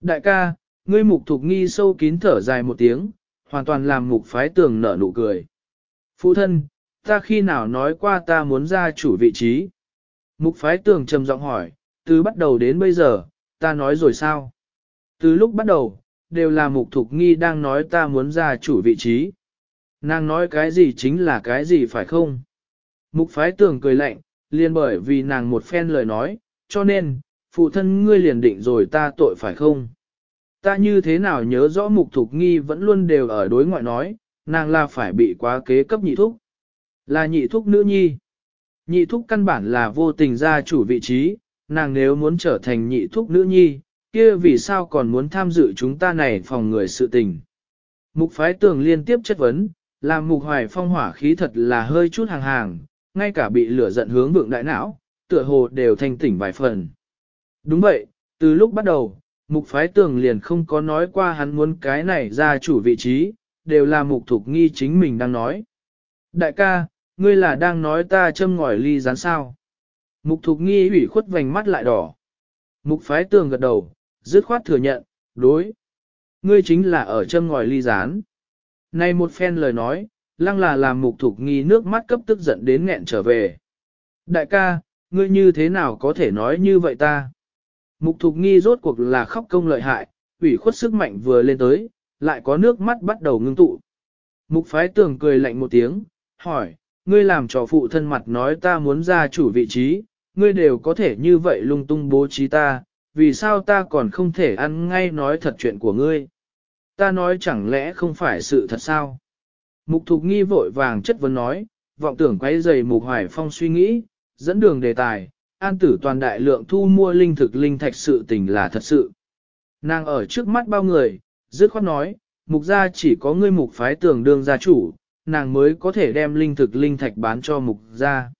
Đại ca, ngươi mục thục nghi sâu kín thở dài một tiếng, hoàn toàn làm mục phái tường nở nụ cười. Phụ thân, ta khi nào nói qua ta muốn ra chủ vị trí? Mục phái tường trầm giọng hỏi, từ bắt đầu đến bây giờ, ta nói rồi sao? Từ lúc bắt đầu, đều là mục thục nghi đang nói ta muốn ra chủ vị trí. Nàng nói cái gì chính là cái gì phải không? Mục phái tường cười lạnh, liền bởi vì nàng một phen lời nói, cho nên, phụ thân ngươi liền định rồi ta tội phải không? Ta như thế nào nhớ rõ mục thục nghi vẫn luôn đều ở đối ngoại nói, nàng là phải bị quá kế cấp nhị thúc. Là nhị thúc nữ nhi. Nhị thúc căn bản là vô tình gia chủ vị trí, nàng nếu muốn trở thành nhị thúc nữ nhi, kia vì sao còn muốn tham dự chúng ta này phòng người sự tình. Mục phái tường liên tiếp chất vấn, làm mục hoài phong hỏa khí thật là hơi chút hàng hàng, ngay cả bị lửa giận hướng vượng đại não, tựa hồ đều thanh tỉnh vài phần. Đúng vậy, từ lúc bắt đầu, mục phái tường liền không có nói qua hắn muốn cái này ra chủ vị trí, đều là mục thục nghi chính mình đang nói. Đại ca, ngươi là đang nói ta châm ngòi ly rán sao. Mục thục nghi ủy khuất vành mắt lại đỏ. Mục phái tường gật đầu, dứt khoát thừa nhận, đối. Ngươi chính là ở châm ngòi ly rán. Này một phen lời nói, lăng là làm mục thục nghi nước mắt cấp tức giận đến nghẹn trở về. Đại ca, ngươi như thế nào có thể nói như vậy ta? Mục thục nghi rốt cuộc là khóc công lợi hại, ủy khuất sức mạnh vừa lên tới, lại có nước mắt bắt đầu ngưng tụ. Mục phái tường cười lạnh một tiếng, hỏi, ngươi làm trò phụ thân mặt nói ta muốn ra chủ vị trí, ngươi đều có thể như vậy lung tung bố trí ta, vì sao ta còn không thể ăn ngay nói thật chuyện của ngươi? Ta nói chẳng lẽ không phải sự thật sao? Mục thục nghi vội vàng chất vấn nói, vọng tưởng quay dày mục hoài phong suy nghĩ, dẫn đường đề tài, an tử toàn đại lượng thu mua linh thực linh thạch sự tình là thật sự. Nàng ở trước mắt bao người, dứt khoát nói, mục gia chỉ có ngươi mục phái tưởng đương gia chủ, nàng mới có thể đem linh thực linh thạch bán cho mục gia.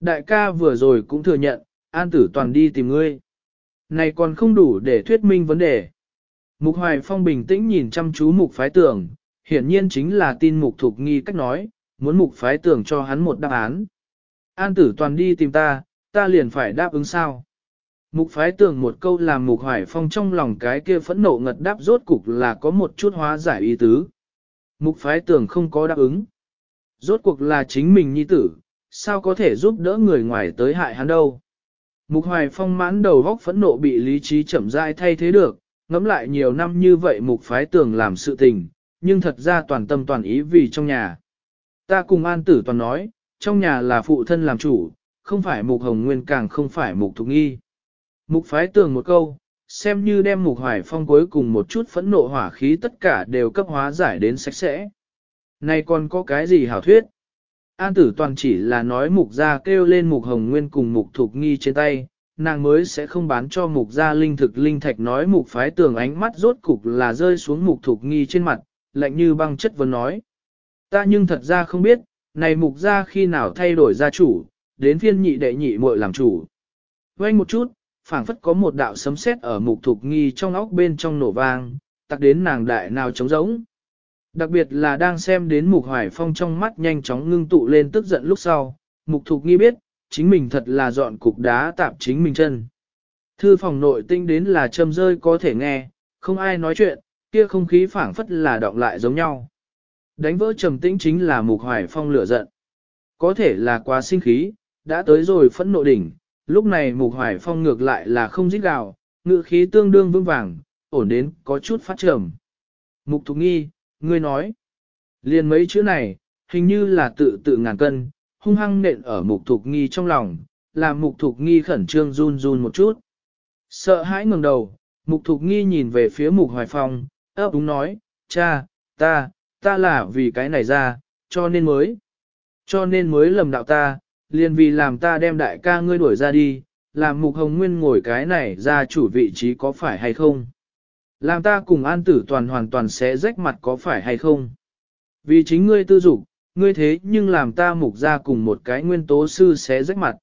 Đại ca vừa rồi cũng thừa nhận, an tử toàn đi tìm ngươi. Này còn không đủ để thuyết minh vấn đề. Mục Hoài Phong bình tĩnh nhìn chăm chú mục phái tưởng, hiển nhiên chính là tin mục thuộc nghi cách nói, muốn mục phái tưởng cho hắn một đáp án. An tử toàn đi tìm ta, ta liền phải đáp ứng sao. Mục phái tưởng một câu làm mục hoài phong trong lòng cái kia phẫn nộ ngật đáp rốt cục là có một chút hóa giải ý tứ. Mục phái tưởng không có đáp ứng. Rốt cuộc là chính mình nhi tử, sao có thể giúp đỡ người ngoài tới hại hắn đâu. Mục hoài phong mãn đầu góc phẫn nộ bị lý trí chậm rãi thay thế được, ngẫm lại nhiều năm như vậy mục phái tưởng làm sự tình, nhưng thật ra toàn tâm toàn ý vì trong nhà. Ta cùng an tử toàn nói, trong nhà là phụ thân làm chủ, không phải mục hồng nguyên càng không phải mục thục nghi. Mục phái tường một câu, xem như đem mục hoài phong cuối cùng một chút phẫn nộ hỏa khí tất cả đều cấp hóa giải đến sạch sẽ. Này còn có cái gì hảo thuyết? An tử toàn chỉ là nói mục ra kêu lên mục hồng nguyên cùng mục thục nghi trên tay, nàng mới sẽ không bán cho mục gia linh thực linh thạch nói mục phái tường ánh mắt rốt cục là rơi xuống mục thục nghi trên mặt, lạnh như băng chất vấn nói. Ta nhưng thật ra không biết, này mục gia khi nào thay đổi gia chủ, đến phiên nhị đệ nhị muội làm chủ. Quanh một chút, phảng phất có một đạo sấm sét ở mục thục nghi trong óc bên trong nổ vang, tặc đến nàng đại nào trống rỗng. Đặc biệt là đang xem đến mục hoài phong trong mắt nhanh chóng ngưng tụ lên tức giận lúc sau, mục thục nghi biết, chính mình thật là dọn cục đá tạm chính mình chân. Thư phòng nội tinh đến là châm rơi có thể nghe, không ai nói chuyện, kia không khí phảng phất là động lại giống nhau. Đánh vỡ trầm tĩnh chính là mục hoài phong lửa giận. Có thể là quá sinh khí, đã tới rồi phẫn nộ đỉnh, lúc này mục hoài phong ngược lại là không giết gào, ngự khí tương đương vững vàng, ổn đến có chút phát trầm. Mục thục nghi, ngươi nói, liền mấy chữ này, hình như là tự tự ngàn cân, hung hăng nện ở mục thục nghi trong lòng, làm mục thục nghi khẩn trương run run một chút. Sợ hãi ngừng đầu, mục thục nghi nhìn về phía mục hoài phong, ấp đúng nói, cha, ta, ta là vì cái này ra, cho nên mới, cho nên mới lầm đạo ta, liền vì làm ta đem đại ca ngươi đuổi ra đi, làm mục hồng nguyên ngồi cái này ra chủ vị trí có phải hay không. Làm ta cùng an tử toàn hoàn toàn sẽ rách mặt có phải hay không. Vì chính ngươi tư dục, ngươi thế nhưng làm ta mục ra cùng một cái nguyên tố sư sẽ rách mặt.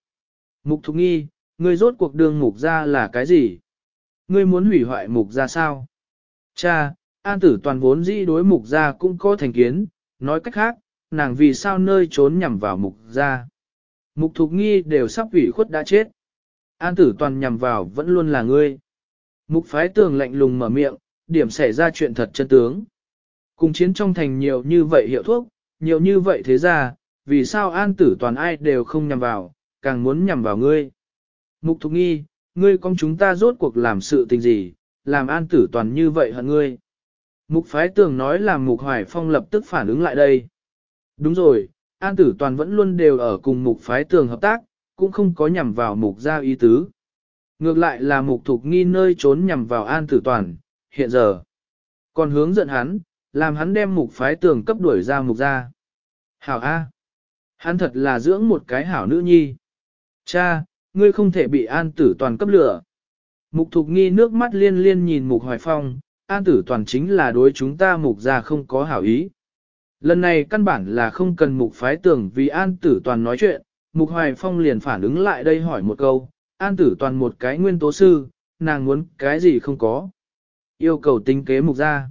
Mục thục nghi, ngươi rốt cuộc đường mục ra là cái gì? Ngươi muốn hủy hoại mục ra sao? Cha, an tử toàn vốn dĩ đối mục ra cũng có thành kiến, nói cách khác, nàng vì sao nơi trốn nhằm vào mục ra. Mục thục nghi đều sắp ủy khuất đã chết. An tử toàn nhằm vào vẫn luôn là ngươi. Mục phái tường lạnh lùng mở miệng, điểm xảy ra chuyện thật chân tướng. Cùng chiến trong thành nhiều như vậy hiệu thuốc, nhiều như vậy thế ra, vì sao an tử toàn ai đều không nhằm vào, càng muốn nhằm vào ngươi. Mục thục nghi, ngươi con chúng ta rốt cuộc làm sự tình gì, làm an tử toàn như vậy hận ngươi. Mục phái tường nói là mục hoài phong lập tức phản ứng lại đây. Đúng rồi, an tử toàn vẫn luôn đều ở cùng mục phái tường hợp tác, cũng không có nhằm vào mục gia ý tứ. Ngược lại là mục thục nghi nơi trốn nhằm vào an tử toàn, hiện giờ. Còn hướng giận hắn, làm hắn đem mục phái tường cấp đuổi ra mục gia. Hảo A. Hắn thật là dưỡng một cái hảo nữ nhi. Cha, ngươi không thể bị an tử toàn cấp lửa. Mục thục nghi nước mắt liên liên nhìn mục hoài phong, an tử toàn chính là đối chúng ta mục gia không có hảo ý. Lần này căn bản là không cần mục phái tưởng vì an tử toàn nói chuyện, mục hoài phong liền phản ứng lại đây hỏi một câu, an tử toàn một cái nguyên tố sư, nàng muốn cái gì không có. Yêu cầu tính kế mục ra.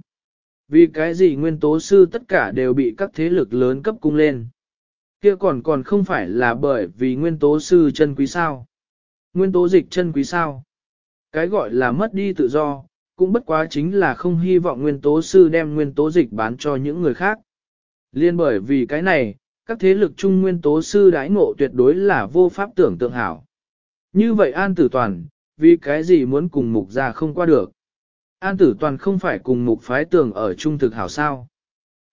Vì cái gì nguyên tố sư tất cả đều bị các thế lực lớn cấp cung lên. Kia còn còn không phải là bởi vì nguyên tố sư chân quý sao. Nguyên tố dịch chân quý sao. Cái gọi là mất đi tự do, cũng bất quá chính là không hy vọng nguyên tố sư đem nguyên tố dịch bán cho những người khác. Liên bởi vì cái này, các thế lực trung nguyên tố sư đãi ngộ tuyệt đối là vô pháp tưởng tượng hảo. Như vậy An Tử Toàn, vì cái gì muốn cùng mục ra không qua được. An Tử Toàn không phải cùng mục phái tưởng ở trung thực hảo sao.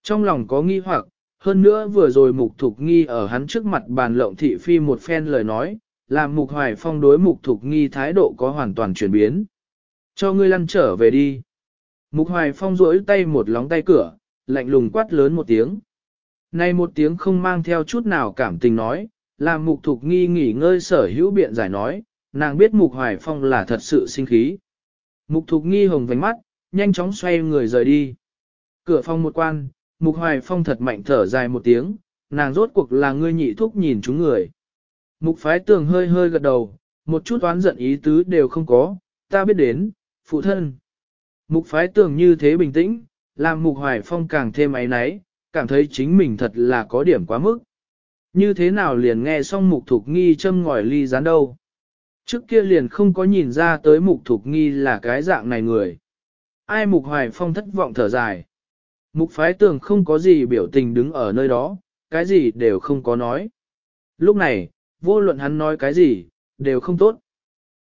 Trong lòng có nghi hoặc, hơn nữa vừa rồi mục thục nghi ở hắn trước mặt bàn lộng thị phi một phen lời nói, làm mục hoài phong đối mục thục nghi thái độ có hoàn toàn chuyển biến. Cho ngươi lăn trở về đi. Mục hoài phong rỗi tay một lóng tay cửa, lạnh lùng quát lớn một tiếng. Này một tiếng không mang theo chút nào cảm tình nói, làm mục thục nghi nghỉ ngơi sở hữu biện giải nói, nàng biết mục hoài phong là thật sự sinh khí. Mục thục nghi hồng vánh mắt, nhanh chóng xoay người rời đi. Cửa phòng một quan, mục hoài phong thật mạnh thở dài một tiếng, nàng rốt cuộc là ngươi nhị thúc nhìn chúng người. Mục phái tường hơi hơi gật đầu, một chút oán giận ý tứ đều không có, ta biết đến, phụ thân. Mục phái tường như thế bình tĩnh, làm mục hoài phong càng thêm ấy náy, cảm thấy chính mình thật là có điểm quá mức. Như thế nào liền nghe xong mục thục nghi châm ngòi ly gián đâu. Trước kia liền không có nhìn ra tới mục thục nghi là cái dạng này người. Ai mục hoài phong thất vọng thở dài. Mục phái tường không có gì biểu tình đứng ở nơi đó, cái gì đều không có nói. Lúc này, vô luận hắn nói cái gì, đều không tốt.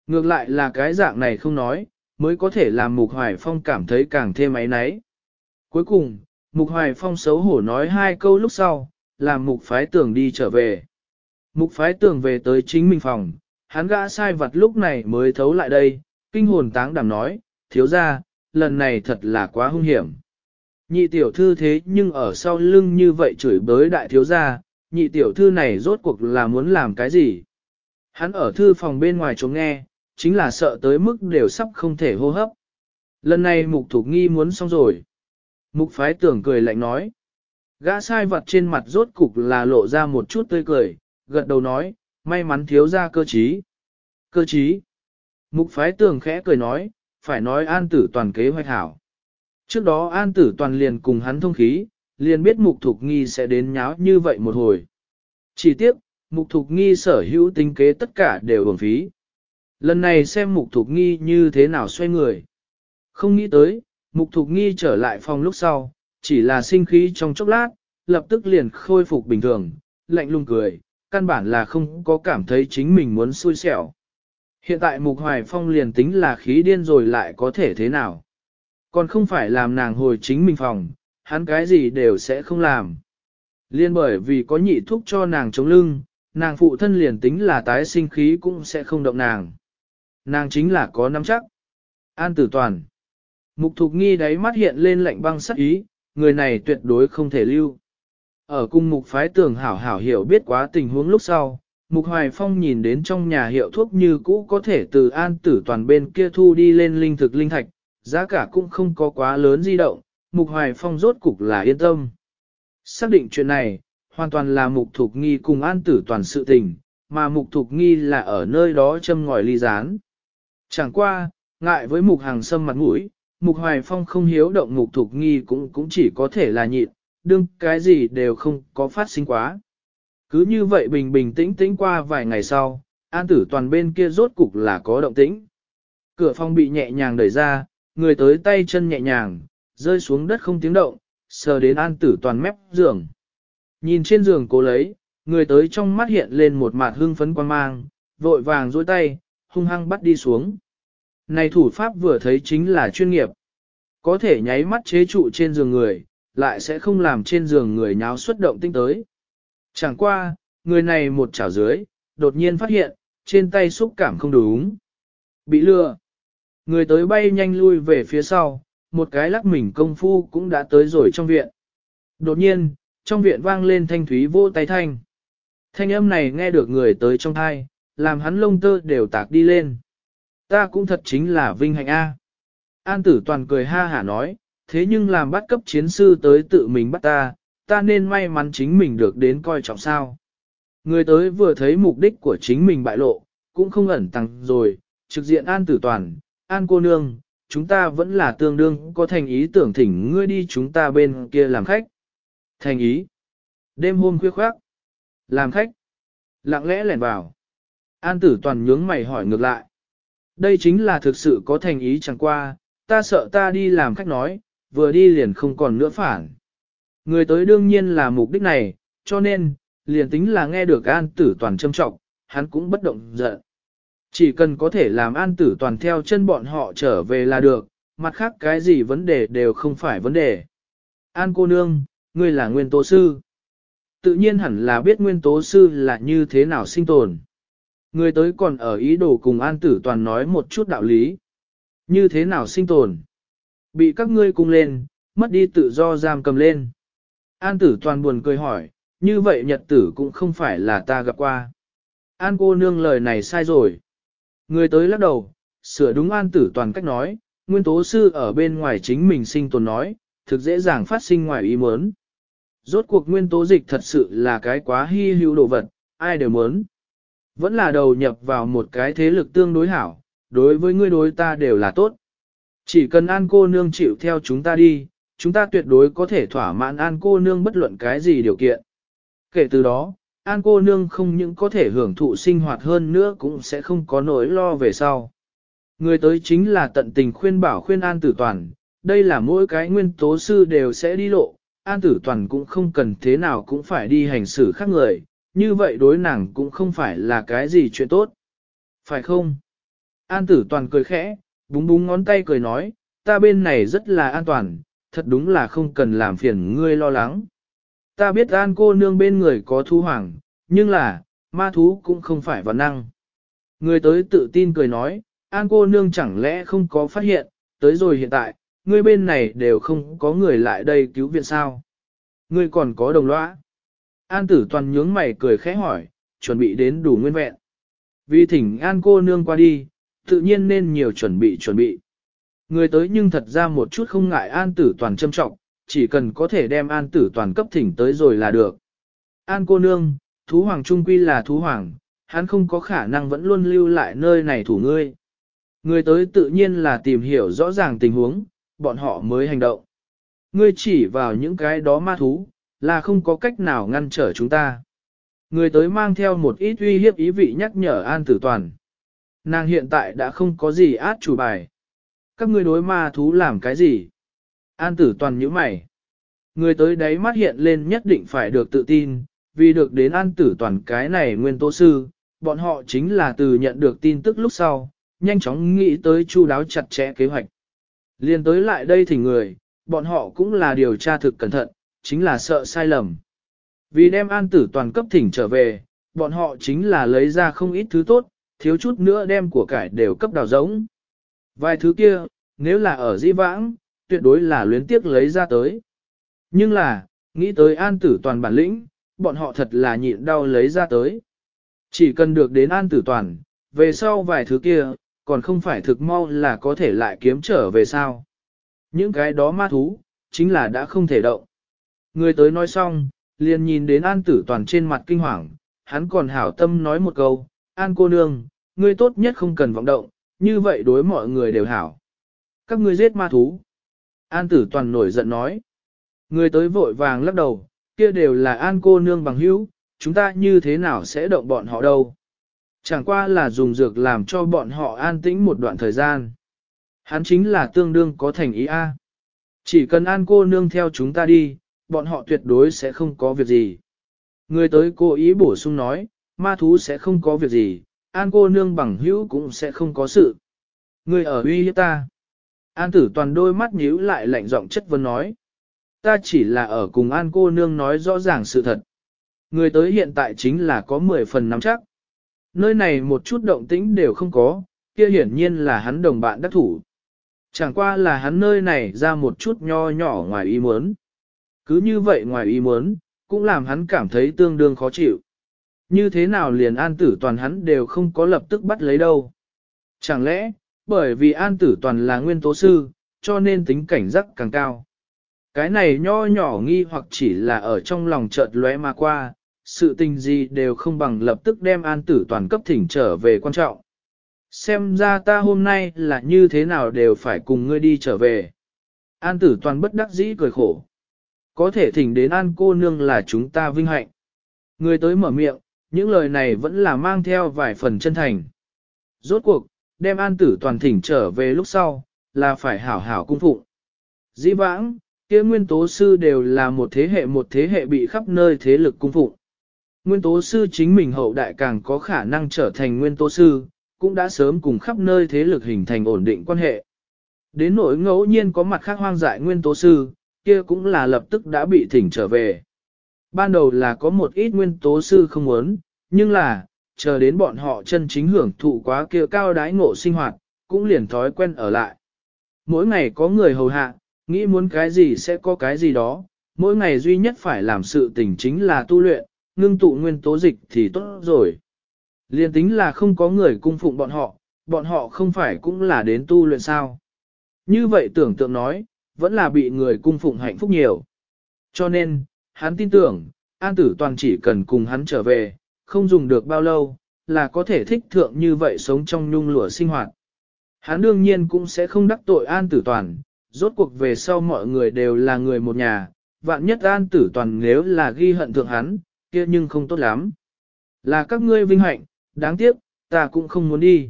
Ngược lại là cái dạng này không nói, mới có thể làm Mục Hoài Phong cảm thấy càng thêm ấy náy. Cuối cùng, Mục Hoài Phong xấu hổ nói hai câu lúc sau, làm Mục Phái Tường đi trở về. Mục Phái Tường về tới chính mình phòng, hắn gã sai vật lúc này mới thấu lại đây, kinh hồn táng đảm nói, thiếu ra, lần này thật là quá hung hiểm. Nhị tiểu thư thế nhưng ở sau lưng như vậy chửi bới đại thiếu gia, nhị tiểu thư này rốt cuộc là muốn làm cái gì? Hắn ở thư phòng bên ngoài chống nghe, chính là sợ tới mức đều sắp không thể hô hấp. Lần này mục thục nghi muốn xong rồi. Mục phái tưởng cười lạnh nói. Gã sai vật trên mặt rốt cục là lộ ra một chút tươi cười, gật đầu nói, may mắn thiếu ra cơ trí. Cơ trí. Mục phái tưởng khẽ cười nói, phải nói an tử toàn kế hoạch hảo. Trước đó an tử toàn liền cùng hắn thông khí, liền biết mục thục nghi sẽ đến nháo như vậy một hồi. Chỉ tiếc, mục thục nghi sở hữu tính kế tất cả đều uổng phí. Lần này xem mục thục nghi như thế nào xoay người. Không nghĩ tới, mục thục nghi trở lại phòng lúc sau, chỉ là sinh khí trong chốc lát, lập tức liền khôi phục bình thường, lạnh lùng cười, căn bản là không có cảm thấy chính mình muốn xui xẻo. Hiện tại mục hoài phong liền tính là khí điên rồi lại có thể thế nào. Còn không phải làm nàng hồi chính mình phòng, hắn cái gì đều sẽ không làm. Liên bởi vì có nhị thuốc cho nàng chống lưng, nàng phụ thân liền tính là tái sinh khí cũng sẽ không động nàng. Nàng chính là có nắm chắc. An tử toàn. Mục thục nghi đáy mắt hiện lên lạnh băng sắc ý, người này tuyệt đối không thể lưu. Ở cung mục phái tưởng hảo hảo hiểu biết quá tình huống lúc sau, mục hoài phong nhìn đến trong nhà hiệu thuốc như cũ có thể từ an tử toàn bên kia thu đi lên linh thực linh thạch, giá cả cũng không có quá lớn di động, mục hoài phong rốt cục là yên tâm. Xác định chuyện này, hoàn toàn là mục thục nghi cùng an tử toàn sự tình, mà mục thục nghi là ở nơi đó châm ngòi ly gián. Chẳng qua, ngại với mục hàng sâm mặt mũi, mục hoài phong không hiếu động mục thục nghi cũng cũng chỉ có thể là nhịn, đương cái gì đều không có phát sinh quá. Cứ như vậy bình bình tĩnh tĩnh qua vài ngày sau, an tử toàn bên kia rốt cục là có động tĩnh. Cửa phòng bị nhẹ nhàng đẩy ra, người tới tay chân nhẹ nhàng, rơi xuống đất không tiếng động, sờ đến an tử toàn mép giường. Nhìn trên giường cố lấy, người tới trong mắt hiện lên một mặt hưng phấn quan mang, vội vàng dôi tay, hung hăng bắt đi xuống. Này thủ pháp vừa thấy chính là chuyên nghiệp. Có thể nháy mắt chế trụ trên giường người, lại sẽ không làm trên giường người nháo xuất động tinh tới. Chẳng qua, người này một chảo dưới, đột nhiên phát hiện, trên tay xúc cảm không đúng. Bị lừa. Người tới bay nhanh lui về phía sau, một cái lắc mình công phu cũng đã tới rồi trong viện. Đột nhiên, trong viện vang lên thanh thúy vô tay thanh. Thanh âm này nghe được người tới trong thai, làm hắn lông tơ đều tạc đi lên. Ta cũng thật chính là vinh hạnh A. An tử toàn cười ha hả nói, thế nhưng làm bắt cấp chiến sư tới tự mình bắt ta, ta nên may mắn chính mình được đến coi trọng sao. Người tới vừa thấy mục đích của chính mình bại lộ, cũng không ẩn tăng rồi, trực diện an tử toàn, an cô nương, chúng ta vẫn là tương đương có thành ý tưởng thỉnh ngươi đi chúng ta bên kia làm khách. Thành ý. Đêm hôm khuya khoác. Làm khách. Lặng lẽ lẻn vào. An tử toàn nhướng mày hỏi ngược lại. Đây chính là thực sự có thành ý chẳng qua, ta sợ ta đi làm khách nói, vừa đi liền không còn nữa phản. Người tới đương nhiên là mục đích này, cho nên, liền tính là nghe được an tử toàn châm trọng, hắn cũng bất động giận. Chỉ cần có thể làm an tử toàn theo chân bọn họ trở về là được, mặt khác cái gì vấn đề đều không phải vấn đề. An cô nương, ngươi là nguyên tố sư. Tự nhiên hẳn là biết nguyên tố sư là như thế nào sinh tồn. Người tới còn ở ý đồ cùng an tử toàn nói một chút đạo lý. Như thế nào sinh tồn? Bị các ngươi cung lên, mất đi tự do giam cầm lên. An tử toàn buồn cười hỏi, như vậy nhật tử cũng không phải là ta gặp qua. An cô nương lời này sai rồi. Người tới lắc đầu, sửa đúng an tử toàn cách nói, nguyên tố sư ở bên ngoài chính mình sinh tồn nói, thực dễ dàng phát sinh ngoài ý muốn. Rốt cuộc nguyên tố dịch thật sự là cái quá hy hữu đồ vật, ai đều muốn. Vẫn là đầu nhập vào một cái thế lực tương đối hảo, đối với ngươi đối ta đều là tốt. Chỉ cần an cô nương chịu theo chúng ta đi, chúng ta tuyệt đối có thể thỏa mãn an cô nương bất luận cái gì điều kiện. Kể từ đó, an cô nương không những có thể hưởng thụ sinh hoạt hơn nữa cũng sẽ không có nỗi lo về sau. Người tới chính là tận tình khuyên bảo khuyên an tử toàn, đây là mỗi cái nguyên tố sư đều sẽ đi lộ, an tử toàn cũng không cần thế nào cũng phải đi hành xử khác người, như vậy đối nàng cũng không phải là cái gì chuyện tốt. Phải không? An tử toàn cười khẽ, búng búng ngón tay cười nói, ta bên này rất là an toàn, thật đúng là không cần làm phiền ngươi lo lắng. Ta biết an cô nương bên người có thú hoàng, nhưng là, ma thú cũng không phải văn năng. Người tới tự tin cười nói, an cô nương chẳng lẽ không có phát hiện, tới rồi hiện tại, ngươi bên này đều không có người lại đây cứu viện sao. Ngươi còn có đồng lõa. An tử toàn nhướng mày cười khẽ hỏi, chuẩn bị đến đủ nguyên vẹn. Vì thỉnh an cô nương qua đi, tự nhiên nên nhiều chuẩn bị chuẩn bị. Người tới nhưng thật ra một chút không ngại an tử toàn châm trọng, chỉ cần có thể đem an tử toàn cấp thỉnh tới rồi là được. An cô nương, thú hoàng trung quy là thú hoàng, hắn không có khả năng vẫn luôn lưu lại nơi này thủ ngươi. Người tới tự nhiên là tìm hiểu rõ ràng tình huống, bọn họ mới hành động. Ngươi chỉ vào những cái đó ma thú, là không có cách nào ngăn trở chúng ta. Người tới mang theo một ít uy hiếp ý vị nhắc nhở An Tử Toàn. Nàng hiện tại đã không có gì át chủ bài. Các ngươi đối ma thú làm cái gì? An Tử Toàn nhíu mày. Người tới đấy mắt hiện lên nhất định phải được tự tin, vì được đến An Tử Toàn cái này nguyên tố sư, bọn họ chính là từ nhận được tin tức lúc sau, nhanh chóng nghĩ tới chu đáo chặt chẽ kế hoạch. Liên tới lại đây thì người, bọn họ cũng là điều tra thực cẩn thận, chính là sợ sai lầm. Vì đem an tử toàn cấp thỉnh trở về, bọn họ chính là lấy ra không ít thứ tốt, thiếu chút nữa đem của cải đều cấp đào giống. Vài thứ kia, nếu là ở di vãng, tuyệt đối là luyến tiếc lấy ra tới. Nhưng là, nghĩ tới an tử toàn bản lĩnh, bọn họ thật là nhịn đau lấy ra tới. Chỉ cần được đến an tử toàn, về sau vài thứ kia, còn không phải thực mau là có thể lại kiếm trở về sao. Những cái đó ma thú, chính là đã không thể động. Người tới nói xong, liền nhìn đến an tử toàn trên mặt kinh hoàng, hắn còn hảo tâm nói một câu, an cô nương, ngươi tốt nhất không cần vọng động, như vậy đối mọi người đều hảo. Các ngươi giết ma thú. An tử toàn nổi giận nói. Người tới vội vàng lắc đầu, kia đều là an cô nương bằng hữu, chúng ta như thế nào sẽ động bọn họ đâu. Chẳng qua là dùng dược làm cho bọn họ an tĩnh một đoạn thời gian. Hắn chính là tương đương có thành ý A. Chỉ cần an cô nương theo chúng ta đi, bọn họ tuyệt đối sẽ không có việc gì. Người tới cố ý bổ sung nói, ma thú sẽ không có việc gì, an cô nương bằng hữu cũng sẽ không có sự. Người ở uy hiếp ta. An tử toàn đôi mắt nhíu lại lạnh giọng chất vấn nói. Ta chỉ là ở cùng an cô nương nói rõ ràng sự thật. Người tới hiện tại chính là có 10 phần nắm chắc. Nơi này một chút động tĩnh đều không có, kia hiển nhiên là hắn đồng bạn đắc thủ. Chẳng qua là hắn nơi này ra một chút nho nhỏ ngoài ý muốn. Cứ như vậy ngoài ý muốn, cũng làm hắn cảm thấy tương đương khó chịu. Như thế nào liền an tử toàn hắn đều không có lập tức bắt lấy đâu. Chẳng lẽ, bởi vì an tử toàn là nguyên tố sư, cho nên tính cảnh giác càng cao. Cái này nho nhỏ nghi hoặc chỉ là ở trong lòng chợt lóe mà qua, sự tình gì đều không bằng lập tức đem an tử toàn cấp thỉnh trở về quan trọng. Xem ra ta hôm nay là như thế nào đều phải cùng ngươi đi trở về. An tử toàn bất đắc dĩ cười khổ. Có thể thỉnh đến an cô nương là chúng ta vinh hạnh. Người tới mở miệng, những lời này vẫn là mang theo vài phần chân thành. Rốt cuộc, đem an tử toàn thỉnh trở về lúc sau, là phải hảo hảo cung phụng. Dĩ vãng, kia nguyên tố sư đều là một thế hệ một thế hệ bị khắp nơi thế lực cung phụng. Nguyên tố sư chính mình hậu đại càng có khả năng trở thành nguyên tố sư, cũng đã sớm cùng khắp nơi thế lực hình thành ổn định quan hệ. Đến nỗi ngẫu nhiên có mặt khác hoang dại nguyên tố sư, kia cũng là lập tức đã bị thỉnh trở về. Ban đầu là có một ít nguyên tố sư không muốn, nhưng là, chờ đến bọn họ chân chính hưởng thụ quá kia cao đái ngộ sinh hoạt, cũng liền thói quen ở lại. Mỗi ngày có người hầu hạ, nghĩ muốn cái gì sẽ có cái gì đó, mỗi ngày duy nhất phải làm sự tình chính là tu luyện, ngưng tụ nguyên tố dịch thì tốt rồi. Liên tính là không có người cung phụng bọn họ, bọn họ không phải cũng là đến tu luyện sao. Như vậy tưởng tượng nói, vẫn là bị người cung phụng hạnh phúc nhiều. Cho nên, hắn tin tưởng, An Tử Toàn chỉ cần cùng hắn trở về, không dùng được bao lâu, là có thể thích thượng như vậy sống trong nhung lụa sinh hoạt. Hắn đương nhiên cũng sẽ không đắc tội An Tử Toàn, rốt cuộc về sau mọi người đều là người một nhà, vạn nhất An Tử Toàn nếu là ghi hận thượng hắn, kia nhưng không tốt lắm. Là các ngươi vinh hạnh, đáng tiếc, ta cũng không muốn đi.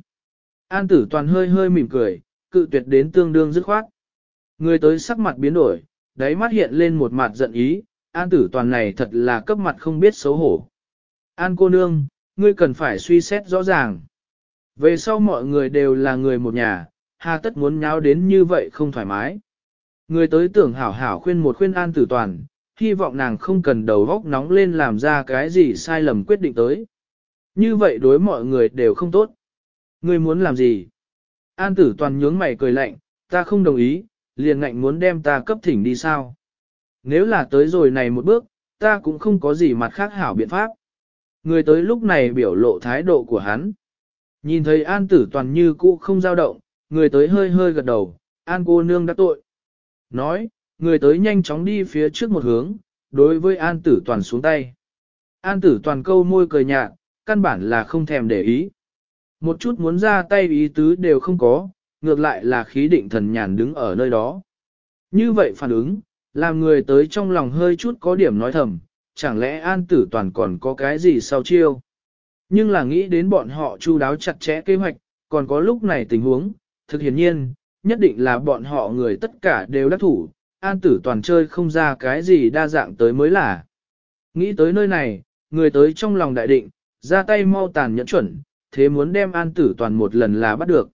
An Tử Toàn hơi hơi mỉm cười, cự tuyệt đến tương đương dứt khoát. Người tới sắc mặt biến đổi, đáy mắt hiện lên một mặt giận ý, An Tử Toàn này thật là cấp mặt không biết xấu hổ. An cô nương, ngươi cần phải suy xét rõ ràng. Về sau mọi người đều là người một nhà, hà tất muốn nháo đến như vậy không thoải mái. Người tới tưởng hảo hảo khuyên một khuyên an tử toàn, hy vọng nàng không cần đầu góc nóng lên làm ra cái gì sai lầm quyết định tới. Như vậy đối mọi người đều không tốt. Ngươi muốn làm gì? An tử toàn nhướng mày cười lạnh, ta không đồng ý, liền ngạnh muốn đem ta cấp thỉnh đi sao? Nếu là tới rồi này một bước, ta cũng không có gì mặt khác hảo biện pháp. Người tới lúc này biểu lộ thái độ của hắn. Nhìn thấy an tử toàn như cũ không dao động, người tới hơi hơi gật đầu, an cô nương đã tội. Nói, người tới nhanh chóng đi phía trước một hướng, đối với an tử toàn xuống tay. An tử toàn câu môi cười nhạt, căn bản là không thèm để ý. Một chút muốn ra tay ý tứ đều không có, ngược lại là khí định thần nhàn đứng ở nơi đó. Như vậy phản ứng, làm người tới trong lòng hơi chút có điểm nói thầm, chẳng lẽ an tử toàn còn có cái gì sau chiêu. Nhưng là nghĩ đến bọn họ chu đáo chặt chẽ kế hoạch, còn có lúc này tình huống, thực hiển nhiên, nhất định là bọn họ người tất cả đều đắc thủ, an tử toàn chơi không ra cái gì đa dạng tới mới là. Nghĩ tới nơi này, người tới trong lòng đại định, ra tay mau tàn nhẫn chuẩn, thế muốn đem an tử toàn một lần là bắt được.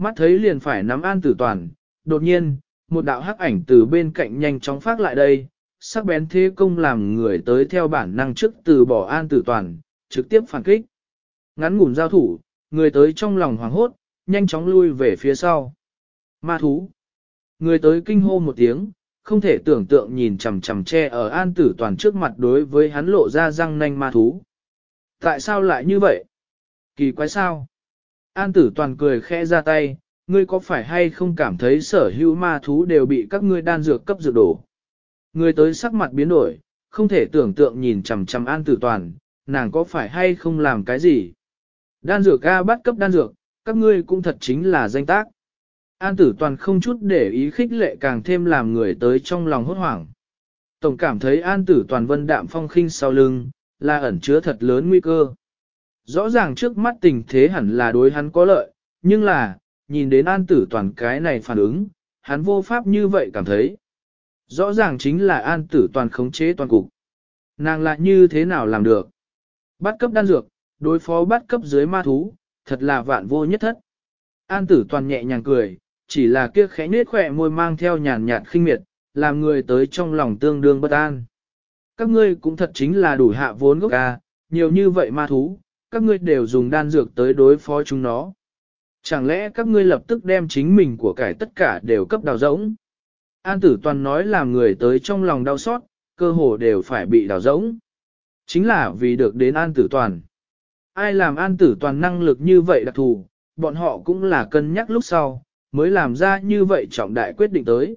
Mắt thấy liền phải nắm an tử toàn, đột nhiên, một đạo hắc ảnh từ bên cạnh nhanh chóng phát lại đây, sắc bén thế công làm người tới theo bản năng trước từ bỏ an tử toàn, trực tiếp phản kích. Ngắn ngủn giao thủ, người tới trong lòng hoảng hốt, nhanh chóng lui về phía sau. Ma thú. Người tới kinh hô một tiếng, không thể tưởng tượng nhìn chằm chằm che ở an tử toàn trước mặt đối với hắn lộ ra răng nanh ma thú. Tại sao lại như vậy? Kỳ quái sao? An tử toàn cười khẽ ra tay, ngươi có phải hay không cảm thấy sở hữu ma thú đều bị các ngươi đan dược cấp dược đổ? Người tới sắc mặt biến đổi, không thể tưởng tượng nhìn chằm chằm an tử toàn, nàng có phải hay không làm cái gì? Đan dược A bắt cấp đan dược, các ngươi cũng thật chính là danh tác. An tử toàn không chút để ý khích lệ càng thêm làm người tới trong lòng hốt hoảng. Tổng cảm thấy an tử toàn vân đạm phong khinh sau lưng, là ẩn chứa thật lớn nguy cơ. Rõ ràng trước mắt tình thế hẳn là đối hắn có lợi, nhưng là, nhìn đến an tử toàn cái này phản ứng, hắn vô pháp như vậy cảm thấy. Rõ ràng chính là an tử toàn khống chế toàn cục. Nàng lại như thế nào làm được? Bắt cấp đan dược, đối phó bắt cấp dưới ma thú, thật là vạn vô nhất thất. An tử toàn nhẹ nhàng cười, chỉ là kia khẽ nết khỏe môi mang theo nhàn nhạt khinh miệt, làm người tới trong lòng tương đương bất an. Các ngươi cũng thật chính là đủ hạ vốn gốc ca, nhiều như vậy ma thú, các ngươi đều dùng đan dược tới đối phó chúng nó. Chẳng lẽ các ngươi lập tức đem chính mình của cải tất cả đều cấp đào rỗng? An tử toàn nói làm người tới trong lòng đau xót, cơ hồ đều phải bị đào rỗng. Chính là vì được đến an tử toàn. Ai làm an tử toàn năng lực như vậy đặc thù, bọn họ cũng là cân nhắc lúc sau, mới làm ra như vậy trọng đại quyết định tới.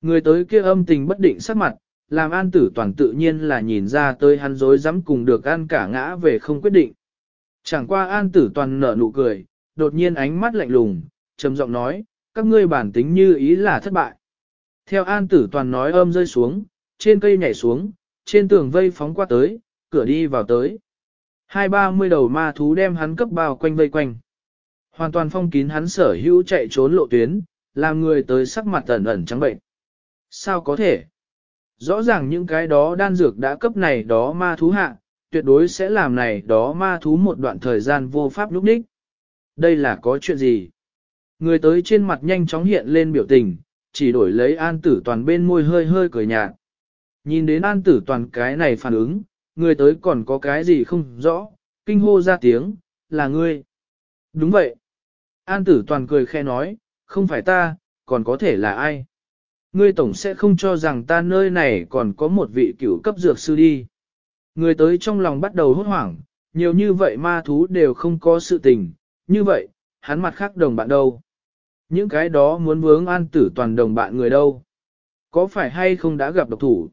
Người tới kia âm tình bất định sắc mặt, làm an tử toàn tự nhiên là nhìn ra tới hắn dối dám cùng được an cả ngã về không quyết định. Chẳng qua an tử toàn nở nụ cười, đột nhiên ánh mắt lạnh lùng, trầm giọng nói, các ngươi bản tính như ý là thất bại. Theo an tử toàn nói âm rơi xuống, trên cây nhảy xuống, trên tường vây phóng qua tới, cửa đi vào tới. Hai ba mươi đầu ma thú đem hắn cấp bao quanh vây quanh. Hoàn toàn phong kín hắn sở hữu chạy trốn lộ tuyến, làm người tới sắc mặt ẩn ẩn trắng bệnh. Sao có thể? Rõ ràng những cái đó đan dược đã cấp này đó ma thú hạ, tuyệt đối sẽ làm này đó ma thú một đoạn thời gian vô pháp lúc đích. Đây là có chuyện gì? Người tới trên mặt nhanh chóng hiện lên biểu tình, chỉ đổi lấy an tử toàn bên môi hơi hơi cười nhạt. Nhìn đến an tử toàn cái này phản ứng, người tới còn có cái gì không rõ, kinh hô ra tiếng, là ngươi. Đúng vậy. An tử toàn cười khe nói, không phải ta, còn có thể là ai. Ngươi tổng sẽ không cho rằng ta nơi này còn có một vị cửu cấp dược sư đi. Người tới trong lòng bắt đầu hốt hoảng, nhiều như vậy ma thú đều không có sự tình, như vậy, hắn mặt khác đồng bạn đâu. Những cái đó muốn vướng an tử toàn đồng bạn người đâu. Có phải hay không đã gặp độc thủ?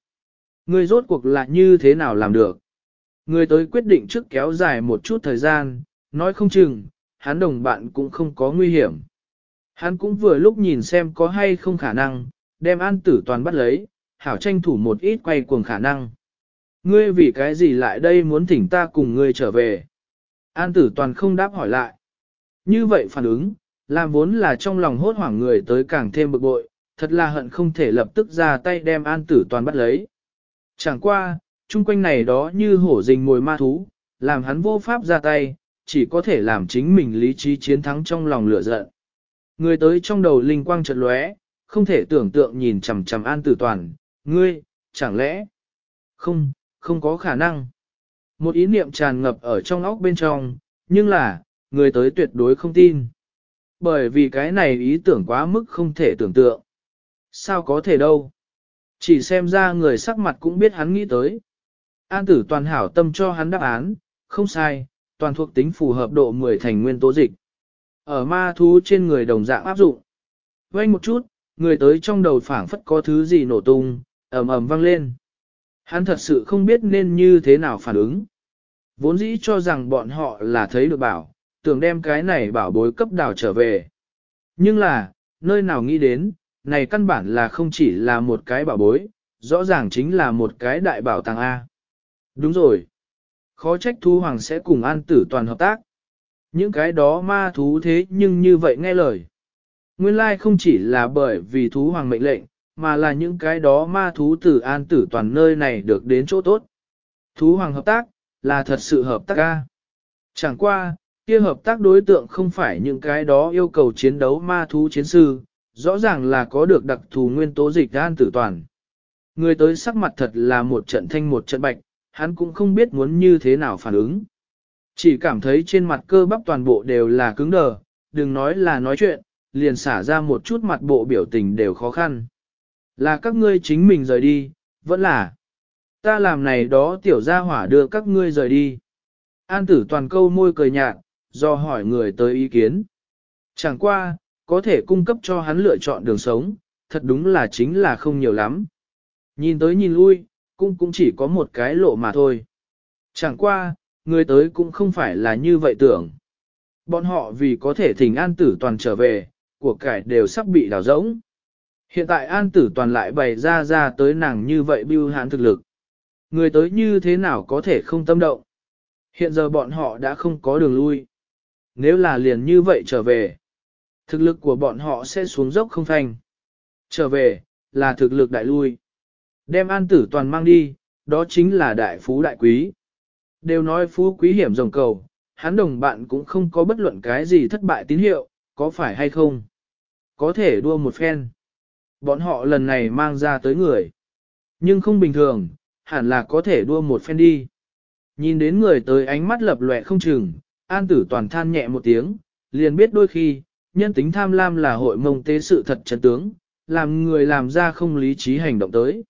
Người rốt cuộc là như thế nào làm được? Người tới quyết định trước kéo dài một chút thời gian, nói không chừng, hắn đồng bạn cũng không có nguy hiểm. Hắn cũng vừa lúc nhìn xem có hay không khả năng, đem an tử toàn bắt lấy, hảo tranh thủ một ít quay cuồng khả năng. Ngươi vì cái gì lại đây muốn thỉnh ta cùng ngươi trở về? An tử toàn không đáp hỏi lại. Như vậy phản ứng, làm vốn là trong lòng hốt hoảng người tới càng thêm bực bội, thật là hận không thể lập tức ra tay đem an tử toàn bắt lấy. Chẳng qua, chung quanh này đó như hổ rình mồi ma thú, làm hắn vô pháp ra tay, chỉ có thể làm chính mình lý trí chiến thắng trong lòng lửa giận. Người tới trong đầu linh quang chợt lóe, không thể tưởng tượng nhìn chằm chằm an tử toàn, ngươi, chẳng lẽ, không, không có khả năng. Một ý niệm tràn ngập ở trong óc bên trong, nhưng là, người tới tuyệt đối không tin. Bởi vì cái này ý tưởng quá mức không thể tưởng tượng. Sao có thể đâu? Chỉ xem ra người sắc mặt cũng biết hắn nghĩ tới. An tử toàn hảo tâm cho hắn đáp án, không sai, toàn thuộc tính phù hợp độ 10 thành nguyên tố dịch. Ở ma thú trên người đồng dạng áp dụng. Quay một chút, người tới trong đầu phảng phất có thứ gì nổ tung, ầm ầm vang lên. Hắn thật sự không biết nên như thế nào phản ứng. Vốn dĩ cho rằng bọn họ là thấy được bảo, tưởng đem cái này bảo bối cấp đào trở về. Nhưng là, nơi nào nghĩ đến, này căn bản là không chỉ là một cái bảo bối, rõ ràng chính là một cái đại bảo tàng A. Đúng rồi. Khó trách thú hoàng sẽ cùng an tử toàn hợp tác. Những cái đó ma thú thế nhưng như vậy nghe lời. Nguyên lai không chỉ là bởi vì thú hoàng mệnh lệnh, mà là những cái đó ma thú tử an tử toàn nơi này được đến chỗ tốt. Thú hoàng hợp tác, là thật sự hợp tác ca. Chẳng qua, kia hợp tác đối tượng không phải những cái đó yêu cầu chiến đấu ma thú chiến sư, rõ ràng là có được đặc thù nguyên tố dịch an tử toàn. Người tới sắc mặt thật là một trận thanh một trận bạch, hắn cũng không biết muốn như thế nào phản ứng. Chỉ cảm thấy trên mặt cơ bắp toàn bộ đều là cứng đờ, đừng nói là nói chuyện, liền xả ra một chút mặt bộ biểu tình đều khó khăn. Là các ngươi chính mình rời đi, vẫn là. Ta làm này đó tiểu gia hỏa đưa các ngươi rời đi. An tử toàn câu môi cười nhạt, do hỏi người tới ý kiến. Chẳng qua, có thể cung cấp cho hắn lựa chọn đường sống, thật đúng là chính là không nhiều lắm. Nhìn tới nhìn lui, cũng cũng chỉ có một cái lộ mà thôi. Chẳng qua, người tới cũng không phải là như vậy tưởng. Bọn họ vì có thể thỉnh an tử toàn trở về, của cải đều sắp bị đào rỗng. Hiện tại an tử toàn lại bày ra ra tới nàng như vậy bưu hãn thực lực. Người tới như thế nào có thể không tâm động. Hiện giờ bọn họ đã không có đường lui. Nếu là liền như vậy trở về, thực lực của bọn họ sẽ xuống dốc không thành. Trở về, là thực lực đại lui. Đem an tử toàn mang đi, đó chính là đại phú đại quý. Đều nói phú quý hiểm rồng cầu, hắn đồng bạn cũng không có bất luận cái gì thất bại tín hiệu, có phải hay không? Có thể đua một phen. Bọn họ lần này mang ra tới người. Nhưng không bình thường, hẳn là có thể đua một phen đi. Nhìn đến người tới ánh mắt lập lòe không chừng, an tử toàn than nhẹ một tiếng, liền biết đôi khi, nhân tính tham lam là hội mông tế sự thật chân tướng, làm người làm ra không lý trí hành động tới.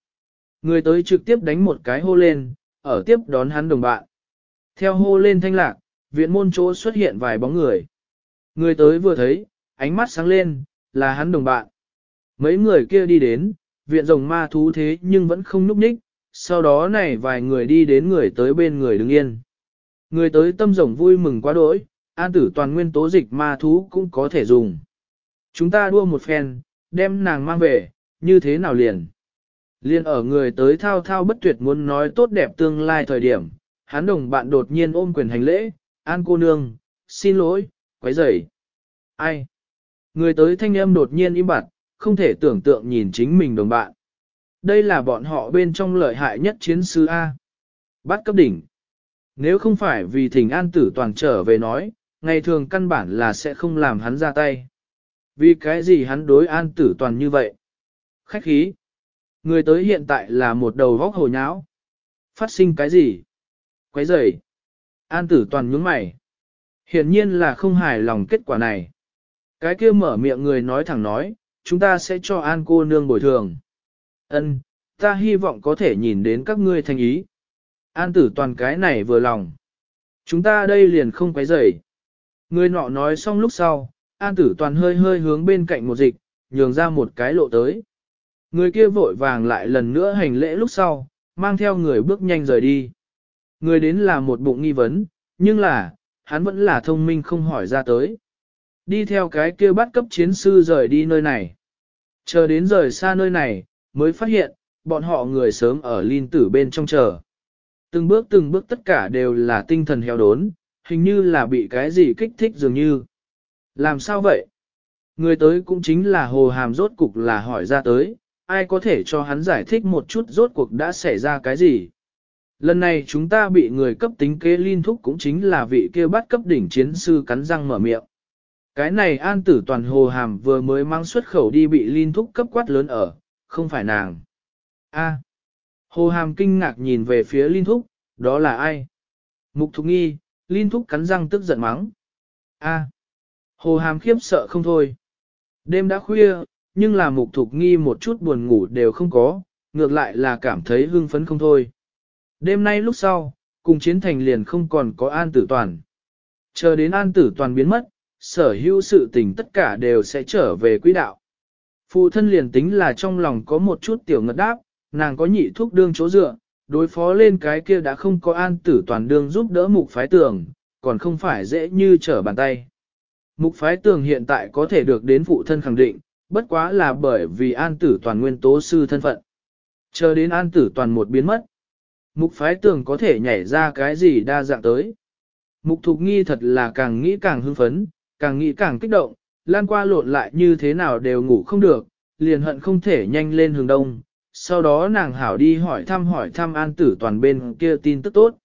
Người tới trực tiếp đánh một cái hô lên, ở tiếp đón hắn đồng bạn. Theo hô lên thanh lạc, viện môn chỗ xuất hiện vài bóng người. Người tới vừa thấy, ánh mắt sáng lên, là hắn đồng bạn. Mấy người kia đi đến, viện rồng ma thú thế nhưng vẫn không núp ních, sau đó này vài người đi đến người tới bên người đứng yên. Người tới tâm rồng vui mừng quá đỗi, an tử toàn nguyên tố dịch ma thú cũng có thể dùng. Chúng ta đua một phen, đem nàng mang về, như thế nào liền? Liên ở người tới thao thao bất tuyệt muốn nói tốt đẹp tương lai thời điểm, hắn đồng bạn đột nhiên ôm quyền hành lễ, an cô nương, xin lỗi, quấy rầy. Ai? Người tới thanh âm đột nhiên im bặt, không thể tưởng tượng nhìn chính mình đồng bạn. Đây là bọn họ bên trong lợi hại nhất chiến sư A. Bắt cấp đỉnh. Nếu không phải vì thỉnh an tử toàn trở về nói, ngày thường căn bản là sẽ không làm hắn ra tay. Vì cái gì hắn đối an tử toàn như vậy? Khách khí. Người tới hiện tại là một đầu vóc hồ nháo. Phát sinh cái gì? Quấy rầy. An tử toàn nhướng mày. Hiển nhiên là không hài lòng kết quả này. Cái kia mở miệng người nói thẳng nói, chúng ta sẽ cho an cô nương bồi thường. Ân, ta hy vọng có thể nhìn đến các ngươi thành ý. An tử toàn cái này vừa lòng. Chúng ta đây liền không quấy rầy. Người nọ nói xong lúc sau, an tử toàn hơi hơi hướng bên cạnh một dịch, nhường ra một cái lộ tới. Người kia vội vàng lại lần nữa hành lễ lúc sau, mang theo người bước nhanh rời đi. Người đến là một bụng nghi vấn, nhưng là, hắn vẫn là thông minh không hỏi ra tới. Đi theo cái kia bắt cấp chiến sư rời đi nơi này. Chờ đến rời xa nơi này, mới phát hiện, bọn họ người sớm ở linh tử bên trong chờ. Từng bước từng bước tất cả đều là tinh thần heo đốn, hình như là bị cái gì kích thích dường như. Làm sao vậy? Người tới cũng chính là hồ hàm rốt cục là hỏi ra tới, ai có thể cho hắn giải thích một chút rốt cuộc đã xảy ra cái gì? Lần này chúng ta bị người cấp tính kế liên thúc cũng chính là vị kia bắt cấp đỉnh chiến sư cắn răng mở miệng. Cái này an tử toàn hồ hàm vừa mới mang xuất khẩu đi bị liên thúc cấp quát lớn ở, không phải nàng. A. Hồ hàm kinh ngạc nhìn về phía liên thúc, đó là ai? Mục thục nghi, liên thúc cắn răng tức giận mắng. A. Hồ hàm khiếp sợ không thôi. Đêm đã khuya, nhưng là mục thục nghi một chút buồn ngủ đều không có, ngược lại là cảm thấy hưng phấn không thôi. Đêm nay lúc sau, cùng chiến thành liền không còn có an tử toàn. Chờ đến an tử toàn biến mất, sở hữu sự tình tất cả đều sẽ trở về quỹ đạo. Phụ thân liền tính là trong lòng có một chút tiểu ngật đáp, nàng có nhị thuốc đương chỗ dựa, đối phó lên cái kia đã không có an tử toàn đương giúp đỡ mục phái tường, còn không phải dễ như trở bàn tay. Mục phái tường hiện tại có thể được đến phụ thân khẳng định, bất quá là bởi vì an tử toàn nguyên tố sư thân phận. Chờ đến an tử toàn một biến mất. Mục phái tường có thể nhảy ra cái gì đa dạng tới. Mục thục nghi thật là càng nghĩ càng hưng phấn, càng nghĩ càng kích động, lan qua lộn lại như thế nào đều ngủ không được, liền hận không thể nhanh lên hướng đông. Sau đó nàng hảo đi hỏi thăm hỏi thăm an tử toàn bên kia tin tức tốt.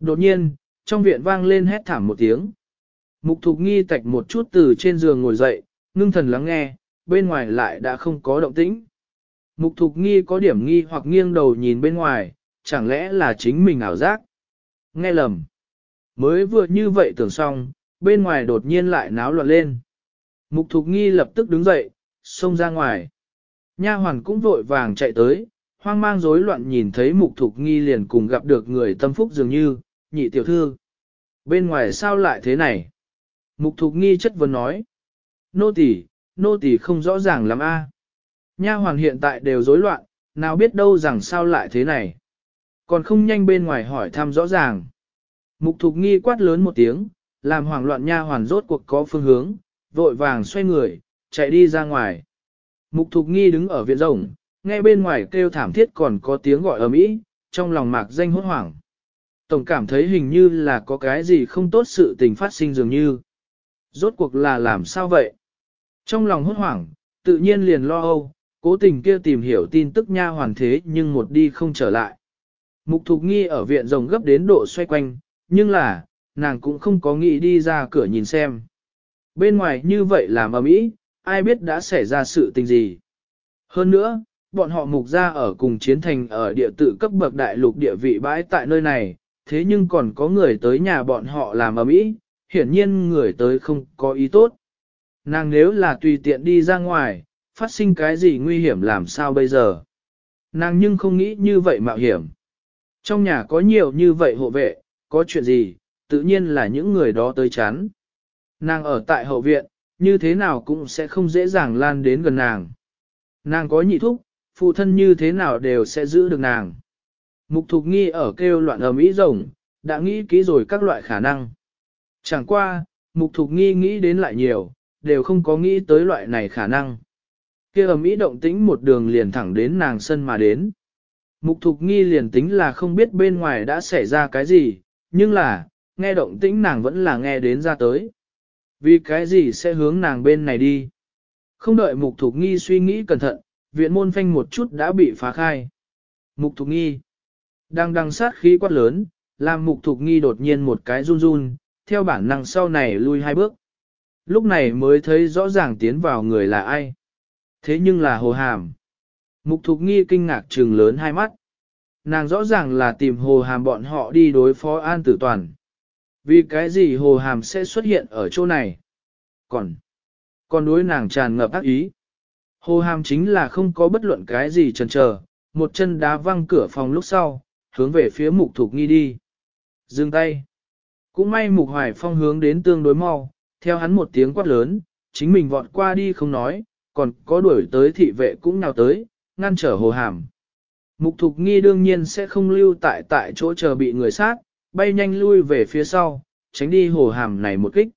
Đột nhiên, trong viện vang lên hét thảm một tiếng. Mục thục nghi tạch một chút từ trên giường ngồi dậy, ngưng thần lắng nghe, bên ngoài lại đã không có động tĩnh. Mục thục nghi có điểm nghi hoặc nghiêng đầu nhìn bên ngoài, chẳng lẽ là chính mình ảo giác? Nghe lầm. Mới vừa như vậy tưởng xong, bên ngoài đột nhiên lại náo loạn lên. Mục thục nghi lập tức đứng dậy, xông ra ngoài. Nha hoàn cũng vội vàng chạy tới, hoang mang rối loạn nhìn thấy mục thục nghi liền cùng gặp được người tâm phúc dường như, nhị tiểu thư. Bên ngoài sao lại thế này? Mục thục nghi chất vấn nói. Nô tỳ, nô tỳ không rõ ràng lắm a. Nha hoàn hiện tại đều rối loạn, nào biết đâu rằng sao lại thế này. Còn không nhanh bên ngoài hỏi thăm rõ ràng. Mục thục nghi quát lớn một tiếng, làm hoảng loạn nha hoàn rốt cuộc có phương hướng, vội vàng xoay người, chạy đi ra ngoài. Mục thục nghi đứng ở viện rồng, nghe bên ngoài kêu thảm thiết còn có tiếng gọi ở mỹ, trong lòng mạc danh hốt hoảng. Tổng cảm thấy hình như là có cái gì không tốt sự tình phát sinh dường như. Rốt cuộc là làm sao vậy? Trong lòng hốt hoảng, tự nhiên liền lo âu, cố tình kia tìm hiểu tin tức nha hoàn thế nhưng một đi không trở lại. Mục Thục Nghi ở viện rồng gấp đến độ xoay quanh, nhưng là, nàng cũng không có nghĩ đi ra cửa nhìn xem. Bên ngoài như vậy làm ầm ĩ, ai biết đã xảy ra sự tình gì. Hơn nữa, bọn họ mục ra ở cùng chiến thành ở địa tự cấp bậc đại lục địa vị bãi tại nơi này, thế nhưng còn có người tới nhà bọn họ làm ầm ĩ, hiển nhiên người tới không có ý tốt. Nàng nếu là tùy tiện đi ra ngoài, phát sinh cái gì nguy hiểm làm sao bây giờ? Nàng nhưng không nghĩ như vậy mạo hiểm. Trong nhà có nhiều như vậy hộ vệ, có chuyện gì, tự nhiên là những người đó tới chán. Nàng ở tại hậu viện, như thế nào cũng sẽ không dễ dàng lan đến gần nàng. Nàng có nhị thúc, phụ thân như thế nào đều sẽ giữ được nàng. Mục thục nghi ở kêu loạn ở Mỹ rồng, đã nghĩ kỹ rồi các loại khả năng. Chẳng qua, mục thục nghi nghĩ đến lại nhiều, đều không có nghĩ tới loại này khả năng. kia ở Mỹ động tĩnh một đường liền thẳng đến nàng sân mà đến. Mục thục nghi liền tính là không biết bên ngoài đã xảy ra cái gì, nhưng là, nghe động tĩnh nàng vẫn là nghe đến ra tới. Vì cái gì sẽ hướng nàng bên này đi? Không đợi mục thục nghi suy nghĩ cẩn thận, viện môn phanh một chút đã bị phá khai. Mục thục nghi. Đang đằng sát khí quát lớn, làm mục thục nghi đột nhiên một cái run run, theo bản năng sau này lui hai bước. Lúc này mới thấy rõ ràng tiến vào người là ai. Thế nhưng là hồ hàm. Mục thục nghi kinh ngạc trừng lớn hai mắt. Nàng rõ ràng là tìm hồ hàm bọn họ đi đối phó an tử toàn. Vì cái gì hồ hàm sẽ xuất hiện ở chỗ này? Còn, còn đối nàng tràn ngập ác ý. Hồ hàm chính là không có bất luận cái gì chần chờ, một chân đá văng cửa phòng lúc sau, hướng về phía mục thục nghi đi. Dừng tay. Cũng may mục hoài phong hướng đến tương đối mau, theo hắn một tiếng quát lớn, chính mình vọt qua đi không nói, còn có đuổi tới thị vệ cũng nào tới, ngăn trở hồ hàm. Mục thục nghi đương nhiên sẽ không lưu tại tại chỗ chờ bị người sát, bay nhanh lui về phía sau, tránh đi hồ hàm này một kích.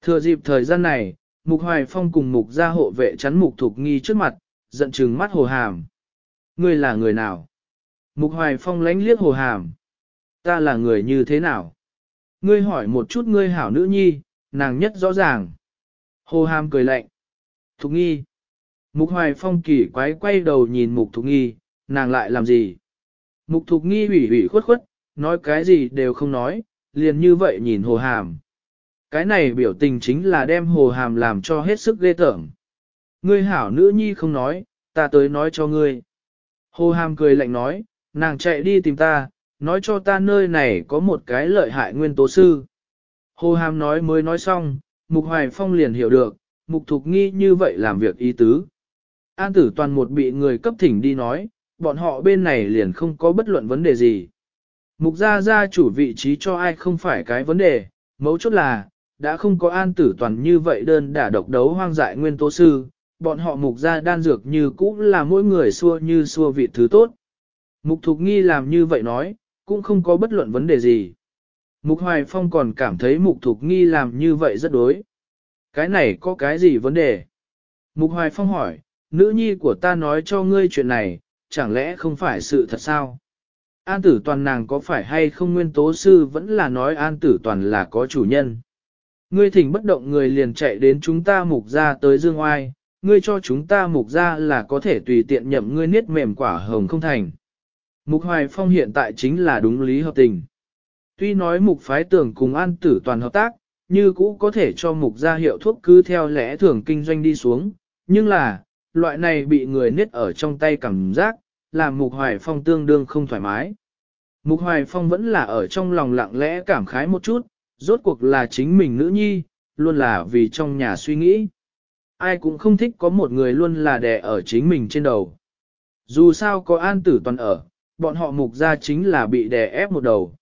Thừa dịp thời gian này, mục hoài phong cùng mục gia hộ vệ chắn mục thục nghi trước mặt, giận trừng mắt hồ hàm. Ngươi là người nào? Mục hoài phong lánh liếc hồ hàm. Ta là người như thế nào? Ngươi hỏi một chút ngươi hảo nữ nhi, nàng nhất rõ ràng. Hồ hàm cười lạnh. Thục nghi. Mục hoài phong kỳ quái quay đầu nhìn mục thục nghi, nàng lại làm gì? Mục thục nghi ủy ủy khuất khuất, nói cái gì đều không nói, liền như vậy nhìn hồ hàm. Cái này biểu tình chính là đem hồ hàm làm cho hết sức ghê tởm. Ngươi hảo nữ nhi không nói, ta tới nói cho ngươi. Hồ hàm cười lạnh nói, nàng chạy đi tìm ta, nói cho ta nơi này có một cái lợi hại nguyên tố sư. Hồ hàm nói mới nói xong, mục hoài phong liền hiểu được, mục thục nghi như vậy làm việc ý tứ. An tử toàn một bị người cấp thỉnh đi nói, bọn họ bên này liền không có bất luận vấn đề gì. Mục gia gia chủ vị trí cho ai không phải cái vấn đề, mấu chốt là, đã không có an tử toàn như vậy đơn đả độc đấu hoang dại nguyên tố sư, bọn họ mục gia đan dược như cũ là mỗi người xua như xua vị thứ tốt. Mục thục nghi làm như vậy nói, cũng không có bất luận vấn đề gì. Mục hoài phong còn cảm thấy mục thục nghi làm như vậy rất đối. Cái này có cái gì vấn đề? Mục hoài phong hỏi, nữ nhi của ta nói cho ngươi chuyện này, chẳng lẽ không phải sự thật sao? An tử toàn nàng có phải hay không nguyên tố sư vẫn là nói an tử toàn là có chủ nhân. Ngươi thỉnh bất động người liền chạy đến chúng ta mục ra tới dương oai, ngươi cho chúng ta mục ra là có thể tùy tiện nhậm ngươi niết mềm quả hồng không thành. Mục hoài phong hiện tại chính là đúng lý hợp tình. Tuy nói mục phái tưởng cùng an tử toàn hợp tác, như cũ có thể cho mục ra hiệu thuốc cứ theo lẽ thường kinh doanh đi xuống, nhưng là, loại này bị người niết ở trong tay cảm giác, làm Mục Hoài Phong tương đương không thoải mái. Mục Hoài Phong vẫn là ở trong lòng lặng lẽ cảm khái một chút, rốt cuộc là chính mình nữ nhi, luôn là vì trong nhà suy nghĩ. Ai cũng không thích có một người luôn là đè ở chính mình trên đầu. Dù sao có an tử toàn ở, bọn họ mục ra chính là bị đè ép một đầu.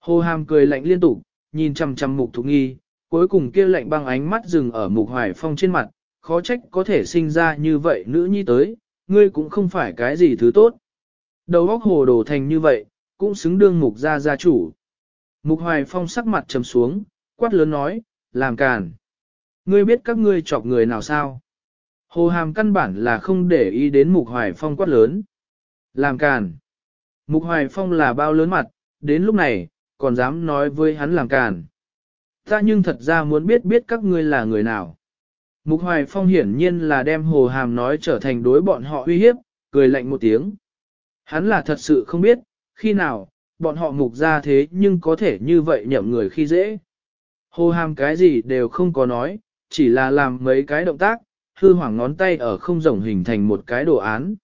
Hồ hàm cười lạnh liên tục, nhìn chằm chằm mục thục nghi, cuối cùng kia lạnh băng ánh mắt dừng ở mục hoài phong trên mặt, khó trách có thể sinh ra như vậy nữ nhi tới, ngươi cũng không phải cái gì thứ tốt. Đầu óc hồ đồ thành như vậy, cũng xứng đương mục gia gia chủ. Mục hoài phong sắc mặt trầm xuống, quát lớn nói, làm càn. Ngươi biết các ngươi chọc người nào sao? Hồ hàm căn bản là không để ý đến mục hoài phong quát lớn. Làm càn. Mục hoài phong là bao lớn mặt, đến lúc này, còn dám nói với hắn làm càn. Ta nhưng thật ra muốn biết biết các ngươi là người nào. Mục Hoài Phong hiển nhiên là đem Hồ Hàm nói trở thành đối bọn họ uy hiếp, cười lạnh một tiếng. Hắn là thật sự không biết, khi nào, bọn họ mục ra thế nhưng có thể như vậy nhậm người khi dễ. Hồ Hàm cái gì đều không có nói, chỉ là làm mấy cái động tác, hư hoảng ngón tay ở không rồng hình thành một cái đồ án.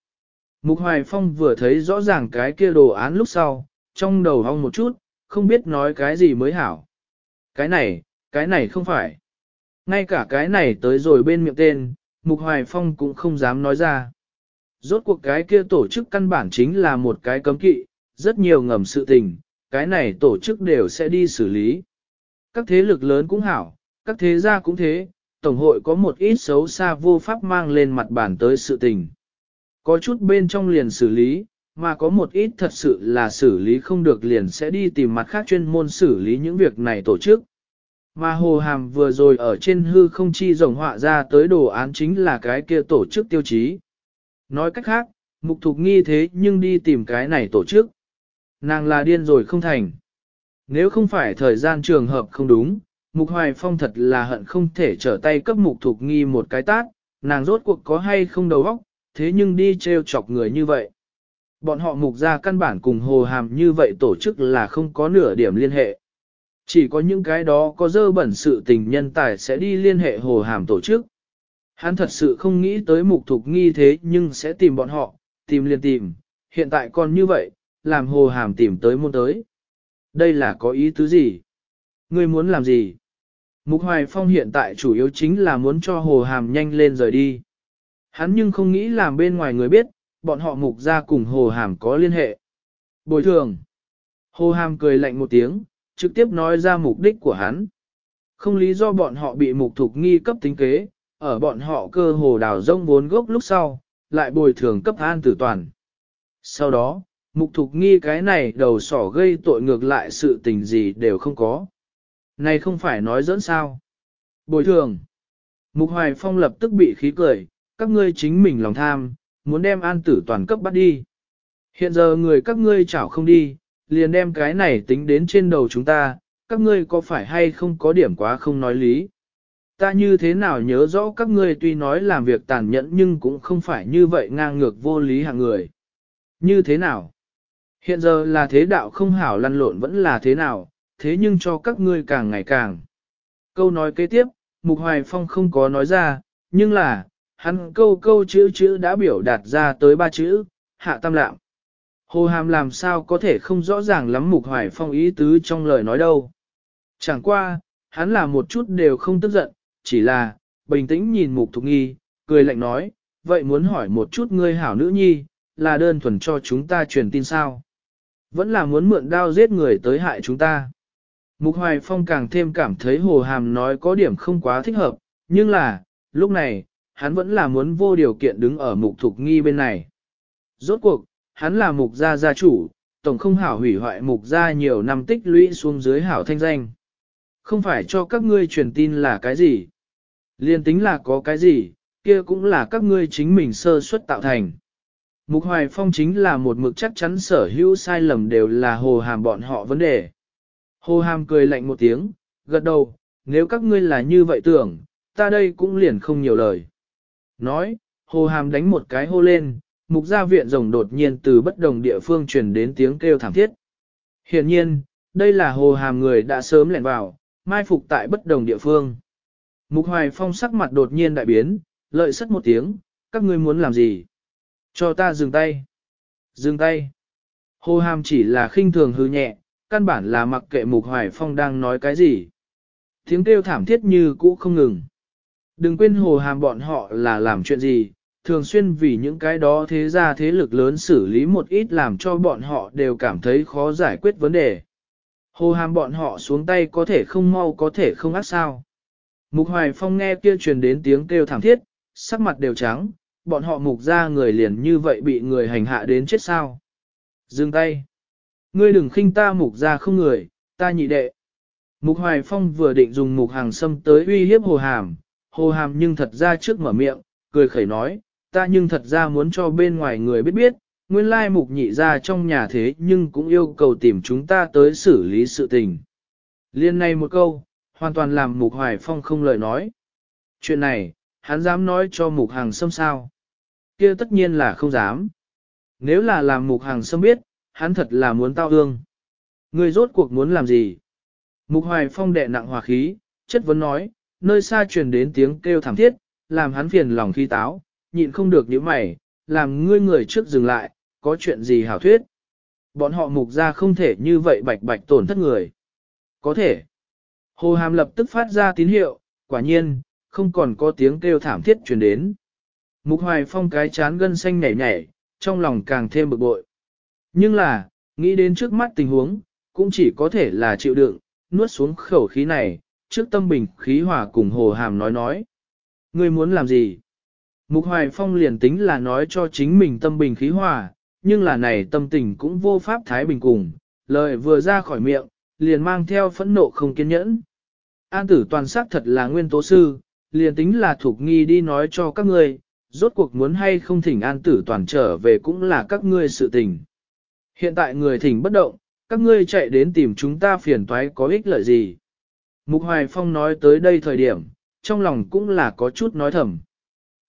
Mục Hoài Phong vừa thấy rõ ràng cái kia đồ án lúc sau, trong đầu hong một chút, không biết nói cái gì mới hảo. Cái này, cái này không phải. Ngay cả cái này tới rồi bên miệng tên, Mục Hoài Phong cũng không dám nói ra. Rốt cuộc cái kia tổ chức căn bản chính là một cái cấm kỵ, rất nhiều ngầm sự tình, cái này tổ chức đều sẽ đi xử lý. Các thế lực lớn cũng hảo, các thế gia cũng thế, Tổng hội có một ít xấu xa vô pháp mang lên mặt bản tới sự tình. Có chút bên trong liền xử lý, mà có một ít thật sự là xử lý không được liền sẽ đi tìm mặt khác chuyên môn xử lý những việc này tổ chức. Mà Hồ Hàm vừa rồi ở trên hư không chi rồng họa ra tới đồ án chính là cái kia tổ chức tiêu chí. Nói cách khác, mục thục nghi thế nhưng đi tìm cái này tổ chức. Nàng là điên rồi không thành. Nếu không phải thời gian trường hợp không đúng, mục hoài phong thật là hận không thể trở tay cấp mục thục nghi một cái tát, nàng rốt cuộc có hay không đầu óc, thế nhưng đi treo chọc người như vậy. Bọn họ mục ra căn bản cùng hồ hàm như vậy tổ chức là không có nửa điểm liên hệ. Chỉ có những cái đó có dơ bẩn sự tình nhân tài sẽ đi liên hệ hồ hàm tổ chức. Hắn thật sự không nghĩ tới mục thục nghi thế nhưng sẽ tìm bọn họ, tìm liền tìm, hiện tại còn như vậy, làm hồ hàm tìm tới môn tới. Đây là có ý tứ gì? Ngươi muốn làm gì? Mục Hoài Phong hiện tại chủ yếu chính là muốn cho hồ hàm nhanh lên rời đi. Hắn nhưng không nghĩ làm bên ngoài người biết, bọn họ mục ra cùng hồ hàm có liên hệ. Bồi thường. Hồ hàm cười lạnh một tiếng, trực tiếp nói ra mục đích của hắn. Không lý do bọn họ bị mục thục nghi cấp tính kế, ở bọn họ cơ hồ đào rông vốn gốc lúc sau, lại bồi thường cấp an tử toàn. Sau đó, mục thục nghi cái này đầu sỏ gây tội ngược lại sự tình gì đều không có. Này không phải nói dẫn sao. Bồi thường. Mục hoài phong lập tức bị khí cười, các ngươi chính mình lòng tham, muốn đem an tử toàn cấp bắt đi. Hiện giờ người các ngươi chảo không đi, liền đem cái này tính đến trên đầu chúng ta, các ngươi có phải hay không có điểm quá không nói lý. Ta như thế nào nhớ rõ các ngươi tuy nói làm việc tàn nhẫn nhưng cũng không phải như vậy ngang ngược vô lý hạng người. Như thế nào? Hiện giờ là thế đạo không hảo lăn lộn vẫn là thế nào, thế nhưng cho các ngươi càng ngày càng. Câu nói kế tiếp, Mục Hoài Phong không có nói ra, nhưng là, hắn câu câu chữ chữ đã biểu đạt ra tới ba chữ, hạ tam lạm. Hồ Hàm làm sao có thể không rõ ràng lắm Mục Hoài Phong ý tứ trong lời nói đâu. Chẳng qua, hắn là một chút đều không tức giận, chỉ là, bình tĩnh nhìn Mục Thục Nghi, cười lạnh nói, vậy muốn hỏi một chút ngươi hảo nữ nhi, là đơn thuần cho chúng ta truyền tin sao? Vẫn là muốn mượn đao giết người tới hại chúng ta. Mục Hoài Phong càng thêm cảm thấy Hồ Hàm nói có điểm không quá thích hợp, nhưng là, lúc này, hắn vẫn là muốn vô điều kiện đứng ở Mục Thục Nghi bên này. Rốt cuộc, hắn là Mục gia gia chủ, tổng không hảo hủy hoại Mục gia nhiều năm tích lũy xuống dưới hảo thanh danh. Không phải cho các ngươi truyền tin là cái gì. Liên tính là có cái gì, kia cũng là các ngươi chính mình sơ suất tạo thành. Mục Hoài Phong chính là một mực chắc chắn sở hữu sai lầm đều là hồ hàm bọn họ vấn đề. Hồ hàm cười lạnh một tiếng, gật đầu, nếu các ngươi là như vậy tưởng, ta đây cũng liền không nhiều lời. Nói, hồ hàm đánh một cái hô lên, mục gia viện rồng đột nhiên từ bất đồng địa phương truyền đến tiếng kêu thảm thiết. Hiện nhiên, đây là hồ hàm người đã sớm lẻn vào, mai phục tại bất đồng địa phương. Mục Hoài Phong sắc mặt đột nhiên đại biến, lợi sất một tiếng, các ngươi muốn làm gì? Cho ta dừng tay. Dừng tay. Hồ Hàm chỉ là khinh thường hư nhẹ, căn bản là mặc kệ Mục Hoài Phong đang nói cái gì. Tiếng kêu thảm thiết như cũ không ngừng. Đừng quên Hồ Hàm bọn họ là làm chuyện gì, thường xuyên vì những cái đó thế ra thế lực lớn xử lý một ít làm cho bọn họ đều cảm thấy khó giải quyết vấn đề. Hồ Hàm bọn họ xuống tay có thể không mau có thể không ác sao. Mục Hoài Phong nghe kia truyền đến tiếng kêu thảm thiết, sắc mặt đều trắng, bọn họ mục ra người liền như vậy bị người hành hạ đến chết sao. Dừng tay. Ngươi đừng khinh ta mục ra không người, ta nhị đệ. Mục Hoài Phong vừa định dùng mục hàng xâm tới uy hiếp hồ hàm, hồ hàm nhưng thật ra trước mở miệng, cười khẩy nói, ta nhưng thật ra muốn cho bên ngoài người biết biết, nguyên lai mục nhị ra trong nhà thế nhưng cũng yêu cầu tìm chúng ta tới xử lý sự tình. Liên này một câu, hoàn toàn làm mục hoài phong không lời nói. Chuyện này, hắn dám nói cho mục hàng xâm sao. kia tất nhiên là không dám. Nếu là làm mục hàng xâm biết, hắn thật là muốn tao ương. Người rốt cuộc muốn làm gì? Mục hoài phong đệ nặng hòa khí, chất vấn nói, nơi xa truyền đến tiếng kêu thảm thiết, làm hắn phiền lòng khi táo, nhịn không được những mày, làm ngươi người trước dừng lại, có chuyện gì hảo thuyết. Bọn họ mục ra không thể như vậy bạch bạch tổn thất người. Có thể. Hồ hàm lập tức phát ra tín hiệu, quả nhiên, không còn có tiếng kêu thảm thiết truyền đến. Mục hoài phong cái chán gân xanh nhảy nhảy, trong lòng càng thêm bực bội. Nhưng là, nghĩ đến trước mắt tình huống, cũng chỉ có thể là chịu đựng, nuốt xuống khẩu khí này, trước tâm bình khí hòa cùng hồ hàm nói nói. Ngươi muốn làm gì? Mục Hoài Phong liền tính là nói cho chính mình tâm bình khí hòa, nhưng là này tâm tình cũng vô pháp thái bình cùng, lời vừa ra khỏi miệng, liền mang theo phẫn nộ không kiên nhẫn. An tử toàn sắc thật là nguyên tố sư, liền tính là thuộc nghi đi nói cho các ngươi, rốt cuộc muốn hay không thỉnh an tử toàn trở về cũng là các ngươi sự tình. Hiện tại người thỉnh bất động, các ngươi chạy đến tìm chúng ta phiền toái có ích lợi gì. Mục Hoài Phong nói tới đây thời điểm, trong lòng cũng là có chút nói thầm.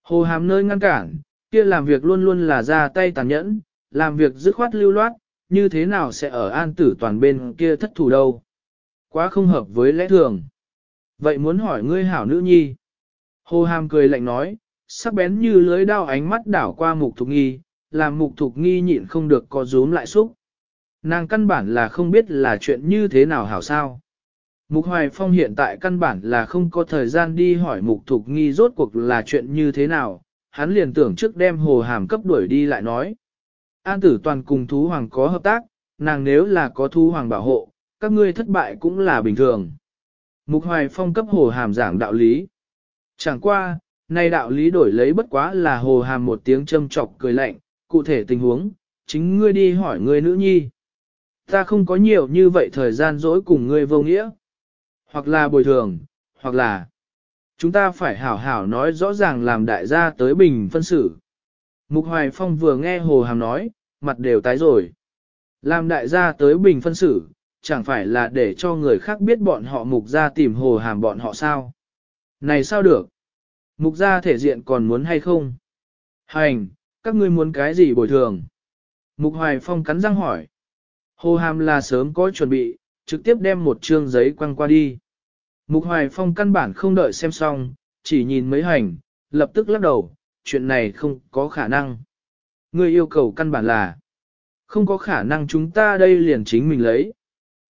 Hồ hàm nơi ngăn cản, kia làm việc luôn luôn là ra tay tàn nhẫn, làm việc dứt khoát lưu loát, như thế nào sẽ ở an tử toàn bên kia thất thủ đâu. Quá không hợp với lẽ thường. Vậy muốn hỏi ngươi hảo nữ nhi. Hồ hàm cười lạnh nói, sắc bén như lưới đao ánh mắt đảo qua mục thục nghi, làm mục thục nghi nhịn không được có rúm lại xúc. Nàng căn bản là không biết là chuyện như thế nào hảo sao. Mục Hoài Phong hiện tại căn bản là không có thời gian đi hỏi Mục Thục Nghi rốt cuộc là chuyện như thế nào, hắn liền tưởng trước đem hồ hàm cấp đuổi đi lại nói. An tử toàn cùng thú hoàng có hợp tác, nàng nếu là có thú hoàng bảo hộ, các ngươi thất bại cũng là bình thường. Mục Hoài Phong cấp hồ hàm giảng đạo lý. Chẳng qua, nay đạo lý đổi lấy bất quá là hồ hàm một tiếng châm chọc cười lạnh, cụ thể tình huống, chính ngươi đi hỏi ngươi nữ nhi. Ta không có nhiều như vậy thời gian dỗi cùng ngươi vô nghĩa. Hoặc là bồi thường, hoặc là chúng ta phải hảo hảo nói rõ ràng làm đại gia tới bình phân xử. Mục Hoài Phong vừa nghe Hồ Hàm nói, mặt đều tái rồi. Làm đại gia tới bình phân xử, chẳng phải là để cho người khác biết bọn họ mục ra tìm Hồ Hàm bọn họ sao. Này sao được? Mục ra thể diện còn muốn hay không? Hành, các ngươi muốn cái gì bồi thường? Mục Hoài Phong cắn răng hỏi. Hồ Hàm là sớm có chuẩn bị, trực tiếp đem một chương giấy quăng qua đi. Mục Hoài Phong căn bản không đợi xem xong, chỉ nhìn mấy hành, lập tức lắc đầu, chuyện này không có khả năng. Người yêu cầu căn bản là, không có khả năng chúng ta đây liền chính mình lấy.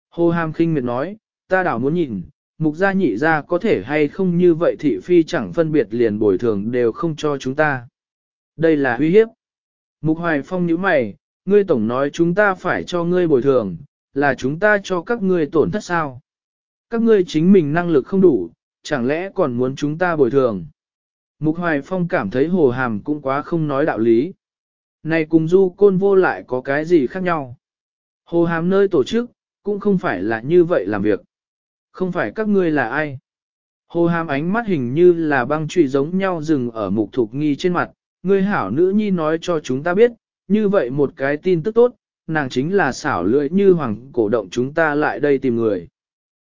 Hồ Hàm khinh miệt nói, ta đảo muốn nhìn, mục gia nhị gia có thể hay không như vậy thị phi chẳng phân biệt liền bồi thường đều không cho chúng ta. Đây là uy hiếp. Mục Hoài Phong nhíu mày, ngươi tổng nói chúng ta phải cho ngươi bồi thường, là chúng ta cho các ngươi tổn thất sao? Các ngươi chính mình năng lực không đủ, chẳng lẽ còn muốn chúng ta bồi thường? Mục Hoài Phong cảm thấy hồ hàm cũng quá không nói đạo lý. Này cùng du côn vô lại có cái gì khác nhau? Hồ hàm nơi tổ chức, cũng không phải là như vậy làm việc. Không phải các ngươi là ai? Hồ hàm ánh mắt hình như là băng trụy giống nhau dừng ở mục thục nghi trên mặt. Ngươi hảo nữ nhi nói cho chúng ta biết, như vậy một cái tin tức tốt, nàng chính là xảo lưỡi như hoàng cổ động chúng ta lại đây tìm người.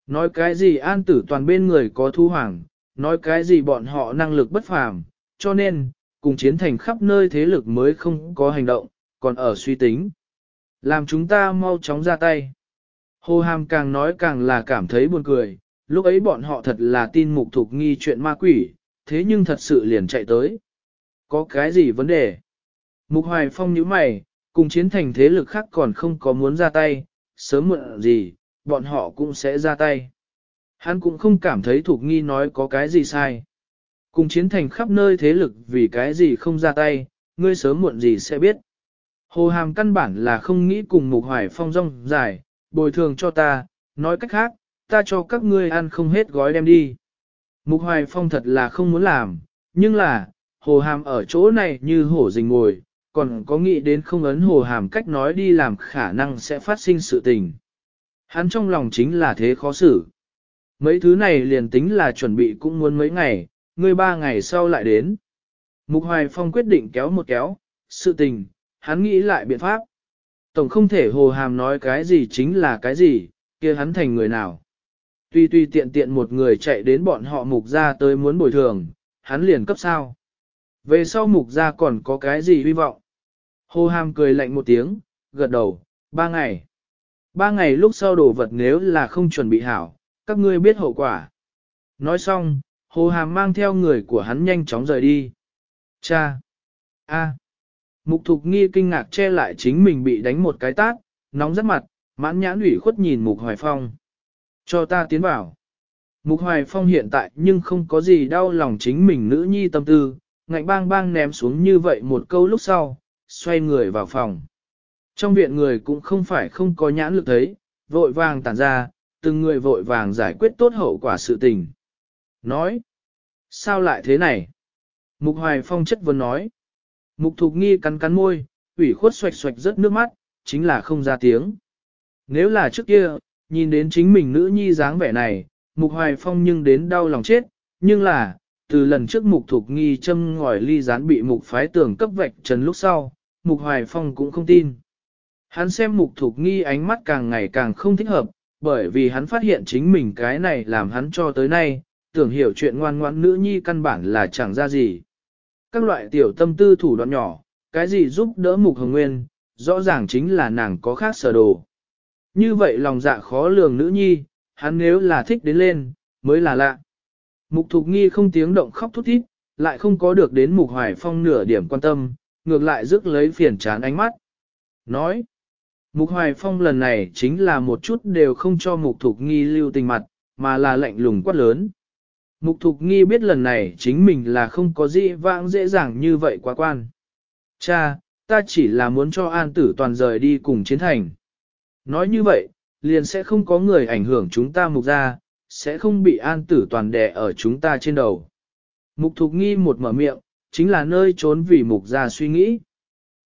Nói cái gì an tử toàn bên người có thu hoàng, nói cái gì bọn họ năng lực bất phàm, cho nên, cùng chiến thành khắp nơi thế lực mới không có hành động, còn ở suy tính. Làm chúng ta mau chóng ra tay. Hồ Hàm càng nói càng là cảm thấy buồn cười, lúc ấy bọn họ thật là tin mục thuộc nghi chuyện ma quỷ, thế nhưng thật sự liền chạy tới. Có cái gì vấn đề? Mục Hoài Phong nhíu mày, cùng chiến thành thế lực khác còn không có muốn ra tay, sớm muộn gì, bọn họ cũng sẽ ra tay. Hắn cũng không cảm thấy thuộc nghi nói có cái gì sai. Cùng chiến thành khắp nơi thế lực vì cái gì không ra tay, ngươi sớm muộn gì sẽ biết. Hồ Hàm căn bản là không nghĩ cùng Mục Hoài Phong rong dài, bồi thường cho ta, nói cách khác, ta cho các ngươi ăn không hết gói đem đi. Mục Hoài Phong thật là không muốn làm, nhưng là, Hồ Hàm ở chỗ này như hổ rình ngồi, còn có nghĩ đến không ấn hồ hàm cách nói đi làm khả năng sẽ phát sinh sự tình. Hắn trong lòng chính là thế khó xử. Mấy thứ này liền tính là chuẩn bị cũng muốn mấy ngày, người ba ngày sau lại đến. Mục Hoài Phong quyết định kéo một kéo, sự tình, hắn nghĩ lại biện pháp. Tổng không thể hồ hàm nói cái gì chính là cái gì, kia hắn thành người nào. Tuy tuy tiện tiện một người chạy đến bọn họ mục ra tới muốn bồi thường, hắn liền cấp sao. Về sau mục ra còn có cái gì hy vọng. Hồ hàm cười lạnh một tiếng, gật đầu, ba ngày. Ba ngày lúc sau đổ vật nếu là không chuẩn bị hảo, các ngươi biết hậu quả. Nói xong, hồ hàm mang theo người của hắn nhanh chóng rời đi. Cha! a, Mục thục nghi kinh ngạc che lại chính mình bị đánh một cái tát, nóng rất mặt, mãn nhãn ủy khuất nhìn mục hoài phong. Cho ta tiến vào. Mục hoài phong hiện tại nhưng không có gì đau lòng chính mình nữ nhi tâm tư, ngạnh bang bang ném xuống như vậy một câu lúc sau, xoay người vào phòng. Trong viện người cũng không phải không có nhãn lực thấy, vội vàng tản ra, từng người vội vàng giải quyết tốt hậu quả sự tình. Nói, sao lại thế này? Mục Hoài Phong chất vấn nói. Mục Thục Nghi cắn cắn môi, ủy khuất xoạch xoạch rất nước mắt, chính là không ra tiếng. Nếu là trước kia, nhìn đến chính mình nữ nhi dáng vẻ này, Mục Hoài Phong nhưng đến đau lòng chết, nhưng là, từ lần trước Mục Thục Nghi châm ngòi ly gián bị Mục phái tưởng cấp vạch trần lúc sau, Mục Hoài Phong cũng không tin. Hắn xem Mục Thục Nghi ánh mắt càng ngày càng không thích hợp, bởi vì hắn phát hiện chính mình cái này làm hắn cho tới nay, tưởng hiểu chuyện ngoan ngoãn nữ nhi căn bản là chẳng ra gì. Các loại tiểu tâm tư thủ đoạn nhỏ, cái gì giúp đỡ Mục Hồng Nguyên, rõ ràng chính là nàng có khác sở đồ. Như vậy lòng dạ khó lường nữ nhi, hắn nếu là thích đến lên, mới là lạ. Mục Thục Nghi không tiếng động khóc thút thít, lại không có được đến Mục Hoài Phong nửa điểm quan tâm, ngược lại rước lấy phiền chán ánh mắt. Nói, Mục Hoài Phong lần này chính là một chút đều không cho Mục Thục Nghi lưu tình mặt, mà là lạnh lùng quát lớn. Mục Thục Nghi biết lần này chính mình là không có gì vãng dễ dàng như vậy quá quan. Cha, ta chỉ là muốn cho an tử toàn rời đi cùng chiến thành. Nói như vậy, liền sẽ không có người ảnh hưởng chúng ta mục ra, sẽ không bị an tử toàn đè ở chúng ta trên đầu. Mục Thục Nghi một mở miệng, chính là nơi trốn vì mục ra suy nghĩ.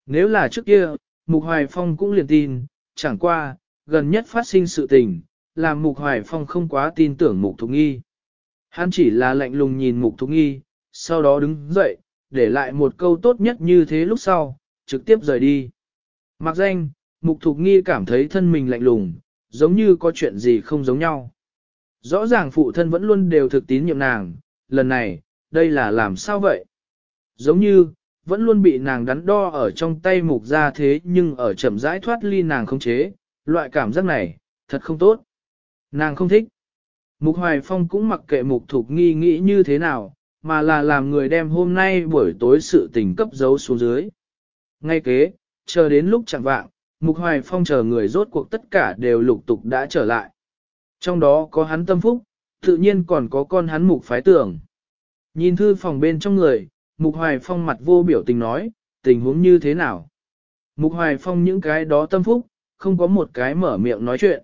Nếu là trước kia, Mục Hoài Phong cũng liền tin, chẳng qua, gần nhất phát sinh sự tình, làm Mục Hoài Phong không quá tin tưởng Mục Thục Nghi. Hắn chỉ là lạnh lùng nhìn Mục Thục Nghi, sau đó đứng dậy, để lại một câu tốt nhất như thế lúc sau, trực tiếp rời đi. Mặc danh, Mục Thục Nghi cảm thấy thân mình lạnh lùng, giống như có chuyện gì không giống nhau. Rõ ràng phụ thân vẫn luôn đều thực tín nhiệm nàng, lần này, đây là làm sao vậy? Giống như, vẫn luôn bị nàng đắn đo ở trong tay mục ra thế nhưng ở chậm rãi thoát ly nàng không chế, loại cảm giác này, thật không tốt. Nàng không thích. Mục Hoài Phong cũng mặc kệ mục thục nghi nghĩ như thế nào, mà là làm người đem hôm nay buổi tối sự tình cấp giấu xuống dưới. Ngay kế, chờ đến lúc chẳng vạng, Mục Hoài Phong chờ người rốt cuộc tất cả đều lục tục đã trở lại. Trong đó có hắn tâm phúc, tự nhiên còn có con hắn mục phái tưởng. Nhìn thư phòng bên trong người, Mục Hoài Phong mặt vô biểu tình nói, tình huống như thế nào? Mục Hoài Phong những cái đó tâm phúc, không có một cái mở miệng nói chuyện.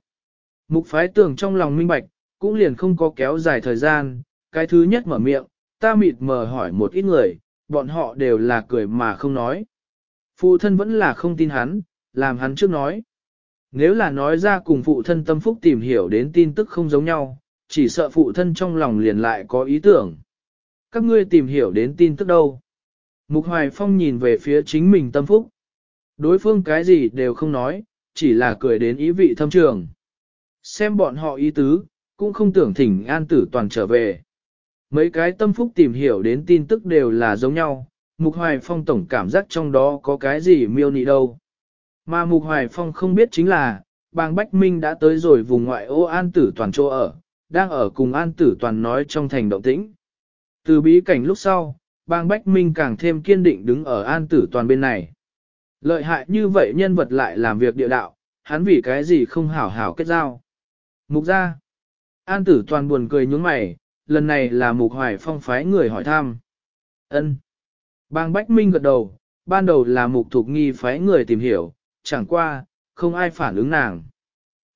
Mục phái tưởng trong lòng minh bạch, cũng liền không có kéo dài thời gian, cái thứ nhất mở miệng, ta mịt mờ hỏi một ít người, bọn họ đều là cười mà không nói. Phụ thân vẫn là không tin hắn, làm hắn trước nói. Nếu là nói ra cùng phụ thân tâm phúc tìm hiểu đến tin tức không giống nhau, chỉ sợ phụ thân trong lòng liền lại có ý tưởng các ngươi tìm hiểu đến tin tức đâu. Mục Hoài Phong nhìn về phía chính mình tâm phúc. Đối phương cái gì đều không nói, chỉ là cười đến ý vị thâm trường. Xem bọn họ ý tứ, cũng không tưởng thỉnh an tử toàn trở về. Mấy cái tâm phúc tìm hiểu đến tin tức đều là giống nhau, Mục Hoài Phong tổng cảm giác trong đó có cái gì miêu nị đâu. Mà Mục Hoài Phong không biết chính là, bang Bách Minh đã tới rồi vùng ngoại ô an tử toàn chỗ ở, đang ở cùng an tử toàn nói trong thành động tĩnh. Từ bí cảnh lúc sau, bang Bách Minh càng thêm kiên định đứng ở an tử toàn bên này. Lợi hại như vậy nhân vật lại làm việc địa đạo, hắn vì cái gì không hảo hảo kết giao. Mục ra. An tử toàn buồn cười nhún mày, lần này là mục hoài phong phái người hỏi thăm. ân Bang Bách Minh gật đầu, ban đầu là mục thuộc nghi phái người tìm hiểu, chẳng qua, không ai phản ứng nàng.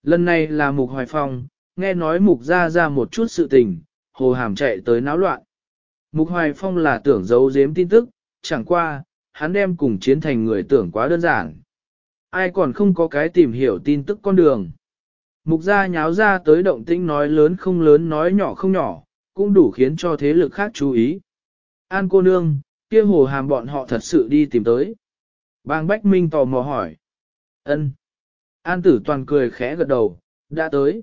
Lần này là mục hoài phong, nghe nói mục ra ra một chút sự tình, hồ hàm chạy tới náo loạn. Mục Hoài Phong là tưởng giấu giếm tin tức, chẳng qua, hắn đem cùng chiến thành người tưởng quá đơn giản. Ai còn không có cái tìm hiểu tin tức con đường. Mục gia nháo ra tới động tĩnh nói lớn không lớn nói nhỏ không nhỏ, cũng đủ khiến cho thế lực khác chú ý. An cô nương, kia hồ hàm bọn họ thật sự đi tìm tới. Bang Bách Minh tò mò hỏi ân An tử toàn cười khẽ gật đầu, đã tới.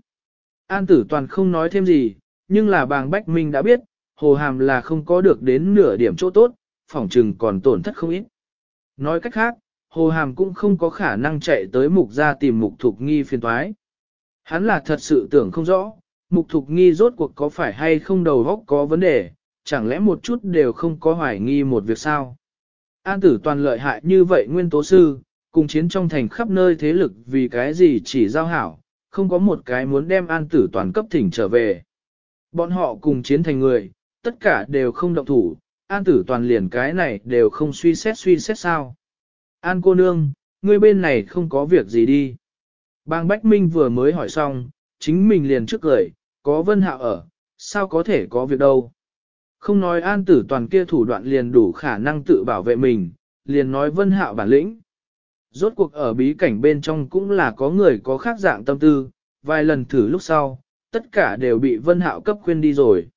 An tử toàn không nói thêm gì, nhưng là bàng Bách Minh đã biết, hồ hàm là không có được đến nửa điểm chỗ tốt, phỏng trừng còn tổn thất không ít. Nói cách khác, hồ hàm cũng không có khả năng chạy tới mục ra tìm mục thục nghi phiền toái. Hắn là thật sự tưởng không rõ, mục thục nghi rốt cuộc có phải hay không đầu góc có vấn đề, chẳng lẽ một chút đều không có hoài nghi một việc sao. An tử toàn lợi hại như vậy nguyên tố sư, cùng chiến trong thành khắp nơi thế lực vì cái gì chỉ giao hảo, không có một cái muốn đem an tử toàn cấp thỉnh trở về. Bọn họ cùng chiến thành người, tất cả đều không động thủ, an tử toàn liền cái này đều không suy xét suy xét sao. An cô nương, ngươi bên này không có việc gì đi. Bang Bách Minh vừa mới hỏi xong, chính mình liền trước cười, có vân hạo ở, sao có thể có việc đâu. Không nói an tử toàn kia thủ đoạn liền đủ khả năng tự bảo vệ mình, liền nói vân hạo bản lĩnh. Rốt cuộc ở bí cảnh bên trong cũng là có người có khác dạng tâm tư, vài lần thử lúc sau, tất cả đều bị vân hạo cấp khuyên đi rồi.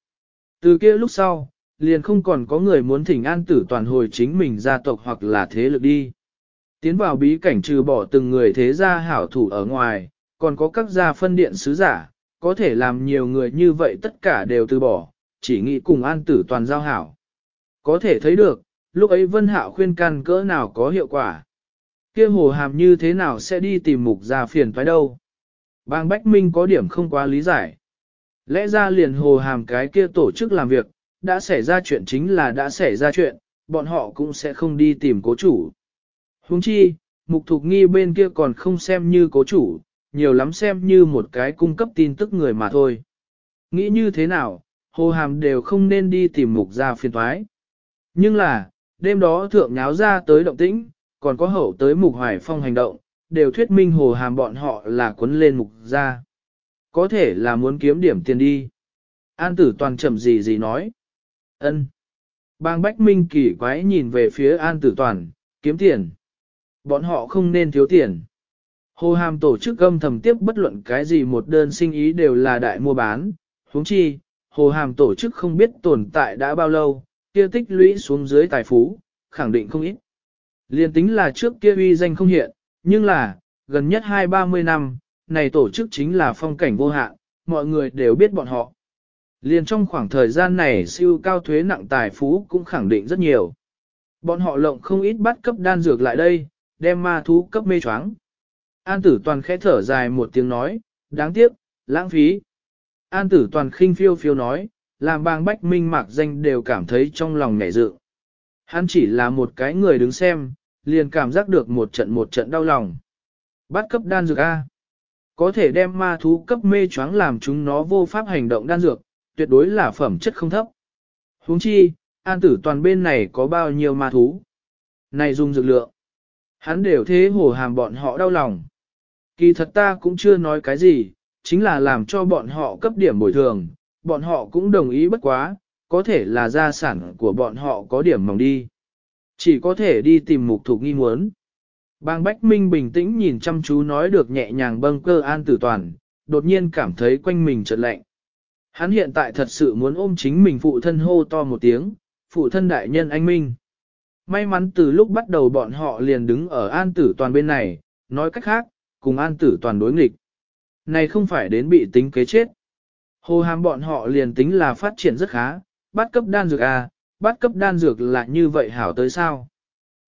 Từ kia lúc sau, liền không còn có người muốn thỉnh an tử toàn hồi chính mình gia tộc hoặc là thế lực đi. Tiến vào bí cảnh trừ bỏ từng người thế gia hảo thủ ở ngoài, còn có các gia phân điện sứ giả, có thể làm nhiều người như vậy tất cả đều từ bỏ, chỉ nghĩ cùng an tử toàn giao hảo. Có thể thấy được, lúc ấy Vân Hạo khuyên can cỡ nào có hiệu quả kia hồ hàm như thế nào sẽ đi tìm mục gia phiền phải đâu. Bang Bách Minh có điểm không quá lý giải. Lẽ ra liền hồ hàm cái kia tổ chức làm việc, đã xảy ra chuyện chính là đã xảy ra chuyện, bọn họ cũng sẽ không đi tìm cố chủ. Huống chi, mục thục nghi bên kia còn không xem như cố chủ, nhiều lắm xem như một cái cung cấp tin tức người mà thôi. Nghĩ như thế nào, hồ hàm đều không nên đi tìm mục ra phiền thoái. Nhưng là, đêm đó thượng nháo ra tới động tĩnh, còn có hậu tới mục hoài phong hành động, đều thuyết minh hồ hàm bọn họ là quấn lên mục ra. Có thể là muốn kiếm điểm tiền đi. An tử toàn chậm gì gì nói. ân Bang Bách Minh kỳ quái nhìn về phía An tử toàn, kiếm tiền. Bọn họ không nên thiếu tiền. Hồ hàm tổ chức âm thầm tiếp bất luận cái gì một đơn sinh ý đều là đại mua bán, huống chi, hồ hàm tổ chức không biết tồn tại đã bao lâu, kia tích lũy xuống dưới tài phú, khẳng định không ít. Liên tính là trước kia uy danh không hiện, nhưng là, gần nhất hai ba mươi năm, này tổ chức chính là phong cảnh vô hạn, mọi người đều biết bọn họ. Liên trong khoảng thời gian này siêu cao thuế nặng tài phú cũng khẳng định rất nhiều. Bọn họ lộng không ít bắt cấp đan dược lại đây, đem ma thú cấp mê choáng. An tử toàn khẽ thở dài một tiếng nói, đáng tiếc, lãng phí. An tử toàn khinh phiêu phiêu nói, làm bang bách minh mạc danh đều cảm thấy trong lòng ngảy dự. Hắn chỉ là một cái người đứng xem, liền cảm giác được một trận một trận đau lòng. Bắt cấp đan dược A. Có thể đem ma thú cấp mê choáng làm chúng nó vô pháp hành động đan dược, tuyệt đối là phẩm chất không thấp. huống chi, an tử toàn bên này có bao nhiêu ma thú. Này dùng dược lượng. Hắn đều thế hồ hàm bọn họ đau lòng. Kỳ thật ta cũng chưa nói cái gì, chính là làm cho bọn họ cấp điểm bồi thường, bọn họ cũng đồng ý bất quá, có thể là gia sản của bọn họ có điểm mỏng đi. Chỉ có thể đi tìm mục thuộc nghi muốn. Bang Bách Minh bình tĩnh nhìn chăm chú nói được nhẹ nhàng bâng cơ an tử toàn, đột nhiên cảm thấy quanh mình chợt lạnh. Hắn hiện tại thật sự muốn ôm chính mình phụ thân hô to một tiếng, phụ thân đại nhân anh Minh. May mắn từ lúc bắt đầu bọn họ liền đứng ở an tử toàn bên này, nói cách khác, cùng an tử toàn đối nghịch. Này không phải đến bị tính kế chết. Hồ hàm bọn họ liền tính là phát triển rất khá, bắt cấp đan dược à, bắt cấp đan dược là như vậy hảo tới sao.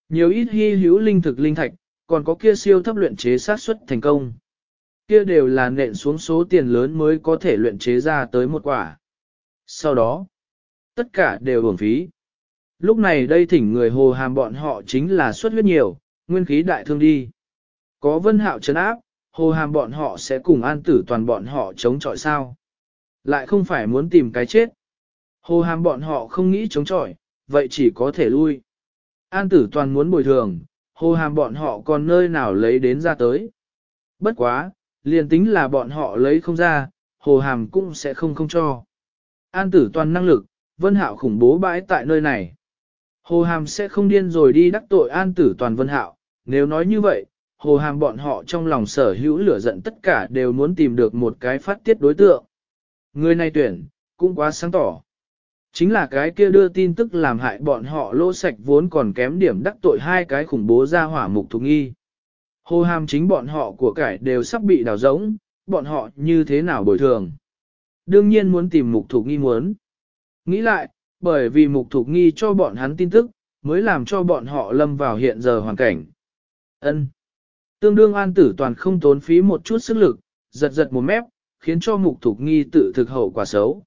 Nhiều ít hy hữu linh thực linh thạch, còn có kia siêu thấp luyện chế sát xuất thành công. Kia đều là nện xuống số tiền lớn mới có thể luyện chế ra tới một quả. Sau đó, tất cả đều hưởng phí. Lúc này đây thỉnh người hồ hàm bọn họ chính là xuất huyết nhiều, nguyên khí đại thương đi. Có vân hạo chấn áp, hồ hàm bọn họ sẽ cùng an tử toàn bọn họ chống chọi sao. Lại không phải muốn tìm cái chết. Hồ hàm bọn họ không nghĩ chống chọi, vậy chỉ có thể lui. An tử toàn muốn bồi thường, hồ hàm bọn họ còn nơi nào lấy đến ra tới. Bất quá, liền tính là bọn họ lấy không ra, hồ hàm cũng sẽ không không cho. An tử toàn năng lực, vân hạo khủng bố bãi tại nơi này. Hồ hàm sẽ không điên rồi đi đắc tội an tử toàn vân hạo, nếu nói như vậy, hồ hàm bọn họ trong lòng sở hữu lửa giận tất cả đều muốn tìm được một cái phát tiết đối tượng. Người này tuyển, cũng quá sáng tỏ. Chính là cái kia đưa tin tức làm hại bọn họ lỗ sạch vốn còn kém điểm đắc tội hai cái khủng bố ra hỏa mục thục nghi. Hồ hàm chính bọn họ của cải đều sắp bị đào rỗng, bọn họ như thế nào bồi thường. Đương nhiên muốn tìm mục thục nghi muốn. Nghĩ lại, bởi vì mục thục nghi cho bọn hắn tin tức, mới làm cho bọn họ lâm vào hiện giờ hoàn cảnh. ân Tương đương an tử toàn không tốn phí một chút sức lực, giật giật một mép, khiến cho mục thục nghi tự thực hậu quả xấu.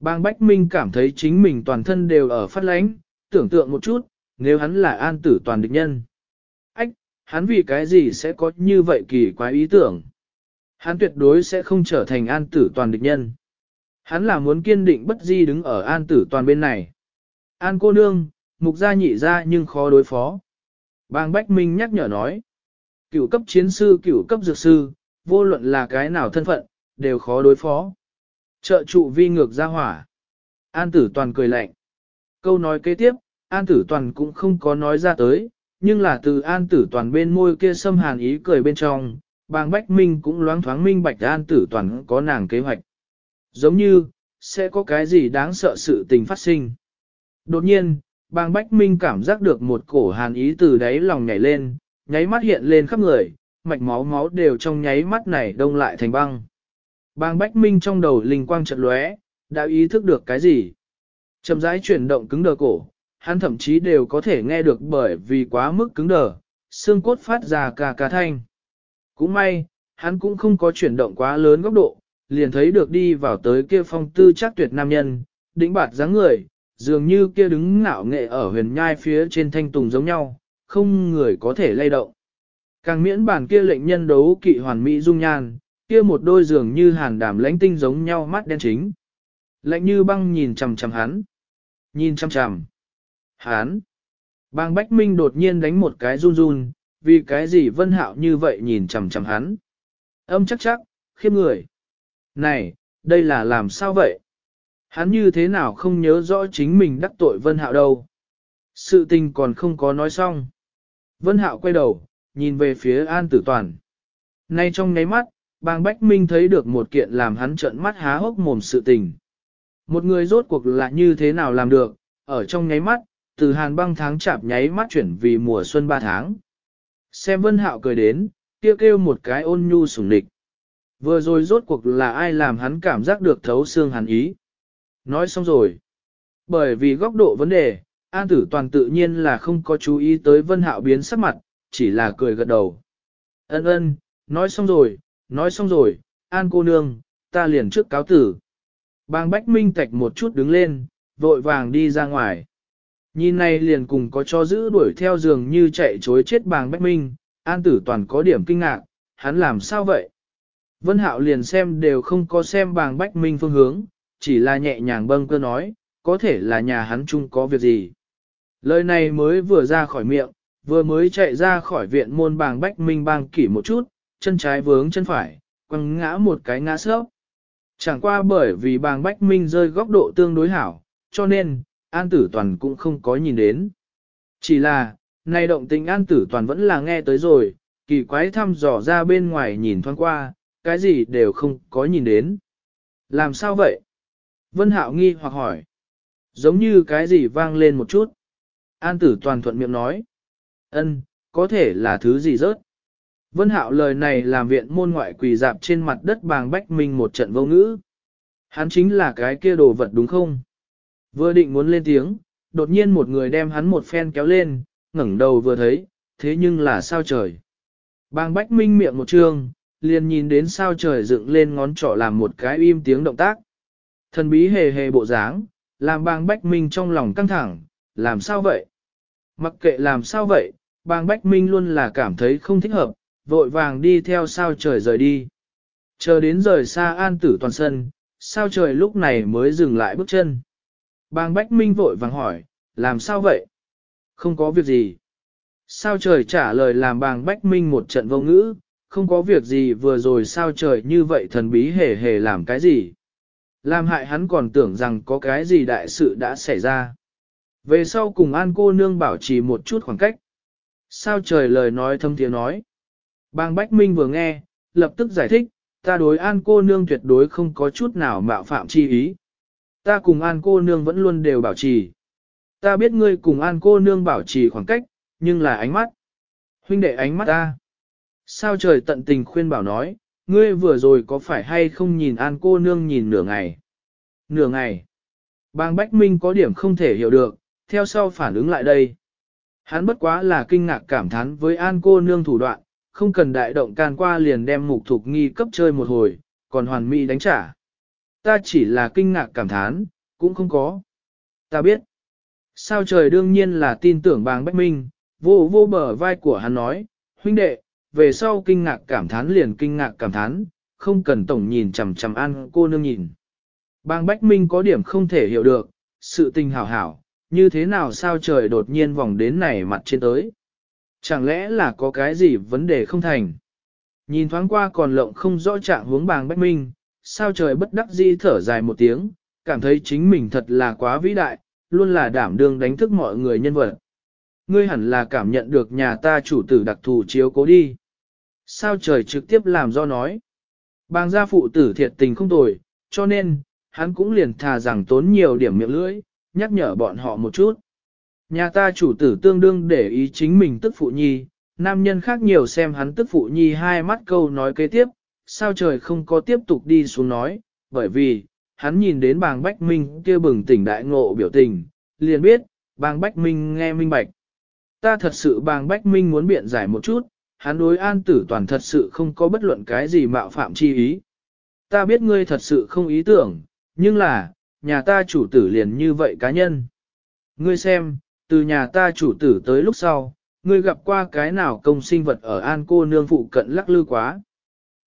Bang Bách Minh cảm thấy chính mình toàn thân đều ở phát lánh, tưởng tượng một chút, nếu hắn là an tử toàn địch nhân. Ách, hắn vì cái gì sẽ có như vậy kỳ quái ý tưởng? Hắn tuyệt đối sẽ không trở thành an tử toàn địch nhân. Hắn là muốn kiên định bất di đứng ở an tử toàn bên này. An cô nương, mục gia nhị ra nhưng khó đối phó. Bang Bách Minh nhắc nhở nói. Cửu cấp chiến sư cửu cấp dược sư, vô luận là cái nào thân phận, đều khó đối phó. Trợ trụ vi ngược ra hỏa. An tử toàn cười lạnh. Câu nói kế tiếp, an tử toàn cũng không có nói ra tới, nhưng là từ an tử toàn bên môi kia xâm hàn ý cười bên trong, bang Bách Minh cũng loáng thoáng minh bạch an tử toàn có nàng kế hoạch. Giống như, sẽ có cái gì đáng sợ sự tình phát sinh. Đột nhiên, bang Bách Minh cảm giác được một cổ hàn ý từ đáy lòng nhảy lên, nháy mắt hiện lên khắp người, mạch máu máu đều trong nháy mắt này đông lại thành băng. Bang Bách Minh trong đầu linh quang chợt lóe, đã ý thức được cái gì. Chậm rãi chuyển động cứng đờ cổ, hắn thậm chí đều có thể nghe được bởi vì quá mức cứng đờ, xương cốt phát ra cà cà thanh. Cũng may, hắn cũng không có chuyển động quá lớn góc độ, liền thấy được đi vào tới kia phong tư chắc tuyệt nam nhân, đỉnh bạt dáng người, dường như kia đứng ngạo nghệ ở huyền nhai phía trên thanh tùng giống nhau, không người có thể lay động. Càng miễn bản kia lệnh nhân đấu kỵ hoàn mỹ dung nhan, kia một đôi dường như hàn đảm lãnh tinh giống nhau mắt đen chính. Lạnh như băng nhìn chằm chằm hắn. Nhìn chằm chằm. Hắn. Bang Bách Minh đột nhiên đánh một cái run run, vì cái gì vân hạo như vậy nhìn chằm chằm hắn. Âm chắc chắc, khiêm người. Này, đây là làm sao vậy? Hắn như thế nào không nhớ rõ chính mình đắc tội vân hạo đâu. Sự tình còn không có nói xong. Vân hạo quay đầu, nhìn về phía an tử toàn. Nay trong nháy mắt, bang Bách Minh thấy được một kiện làm hắn trợn mắt há hốc mồm sự tình. Một người rốt cuộc là như thế nào làm được, ở trong nháy mắt, từ hàn băng tháng chạp nháy mắt chuyển vì mùa xuân ba tháng. Xem vân hạo cười đến, kia kêu, một cái ôn nhu sủng nịch. Vừa rồi rốt cuộc là ai làm hắn cảm giác được thấu xương hắn ý. Nói xong rồi. Bởi vì góc độ vấn đề, An tử toàn tự nhiên là không có chú ý tới vân hạo biến sắc mặt, chỉ là cười gật đầu. Ân ân, nói xong rồi, nói xong rồi, An cô nương, ta liền trước cáo tử. Bang Bách Minh tạch một chút đứng lên, vội vàng đi ra ngoài. Nhìn này liền cùng có cho giữ đuổi theo giường như chạy chối chết bàng Bách Minh, An tử toàn có điểm kinh ngạc, hắn làm sao vậy? Vân Hạo liền xem đều không có xem bàng Bách Minh phương hướng, chỉ là nhẹ nhàng bâng cơ nói, có thể là nhà hắn chung có việc gì. Lời này mới vừa ra khỏi miệng, vừa mới chạy ra khỏi viện môn bàng Bách Minh bang kỷ một chút, chân trái vướng chân phải, quăng ngã một cái ngã sớp. Chẳng qua bởi vì bàng Bách Minh rơi góc độ tương đối hảo, cho nên, An Tử Toàn cũng không có nhìn đến. Chỉ là, nay động tình An Tử Toàn vẫn là nghe tới rồi, kỳ quái thăm dò ra bên ngoài nhìn thoáng qua, cái gì đều không có nhìn đến. Làm sao vậy? Vân Hạo nghi hoặc hỏi. Giống như cái gì vang lên một chút. An Tử Toàn thuận miệng nói. Ân, có thể là thứ gì rớt. Vân Hạo lời này làm viện môn ngoại quỳ dạp trên mặt đất bàng bách minh một trận vô ngữ. Hắn chính là cái kia đồ vật đúng không? Vừa định muốn lên tiếng, đột nhiên một người đem hắn một phen kéo lên, ngẩng đầu vừa thấy, thế nhưng là sao trời. Bàng bách minh miệng một trường, liền nhìn đến sao trời dựng lên ngón trỏ làm một cái im tiếng động tác. Thần bí hề hề bộ dáng, làm bàng bách minh trong lòng căng thẳng, làm sao vậy? Mặc kệ làm sao vậy, bàng bách minh luôn là cảm thấy không thích hợp, vội vàng đi theo sao trời rời đi. Chờ đến rời xa an tử toàn sân, sao trời lúc này mới dừng lại bước chân. bang Bách Minh vội vàng hỏi, làm sao vậy? Không có việc gì. Sao trời trả lời làm bàng Bách Minh một trận vô ngữ, không có việc gì vừa rồi sao trời như vậy thần bí hề hề làm cái gì. Làm hại hắn còn tưởng rằng có cái gì đại sự đã xảy ra. Về sau cùng an cô nương bảo trì một chút khoảng cách. Sao trời lời nói thâm tiếng nói. Bang Bách Minh vừa nghe, lập tức giải thích, ta đối an cô nương tuyệt đối không có chút nào mạo phạm chi ý. Ta cùng an cô nương vẫn luôn đều bảo trì. Ta biết ngươi cùng an cô nương bảo trì khoảng cách, nhưng là ánh mắt. Huynh đệ ánh mắt ta. Sao trời tận tình khuyên bảo nói, ngươi vừa rồi có phải hay không nhìn an cô nương nhìn nửa ngày. Nửa ngày. Bang Bách Minh có điểm không thể hiểu được, theo sau phản ứng lại đây. Hắn bất quá là kinh ngạc cảm thán với an cô nương thủ đoạn, không cần đại động can qua liền đem mục thục nghi cấp chơi một hồi, còn hoàn mỹ đánh trả. Ta chỉ là kinh ngạc cảm thán, cũng không có. Ta biết. Sao trời đương nhiên là tin tưởng bàng Bách Minh, vô vô bờ vai của hắn nói, huynh đệ, về sau kinh ngạc cảm thán liền kinh ngạc cảm thán, không cần tổng nhìn chằm chằm ăn cô nương nhìn. Bàng Bách Minh có điểm không thể hiểu được, sự tình hảo hảo, như thế nào sao trời đột nhiên vòng đến này mặt trên tới. Chẳng lẽ là có cái gì vấn đề không thành? Nhìn thoáng qua còn lộng không rõ trạng hướng bàng Bách Minh, sao trời bất đắc dĩ thở dài một tiếng, cảm thấy chính mình thật là quá vĩ đại, luôn là đảm đương đánh thức mọi người nhân vật. Ngươi hẳn là cảm nhận được nhà ta chủ tử đặc thù chiếu cố đi. Sao trời trực tiếp làm do nói. Bàng gia phụ tử thiệt tình không tồi, cho nên, hắn cũng liền thà rằng tốn nhiều điểm miệng lưỡi, nhắc nhở bọn họ một chút. Nhà ta chủ tử tương đương để ý chính mình tức phụ nhi, nam nhân khác nhiều xem hắn tức phụ nhi hai mắt câu nói kế tiếp, sao trời không có tiếp tục đi xuống nói, bởi vì, hắn nhìn đến bàng Bách Minh kia bừng tỉnh đại ngộ biểu tình, liền biết, bàng Bách Minh nghe minh bạch. Ta thật sự bàng Bách Minh muốn biện giải một chút, hắn đối an tử toàn thật sự không có bất luận cái gì mạo phạm chi ý. Ta biết ngươi thật sự không ý tưởng, nhưng là, nhà ta chủ tử liền như vậy cá nhân. Ngươi xem, từ nhà ta chủ tử tới lúc sau, ngươi gặp qua cái nào công sinh vật ở an cô nương phụ cận lắc lư quá.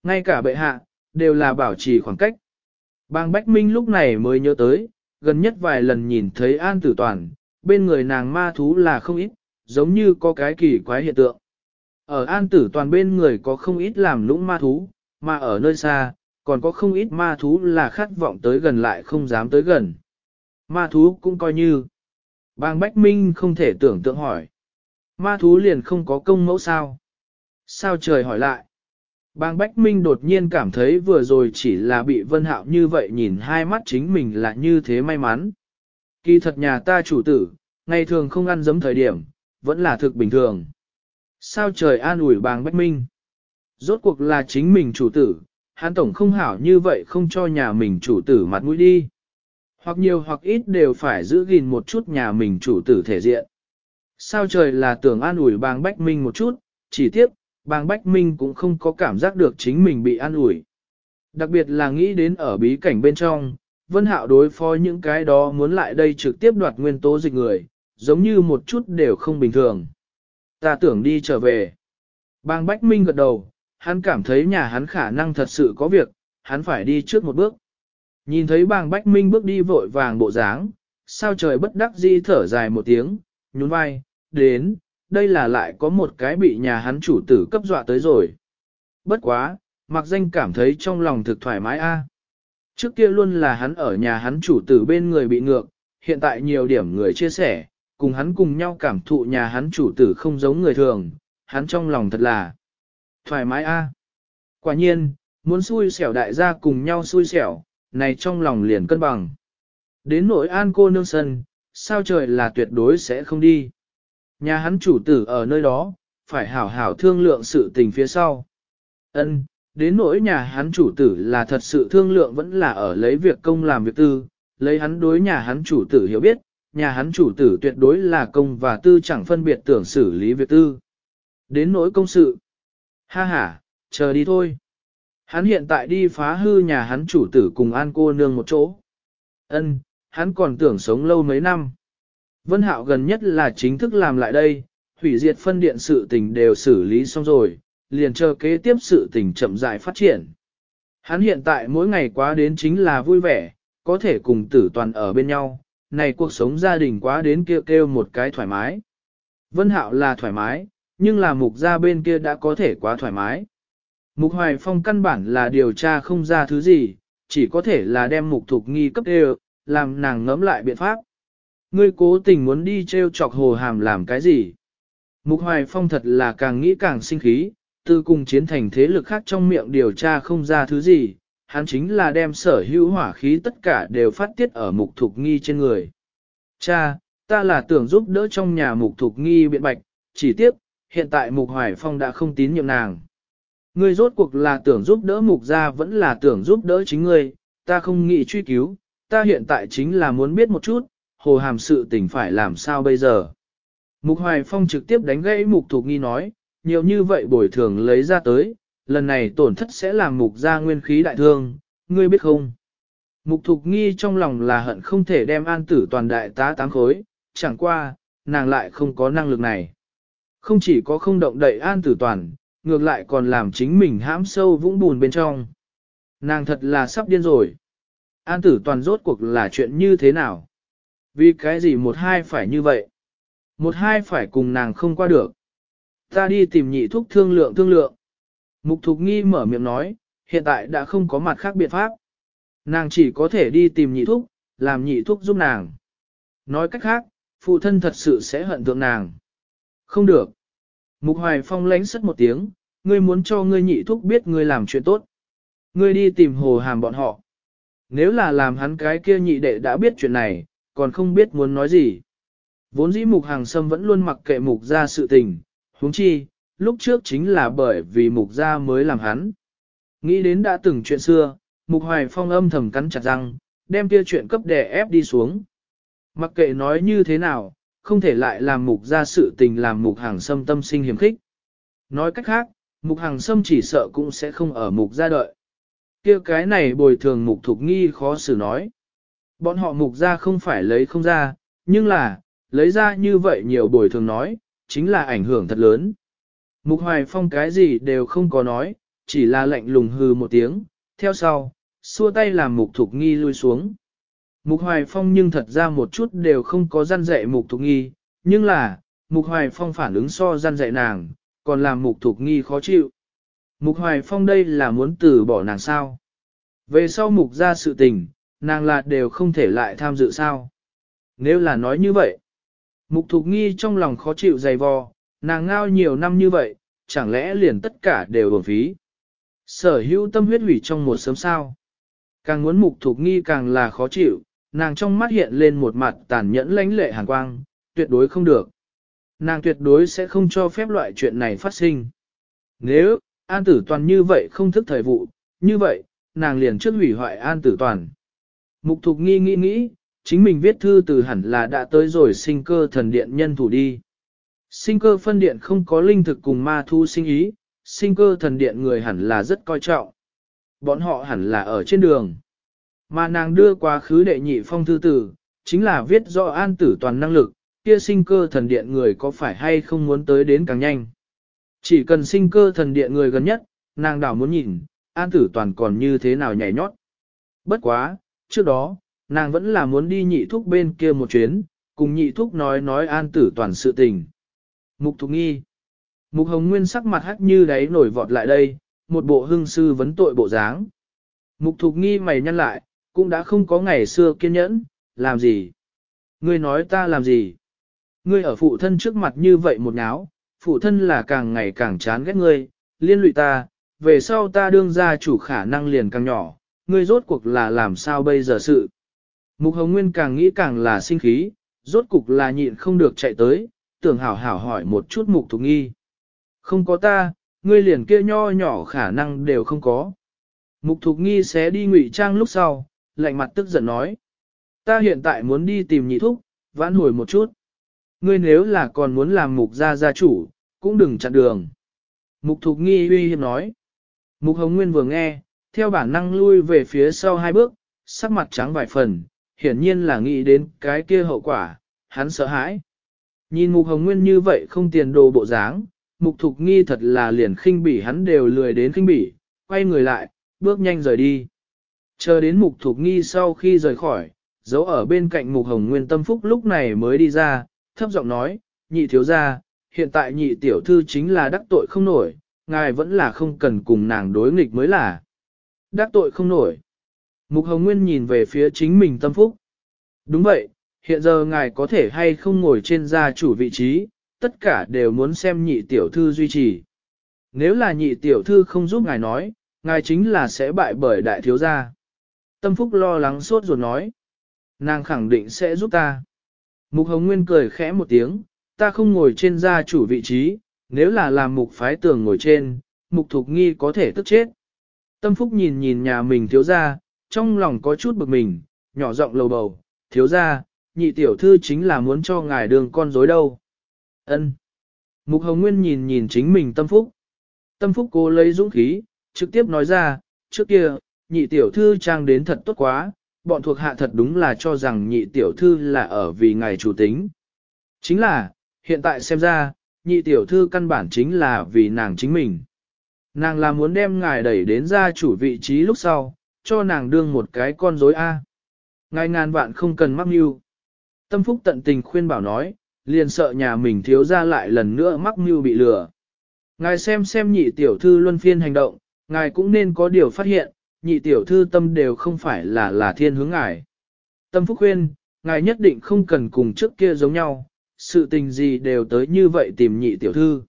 Ngay cả bệ hạ, đều là bảo trì khoảng cách. Bang Bách Minh lúc này mới nhớ tới, gần nhất vài lần nhìn thấy an tử toàn, bên người nàng ma thú là không ít, giống như có cái kỳ quái hiện tượng. Ở an tử toàn bên người có không ít làm lũng ma thú, mà ở nơi xa, còn có không ít ma thú là khát vọng tới gần lại không dám tới gần. Ma thú cũng coi như. Bang Bách Minh không thể tưởng tượng hỏi. Ma thú liền không có công mẫu sao? Sao trời hỏi lại? Bang Bách Minh đột nhiên cảm thấy vừa rồi chỉ là bị vân hạo như vậy nhìn hai mắt chính mình là như thế may mắn. Kỳ thật nhà ta chủ tử, ngày thường không ăn giấm thời điểm, vẫn là thực bình thường. Sao trời an ủi bang Bách Minh? Rốt cuộc là chính mình chủ tử, hắn tổng không hảo như vậy không cho nhà mình chủ tử mặt mũi đi. Hoặc nhiều hoặc ít đều phải giữ gìn một chút nhà mình chủ tử thể diện. Sao trời là tưởng an ủi bang Bách Minh một chút, chỉ tiếp, bang Bách Minh cũng không có cảm giác được chính mình bị an ủi. Đặc biệt là nghĩ đến ở bí cảnh bên trong, Vân Hạo đối phó những cái đó muốn lại đây trực tiếp đoạt nguyên tố dịch người, giống như một chút đều không bình thường. Ta tưởng đi trở về. Bang Bách Minh gật đầu, hắn cảm thấy nhà hắn khả năng thật sự có việc, hắn phải đi trước một bước. Nhìn thấy bang Bách Minh bước đi vội vàng bộ dáng, sao trời bất đắc dĩ thở dài một tiếng, nhún vai, đến, đây là lại có một cái bị nhà hắn chủ tử cấp dọa tới rồi. Bất quá, mặc danh cảm thấy trong lòng thực thoải mái a. Trước kia luôn là hắn ở nhà hắn chủ tử bên người bị ngược, hiện tại nhiều điểm người chia sẻ, cùng hắn cùng nhau cảm thụ nhà hắn chủ tử không giống người thường, hắn trong lòng thật là thoải mái a. Quả nhiên, muốn xui xẻo đại gia cùng nhau xui xẻo, này trong lòng liền cân bằng. Đến nỗi an cô nương sân, sao trời là tuyệt đối sẽ không đi. Nhà hắn chủ tử ở nơi đó, phải hảo hảo thương lượng sự tình phía sau. Ân, đến nỗi nhà hắn chủ tử là thật sự thương lượng vẫn là ở lấy việc công làm việc tư, lấy hắn đối nhà hắn chủ tử hiểu biết, nhà hắn chủ tử tuyệt đối là công và tư chẳng phân biệt tưởng xử lý việc tư. Đến nỗi công sự. Ha ha, chờ đi thôi. Hắn hiện tại đi phá hư nhà hắn chủ tử cùng an cô nương một chỗ. Ân, hắn còn tưởng sống lâu mấy năm. Vân Hạo gần nhất là chính thức làm lại đây, hủy diệt phân điện sự tình đều xử lý xong rồi, liền chờ kế tiếp sự tình chậm rãi phát triển. Hắn hiện tại mỗi ngày quá đến chính là vui vẻ, có thể cùng tử toàn ở bên nhau, này cuộc sống gia đình quá đến kêu kêu một cái thoải mái. Vân Hạo là thoải mái, nhưng là mục gia bên kia đã có thể quá thoải mái. Mục Hoài Phong căn bản là điều tra không ra thứ gì, chỉ có thể là đem mục thục nghi cấp đều, làm nàng ngẫm lại biện pháp. Ngươi cố tình muốn đi treo chọc hồ hàm làm cái gì? Mục Hoài Phong thật là càng nghĩ càng sinh khí, từ cùng chiến thành thế lực khác trong miệng điều tra không ra thứ gì, hắn chính là đem sở hữu hỏa khí tất cả đều phát tiết ở mục thục nghi trên người. Cha, ta là tưởng giúp đỡ trong nhà mục thục nghi biện bạch, chỉ tiếc hiện tại mục hoài phong đã không tín nhiệm nàng. Ngươi rốt cuộc là tưởng giúp đỡ mục gia vẫn là tưởng giúp đỡ chính ngươi, ta không nghĩ truy cứu, ta hiện tại chính là muốn biết một chút, hồ hàm sự tình phải làm sao bây giờ. Mục hoài phong trực tiếp đánh gãy mục thục nghi nói, nhiều như vậy bồi thường lấy ra tới, lần này tổn thất sẽ làm mục gia nguyên khí đại thương, ngươi biết không? Mục thục nghi trong lòng là hận không thể đem an tử toàn đại tá tám khối, chẳng qua, nàng lại không có năng lực này. Không chỉ có không động đậy an tử toàn, ngược lại còn làm chính mình hãm sâu vũng bùn bên trong. Nàng thật là sắp điên rồi. An tử toàn rốt cuộc là chuyện như thế nào? Vì cái gì một hai phải như vậy? Một hai phải cùng nàng không qua được. Ta đi tìm nhị thúc thương lượng thương lượng. Mục thục nghi mở miệng nói, hiện tại đã không có mặt khác biện pháp. Nàng chỉ có thể đi tìm nhị thúc, làm nhị thúc giúp nàng. Nói cách khác, phụ thân thật sự sẽ hận thượng nàng. Không được. Mục Hoài Phong lánh sất một tiếng, ngươi muốn cho ngươi nhị thúc biết ngươi làm chuyện tốt. Ngươi đi tìm hồ hàm bọn họ. Nếu là làm hắn cái kia nhị đệ đã biết chuyện này, còn không biết muốn nói gì. Vốn dĩ mục hàng sâm vẫn luôn mặc kệ mục ra sự tình, huống chi, lúc trước chính là bởi vì mục ra mới làm hắn. Nghĩ đến đã từng chuyện xưa, mục hoài phong âm thầm cắn chặt răng, đem kia chuyện cấp đè ép đi xuống. Mặc kệ nói như thế nào, không thể lại làm mục ra sự tình làm mục hàng sâm tâm sinh hiểm khích. Nói cách khác, mục hàng sâm chỉ sợ cũng sẽ không ở mục ra đợi. kia cái này bồi thường mục thục nghi khó xử nói. Bọn họ mục ra không phải lấy không ra, nhưng là, lấy ra như vậy nhiều bồi thường nói, chính là ảnh hưởng thật lớn. Mục hoài phong cái gì đều không có nói, chỉ là lạnh lùng hư một tiếng, theo sau, xua tay làm mục thục nghi lui xuống. Mục Hoài Phong nhưng thật ra một chút đều không có gian dạy Mục Thục Nghi, nhưng là, Mục Hoài Phong phản ứng so gian dạy nàng, còn làm Mục Thục Nghi khó chịu. Mục Hoài Phong đây là muốn từ bỏ nàng sao? Về sau Mục ra sự tình, nàng là đều không thể lại tham dự sao? Nếu là nói như vậy, Mục Thục Nghi trong lòng khó chịu dày vò, nàng ngao nhiều năm như vậy, chẳng lẽ liền tất cả đều bổng phí? Sở hữu tâm huyết hủy trong một sớm sao? Càng muốn Mục Thục Nghi càng là khó chịu, nàng trong mắt hiện lên một mặt tàn nhẫn lãnh lệ hàn quang, tuyệt đối không được. Nàng tuyệt đối sẽ không cho phép loại chuyện này phát sinh. Nếu, an tử toàn như vậy không thức thời vụ, như vậy, nàng liền trước hủy hoại an tử toàn. Mục thục nghi nghĩ nghĩ, chính mình viết thư từ hẳn là đã tới rồi sinh cơ thần điện nhân thủ đi. Sinh cơ phân điện không có linh thực cùng ma thu sinh ý, sinh cơ thần điện người hẳn là rất coi trọng. Bọn họ hẳn là ở trên đường. Mà nàng đưa quá khứ đệ nhị phong thư tử, chính là viết rõ an tử toàn năng lực, kia sinh cơ thần điện người có phải hay không muốn tới đến càng nhanh. Chỉ cần sinh cơ thần điện người gần nhất, nàng đảo muốn nhìn, an tử toàn còn như thế nào nhảy nhót. Bất quá, trước đó, nàng vẫn là muốn đi nhị thúc bên kia một chuyến, cùng nhị thúc nói nói an tử toàn sự tình. Mục Thục Nghi Mục Hồng Nguyên sắc mặt hắc như đáy nổi vọt lại đây, một bộ hưng sư vấn tội bộ dáng. Mục Thục Nghi mày nhăn lại, cũng đã không có ngày xưa kiên nhẫn, làm gì? Ngươi nói ta làm gì? Ngươi ở phụ thân trước mặt như vậy một náo, phụ thân là càng ngày càng chán ghét ngươi, liên lụy ta, về sau ta đương ra chủ khả năng liền càng nhỏ, ngươi rốt cuộc là làm sao bây giờ sự? Mục Hồng Nguyên càng nghĩ càng là sinh khí, rốt cục là nhịn không được chạy tới, tưởng hảo hảo hỏi một chút mục thục nghi. Không có ta, ngươi liền kia nho nhỏ khả năng đều không có. Mục thục nghi sẽ đi ngụy trang lúc sau, lạnh mặt tức giận nói. Ta hiện tại muốn đi tìm nhị thúc, vãn hồi một chút. Ngươi nếu là còn muốn làm mục gia gia chủ, cũng đừng chặn đường. Mục thục nghi uy hiếp nói. Mục hồng nguyên vừa nghe, theo bản năng lui về phía sau hai bước, sắc mặt trắng vài phần, hiển nhiên là nghĩ đến cái kia hậu quả, hắn sợ hãi. Nhìn mục hồng nguyên như vậy không tiền đồ bộ dáng, mục thục nghi thật là liền khinh bỉ hắn đều lười đến khinh bỉ, quay người lại, bước nhanh rời đi. Chờ đến mục thục nghi sau khi rời khỏi, giấu ở bên cạnh mục hồng nguyên tâm phúc lúc này mới đi ra, thấp giọng nói, nhị thiếu gia, hiện tại nhị tiểu thư chính là đắc tội không nổi, ngài vẫn là không cần cùng nàng đối nghịch mới là. Đắc tội không nổi. Mục hồng nguyên nhìn về phía chính mình tâm phúc. Đúng vậy, hiện giờ ngài có thể hay không ngồi trên gia chủ vị trí, tất cả đều muốn xem nhị tiểu thư duy trì. Nếu là nhị tiểu thư không giúp ngài nói, ngài chính là sẽ bại bởi đại thiếu gia. Tâm Phúc lo lắng sốt ruột nói. Nàng khẳng định sẽ giúp ta. Mục Hồng Nguyên cười khẽ một tiếng, ta không ngồi trên gia chủ vị trí, nếu là làm mục phái tường ngồi trên, mục thục nghi có thể tức chết. Tâm Phúc nhìn nhìn nhà mình thiếu gia, trong lòng có chút bực mình, nhỏ giọng lầu bầu, thiếu gia, nhị tiểu thư chính là muốn cho ngài đường con dối đâu. Ân. Mục Hồng Nguyên nhìn nhìn chính mình Tâm Phúc. Tâm Phúc cố lấy dũng khí, trực tiếp nói ra, trước kia, nhị tiểu thư trang đến thật tốt quá, bọn thuộc hạ thật đúng là cho rằng nhị tiểu thư là ở vì ngài chủ tính. Chính là, hiện tại xem ra, nhị tiểu thư căn bản chính là vì nàng chính mình. Nàng là muốn đem ngài đẩy đến gia chủ vị trí lúc sau, cho nàng đương một cái con rối A. Ngài ngàn vạn không cần mắc mưu. Tâm phúc tận tình khuyên bảo nói, liền sợ nhà mình thiếu ra lại lần nữa mắc mưu bị lừa. Ngài xem xem nhị tiểu thư luân phiên hành động, ngài cũng nên có điều phát hiện, nhị tiểu thư tâm đều không phải là là thiên hướng ngài. Tâm phúc khuyên, ngài nhất định không cần cùng trước kia giống nhau, sự tình gì đều tới như vậy tìm nhị tiểu thư.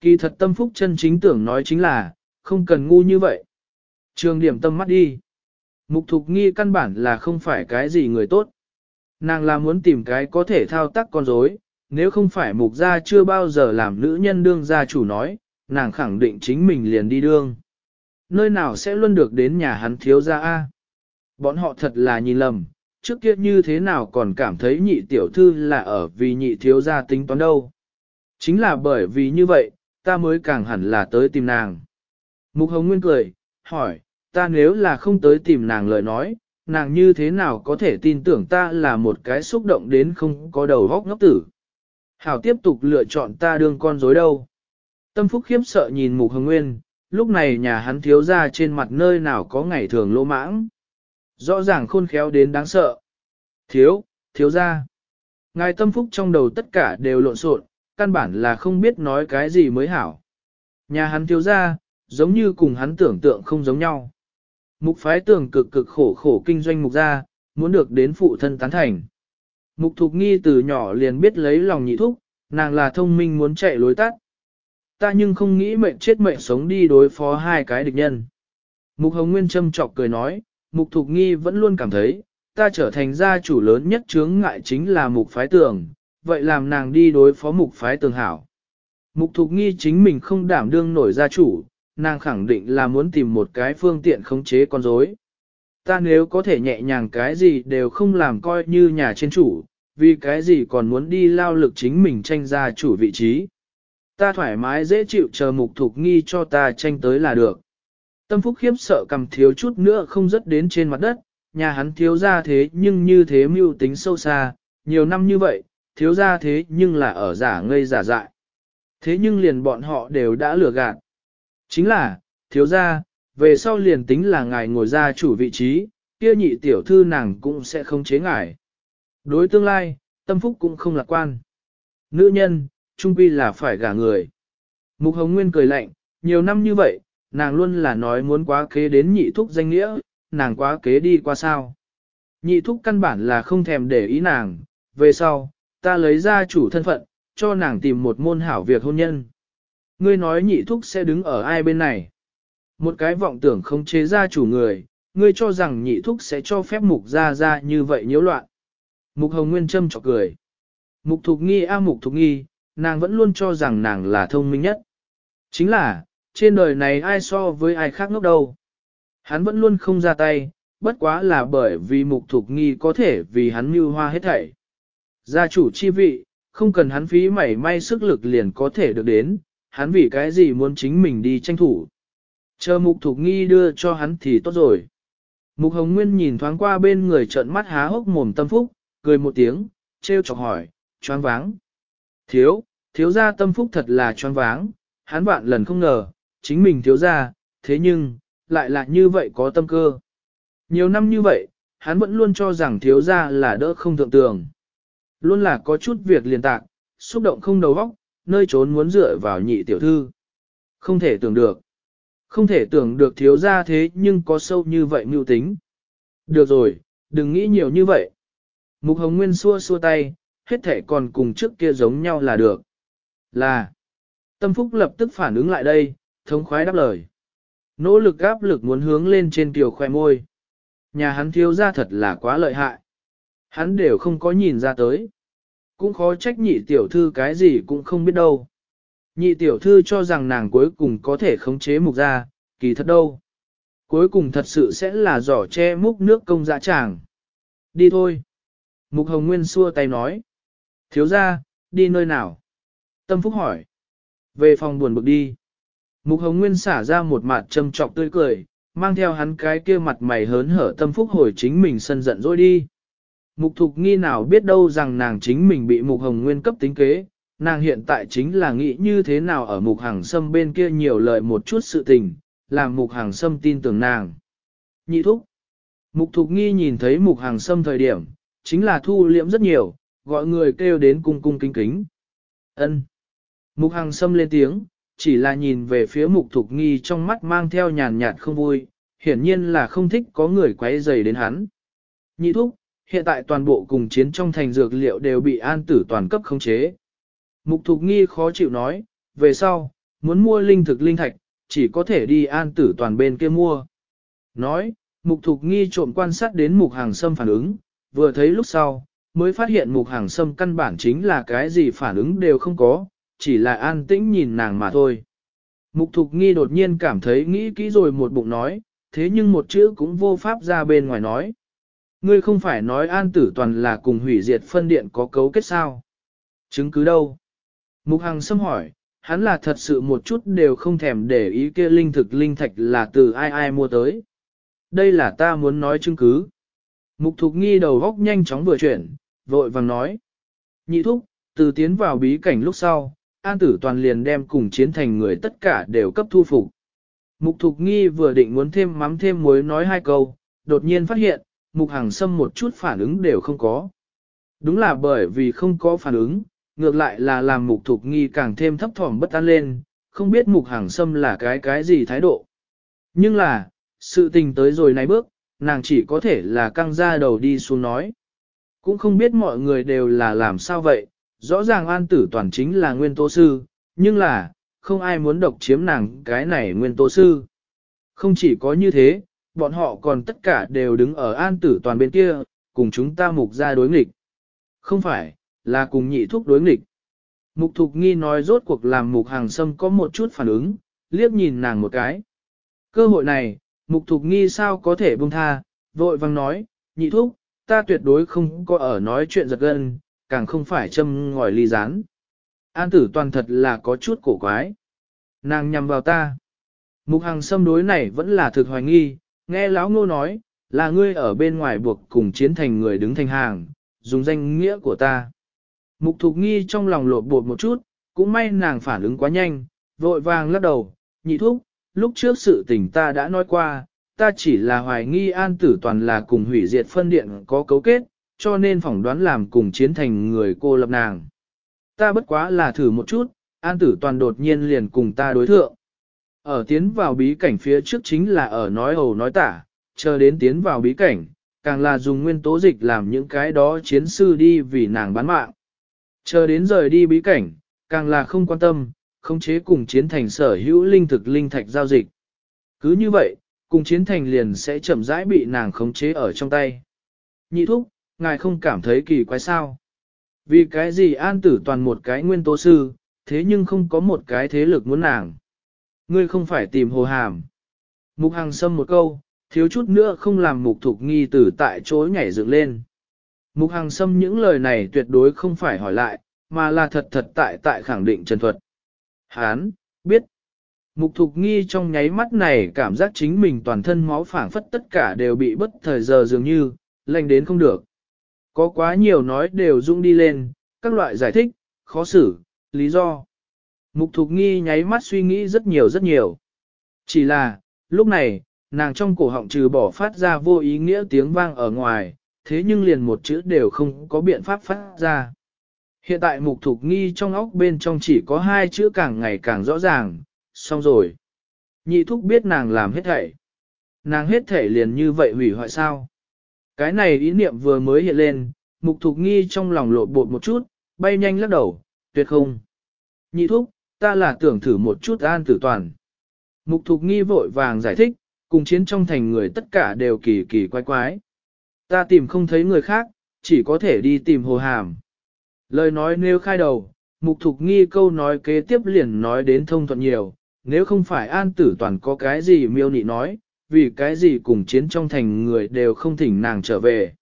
Kỳ thật tâm phúc chân chính tưởng nói chính là, không cần ngu như vậy. Trường điểm tâm mắt đi. Mục thục nghi căn bản là không phải cái gì người tốt. Nàng là muốn tìm cái có thể thao tác con rối, nếu không phải mục gia chưa bao giờ làm nữ nhân đương gia chủ nói, nàng khẳng định chính mình liền đi đương. Nơi nào sẽ luôn được đến nhà hắn thiếu gia A. Bọn họ thật là nhìn lầm, trước kia như thế nào còn cảm thấy nhị tiểu thư là ở vì nhị thiếu gia tính toán đâu. Chính là bởi vì như vậy, ta mới càng hẳn là tới tìm nàng. Mục Hồng Nguyên cười, hỏi, ta nếu là không tới tìm nàng lời nói, nàng như thế nào có thể tin tưởng ta là một cái xúc động đến không có đầu vóc ngốc tử. Hảo tiếp tục lựa chọn ta đương con dối đâu. Tâm Phúc khiếp sợ nhìn Mục Hồng Nguyên, lúc này nhà hắn thiếu ra trên mặt nơi nào có ngày thường lỗ mãng. Rõ ràng khôn khéo đến đáng sợ. Thiếu, thiếu ra. Ngài tâm phúc trong đầu tất cả đều lộn xộn, căn bản là không biết nói cái gì mới hảo. Nhà hắn thiếu ra, giống như cùng hắn tưởng tượng không giống nhau. Mục phái tưởng cực cực khổ khổ kinh doanh mục ra, muốn được đến phụ thân tán thành. Mục thục nghi từ nhỏ liền biết lấy lòng nhị thúc, nàng là thông minh muốn chạy lối tắt. Ta nhưng không nghĩ mệnh chết mệnh sống đi đối phó hai cái địch nhân. Mục Hồng Nguyên châm chọc cười nói, Mục Thục Nghi vẫn luôn cảm thấy, ta trở thành gia chủ lớn nhất chướng ngại chính là Mục Phái Tường, vậy làm nàng đi đối phó Mục Phái Tường hảo. Mục Thục Nghi chính mình không đảm đương nổi gia chủ, nàng khẳng định là muốn tìm một cái phương tiện khống chế con rối. Ta nếu có thể nhẹ nhàng cái gì đều không làm coi như nhà trên chủ, vì cái gì còn muốn đi lao lực chính mình tranh gia chủ vị trí. Ta thoải mái dễ chịu chờ mục thục nghi cho ta tranh tới là được. Tâm phúc khiếp sợ cầm thiếu chút nữa không rớt đến trên mặt đất, nhà hắn thiếu ra thế nhưng như thế mưu tính sâu xa, nhiều năm như vậy, thiếu ra thế nhưng là ở giả ngây giả dại. Thế nhưng liền bọn họ đều đã lừa gạt. Chính là, thiếu ra, về sau liền tính là ngài ngồi ra chủ vị trí, kia nhị tiểu thư nàng cũng sẽ không chế ngài. Đối tương lai, tâm phúc cũng không lạc quan. Nữ nhân, trung quy là phải gả người. Mục Hồng Nguyên cười lạnh, nhiều năm như vậy, nàng luôn là nói muốn quá kế đến nhị thúc danh nghĩa, nàng quá kế đi qua sao. Nhị thúc căn bản là không thèm để ý nàng, về sau, ta lấy ra chủ thân phận, cho nàng tìm một môn hảo việc hôn nhân. Ngươi nói nhị thúc sẽ đứng ở ai bên này? Một cái vọng tưởng không chế ra chủ người, ngươi cho rằng nhị thúc sẽ cho phép mục ra ra như vậy nhiễu loạn. Mục hồng nguyên châm chọc cười. Mục thục nghi a mục thục nghi, nàng vẫn luôn cho rằng nàng là thông minh nhất. Chính là, trên đời này ai so với ai khác ngốc đâu. Hắn vẫn luôn không ra tay, bất quá là bởi vì mục thục nghi có thể vì hắn mưu hoa hết thảy. Gia chủ chi vị, không cần hắn phí mảy may sức lực liền có thể được đến, hắn vì cái gì muốn chính mình đi tranh thủ. Chờ mục thục nghi đưa cho hắn thì tốt rồi. Mục hồng nguyên nhìn thoáng qua bên người trợn mắt há hốc mồm tâm phúc, cười một tiếng, treo chọc hỏi, choáng váng. Thiếu, thiếu gia tâm phúc thật là choáng váng, hắn vạn lần không ngờ, chính mình thiếu gia, thế nhưng, lại là như vậy có tâm cơ. Nhiều năm như vậy, hắn vẫn luôn cho rằng thiếu gia là đỡ không thượng tường. Luôn là có chút việc liền tạc, xúc động không đầu óc, nơi trốn muốn dựa vào nhị tiểu thư. Không thể tưởng được. Không thể tưởng được thiếu gia thế nhưng có sâu như vậy mưu tính. Được rồi, đừng nghĩ nhiều như vậy. Mục Hồng Nguyên xua xua tay, hết thể còn cùng trước kia giống nhau là được. Là. Tâm Phúc lập tức phản ứng lại đây, thống khoái đáp lời. nỗ lực áp lực muốn hướng lên trên tiểu khoe môi. Nhà hắn thiếu ra thật là quá lợi hại. Hắn đều không có nhìn ra tới. Cũng khó trách nhị tiểu thư cái gì cũng không biết đâu. Nhị tiểu thư cho rằng nàng cuối cùng có thể khống chế mục ra, kỳ thật đâu. Cuối cùng thật sự sẽ là giỏ che múc nước công dã tràng. Đi thôi. Mục Hồng Nguyên xua tay nói. Thiếu ra, đi nơi nào? Tâm Phúc hỏi. Về phòng buồn bực đi. Mục Hồng Nguyên xả ra một mặt châm trọc tươi cười, mang theo hắn cái kia mặt mày hớn hở tâm phúc hồi chính mình sân giận dỗi đi. Mục Thục nghi nào biết đâu rằng nàng chính mình bị Mục Hồng Nguyên cấp tính kế, nàng hiện tại chính là nghĩ như thế nào ở Mục Hàng Sâm bên kia nhiều lời một chút sự tình, làm Mục Hàng Sâm tin tưởng nàng. Nhị thúc. Mục Thục nghi nhìn thấy Mục Hàng Sâm thời điểm, chính là thu liễm rất nhiều, gọi người kêu đến cung cung kính kính. Ân. Mục Hàng Sâm lên tiếng, chỉ là nhìn về phía Mục Thục nghi trong mắt mang theo nhàn nhạt không vui, hiển nhiên là không thích có người quấy rầy đến hắn. Nhị thúc, hiện tại toàn bộ cùng chiến trong thành dược liệu đều bị an tử toàn cấp khống chế. Mục Thục Nghi khó chịu nói, về sau, muốn mua linh thực linh thạch, chỉ có thể đi an tử toàn bên kia mua. Nói, Mục Thục Nghi trộm quan sát đến Mục Hàng Sâm phản ứng, vừa thấy lúc sau, mới phát hiện Mục Hàng Sâm căn bản chính là cái gì phản ứng đều không có, chỉ là an tĩnh nhìn nàng mà thôi. Mục Thục Nghi đột nhiên cảm thấy nghĩ kỹ rồi một bụng nói, thế nhưng một chữ cũng vô pháp ra bên ngoài nói. Ngươi không phải nói an tử toàn là cùng hủy diệt phân điện có cấu kết sao? Chứng cứ đâu? Mục Hằng xâm hỏi, hắn là thật sự một chút đều không thèm để ý kia linh thực linh thạch là từ ai ai mua tới. Đây là ta muốn nói chứng cứ. Mục Thục Nghi đầu góc nhanh chóng vừa chuyển, vội vàng nói. Nhị thúc, từ tiến vào bí cảnh lúc sau, An Tử Toàn liền đem cùng chiến thành người tất cả đều cấp thu phục. Mục Thục Nghi vừa định muốn thêm mắm thêm muối nói hai câu, đột nhiên phát hiện, Mục Hàng Sâm một chút phản ứng đều không có. Đúng là bởi vì không có phản ứng, ngược lại là làm Mục Thục Nghi càng thêm thấp thỏm bất an lên, không biết Mục Hàng Sâm là cái cái gì thái độ. Nhưng là, sự tình tới rồi này bước, nàng chỉ có thể là căng ra đầu đi xuống nói. Cũng không biết mọi người đều là làm sao vậy, rõ ràng an tử toàn chính là nguyên tố sư, nhưng là, không ai muốn độc chiếm nàng cái này nguyên tố sư. Không chỉ có như thế, bọn họ còn tất cả đều đứng ở an tử toàn bên kia, cùng chúng ta mục ra đối nghịch. Không phải, là cùng nhị thúc đối nghịch. Mục thục nghi nói rốt cuộc làm mục hàng sâm có một chút phản ứng, liếc nhìn nàng một cái. Cơ hội này, mục thục nghi sao có thể buông tha, vội vang nói, nhị thúc, ta tuyệt đối không có ở nói chuyện giật gân, càng không phải châm ngòi ly rán. An tử toàn thật là có chút cổ quái. Nàng nhằm vào ta. Mục hàng xâm đối này vẫn là thực hoài nghi, nghe lão ngô nói, là ngươi ở bên ngoài buộc cùng chiến thành người đứng thành hàng, dùng danh nghĩa của ta. Mục thục nghi trong lòng lột bột một chút, cũng may nàng phản ứng quá nhanh, vội vàng lắc đầu, nhị thúc, lúc trước sự tình ta đã nói qua, ta chỉ là hoài nghi an tử toàn là cùng hủy diệt phân điện có cấu kết, cho nên phỏng đoán làm cùng chiến thành người cô lập nàng. Ta bất quá là thử một chút, an tử toàn đột nhiên liền cùng ta đối thượng. Ở tiến vào bí cảnh phía trước chính là ở nói hầu nói tả, chờ đến tiến vào bí cảnh, càng là dùng nguyên tố dịch làm những cái đó chiến sư đi vì nàng bán mạng. Chờ đến rời đi bí cảnh, càng là không quan tâm, không chế cùng chiến thành sở hữu linh thực linh thạch giao dịch. Cứ như vậy, cùng chiến thành liền sẽ chậm rãi bị nàng khống chế ở trong tay. Nhị thúc, ngài không cảm thấy kỳ quái sao? Vì cái gì an tử toàn một cái nguyên tố sư, thế nhưng không có một cái thế lực muốn nàng. Ngươi không phải tìm hồ hàm. Mục hàng xâm một câu, thiếu chút nữa không làm mục thục nghi tử tại chỗ nhảy dựng lên. Mục hàng xâm những lời này tuyệt đối không phải hỏi lại, mà là thật thật tại tại khẳng định trần thuật. Hán, biết. Mục thục nghi trong nháy mắt này cảm giác chính mình toàn thân máu phảng phất tất cả đều bị bất thời giờ dường như, lành đến không được. Có quá nhiều nói đều rung đi lên, các loại giải thích, khó xử, lý do. Mục thục nghi nháy mắt suy nghĩ rất nhiều rất nhiều. Chỉ là, lúc này, nàng trong cổ họng trừ bỏ phát ra vô ý nghĩa tiếng vang ở ngoài, thế nhưng liền một chữ đều không có biện pháp phát ra. Hiện tại mục thục nghi trong óc bên trong chỉ có hai chữ càng ngày càng rõ ràng, xong rồi. Nhị thúc biết nàng làm hết thảy. Nàng hết thảy liền như vậy hủy hoại sao. Cái này ý niệm vừa mới hiện lên, mục thục nghi trong lòng lộ bột một chút, bay nhanh lắc đầu, tuyệt không. Nhị thúc, ta là tưởng thử một chút an tử toàn. Mục thục nghi vội vàng giải thích, cùng chiến trong thành người tất cả đều kỳ kỳ quái quái. Ta tìm không thấy người khác, chỉ có thể đi tìm hồ hàm. Lời nói nêu khai đầu, mục thục nghi câu nói kế tiếp liền nói đến thông thuận nhiều, nếu không phải an tử toàn có cái gì miêu nị nói, vì cái gì cùng chiến trong thành người đều không thỉnh nàng trở về.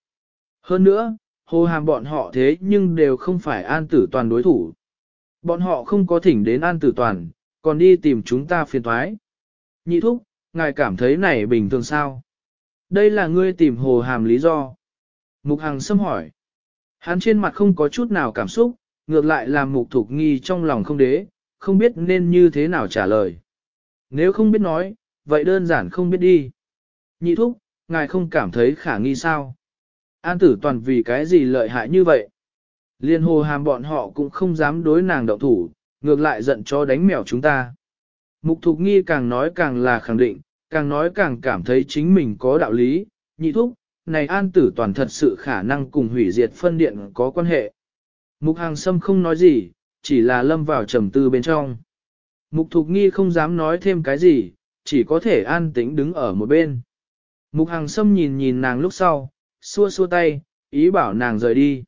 Hơn nữa, hồ hàm bọn họ thế nhưng đều không phải an tử toàn đối thủ. Bọn họ không có thỉnh đến an tử toàn, còn đi tìm chúng ta phiền thoái. Nhị thúc, ngài cảm thấy này bình thường sao? Đây là ngươi tìm hồ hàm lý do. Mục Hằng xâm hỏi. Hắn trên mặt không có chút nào cảm xúc, ngược lại làm mục thục nghi trong lòng không đế, không biết nên như thế nào trả lời. Nếu không biết nói, vậy đơn giản không biết đi. Nhị thúc, ngài không cảm thấy khả nghi sao? An tử toàn vì cái gì lợi hại như vậy? Liên hồ hàm bọn họ cũng không dám đối nàng động thủ, ngược lại giận cho đánh mèo chúng ta. Mục thục nghi càng nói càng là khẳng định, càng nói càng cảm thấy chính mình có đạo lý, nhị thúc, này an tử toàn thật sự khả năng cùng hủy diệt phân điện có quan hệ. Mục hàng sâm không nói gì, chỉ là lâm vào trầm tư bên trong. Mục thục nghi không dám nói thêm cái gì, chỉ có thể an tĩnh đứng ở một bên. Mục Hằng sâm nhìn nhìn nàng lúc sau, xua xua tay, ý bảo nàng rời đi.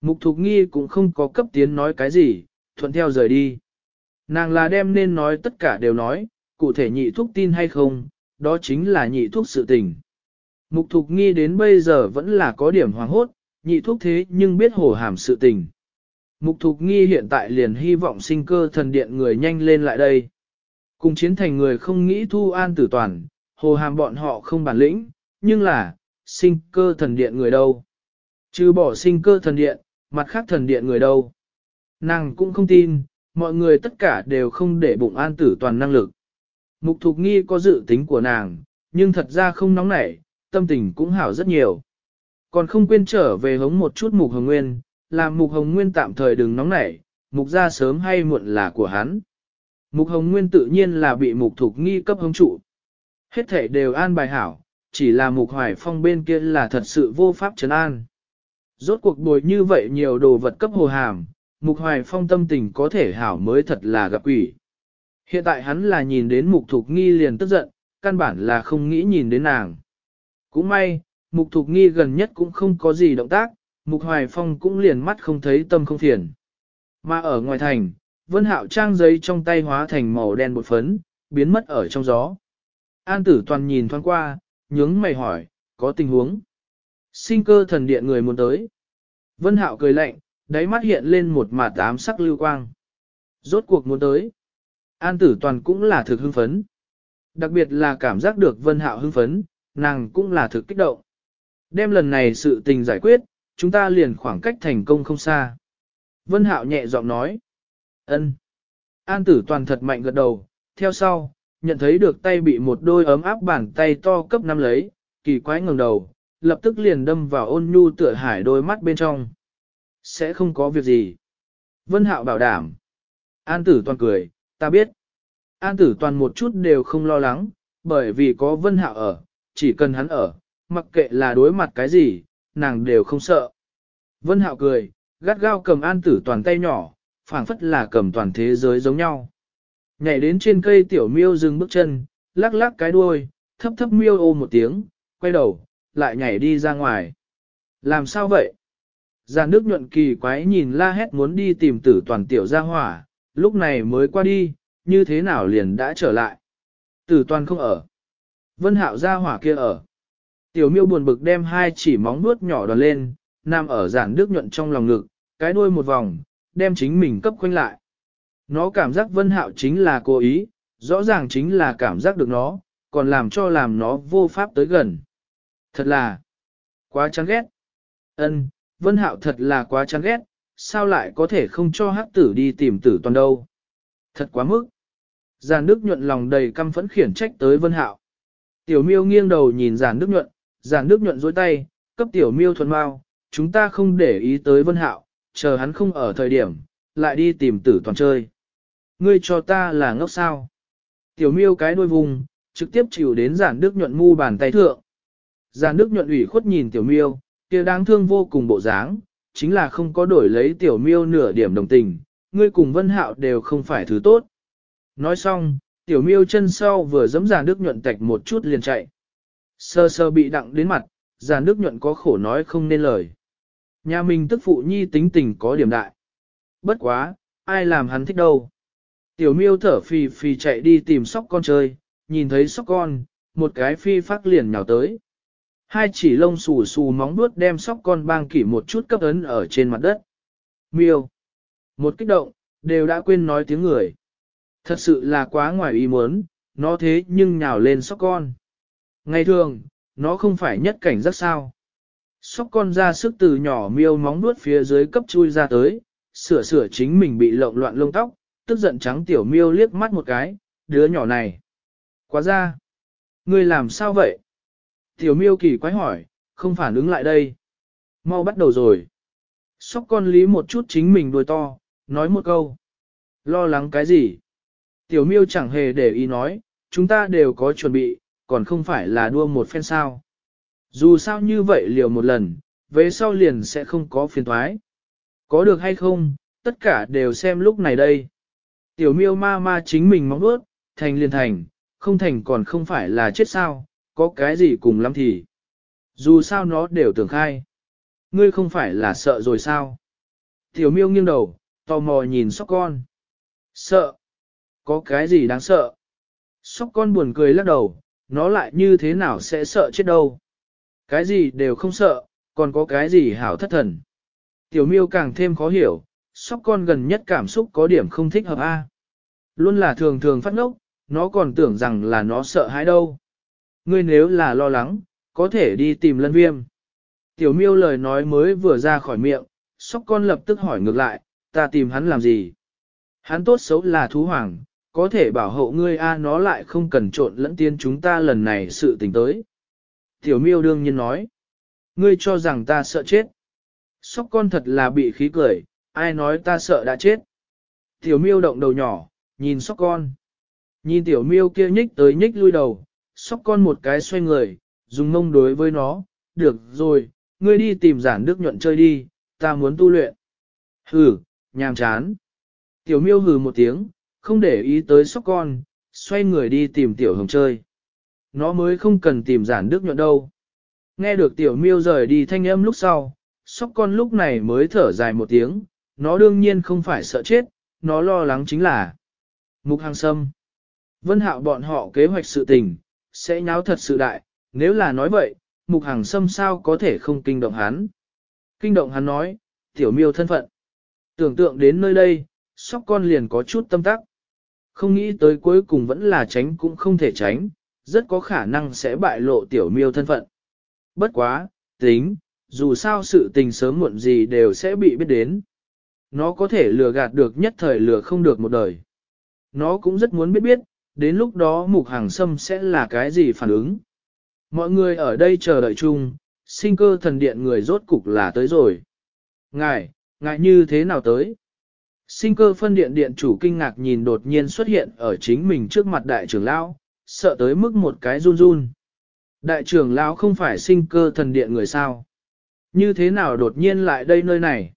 Mục thục nghi cũng không có cấp tiến nói cái gì, thuận theo rời đi. Nàng là đem nên nói tất cả đều nói, cụ thể nhị thuốc tin hay không, đó chính là nhị thuốc sự tình. Mục thục nghi đến bây giờ vẫn là có điểm hoàng hốt, nhị thuốc thế nhưng biết hồ hàm sự tình. Mục thục nghi hiện tại liền hy vọng sinh cơ thần điện người nhanh lên lại đây. Cùng chiến thành người không nghĩ thu an tử toàn, hồ hàm bọn họ không bản lĩnh, nhưng là, sinh cơ thần điện người đâu. Chứ bỏ sinh cơ thần điện, mặt khác thần điện người đâu. Nàng cũng không tin, mọi người tất cả đều không để bụng an tử toàn năng lực. Mục thục nghi có dự tính của nàng, nhưng thật ra không nóng nảy, tâm tình cũng hảo rất nhiều. Còn không quên trở về hống một chút mục hồng nguyên, làm mục hồng nguyên tạm thời đừng nóng nảy, mục ra sớm hay muộn là của hắn. Mục hồng nguyên tự nhiên là bị mục thục nghi cấp hống trụ. Hết thể đều an bài hảo, chỉ là mục hoài phong bên kia là thật sự vô pháp trấn an. Rốt cuộc bồi như vậy nhiều đồ vật cấp hồ hàm, mục hoài phong tâm tình có thể hảo mới thật là gặp quỷ. Hiện tại hắn là nhìn đến mục thục nghi liền tức giận, căn bản là không nghĩ nhìn đến nàng. Cũng may, mục thục nghi gần nhất cũng không có gì động tác, mục hoài phong cũng liền mắt không thấy tâm không phiền. Mà ở ngoài thành, vân hạo trang giấy trong tay hóa thành màu đen bột phấn, biến mất ở trong gió. An tử toàn nhìn thoáng qua, nhướng mày hỏi, có tình huống. Sinh cơ thần điện người muốn tới. Vân hạo cười lạnh, đáy mắt hiện lên một mạt ám sắc lưu quang. Rốt cuộc muốn tới. An tử toàn cũng là thực hưng phấn. Đặc biệt là cảm giác được vân hạo hưng phấn, nàng cũng là thực kích động. Đem lần này sự tình giải quyết, chúng ta liền khoảng cách thành công không xa. Vân hạo nhẹ giọng nói. ân. An tử toàn thật mạnh gật đầu, theo sau, nhận thấy được tay bị một đôi ấm áp bàn tay to cấp năm lấy, kỳ quái ngẩng đầu, lập tức liền đâm vào ôn nhu tựa hải đôi mắt bên trong. Sẽ không có việc gì. Vân hạo bảo đảm. An tử toàn cười, ta biết. An tử toàn một chút đều không lo lắng, bởi vì có vân hạo ở, chỉ cần hắn ở, mặc kệ là đối mặt cái gì, nàng đều không sợ. Vân hạo cười, gắt gao cầm an tử toàn tay nhỏ, phảng phất là cầm toàn thế giới giống nhau. Nhảy đến trên cây tiểu miêu dừng bước chân, lắc lắc cái đuôi, thấp thấp miêu ô một tiếng, quay đầu, lại nhảy đi ra ngoài. Làm sao vậy? Giàn nước nhuận kỳ quái nhìn la hét muốn đi tìm tử toàn tiểu gia hỏa, lúc này mới qua đi, như thế nào liền đã trở lại. Tử toàn không ở. Vân hạo gia hỏa kia ở. Tiểu miêu buồn bực đem hai chỉ móng vuốt nhỏ đòn lên, nằm ở giản nước nhuận trong lòng ngực, cái đuôi một vòng, đem chính mình cấp quanh lại. Nó cảm giác vân hạo chính là cố ý, rõ ràng chính là cảm giác được nó, còn làm cho làm nó vô pháp tới gần. Thật là quá chán ghét. Ân, vân hạo thật là quá chán ghét, sao lại có thể không cho hắc tử đi tìm tử toàn đâu. Thật quá mức. Giàn Đức nhuận lòng đầy căm phẫn khiển trách tới Vân Hạo. Tiểu miêu nghiêng đầu nhìn Giàn Đức nhuận, giản nước nhuận dối tay, cấp tiểu miêu thuần mau, chúng ta không để ý tới Vân Hạo, chờ hắn không ở thời điểm, lại đi tìm tử toàn chơi. Ngươi cho ta là ngốc sao. Tiểu miêu cái đôi vùng, trực tiếp chịu đến Giàn Đức nhuận mu bàn tay thượng. Giản Đức nhuận ủy khuất nhìn tiểu miêu, kia đáng thương vô cùng bộ dáng, chính là không có đổi lấy tiểu miêu nửa điểm đồng tình, ngươi cùng Vân Hạo đều không phải thứ tốt. Nói xong, Tiểu miêu chân sau vừa giẫm giàn nước nhuận tạch một chút liền chạy. Sơ sơ bị đặng đến mặt, già nước nhuận có khổ nói không nên lời. Nhà mình tức phụ nhi tính tình có điểm đại. Bất quá, ai làm hắn thích đâu. Tiểu miêu thở phì phì chạy đi tìm sóc con chơi, nhìn thấy sóc con, một cái phi phát liền nhào tới. Hai chỉ lông xù xù móng vuốt đem sóc con bang kỷ một chút cấp ấn ở trên mặt đất. Miêu. Một kích động, đều đã quên nói tiếng người. Thật sự là quá ngoài ý muốn, nó thế nhưng nhào lên sóc con. Ngày thường, nó không phải nhất cảnh rất sao. Sóc con ra sức từ nhỏ miêu móng nuốt phía dưới cấp chui ra tới, sửa sửa chính mình bị lộn loạn lông tóc, tức giận trắng tiểu miêu liếc mắt một cái, đứa nhỏ này. Quá ra. Ngươi làm sao vậy? Tiểu miêu kỳ quái hỏi, không phản ứng lại đây. Mau bắt đầu rồi. Sóc con lý một chút chính mình đuôi to, nói một câu. Lo lắng cái gì? Tiểu miêu chẳng hề để ý nói, chúng ta đều có chuẩn bị, còn không phải là đua một phen sao. Dù sao như vậy liều một lần, về sau liền sẽ không có phiền thoái. Có được hay không, tất cả đều xem lúc này đây. Tiểu miêu ma ma chính mình mong bước, thành liền thành, không thành còn không phải là chết sao, có cái gì cùng lắm thì. Dù sao nó đều tưởng khai. Ngươi không phải là sợ rồi sao? Tiểu miêu nghiêng đầu, tò mò nhìn sóc con. Sợ? Có cái gì đáng sợ? Sóc con buồn cười lắc đầu, nó lại như thế nào sẽ sợ chết đâu? Cái gì đều không sợ, còn có cái gì hảo thất thần? Tiểu miêu càng thêm khó hiểu, sóc con gần nhất cảm xúc có điểm không thích hợp a. Luôn là thường thường phát ngốc, nó còn tưởng rằng là nó sợ hãi đâu. Ngươi nếu là lo lắng, có thể đi tìm lân viêm. Tiểu miêu lời nói mới vừa ra khỏi miệng, sóc con lập tức hỏi ngược lại, ta tìm hắn làm gì? Hắn tốt xấu là thú hoàng, có thể bảo hộ ngươi a nó lại không cần trộn lẫn tiên chúng ta lần này sự tình tới. Tiểu miêu đương nhiên nói, ngươi cho rằng ta sợ chết. Sóc con thật là bị khí cười, ai nói ta sợ đã chết. Tiểu miêu động đầu nhỏ, nhìn sóc con. Nhìn tiểu miêu kia nhích tới nhích lui đầu, sóc con một cái xoay người, dùng mông đối với nó, được rồi, ngươi đi tìm giản đức nhuận chơi đi, ta muốn tu luyện. Hừ, nhàm chán. Tiểu miêu hừ một tiếng, không để ý tới sóc con, xoay người đi tìm tiểu hồng chơi. Nó mới không cần tìm giản đức nhuận đâu. Nghe được tiểu miêu rời đi thanh âm lúc sau, sóc con lúc này mới thở dài một tiếng, nó đương nhiên không phải sợ chết, nó lo lắng chính là Mục Hàng Sâm. Vân Hạo bọn họ kế hoạch sự tình, sẽ nháo thật sự đại, nếu là nói vậy, Mục Hàng Sâm sao có thể không kinh động hắn. Kinh động hắn nói, tiểu miêu thân phận. Tưởng tượng đến nơi đây, sóc con liền có chút tâm tắc. Không nghĩ tới cuối cùng vẫn là tránh cũng không thể tránh, rất có khả năng sẽ bại lộ tiểu miêu thân phận. Bất quá, tính, dù sao sự tình sớm muộn gì đều sẽ bị biết đến. Nó có thể lừa gạt được nhất thời lừa không được một đời. Nó cũng rất muốn biết biết, đến lúc đó mục hàng sâm sẽ là cái gì phản ứng. Mọi người ở đây chờ đợi chung, sinh cơ thần điện người rốt cục là tới rồi. Ngài, ngài như thế nào tới? Sinh cơ phân điện điện chủ kinh ngạc nhìn đột nhiên xuất hiện ở chính mình trước mặt đại trưởng lão, sợ tới mức một cái run run. Đại trưởng lão không phải sinh cơ thần điện người sao? Như thế nào đột nhiên lại đây nơi này?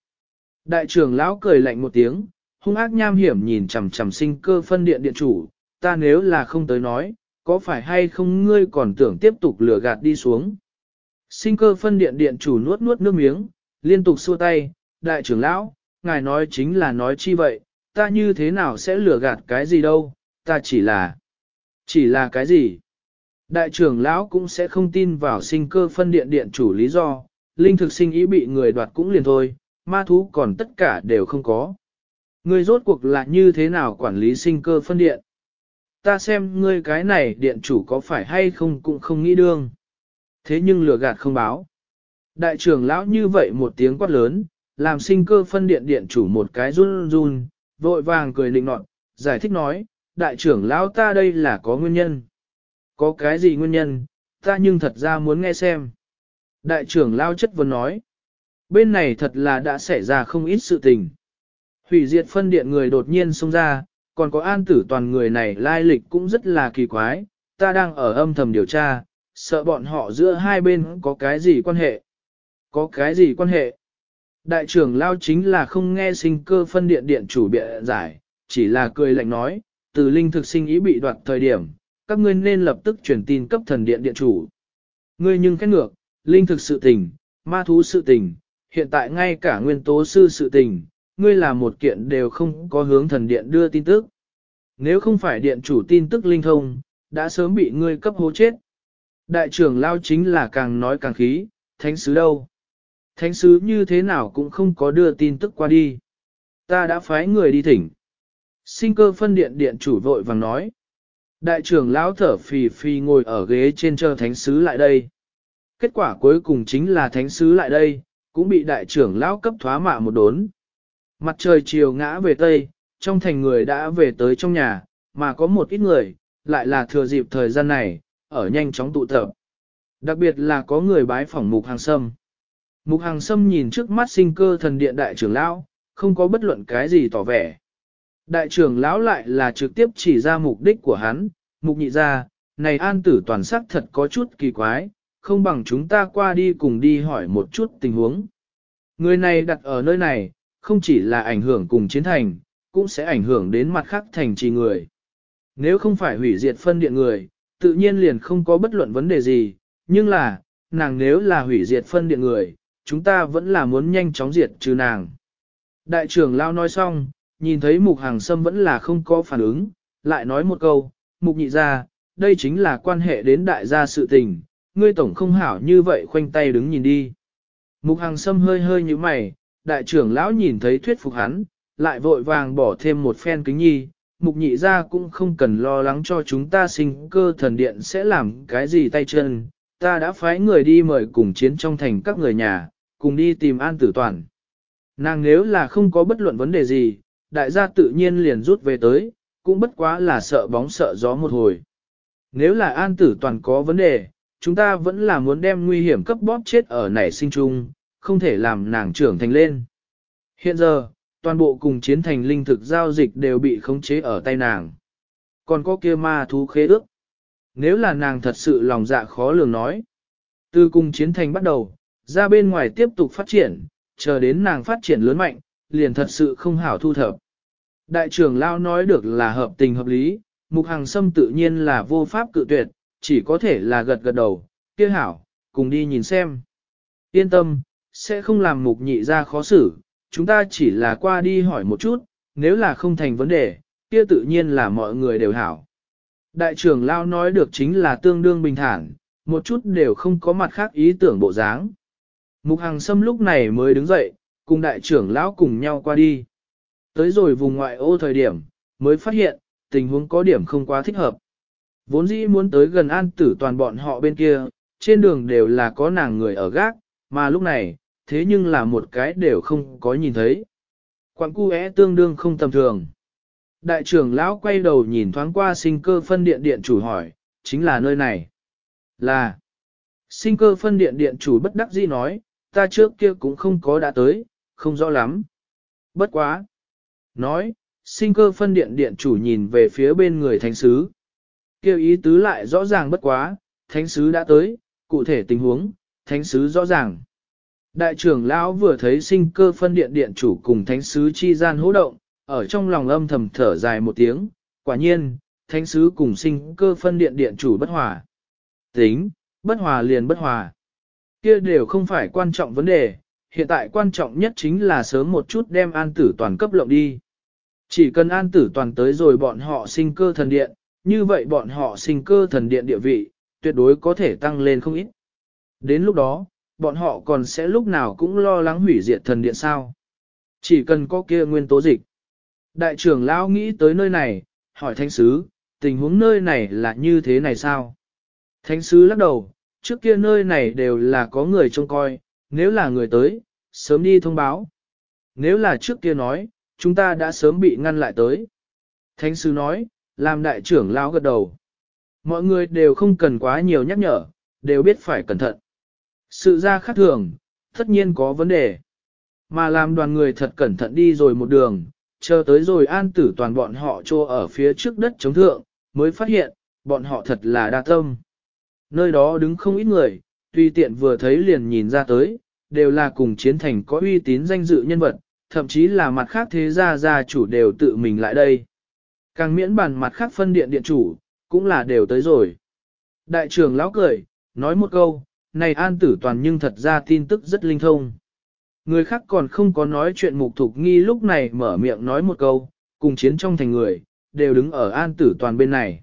Đại trưởng lão cười lạnh một tiếng, hung ác nham hiểm nhìn chằm chằm sinh cơ phân điện điện chủ, ta nếu là không tới nói, có phải hay không ngươi còn tưởng tiếp tục lừa gạt đi xuống? Sinh cơ phân điện điện chủ nuốt nuốt nước miếng, liên tục xua tay, đại trưởng lão, ngài nói chính là nói chi vậy, ta như thế nào sẽ lừa gạt cái gì đâu, ta chỉ là, chỉ là cái gì? Đại trưởng lão cũng sẽ không tin vào sinh cơ phân điện điện chủ lý do, linh thực sinh ý bị người đoạt cũng liền thôi, ma thú còn tất cả đều không có. Ngươi rốt cuộc là như thế nào quản lý sinh cơ phân điện? Ta xem ngươi cái này điện chủ có phải hay không cũng không nghĩ đương. Thế nhưng lừa gạt không báo. Đại trưởng lão như vậy một tiếng quát lớn, làm sinh cơ phân điện điện chủ một cái run run, vội vàng cười định nọt, giải thích nói, đại trưởng lão ta đây là có nguyên nhân. Có cái gì nguyên nhân, ta nhưng thật ra muốn nghe xem. Đại trưởng lão chất vấn nói, bên này thật là đã xảy ra không ít sự tình. Hủy diệt phân điện người đột nhiên xông ra, còn có an tử toàn người này lai lịch cũng rất là kỳ quái, ta đang ở âm thầm điều tra, sợ bọn họ giữa hai bên có cái gì quan hệ. Có cái gì quan hệ? Đại trưởng lao chính là không nghe sinh cơ phân điện điện chủ bịa giải, chỉ là cười lạnh nói, từ linh thực sinh ý bị đoạt thời điểm, các ngươi nên lập tức truyền tin cấp thần điện điện chủ. Ngươi nhưng khét ngược, linh thực sự tình, ma thú sự tình, hiện tại ngay cả nguyên tố sư sự tình, ngươi là một kiện đều không có hướng thần điện đưa tin tức. Nếu không phải điện chủ tin tức linh thông, đã sớm bị ngươi cấp hố chết. Đại trưởng lao chính là càng nói càng khí, thánh sứ đâu? Thánh sứ như thế nào cũng không có đưa tin tức qua đi. Ta đã phái người đi thỉnh. Sinh cơ phân điện điện chủ vội vàng nói. Đại trưởng lão thở phì phì ngồi ở ghế trên chờ thánh sứ lại đây. Kết quả cuối cùng chính là thánh sứ lại đây, cũng bị đại trưởng lão cấp thoá mạ một đốn. Mặt trời chiều ngã về tây, trong thành người đã về tới trong nhà, mà có một ít người, lại là thừa dịp thời gian này, ở nhanh chóng tụ tập. Đặc biệt là có người bái phỏng mục hàng sâm. Mục hàng sâm nhìn trước mắt sinh cơ thần điện đại trưởng lão, không có bất luận cái gì tỏ vẻ. Đại trưởng lão lại là trực tiếp chỉ ra mục đích của hắn, mục nhị ra, này an tử toàn sắc thật có chút kỳ quái, không bằng chúng ta qua đi cùng đi hỏi một chút tình huống. Người này đặt ở nơi này, không chỉ là ảnh hưởng cùng chiến thành, cũng sẽ ảnh hưởng đến mặt khác thành trì người. Nếu không phải hủy diệt phân điện người, tự nhiên liền không có bất luận vấn đề gì, nhưng là, nàng nếu là hủy diệt phân điện người, chúng ta vẫn là muốn nhanh chóng diệt trừ nàng. Đại trưởng Lao nói xong, nhìn thấy mục hàng sâm vẫn là không có phản ứng, lại nói một câu, mục nhị ra, đây chính là quan hệ đến đại gia sự tình, ngươi tổng không hảo như vậy khoanh tay đứng nhìn đi. Mục hàng sâm hơi hơi như mày, đại trưởng lão nhìn thấy thuyết phục hắn, lại vội vàng bỏ thêm một phen kính nhi, mục nhị ra cũng không cần lo lắng cho chúng ta sinh cơ thần điện sẽ làm cái gì tay chân, ta đã phái người đi mời cùng chiến trong thành các người nhà, cùng đi tìm an tử toàn. Nàng nếu là không có bất luận vấn đề gì, đại gia tự nhiên liền rút về tới, cũng bất quá là sợ bóng sợ gió một hồi. Nếu là an tử toàn có vấn đề, chúng ta vẫn là muốn đem nguy hiểm cấp bóp chết ở nảy sinh chung, không thể làm nàng trưởng thành lên. Hiện giờ, toàn bộ cùng chiến thành linh thực giao dịch đều bị khống chế ở tay nàng. Còn có kia ma thú khế ước. Nếu là nàng thật sự lòng dạ khó lường nói. Từ cùng chiến thành bắt đầu, ra bên ngoài tiếp tục phát triển, chờ đến nàng phát triển lớn mạnh, liền thật sự không hảo thu thập. Đại trưởng Lao nói được là hợp tình hợp lý, mục hàng sâm tự nhiên là vô pháp cự tuyệt, chỉ có thể là gật gật đầu, kia hảo, cùng đi nhìn xem. Yên tâm, sẽ không làm mục nhị ra khó xử, chúng ta chỉ là qua đi hỏi một chút, nếu là không thành vấn đề, kia tự nhiên là mọi người đều hảo. Đại trưởng Lao nói được chính là tương đương bình thản, một chút đều không có mặt khác ý tưởng bộ dáng. Mục Hằng Sâm lúc này mới đứng dậy, cùng đại trưởng lão cùng nhau qua đi. Tới rồi vùng ngoại ô thời điểm, mới phát hiện, tình huống có điểm không quá thích hợp. Vốn dĩ muốn tới gần an tử toàn bọn họ bên kia, trên đường đều là có nàng người ở gác, mà lúc này, thế nhưng là một cái đều không có nhìn thấy. Quảng cu é tương đương không tầm thường. Đại trưởng lão quay đầu nhìn thoáng qua sinh cơ phân điện điện chủ hỏi, chính là nơi này. Là. Sinh cơ phân điện điện chủ bất đắc dĩ nói, ta trước kia cũng không có đã tới, không rõ lắm. Bất quá. Nói, sinh cơ phân điện điện chủ nhìn về phía bên người thánh sứ. Kêu ý tứ lại rõ ràng bất quá, thánh sứ đã tới, cụ thể tình huống, thánh sứ rõ ràng. Đại trưởng lão vừa thấy sinh cơ phân điện điện chủ cùng thánh sứ chi gian hỗ động, ở trong lòng âm thầm thở dài một tiếng, quả nhiên, thánh sứ cùng sinh cơ phân điện điện chủ bất hòa. Tính, bất hòa liền bất hòa. Kia đều không phải quan trọng vấn đề, hiện tại quan trọng nhất chính là sớm một chút đem an tử toàn cấp lộng đi. Chỉ cần an tử toàn tới rồi bọn họ sinh cơ thần điện, như vậy bọn họ sinh cơ thần điện địa vị, tuyệt đối có thể tăng lên không ít. Đến lúc đó, bọn họ còn sẽ lúc nào cũng lo lắng hủy diệt thần điện sao. Chỉ cần có kia nguyên tố dịch. Đại trưởng lão nghĩ tới nơi này, hỏi thánh sứ, tình huống nơi này là như thế này sao? Thánh sứ lắc đầu, trước kia nơi này đều là có người trông coi, nếu là người tới, sớm đi thông báo. Nếu là trước kia nói, chúng ta đã sớm bị ngăn lại tới. Thánh sứ nói, làm đại trưởng lão gật đầu. Mọi người đều không cần quá nhiều nhắc nhở, đều biết phải cẩn thận. Sự ra khác thường, tất nhiên có vấn đề. Mà làm đoàn người thật cẩn thận đi rồi một đường, chờ tới rồi an tử toàn bọn họ trô ở phía trước đất chống thượng, mới phát hiện, bọn họ thật là đa tâm. Nơi đó đứng không ít người, tuy tiện vừa thấy liền nhìn ra tới, đều là cùng chiến thành có uy tín danh dự nhân vật, thậm chí là mặt khác thế gia gia chủ đều tự mình lại đây. Càng miễn bàn mặt khác phân điện điện chủ, cũng là đều tới rồi. Đại trưởng lão cười, nói một câu, này an tử toàn nhưng thật ra tin tức rất linh thông. Người khác còn không có nói chuyện mục thục nghi lúc này mở miệng nói một câu, cùng chiến trong thành người, đều đứng ở an tử toàn bên này.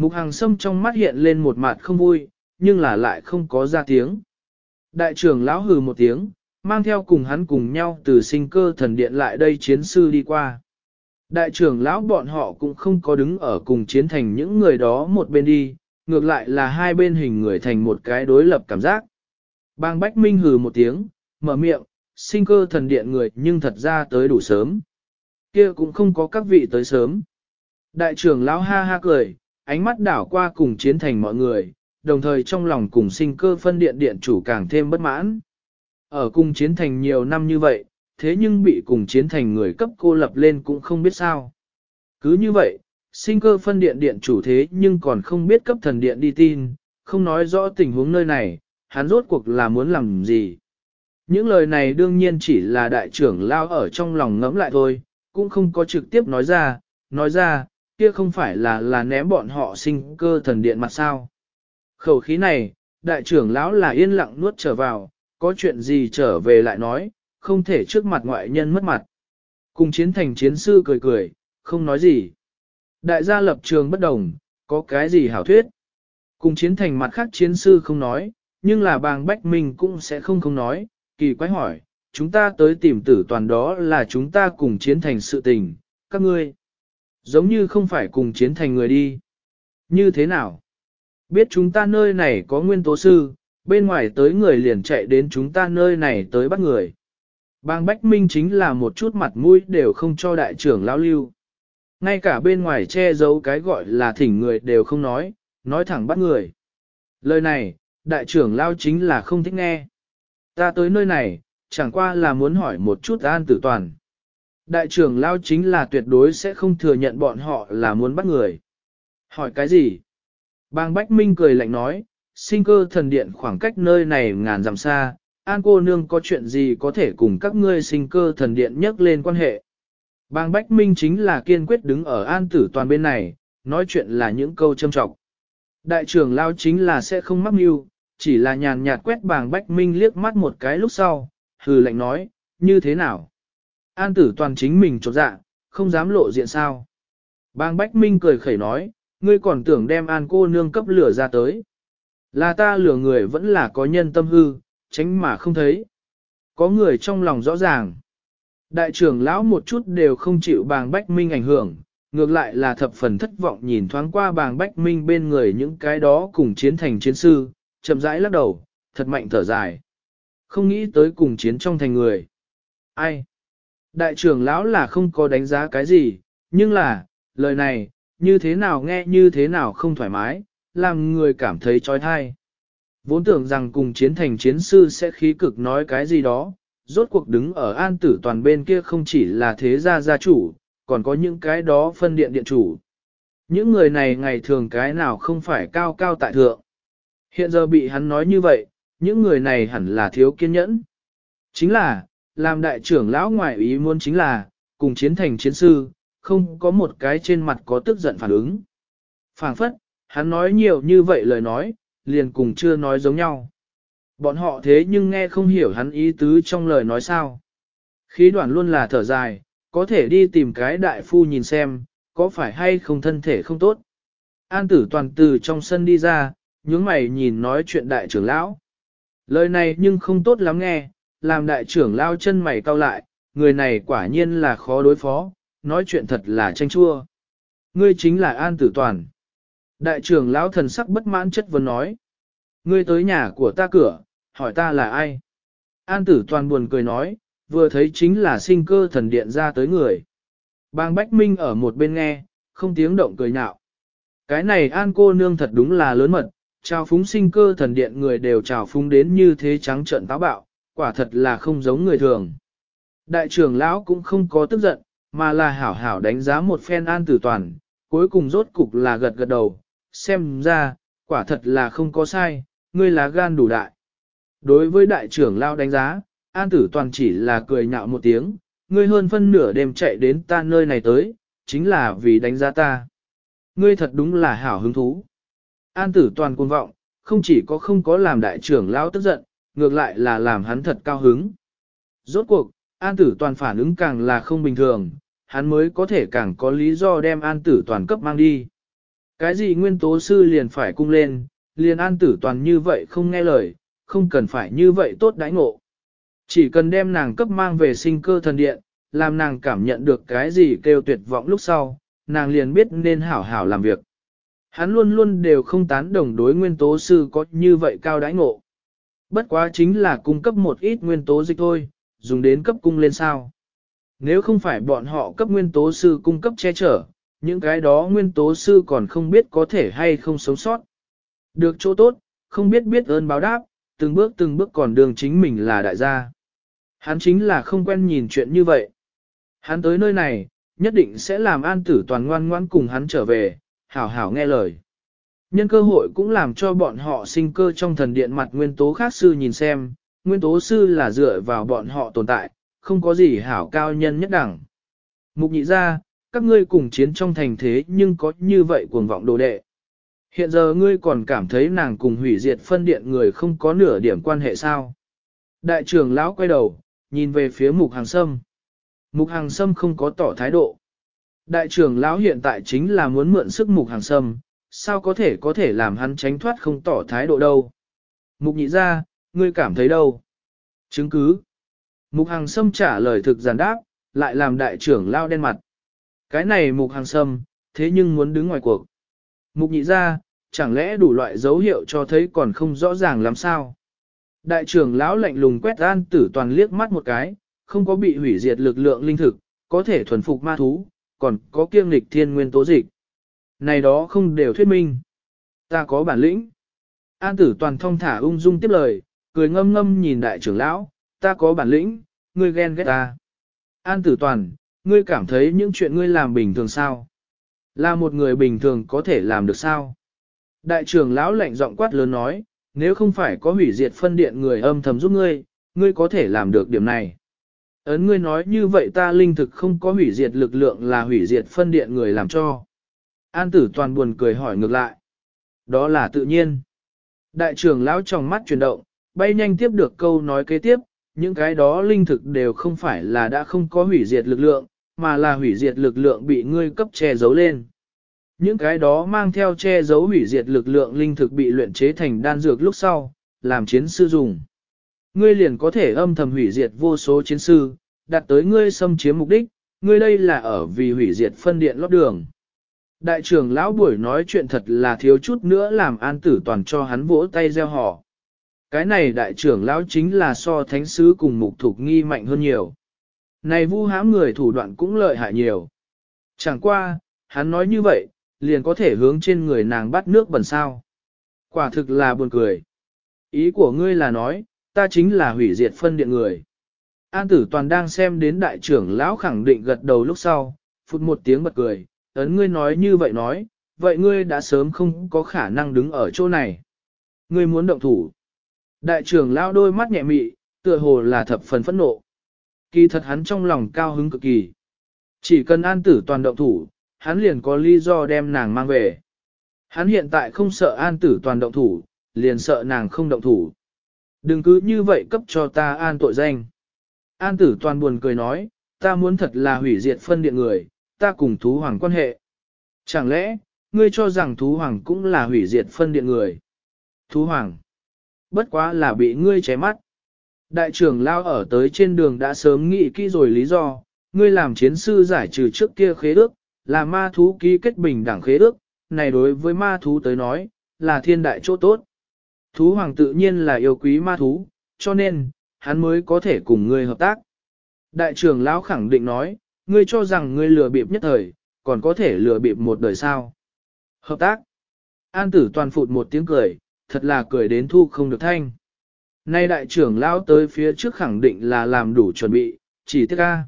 Mục hàng sâm trong mắt hiện lên một mặt không vui, nhưng là lại không có ra tiếng. Đại trưởng lão hừ một tiếng, mang theo cùng hắn cùng nhau từ sinh cơ thần điện lại đây chiến sư đi qua. Đại trưởng lão bọn họ cũng không có đứng ở cùng chiến thành những người đó một bên đi, ngược lại là hai bên hình người thành một cái đối lập cảm giác. Bang Bách Minh hừ một tiếng, mở miệng, sinh cơ thần điện người nhưng thật ra tới đủ sớm. Kia cũng không có các vị tới sớm. Đại trưởng lão ha ha cười, ánh mắt đảo qua cùng chiến thành mọi người, đồng thời trong lòng cùng sinh cơ phân điện điện chủ càng thêm bất mãn. Ở cùng chiến thành nhiều năm như vậy, thế nhưng bị cùng chiến thành người cấp cô lập lên cũng không biết sao. Cứ như vậy, sinh cơ phân điện điện chủ thế nhưng còn không biết cấp thần điện đi tin, không nói rõ tình huống nơi này, hắn rốt cuộc là muốn làm gì. Những lời này đương nhiên chỉ là đại trưởng lao ở trong lòng ngẫm lại thôi, cũng không có trực tiếp nói ra, nói ra, kia không phải là là ném bọn họ sinh cơ thần điện mặt sao. Khẩu khí này, đại trưởng lão là yên lặng nuốt trở vào, có chuyện gì trở về lại nói, không thể trước mặt ngoại nhân mất mặt. Cùng chiến thành chiến sư cười cười, không nói gì. Đại gia lập trường bất đồng, có cái gì hảo thuyết. Cùng chiến thành mặt khác chiến sư không nói, nhưng là bàng bách mình cũng sẽ không không nói, kỳ quái hỏi, chúng ta tới tìm tử toàn đó là chúng ta cùng chiến thành sự tình, các ngươi. Giống như không phải cùng chiến thành người đi. Như thế nào? Biết chúng ta nơi này có nguyên tố sư, bên ngoài tới người liền chạy đến chúng ta nơi này tới bắt người. Bang Bách Minh chính là một chút mặt mũi đều không cho đại trưởng lão lưu. Ngay cả bên ngoài che giấu cái gọi là thỉnh người đều không nói, nói thẳng bắt người. Lời này, đại trưởng lão chính là không thích nghe. Ta tới nơi này, chẳng qua là muốn hỏi một chút an tử toàn. Đại trưởng lao chính là tuyệt đối sẽ không thừa nhận bọn họ là muốn bắt người. Hỏi cái gì? Bang Bách Minh cười lạnh nói, sinh cơ thần điện khoảng cách nơi này ngàn dặm xa, An cô nương có chuyện gì có thể cùng các ngươi sinh cơ thần điện nhắc lên quan hệ. Bang Bách Minh chính là kiên quyết đứng ở an tử toàn bên này, nói chuyện là những câu châm trọng. Đại trưởng lao chính là sẽ không mắc mưu, chỉ là nhàn nhạt quét bàng Bách Minh liếc mắt một cái lúc sau, hừ lạnh nói, như thế nào? An tử toàn chính mình trột dạ, không dám lộ diện sao. Bang Bách Minh cười khẩy nói, ngươi còn tưởng đem an cô nương cấp lửa ra tới. Là ta lửa người vẫn là có nhân tâm hư, tránh mà không thấy. Có người trong lòng rõ ràng. Đại trưởng lão một chút đều không chịu bàng Bách Minh ảnh hưởng, ngược lại là thập phần thất vọng nhìn thoáng qua bàng Bách Minh bên người những cái đó cùng chiến thành chiến sư, chậm rãi lắc đầu, thật mạnh thở dài. Không nghĩ tới cùng chiến trong thành người. Ai? Đại trưởng lão là không có đánh giá cái gì, nhưng là, lời này, như thế nào nghe như thế nào không thoải mái, làm người cảm thấy trói thai. Vốn tưởng rằng cùng chiến thành chiến sư sẽ khí cực nói cái gì đó, rốt cuộc đứng ở an tử toàn bên kia không chỉ là thế gia gia chủ, còn có những cái đó phân điện điện chủ. Những người này ngày thường cái nào không phải cao cao tại thượng. Hiện giờ bị hắn nói như vậy, những người này hẳn là thiếu kiên nhẫn. Chính là, làm đại trưởng lão ngoại ý muốn chính là, cùng chiến thành chiến sư, không có một cái trên mặt có tức giận phản ứng. Phản phất, hắn nói nhiều như vậy lời nói, liền cùng chưa nói giống nhau. Bọn họ thế nhưng nghe không hiểu hắn ý tứ trong lời nói sao. Khí đoạn luôn là thở dài, có thể đi tìm cái đại phu nhìn xem, có phải hay không thân thể không tốt. An tử toàn từ trong sân đi ra, nhướng mày nhìn nói chuyện đại trưởng lão. Lời này nhưng không tốt lắm nghe, làm đại trưởng lao chân mày cau lại, người này quả nhiên là khó đối phó, nói chuyện thật là tranh chua. Ngươi chính là An tử toàn. Đại trưởng lão thần sắc bất mãn chất vấn nói. Ngươi tới nhà của ta cửa, hỏi ta là ai? An tử toàn buồn cười nói, vừa thấy chính là sinh cơ thần điện ra tới người. Bang Bách Minh ở một bên nghe, không tiếng động cười nhạo. Cái này an cô nương thật đúng là lớn mật, chào phúng sinh cơ thần điện người đều chào phúng đến như thế trắng trợn táo bạo, quả thật là không giống người thường. Đại trưởng lão cũng không có tức giận, mà là hảo hảo đánh giá một phen an tử toàn, cuối cùng rốt cục là gật gật đầu, xem ra, quả thật là không có sai, ngươi là gan đủ đại. Đối với đại trưởng lão đánh giá, an tử toàn chỉ là cười nhạo một tiếng, ngươi hơn phân nửa đêm chạy đến ta nơi này tới, chính là vì đánh giá ta. Ngươi thật đúng là hảo hứng thú. An tử toàn cuồng vọng, không chỉ có không có làm đại trưởng lão tức giận, ngược lại là làm hắn thật cao hứng. Rốt cuộc, an tử toàn phản ứng càng là không bình thường, hắn mới có thể càng có lý do đem an tử toàn cấp mang đi. Cái gì nguyên tố sư liền phải cung lên, liền an tử toàn như vậy không nghe lời, không cần phải như vậy tốt đãi ngộ. Chỉ cần đem nàng cấp mang về sinh cơ thần điện, làm nàng cảm nhận được cái gì kêu tuyệt vọng lúc sau, nàng liền biết nên hảo hảo làm việc. Hắn luôn luôn đều không tán đồng đối nguyên tố sư có như vậy cao đãi ngộ. Bất quá chính là cung cấp một ít nguyên tố dịch thôi, dùng đến cấp cung lên sao. Nếu không phải bọn họ cấp nguyên tố sư cung cấp che chở, những cái đó nguyên tố sư còn không biết có thể hay không sống sót. Được chỗ tốt, không biết biết ơn báo đáp, từng bước từng bước còn đường chính mình là đại gia. Hắn chính là không quen nhìn chuyện như vậy. Hắn tới nơi này, nhất định sẽ làm an tử toàn ngoan ngoan cùng hắn trở về, hảo hảo nghe lời. Nhân cơ hội cũng làm cho bọn họ sinh cơ trong thần điện mặt nguyên tố khác sư nhìn xem, nguyên tố sư là dựa vào bọn họ tồn tại, không có gì hảo cao nhân nhất đẳng. Mục nhị ra, các ngươi cùng chiến trong thành thế nhưng có như vậy cuồng vọng đồ đệ. Hiện giờ ngươi còn cảm thấy nàng cùng hủy diệt phân điện người không có nửa điểm quan hệ sao. Đại trưởng lão quay đầu, nhìn về phía mục hàng sâm. Mục hàng sâm không có tỏ thái độ. Đại trưởng lão hiện tại chính là muốn mượn sức mục hàng sâm, sao có thể có thể làm hắn tránh thoát không tỏ thái độ đâu. Mục nhị ra, ngươi cảm thấy đâu? Chứng cứ. Mục hàng sâm trả lời thực giản đáp, lại làm đại trưởng lao đen mặt. Cái này mục hàng sâm, thế nhưng muốn đứng ngoài cuộc. Mục nhị ra, chẳng lẽ đủ loại dấu hiệu cho thấy còn không rõ ràng làm sao? Đại trưởng lão lạnh lùng quét an tử toàn liếc mắt một cái, không có bị hủy diệt lực lượng linh thực, có thể thuần phục ma thú, còn có kiêng lịch thiên nguyên tố dịch. Này đó không đều thuyết minh. Ta có bản lĩnh. An tử toàn thông thả ung dung tiếp lời, cười ngâm ngâm nhìn đại trưởng lão, ta có bản lĩnh, ngươi ghen ghét ta. An tử toàn, ngươi cảm thấy những chuyện ngươi làm bình thường sao? Là một người bình thường có thể làm được sao? Đại trưởng lão lạnh giọng quát lớn nói, nếu không phải có hủy diệt phân điện người âm thầm giúp ngươi, ngươi có thể làm được điểm này. Ấn ngươi nói như vậy ta linh thực không có hủy diệt lực lượng là hủy diệt phân điện người làm cho. An tử toàn buồn cười hỏi ngược lại. Đó là tự nhiên. Đại trưởng lão trong mắt chuyển động, bay nhanh tiếp được câu nói kế tiếp, những cái đó linh thực đều không phải là đã không có hủy diệt lực lượng, mà là hủy diệt lực lượng bị ngươi cấp che giấu lên. Những cái đó mang theo che giấu hủy diệt lực lượng linh thực bị luyện chế thành đan dược lúc sau, làm chiến sư dùng. Ngươi liền có thể âm thầm hủy diệt vô số chiến sư, đạt tới ngươi xâm chiếm mục đích, ngươi đây là ở vì hủy diệt phân điện lót đường. Đại trưởng lão buổi nói chuyện thật là thiếu chút nữa làm an tử toàn cho hắn vỗ tay gieo họ. Cái này đại trưởng lão chính là so thánh sứ cùng mục thục nghi mạnh hơn nhiều. Này vu hãm người thủ đoạn cũng lợi hại nhiều. Chẳng qua, hắn nói như vậy, liền có thể hướng trên người nàng bắt nước bẩn sao. Quả thực là buồn cười. Ý của ngươi là nói, ta chính là hủy diệt phân điện người. An tử toàn đang xem đến đại trưởng lão khẳng định gật đầu lúc sau, phút một tiếng bật cười, ấn ngươi nói như vậy nói, vậy ngươi đã sớm không có khả năng đứng ở chỗ này. Ngươi muốn động thủ. Đại trưởng lao đôi mắt nhẹ mị, tựa hồ là thập phần phẫn nộ. Kỳ thật hắn trong lòng cao hứng cực kỳ. Chỉ cần an tử toàn động thủ, hắn liền có lý do đem nàng mang về. Hắn hiện tại không sợ an tử toàn động thủ, liền sợ nàng không động thủ. Đừng cứ như vậy cấp cho ta an tội danh. An tử toàn buồn cười nói, ta muốn thật là hủy diệt phân điện người, ta cùng thú hoàng quan hệ. Chẳng lẽ, ngươi cho rằng thú hoàng cũng là hủy diệt phân điện người? Thú hoàng, bất quá là bị ngươi ché mắt. Đại trưởng lao ở tới trên đường đã sớm nghĩ kỹ rồi lý do, ngươi làm chiến sư giải trừ trước kia khế ước, là ma thú ký kết bình đẳng khế ước, này đối với ma thú tới nói, là thiên đại chỗ tốt. Thú hoàng tự nhiên là yêu quý ma thú, cho nên, hắn mới có thể cùng ngươi hợp tác. Đại trưởng lão khẳng định nói, ngươi cho rằng ngươi lừa bịp nhất thời, còn có thể lừa bịp một đời sao. Hợp tác. An tử toàn phụt một tiếng cười, thật là cười đến thu không được thanh. Nay đại trưởng lão tới phía trước khẳng định là làm đủ chuẩn bị, chỉ tiếc ca.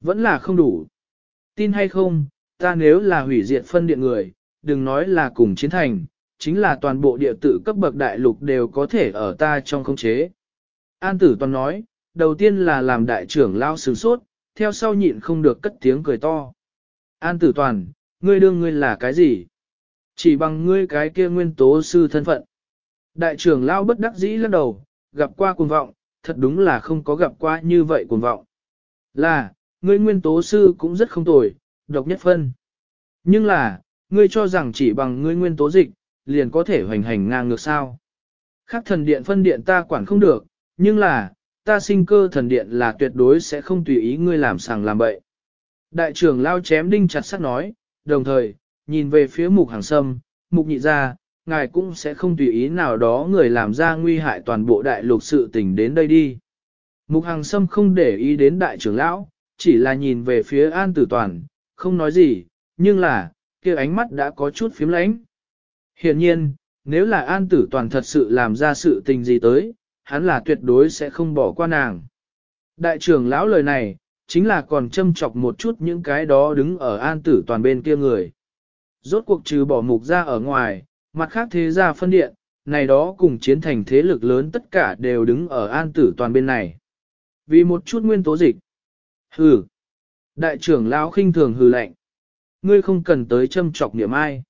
Vẫn là không đủ. Tin hay không, ta nếu là hủy diệt phân điện người, đừng nói là cùng chiến thành, chính là toàn bộ địa tử cấp bậc đại lục đều có thể ở ta trong không chế. An tử toàn nói, đầu tiên là làm đại trưởng lao sướng sốt, theo sau nhịn không được cất tiếng cười to. An tử toàn, ngươi đương ngươi là cái gì? Chỉ bằng ngươi cái kia nguyên tố sư thân phận. Đại trưởng lao bất đắc dĩ lắc đầu, gặp qua cuồng vọng, thật đúng là không có gặp qua như vậy cuồng vọng. Là, ngươi nguyên tố sư cũng rất không tồi, độc nhất phân. Nhưng là, ngươi cho rằng chỉ bằng ngươi nguyên tố dịch, liền có thể hoành hành ngang ngược sao. Khác thần điện phân điện ta quản không được, nhưng là, ta sinh cơ thần điện là tuyệt đối sẽ không tùy ý ngươi làm sàng làm bậy. Đại trưởng lao chém đinh chặt sắt nói, đồng thời, nhìn về phía mục hàng sâm, mục nhị ra, ngài cũng sẽ không tùy ý nào đó người làm ra nguy hại toàn bộ đại lục sự tình đến đây đi. Mục hàng sâm không để ý đến đại trưởng lão, chỉ là nhìn về phía an tử toàn, không nói gì, nhưng là, kia ánh mắt đã có chút phím lánh. Hiện nhiên, nếu là an tử toàn thật sự làm ra sự tình gì tới, hắn là tuyệt đối sẽ không bỏ qua nàng. Đại trưởng lão lời này, chính là còn châm chọc một chút những cái đó đứng ở an tử toàn bên kia người. Rốt cuộc trừ bỏ mục ra ở ngoài, mặt khác thế gia phân điện, này đó cùng chiến thành thế lực lớn tất cả đều đứng ở an tử toàn bên này. Vì một chút nguyên tố dịch. Hừ. Đại trưởng lão khinh thường hừ lạnh. Ngươi không cần tới châm chọc niệm ai.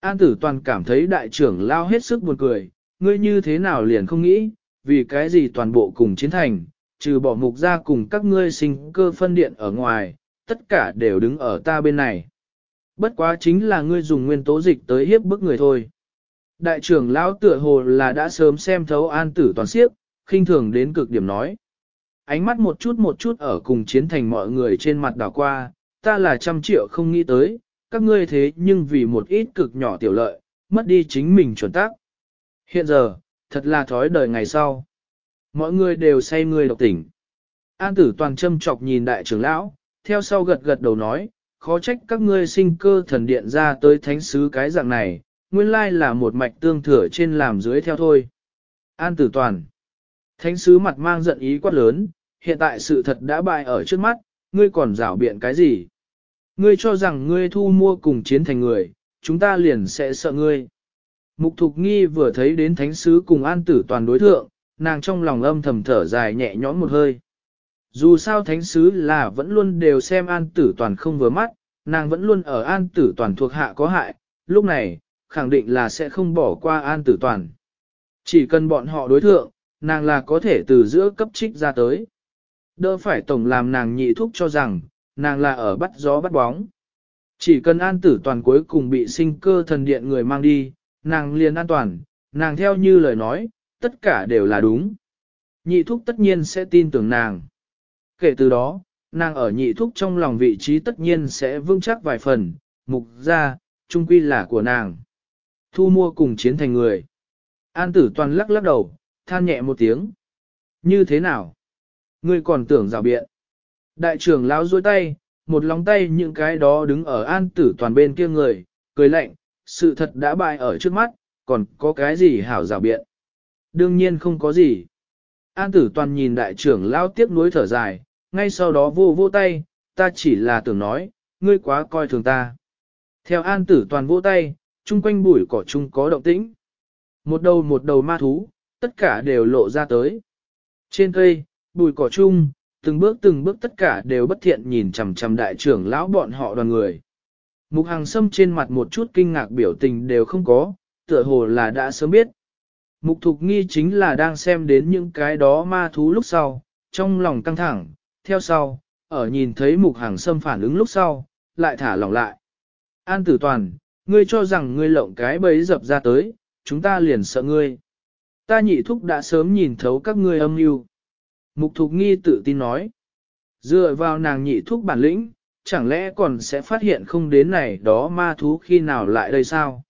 An tử toàn cảm thấy đại trưởng lão hết sức buồn cười, ngươi như thế nào liền không nghĩ, vì cái gì toàn bộ cùng chiến thành, trừ bỏ mục ra cùng các ngươi sinh cơ phân điện ở ngoài, tất cả đều đứng ở ta bên này. Bất quá chính là ngươi dùng nguyên tố dịch tới hiếp bức người thôi. Đại trưởng lão tựa hồ là đã sớm xem thấu an tử toàn siếp, khinh thường đến cực điểm nói. Ánh mắt một chút một chút ở cùng chiến thành mọi người trên mặt đảo qua, ta là trăm triệu không nghĩ tới, các ngươi thế nhưng vì một ít cực nhỏ tiểu lợi, mất đi chính mình chuẩn tác. Hiện giờ, thật là thói đời ngày sau. Mọi người đều say người độc tỉnh. An tử toàn châm chọc nhìn đại trưởng lão, theo sau gật gật đầu nói, khó trách các ngươi sinh cơ thần điện ra tới thánh sứ cái dạng này, nguyên lai là một mạch tương thừa trên làm dưới theo thôi. An tử toàn. Thánh sứ mặt mang giận ý quát lớn, hiện tại sự thật đã bại ở trước mắt, ngươi còn rảo biện cái gì? Ngươi cho rằng ngươi thu mua cùng chiến thành người, chúng ta liền sẽ sợ ngươi. Mục Thục Nghi vừa thấy đến thánh sứ cùng an tử toàn đối thượng, nàng trong lòng âm thầm thở dài nhẹ nhõm một hơi. Dù sao thánh sứ là vẫn luôn đều xem an tử toàn không vừa mắt, nàng vẫn luôn ở an tử toàn thuộc hạ có hại, lúc này, khẳng định là sẽ không bỏ qua an tử toàn. Chỉ cần bọn họ đối thượng, nàng là có thể từ giữa cấp trích ra tới. Đỡ phải tổng làm nàng nhị thúc cho rằng, nàng là ở bắt gió bắt bóng. Chỉ cần an tử toàn cuối cùng bị sinh cơ thần điện người mang đi, nàng liền an toàn, nàng theo như lời nói, tất cả đều là đúng. Nhị thúc tất nhiên sẽ tin tưởng nàng. Kể từ đó, nàng ở nhị thúc trong lòng vị trí tất nhiên sẽ vững chắc vài phần, mục ra, trung quy là của nàng. Thu mua cùng chiến thành người. An tử toàn lắc lắc đầu, than nhẹ một tiếng. Như thế nào? Ngươi còn tưởng rào biện. Đại trưởng lão duỗi tay, một lòng tay những cái đó đứng ở an tử toàn bên kia người, cười lạnh, sự thật đã bại ở trước mắt, còn có cái gì hảo rào biện. Đương nhiên không có gì. An tử toàn nhìn đại trưởng lão tiếc nuối thở dài, ngay sau đó vô vô tay, ta chỉ là tưởng nói, ngươi quá coi thường ta. Theo an tử toàn vô tay, chung quanh bụi cỏ chung có động tĩnh. Một đầu một đầu ma thú, tất cả đều lộ ra tới. Trên cây, bụi cỏ chung, từng bước từng bước tất cả đều bất thiện nhìn chằm chằm đại trưởng lão bọn họ đoàn người. Mục hàng sâm trên mặt một chút kinh ngạc biểu tình đều không có, tựa hồ là đã sớm biết. Mục thục nghi chính là đang xem đến những cái đó ma thú lúc sau, trong lòng căng thẳng, theo sau, ở nhìn thấy mục hàng sâm phản ứng lúc sau, lại thả lòng lại. An tử toàn, ngươi cho rằng ngươi lộng cái bấy dập ra tới, chúng ta liền sợ ngươi. Ta nhị thúc đã sớm nhìn thấu các ngươi âm mưu. Mục thục nghi tự tin nói. Dựa vào nàng nhị thúc bản lĩnh, chẳng lẽ còn sẽ phát hiện không đến này đó ma thú khi nào lại đây sao?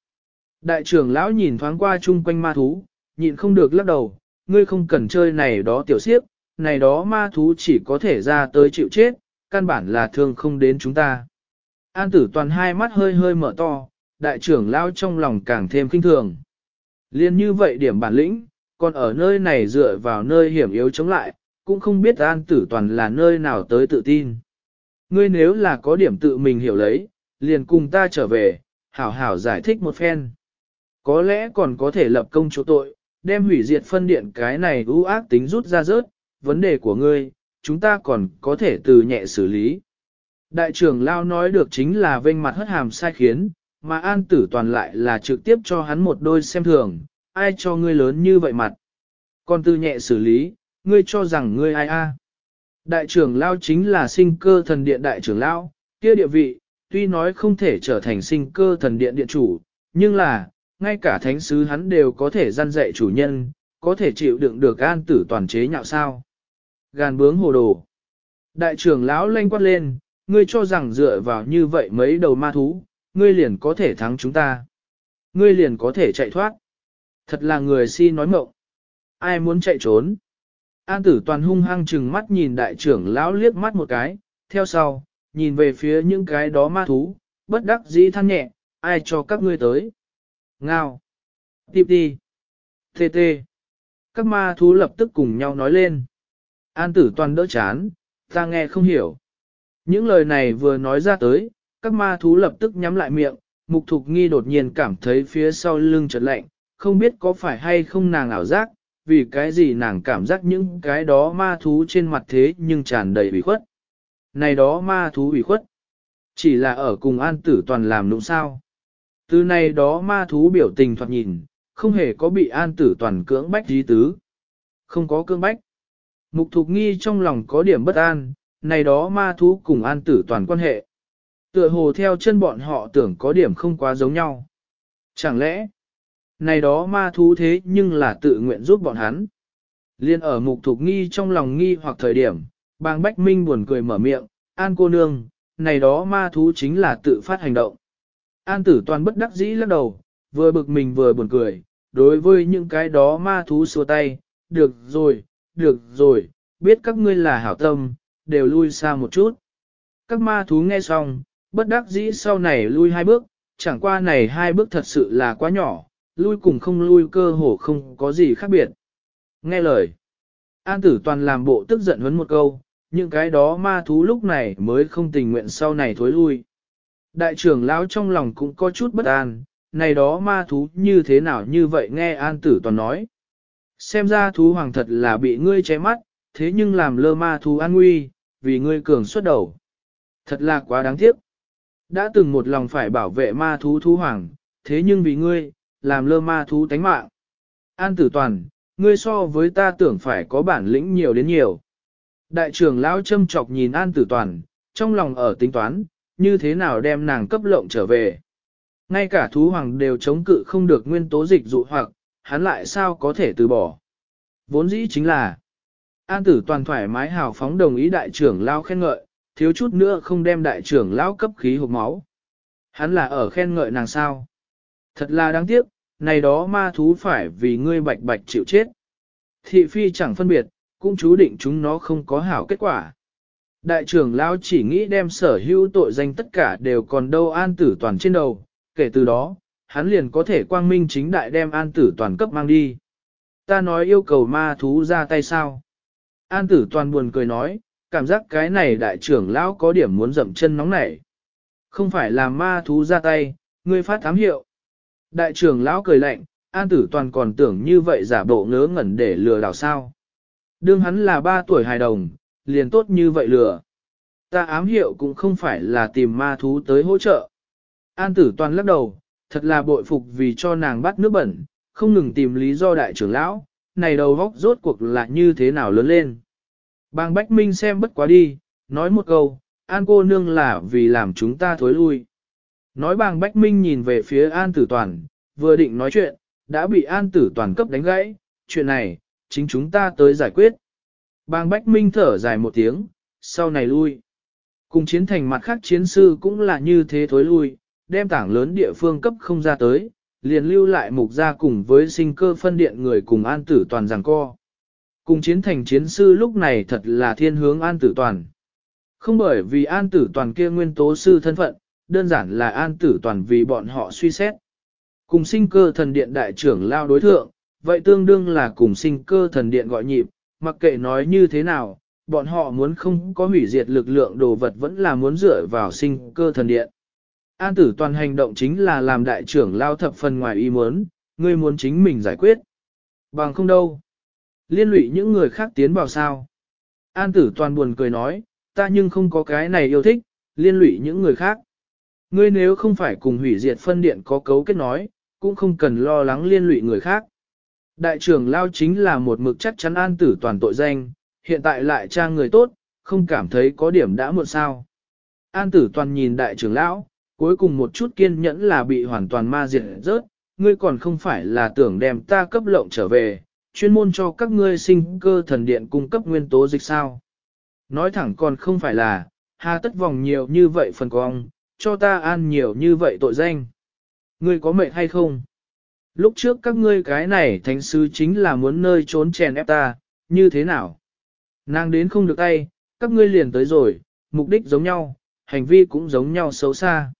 Đại trưởng lão nhìn thoáng qua chung quanh ma thú, nhịn không được lắc đầu, ngươi không cần chơi này đó tiểu siếp, này đó ma thú chỉ có thể ra tới chịu chết, căn bản là thương không đến chúng ta. An tử toàn hai mắt hơi hơi mở to, đại trưởng lão trong lòng càng thêm kinh thường. Liên như vậy điểm bản lĩnh, còn ở nơi này dựa vào nơi hiểm yếu chống lại, cũng không biết an tử toàn là nơi nào tới tự tin. Ngươi nếu là có điểm tự mình hiểu lấy, liền cùng ta trở về, hảo hảo giải thích một phen. Có lẽ còn có thể lập công chỗ tội, đem hủy diệt phân điện cái này ưu ác tính rút ra rớt, vấn đề của ngươi, chúng ta còn có thể từ nhẹ xử lý. Đại trưởng lao nói được chính là vênh mặt hất hàm sai khiến, mà an tử toàn lại là trực tiếp cho hắn một đôi xem thường, ai cho ngươi lớn như vậy mặt. Còn từ nhẹ xử lý, ngươi cho rằng ngươi ai a? Đại trưởng lao chính là sinh cơ thần điện đại trưởng lao, kia địa vị, tuy nói không thể trở thành sinh cơ thần điện điện chủ, nhưng là, ngay cả thánh sứ hắn đều có thể gian dạy chủ nhân, có thể chịu đựng được an tử toàn chế nhạo sao. Gàn bướng hồ đồ. Đại trưởng lão lanh quát lên, ngươi cho rằng dựa vào như vậy mấy đầu ma thú, ngươi liền có thể thắng chúng ta. Ngươi liền có thể chạy thoát. Thật là người si nói mộng. Ai muốn chạy trốn? An tử toàn hung hăng chừng mắt nhìn đại trưởng lão liếc mắt một cái, theo sau, nhìn về phía những cái đó ma thú, bất đắc dĩ than nhẹ, ai cho các ngươi tới. Ngao. Tiếp đi. Tê tê. Các ma thú lập tức cùng nhau nói lên. An tử toàn đỡ chán, ta nghe không hiểu. Những lời này vừa nói ra tới, các ma thú lập tức nhắm lại miệng, mục thục nghi đột nhiên cảm thấy phía sau lưng chợt lạnh, không biết có phải hay không nàng ảo giác, vì cái gì nàng cảm giác những cái đó ma thú trên mặt thế nhưng tràn đầy ủy khuất. Này đó ma thú ủy khuất, chỉ là ở cùng an tử toàn làm nụng sao. Từ này đó ma thú biểu tình thoạt nhìn, không hề có bị an tử toàn cưỡng bách dí tứ. Không có cưỡng bách. Mục thục nghi trong lòng có điểm bất an, này đó ma thú cùng an tử toàn quan hệ. Tựa hồ theo chân bọn họ tưởng có điểm không quá giống nhau. Chẳng lẽ, này đó ma thú thế nhưng là tự nguyện giúp bọn hắn. Liên ở mục thục nghi trong lòng nghi hoặc thời điểm, bang Bách Minh buồn cười mở miệng, an cô nương, này đó ma thú chính là tự phát hành động. An tử toàn bất đắc dĩ lắc đầu, vừa bực mình vừa buồn cười, đối với những cái đó ma thú xua tay, được rồi, được rồi, biết các ngươi là hảo tâm, đều lui xa một chút. Các ma thú nghe xong, bất đắc dĩ sau này lui hai bước, chẳng qua này hai bước thật sự là quá nhỏ, lui cùng không lui cơ hồ không có gì khác biệt. Nghe lời, An tử toàn làm bộ tức giận huấn một câu, những cái đó ma thú lúc này mới không tình nguyện sau này thối lui. Đại trưởng lão trong lòng cũng có chút bất an, này đó ma thú như thế nào như vậy nghe an tử toàn nói. Xem ra thú hoàng thật là bị ngươi che mắt, thế nhưng làm lơ ma thú an nguy, vì ngươi cường xuất đầu. Thật là quá đáng tiếc. Đã từng một lòng phải bảo vệ ma thú thú hoàng, thế nhưng vì ngươi, làm lơ ma thú tánh mạng. An tử toàn, ngươi so với ta tưởng phải có bản lĩnh nhiều đến nhiều. Đại trưởng lão châm chọc nhìn An tử toàn, trong lòng ở tính toán, như thế nào đem nàng cấp lộng trở về. Ngay cả thú hoàng đều chống cự không được nguyên tố dịch dụ hoặc, hắn lại sao có thể từ bỏ. Vốn dĩ chính là, An tử toàn thoải mái hào phóng đồng ý đại trưởng lão khen ngợi, thiếu chút nữa không đem đại trưởng lão cấp khí hộp máu. Hắn là ở khen ngợi nàng sao. Thật là đáng tiếc, này đó ma thú phải vì ngươi bạch bạch chịu chết. Thị phi chẳng phân biệt, cũng chú định chúng nó không có hảo kết quả. Đại trưởng lão chỉ nghĩ đem sở hữu tội danh tất cả đều còn đâu an tử toàn trên đầu, kể từ đó, hắn liền có thể quang minh chính đại đem an tử toàn cấp mang đi. Ta nói yêu cầu ma thú ra tay sao? An tử toàn buồn cười nói, cảm giác cái này đại trưởng lão có điểm muốn dậm chân nóng nảy. Không phải là ma thú ra tay, ngươi phát thám hiệu. Đại trưởng lão cười lạnh, an tử toàn còn tưởng như vậy giả bộ ngớ ngẩn để lừa đảo sao. Đương hắn là ba tuổi hài đồng, liền tốt như vậy lừa. Ta ám hiệu cũng không phải là tìm ma thú tới hỗ trợ. An tử toàn lắc đầu, thật là bội phục vì cho nàng bắt nước bẩn, không ngừng tìm lý do đại trưởng lão, này đầu vóc rốt cuộc là như thế nào lớn lên. Bang Bách Minh xem bất quá đi, nói một câu, An cô nương là vì làm chúng ta thối lui. Nói bang Bách Minh nhìn về phía An Tử Toàn, vừa định nói chuyện, đã bị An Tử Toàn cấp đánh gãy, chuyện này, chính chúng ta tới giải quyết. Bang Bách Minh thở dài một tiếng, sau này lui. Cùng chiến thành mặt khác chiến sư cũng là như thế thối lui, đem tảng lớn địa phương cấp không ra tới, liền lưu lại mục ra cùng với sinh cơ phân điện người cùng An Tử Toàn giằng co. Cùng chiến thành chiến sư lúc này thật là thiên hướng An Tử Toàn. Không bởi vì An Tử Toàn kia nguyên tố sư thân phận, đơn giản là An Tử Toàn vì bọn họ suy xét. Cùng sinh cơ thần điện đại trưởng lao đối thượng, vậy tương đương là cùng sinh cơ thần điện gọi nhịp, mặc kệ nói như thế nào, bọn họ muốn không có hủy diệt lực lượng đồ vật vẫn là muốn dựa vào sinh cơ thần điện. An tử toàn hành động chính là làm đại trưởng lao thập phần ngoài ý muốn, ngươi muốn chính mình giải quyết. Bằng không đâu. Liên lụy những người khác tiến vào sao. An tử toàn buồn cười nói, ta nhưng không có cái này yêu thích, liên lụy những người khác. Ngươi nếu không phải cùng hủy diệt phân điện có cấu kết nói, cũng không cần lo lắng liên lụy người khác. Đại trưởng Lao chính là một mực chắc chắn an tử toàn tội danh, hiện tại lại trang người tốt, không cảm thấy có điểm đã muộn sao. An tử toàn nhìn đại trưởng lão, cuối cùng một chút kiên nhẫn là bị hoàn toàn ma diệt rớt, ngươi còn không phải là tưởng đem ta cấp lộng trở về, chuyên môn cho các ngươi sinh cơ thần điện cung cấp nguyên tố dịch sao. Nói thẳng còn không phải là, hà tất vòng nhiều như vậy phần cong, cho ta an nhiều như vậy tội danh. Ngươi có mệnh hay không? Lúc trước các ngươi cái này thánh sứ chính là muốn nơi trốn chèn ép ta, như thế nào? Nàng đến không được tay, các ngươi liền tới rồi, mục đích giống nhau, hành vi cũng giống nhau xấu xa.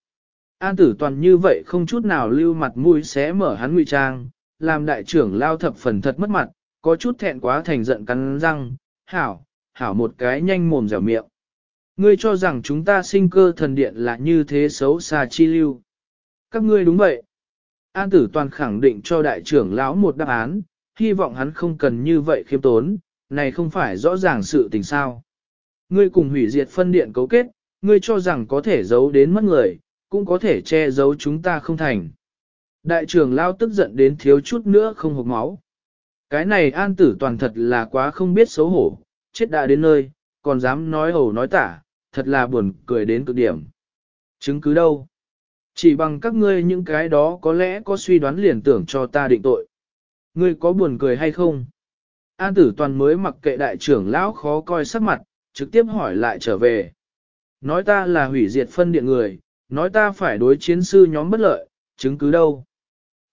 An tử toàn như vậy không chút nào lưu mặt mũi xé mở hắn ngụy trang, làm đại trưởng lao thập phần thật mất mặt, có chút thẹn quá thành giận cắn răng, hảo, hảo một cái nhanh mồm dẻo miệng. Ngươi cho rằng chúng ta sinh cơ thần điện là như thế xấu xa chi lưu. Các ngươi đúng vậy. An tử toàn khẳng định cho đại trưởng lão một đáp án, hy vọng hắn không cần như vậy khiêm tốn, này không phải rõ ràng sự tình sao. Ngươi cùng hủy diệt phân điện cấu kết, ngươi cho rằng có thể giấu đến mất người, cũng có thể che giấu chúng ta không thành. Đại trưởng lao tức giận đến thiếu chút nữa không hộp máu. Cái này an tử toàn thật là quá không biết xấu hổ, chết đã đến nơi, còn dám nói hổ nói tả, thật là buồn cười đến cực điểm. Chứng cứ đâu? Chỉ bằng các ngươi những cái đó có lẽ có suy đoán liền tưởng cho ta định tội. Ngươi có buồn cười hay không? An tử toàn mới mặc kệ đại trưởng lão khó coi sắc mặt, trực tiếp hỏi lại trở về. Nói ta là hủy diệt phân điện người, nói ta phải đối chiến sư nhóm bất lợi, chứng cứ đâu?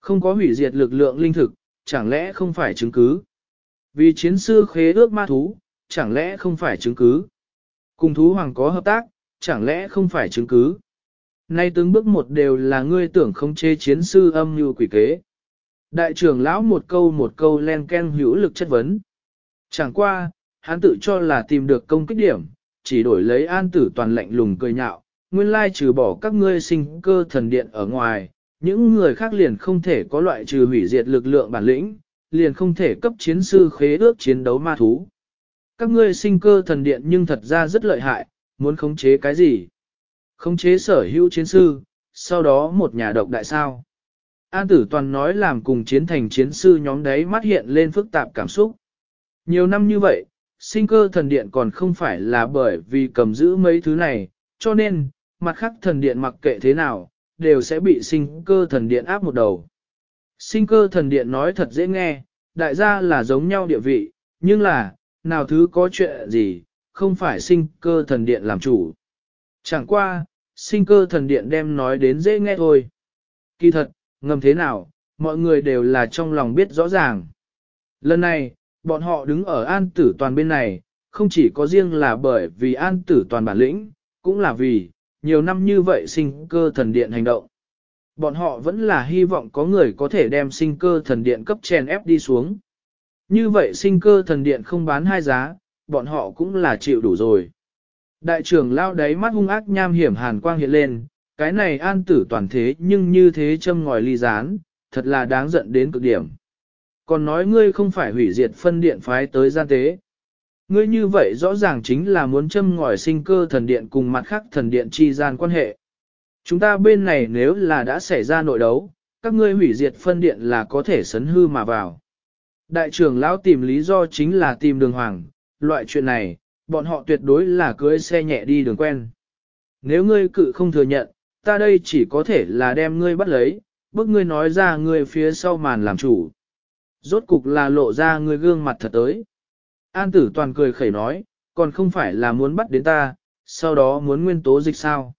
Không có hủy diệt lực lượng linh thực, chẳng lẽ không phải chứng cứ? Vì chiến sư khế ước ma thú, chẳng lẽ không phải chứng cứ? Cùng thú hoàng có hợp tác, chẳng lẽ không phải chứng cứ? Nay từng bước một đều là ngươi tưởng không chê chiến sư âm như quỷ kế. Đại trưởng lão một câu một câu len ken hữu lực chất vấn. Chẳng qua, hắn tự cho là tìm được công kích điểm, chỉ đổi lấy an tử toàn lạnh lùng cười nhạo, nguyên lai trừ bỏ các ngươi sinh cơ thần điện ở ngoài, những người khác liền không thể có loại trừ hủy diệt lực lượng bản lĩnh, liền không thể cấp chiến sư khế ước chiến đấu ma thú. Các ngươi sinh cơ thần điện nhưng thật ra rất lợi hại, muốn khống chế cái gì? Khống chế sở hữu chiến sư, sau đó một nhà độc đại sao. An tử toàn nói làm cùng chiến thành chiến sư nhóm đấy mắt hiện lên phức tạp cảm xúc. Nhiều năm như vậy, sinh cơ thần điện còn không phải là bởi vì cầm giữ mấy thứ này, cho nên, mặt khác thần điện mặc kệ thế nào, đều sẽ bị sinh cơ thần điện áp một đầu. Sinh cơ thần điện nói thật dễ nghe, đại gia là giống nhau địa vị, nhưng là, nào thứ có chuyện gì, không phải sinh cơ thần điện làm chủ. Chẳng qua, sinh cơ thần điện đem nói đến dễ nghe thôi. Kỳ thật, ngầm thế nào, mọi người đều là trong lòng biết rõ ràng. Lần này, bọn họ đứng ở an tử toàn bên này, không chỉ có riêng là bởi vì an tử toàn bản lĩnh, cũng là vì, nhiều năm như vậy sinh cơ thần điện hành động. Bọn họ vẫn là hy vọng có người có thể đem sinh cơ thần điện cấp chèn ép đi xuống. Như vậy sinh cơ thần điện không bán hai giá, bọn họ cũng là chịu đủ rồi. Đại trưởng lao đáy mắt hung ác nham hiểm hàn quang hiện lên, cái này an tử toàn thế nhưng như thế châm ngòi ly gián, thật là đáng giận đến cực điểm. Còn nói ngươi không phải hủy diệt phân điện phái tới gian tế. Ngươi như vậy rõ ràng chính là muốn châm ngòi sinh cơ thần điện cùng mặt khác thần điện chi gian quan hệ. Chúng ta bên này nếu là đã xảy ra nội đấu, các ngươi hủy diệt phân điện là có thể sấn hư mà vào. Đại trưởng lão tìm lý do chính là tìm đường hoàng, loại chuyện này, bọn họ tuyệt đối là cưới xe nhẹ đi đường quen. Nếu ngươi cự không thừa nhận, ta đây chỉ có thể là đem ngươi bắt lấy, bức ngươi nói ra ngươi phía sau màn làm chủ. Rốt cục là lộ ra ngươi gương mặt thật tới. An tử toàn cười khẩy nói, còn không phải là muốn bắt đến ta, sau đó muốn nguyên tố dịch sao.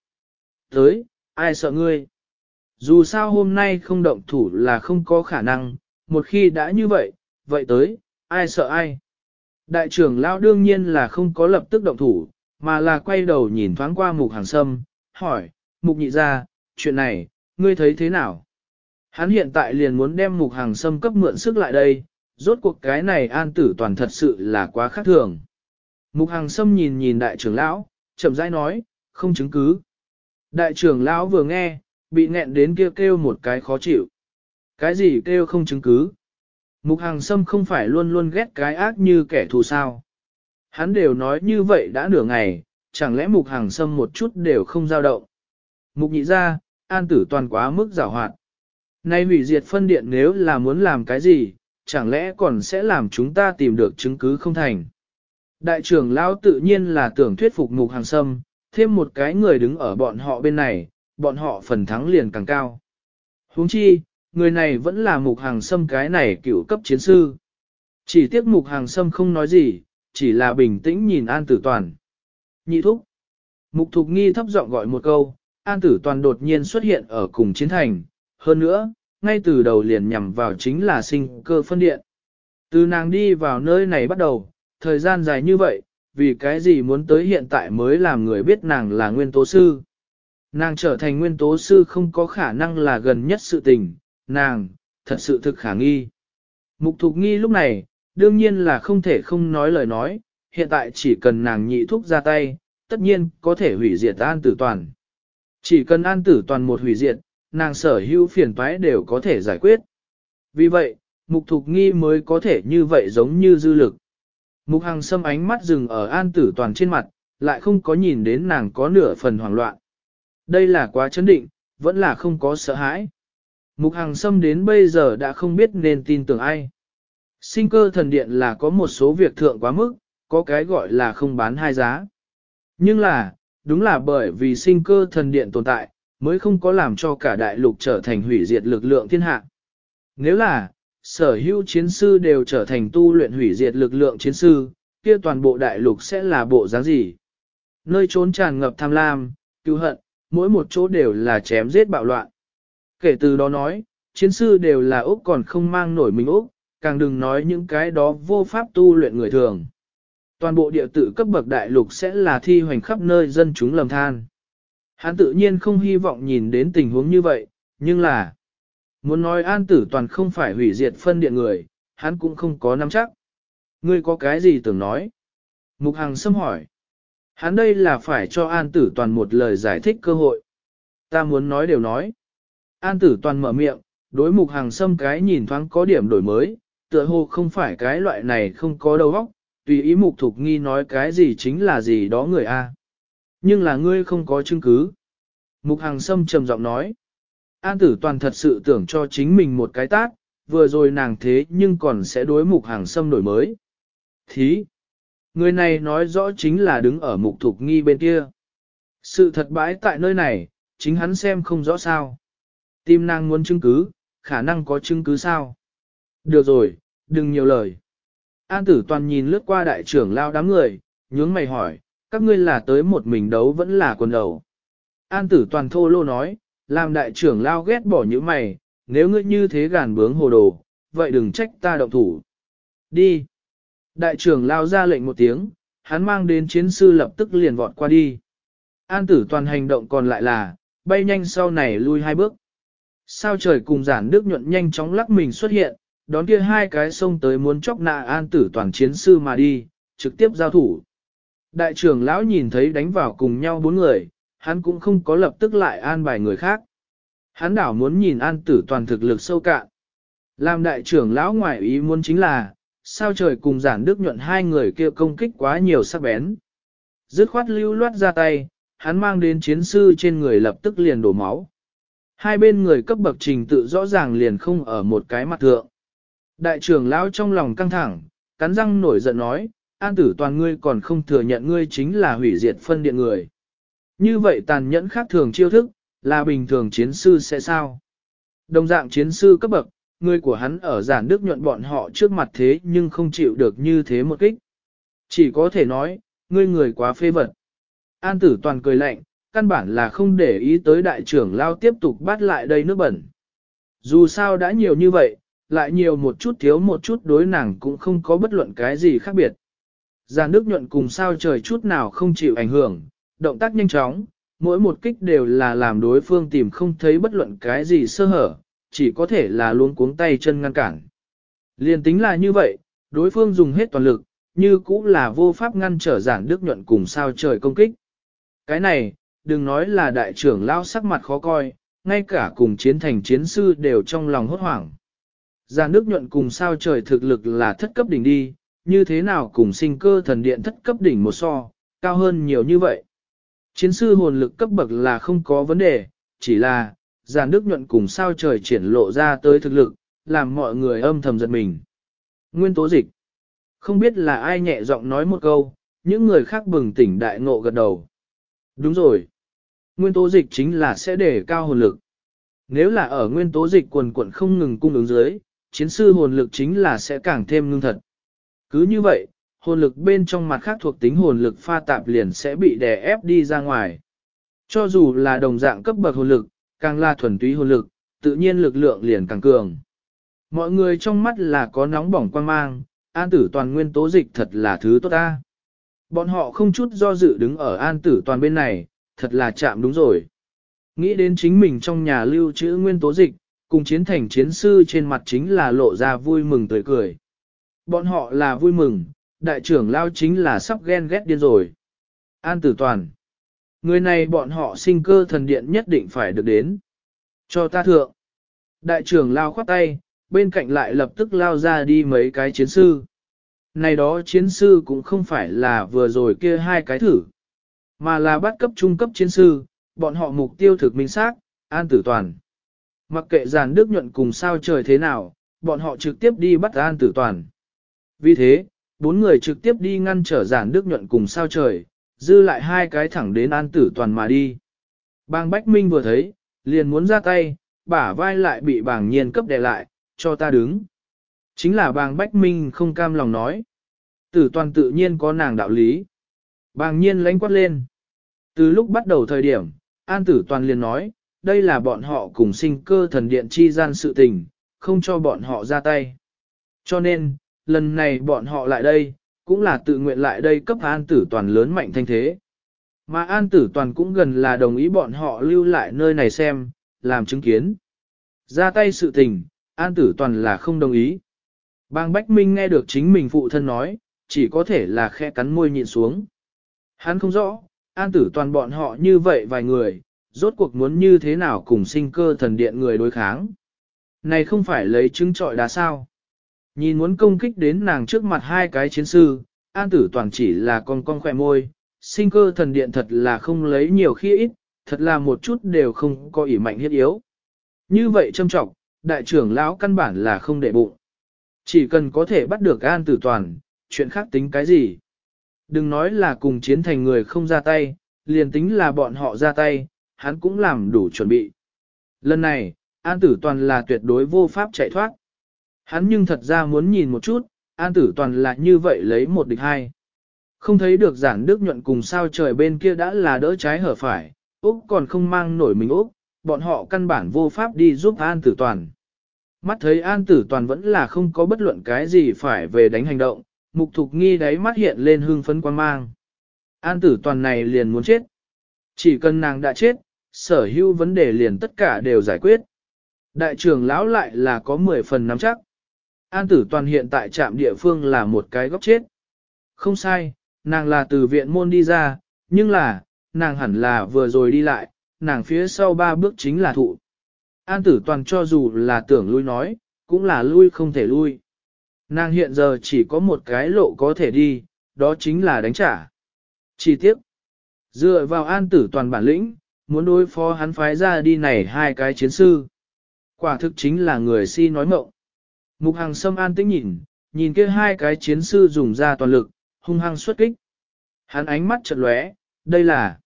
Tới, ai sợ ngươi? Dù sao hôm nay không động thủ là không có khả năng, một khi đã như vậy, vậy tới, ai sợ ai? Đại trưởng lão đương nhiên là không có lập tức động thủ, mà là quay đầu nhìn thoáng qua mục hàng sâm, hỏi, mục nhị ra, chuyện này, ngươi thấy thế nào? Hắn hiện tại liền muốn đem mục hàng sâm cấp mượn sức lại đây, rốt cuộc cái này an tử toàn thật sự là quá khác thường. Mục hàng sâm nhìn nhìn đại trưởng lão, chậm rãi nói, không chứng cứ. Đại trưởng lão vừa nghe, bị nghẹn đến kêu kêu một cái khó chịu. Cái gì kêu không chứng cứ? Mục hàng sâm không phải luôn luôn ghét cái ác như kẻ thù sao. Hắn đều nói như vậy đã nửa ngày, chẳng lẽ mục hàng sâm một chút đều không dao động. Mục nhị ra, an tử toàn quá mức giảo hoạt. Nay hủy diệt phân điện nếu là muốn làm cái gì, chẳng lẽ còn sẽ làm chúng ta tìm được chứng cứ không thành. Đại trưởng lão tự nhiên là tưởng thuyết phục mục hàng sâm, thêm một cái người đứng ở bọn họ bên này, bọn họ phần thắng liền càng cao. huống chi, người này vẫn là mục hàng sâm cái này cựu cấp chiến sư. Chỉ tiếc mục hàng sâm không nói gì, chỉ là bình tĩnh nhìn an tử toàn. Nhị thúc. Mục thục nghi thấp giọng gọi một câu, an tử toàn đột nhiên xuất hiện ở cùng chiến thành. Hơn nữa, ngay từ đầu liền nhằm vào chính là sinh cơ phân điện. Từ nàng đi vào nơi này bắt đầu, thời gian dài như vậy, vì cái gì muốn tới hiện tại mới làm người biết nàng là nguyên tố sư. Nàng trở thành nguyên tố sư không có khả năng là gần nhất sự tình, nàng, thật sự thực khả nghi. Mục thục nghi lúc này, đương nhiên là không thể không nói lời nói, hiện tại chỉ cần nàng nhị thúc ra tay, tất nhiên có thể hủy diệt an tử toàn. Chỉ cần an tử toàn một hủy diệt, nàng sở hữu phiền toái đều có thể giải quyết. Vì vậy, mục thục nghi mới có thể như vậy giống như dư lực. Mục Hằng Sâm ánh mắt dừng ở an tử toàn trên mặt, lại không có nhìn đến nàng có nửa phần hoảng loạn. Đây là quá chấn định, vẫn là không có sợ hãi. Mục Hằng Sâm đến bây giờ đã không biết nên tin tưởng ai. Sinh cơ thần điện là có một số việc thượng quá mức, có cái gọi là không bán hai giá. Nhưng là, đúng là bởi vì sinh cơ thần điện tồn tại, mới không có làm cho cả đại lục trở thành hủy diệt lực lượng thiên hạ. Nếu là, sở hữu chiến sư đều trở thành tu luyện hủy diệt lực lượng chiến sư, kia toàn bộ đại lục sẽ là bộ dáng gì? Nơi trốn tràn ngập tham lam, cứu hận, mỗi một chỗ đều là chém giết bạo loạn. Kể từ đó nói, chiến sư đều là Úc còn không mang nổi mình Úc, càng đừng nói những cái đó vô pháp tu luyện người thường. Toàn bộ địa tử cấp bậc đại lục sẽ là thi hoành khắp nơi dân chúng lầm than. Hắn tự nhiên không hy vọng nhìn đến tình huống như vậy, nhưng là Muốn nói an tử toàn không phải hủy diệt phân điện người, hắn cũng không có nắm chắc. Ngươi có cái gì tưởng nói? Mục Hằng xâm hỏi. Hắn đây là phải cho an tử toàn một lời giải thích cơ hội. Ta muốn nói đều nói. An tử toàn mở miệng, đối mục hàng xâm cái nhìn thoáng có điểm đổi mới, tựa hồ không phải cái loại này không có đầu óc, tùy ý mục thục nghi nói cái gì chính là gì đó người A. Nhưng là ngươi không có chứng cứ. Mục Hàng Sâm trầm giọng nói. An tử toàn thật sự tưởng cho chính mình một cái tát, vừa rồi nàng thế nhưng còn sẽ đối mục hàng xâm đổi mới. Thí! Người này nói rõ chính là đứng ở mục thục nghi bên kia. Sự thật bãi tại nơi này, chính hắn xem không rõ sao. Tim nàng muốn chứng cứ, khả năng có chứng cứ sao. Được rồi, đừng nhiều lời. An tử toàn nhìn lướt qua đại trưởng lao đám người, nhướng mày hỏi, các ngươi là tới một mình đấu vẫn là quần đầu. An tử toàn thô lô nói, làm đại trưởng lao ghét bỏ những mày, nếu ngươi như thế gàn bướng hồ đồ, vậy đừng trách ta động thủ. Đi. Đại trưởng lao ra lệnh một tiếng, hắn mang đến chiến sư lập tức liền vọt qua đi. An tử toàn hành động còn lại là, bay nhanh sau này lui hai bước. Sao trời cùng giản nước nhuận nhanh chóng lắc mình xuất hiện, đón kia hai cái sông tới muốn chóc nạ an tử toàn chiến sư mà đi, trực tiếp giao thủ. Đại trưởng lão nhìn thấy đánh vào cùng nhau bốn người, hắn cũng không có lập tức lại an bài người khác. Hắn đảo muốn nhìn an tử toàn thực lực sâu cạn. Làm đại trưởng lão ngoại ý muốn chính là, sao trời cùng giản đức nhuận hai người kia công kích quá nhiều sắc bén. Dứt khoát lưu loát ra tay, hắn mang đến chiến sư trên người lập tức liền đổ máu. Hai bên người cấp bậc trình tự rõ ràng liền không ở một cái mặt thượng. Đại trưởng lão trong lòng căng thẳng, cắn răng nổi giận nói, an tử toàn ngươi còn không thừa nhận ngươi chính là hủy diệt phân điện người. Như vậy tàn nhẫn khác thường chiêu thức, là bình thường chiến sư sẽ sao? Đồng dạng chiến sư cấp bậc, người của hắn ở giản đức nhuận bọn họ trước mặt thế nhưng không chịu được như thế một kích. Chỉ có thể nói, ngươi người quá phê vật. An tử toàn cười lạnh, căn bản là không để ý tới đại trưởng lao tiếp tục bắt lại đây nước bẩn. Dù sao đã nhiều như vậy, lại nhiều một chút thiếu một chút đối nàng cũng không có bất luận cái gì khác biệt. Giàn nước nhuận cùng sao trời chút nào không chịu ảnh hưởng, động tác nhanh chóng, mỗi một kích đều là làm đối phương tìm không thấy bất luận cái gì sơ hở, chỉ có thể là luôn cuống tay chân ngăn cản. Liên tính là như vậy, đối phương dùng hết toàn lực, như cũng là vô pháp ngăn trở giản đức nhuận cùng sao trời công kích. Cái này, đừng nói là đại trưởng lao sắc mặt khó coi, ngay cả cùng chiến thành chiến sư đều trong lòng hốt hoảng. Già nước nhuận cùng sao trời thực lực là thất cấp đỉnh đi, như thế nào cùng sinh cơ thần điện thất cấp đỉnh một so, cao hơn nhiều như vậy. Chiến sư hồn lực cấp bậc là không có vấn đề, chỉ là, già nước nhuận cùng sao trời triển lộ ra tới thực lực, làm mọi người âm thầm giật mình. Nguyên tố dịch. Không biết là ai nhẹ giọng nói một câu, những người khác bừng tỉnh đại ngộ gật đầu. Đúng rồi. Nguyên tố dịch chính là sẽ để cao hồn lực. Nếu là ở nguyên tố dịch quần quận không ngừng cung ứng dưới, chiến sư hồn lực chính là sẽ càng thêm ngưng thật. Cứ như vậy, hồn lực bên trong mặt khác thuộc tính hồn lực pha tạp liền sẽ bị đè ép đi ra ngoài. Cho dù là đồng dạng cấp bậc hồn lực, càng là thuần túy hồn lực, tự nhiên lực lượng liền càng cường. Mọi người trong mắt là có nóng bỏng quan mang, an tử toàn nguyên tố dịch thật là thứ tốt ta. Bọn họ không chút do dự đứng ở an tử toàn bên này, thật là chạm đúng rồi. Nghĩ đến chính mình trong nhà lưu trữ nguyên tố dịch, cùng chiến thành chiến sư trên mặt chính là lộ ra vui mừng tươi cười. Bọn họ là vui mừng, đại trưởng lao chính là sắp ghen ghét điên rồi. An tử toàn. Người này bọn họ sinh cơ thần điện nhất định phải được đến. Cho ta thượng. Đại trưởng lao khoát tay, bên cạnh lại lập tức lao ra đi mấy cái chiến sư. Này đó chiến sư cũng không phải là vừa rồi kia hai cái thử, mà là bắt cấp trung cấp chiến sư, bọn họ mục tiêu thực minh xác, an tử toàn. Mặc kệ giàn đức nhuận cùng sao trời thế nào, bọn họ trực tiếp đi bắt an tử toàn. Vì thế, bốn người trực tiếp đi ngăn trở giàn đức nhuận cùng sao trời, dư lại hai cái thẳng đến an tử toàn mà đi. Bang Bách Minh vừa thấy, liền muốn ra tay, bả vai lại bị bảng nhiên cấp đè lại, cho ta đứng. Chính là bang Bách Minh không cam lòng nói. Tử toàn tự nhiên có nàng đạo lý. Bàng nhiên lánh quát lên. Từ lúc bắt đầu thời điểm, An tử toàn liền nói, đây là bọn họ cùng sinh cơ thần điện chi gian sự tình, không cho bọn họ ra tay. Cho nên, lần này bọn họ lại đây, cũng là tự nguyện lại đây cấp an tử toàn lớn mạnh thanh thế. Mà an tử toàn cũng gần là đồng ý bọn họ lưu lại nơi này xem, làm chứng kiến. Ra tay sự tình, an tử toàn là không đồng ý. Bang Bách Minh nghe được chính mình phụ thân nói, chỉ có thể là khe cắn môi nhịn xuống. Hắn không rõ, an tử toàn bọn họ như vậy vài người, rốt cuộc muốn như thế nào cùng sinh cơ thần điện người đối kháng. Này không phải lấy trứng trọi đá sao. Nhìn muốn công kích đến nàng trước mặt hai cái chiến sư, an tử toàn chỉ là con con khỏe môi, sinh cơ thần điện thật là không lấy nhiều khi ít, thật là một chút đều không có ỉ mạnh thiết yếu. Như vậy châm trọng, đại trưởng lão căn bản là không để bụng. Chỉ cần có thể bắt được an tử toàn, chuyện khác tính cái gì. Đừng nói là cùng chiến thành người không ra tay, liền tính là bọn họ ra tay, hắn cũng làm đủ chuẩn bị. Lần này, An Tử Toàn là tuyệt đối vô pháp chạy thoát. Hắn nhưng thật ra muốn nhìn một chút, An Tử Toàn là như vậy lấy một địch hai. Không thấy được giản đức nhuận cùng sao trời bên kia đã là đỡ trái hở phải, Úc còn không mang nổi mình Úc, bọn họ căn bản vô pháp đi giúp An Tử Toàn. Mắt thấy An Tử Toàn vẫn là không có bất luận cái gì phải về đánh hành động, mục thục nghi đáy mắt hiện lên hương phấn quan mang. An tử toàn này liền muốn chết. Chỉ cần nàng đã chết, sở hữu vấn đề liền tất cả đều giải quyết. Đại trưởng lão lại là có 10 phần nắm chắc. An tử toàn hiện tại trạm địa phương là một cái góc chết. Không sai, nàng là từ viện môn đi ra, nhưng là, nàng hẳn là vừa rồi đi lại, nàng phía sau ba bước chính là thụ. An tử toàn cho dù là tưởng lui nói, cũng là lui không thể lui. Nàng hiện giờ chỉ có một cái lộ có thể đi, đó chính là đánh trả. Chỉ tiếc, dựa vào an tử toàn bản lĩnh, muốn đối phó hắn phái ra đi này hai cái chiến sư. Quả thực chính là người si nói mộng. Mục hàng sâm an tĩnh nhìn, nhìn kia hai cái chiến sư dùng ra toàn lực, hung hăng xuất kích. Hắn ánh mắt chợt lóe, đây là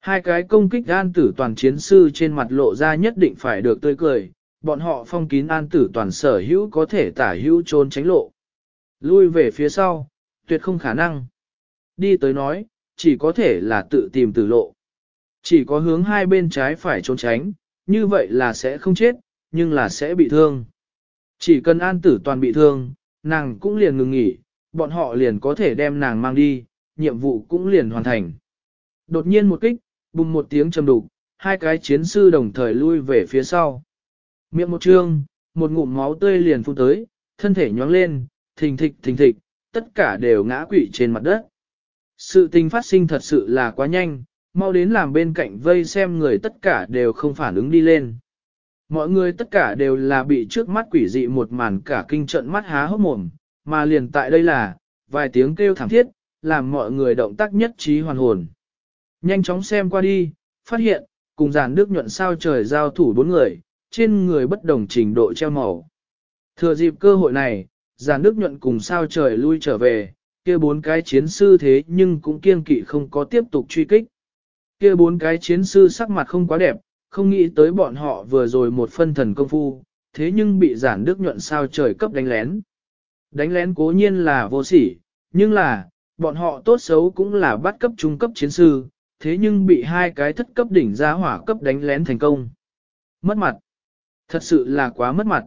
hai cái công kích an tử toàn chiến sư trên mặt lộ ra nhất định phải được tươi cười, bọn họ phong kín an tử toàn sở hữu có thể tả hữu trốn tránh lộ. Lui về phía sau, tuyệt không khả năng. Đi tới nói, chỉ có thể là tự tìm tử lộ. Chỉ có hướng hai bên trái phải trốn tránh, như vậy là sẽ không chết, nhưng là sẽ bị thương. Chỉ cần an tử toàn bị thương, nàng cũng liền ngừng nghỉ, bọn họ liền có thể đem nàng mang đi, nhiệm vụ cũng liền hoàn thành. Đột nhiên một kích, bùng một tiếng trầm đục, hai cái chiến sư đồng thời lui về phía sau. Miệng một trương, một ngụm máu tươi liền phun tới, thân thể nhoáng lên, thình thịch thình thịch, tất cả đều ngã quỵ trên mặt đất. Sự tình phát sinh thật sự là quá nhanh, mau đến làm bên cạnh vây xem người tất cả đều không phản ứng đi lên. Mọi người tất cả đều là bị trước mắt quỷ dị một màn cả kinh trận mắt há hốc mồm, mà liền tại đây là, vài tiếng kêu thảm thiết, làm mọi người động tác nhất trí hoàn hồn. Nhanh chóng xem qua đi, phát hiện, cùng giàn nước nhuận sao trời giao thủ bốn người, trên người bất đồng trình độ treo màu. Thừa dịp cơ hội này, giàn nước nhuận cùng sao trời lui trở về, kia bốn cái chiến sư thế nhưng cũng kiên kỵ không có tiếp tục truy kích. Kia bốn cái chiến sư sắc mặt không quá đẹp, không nghĩ tới bọn họ vừa rồi một phân thần công phu, thế nhưng bị giản đức nhuận sao trời cấp đánh lén. Đánh lén cố nhiên là vô sỉ, nhưng là, bọn họ tốt xấu cũng là bắt cấp trung cấp chiến sư, thế nhưng bị hai cái thất cấp đỉnh gia hỏa cấp đánh lén thành công. Mất mặt. Thật sự là quá mất mặt.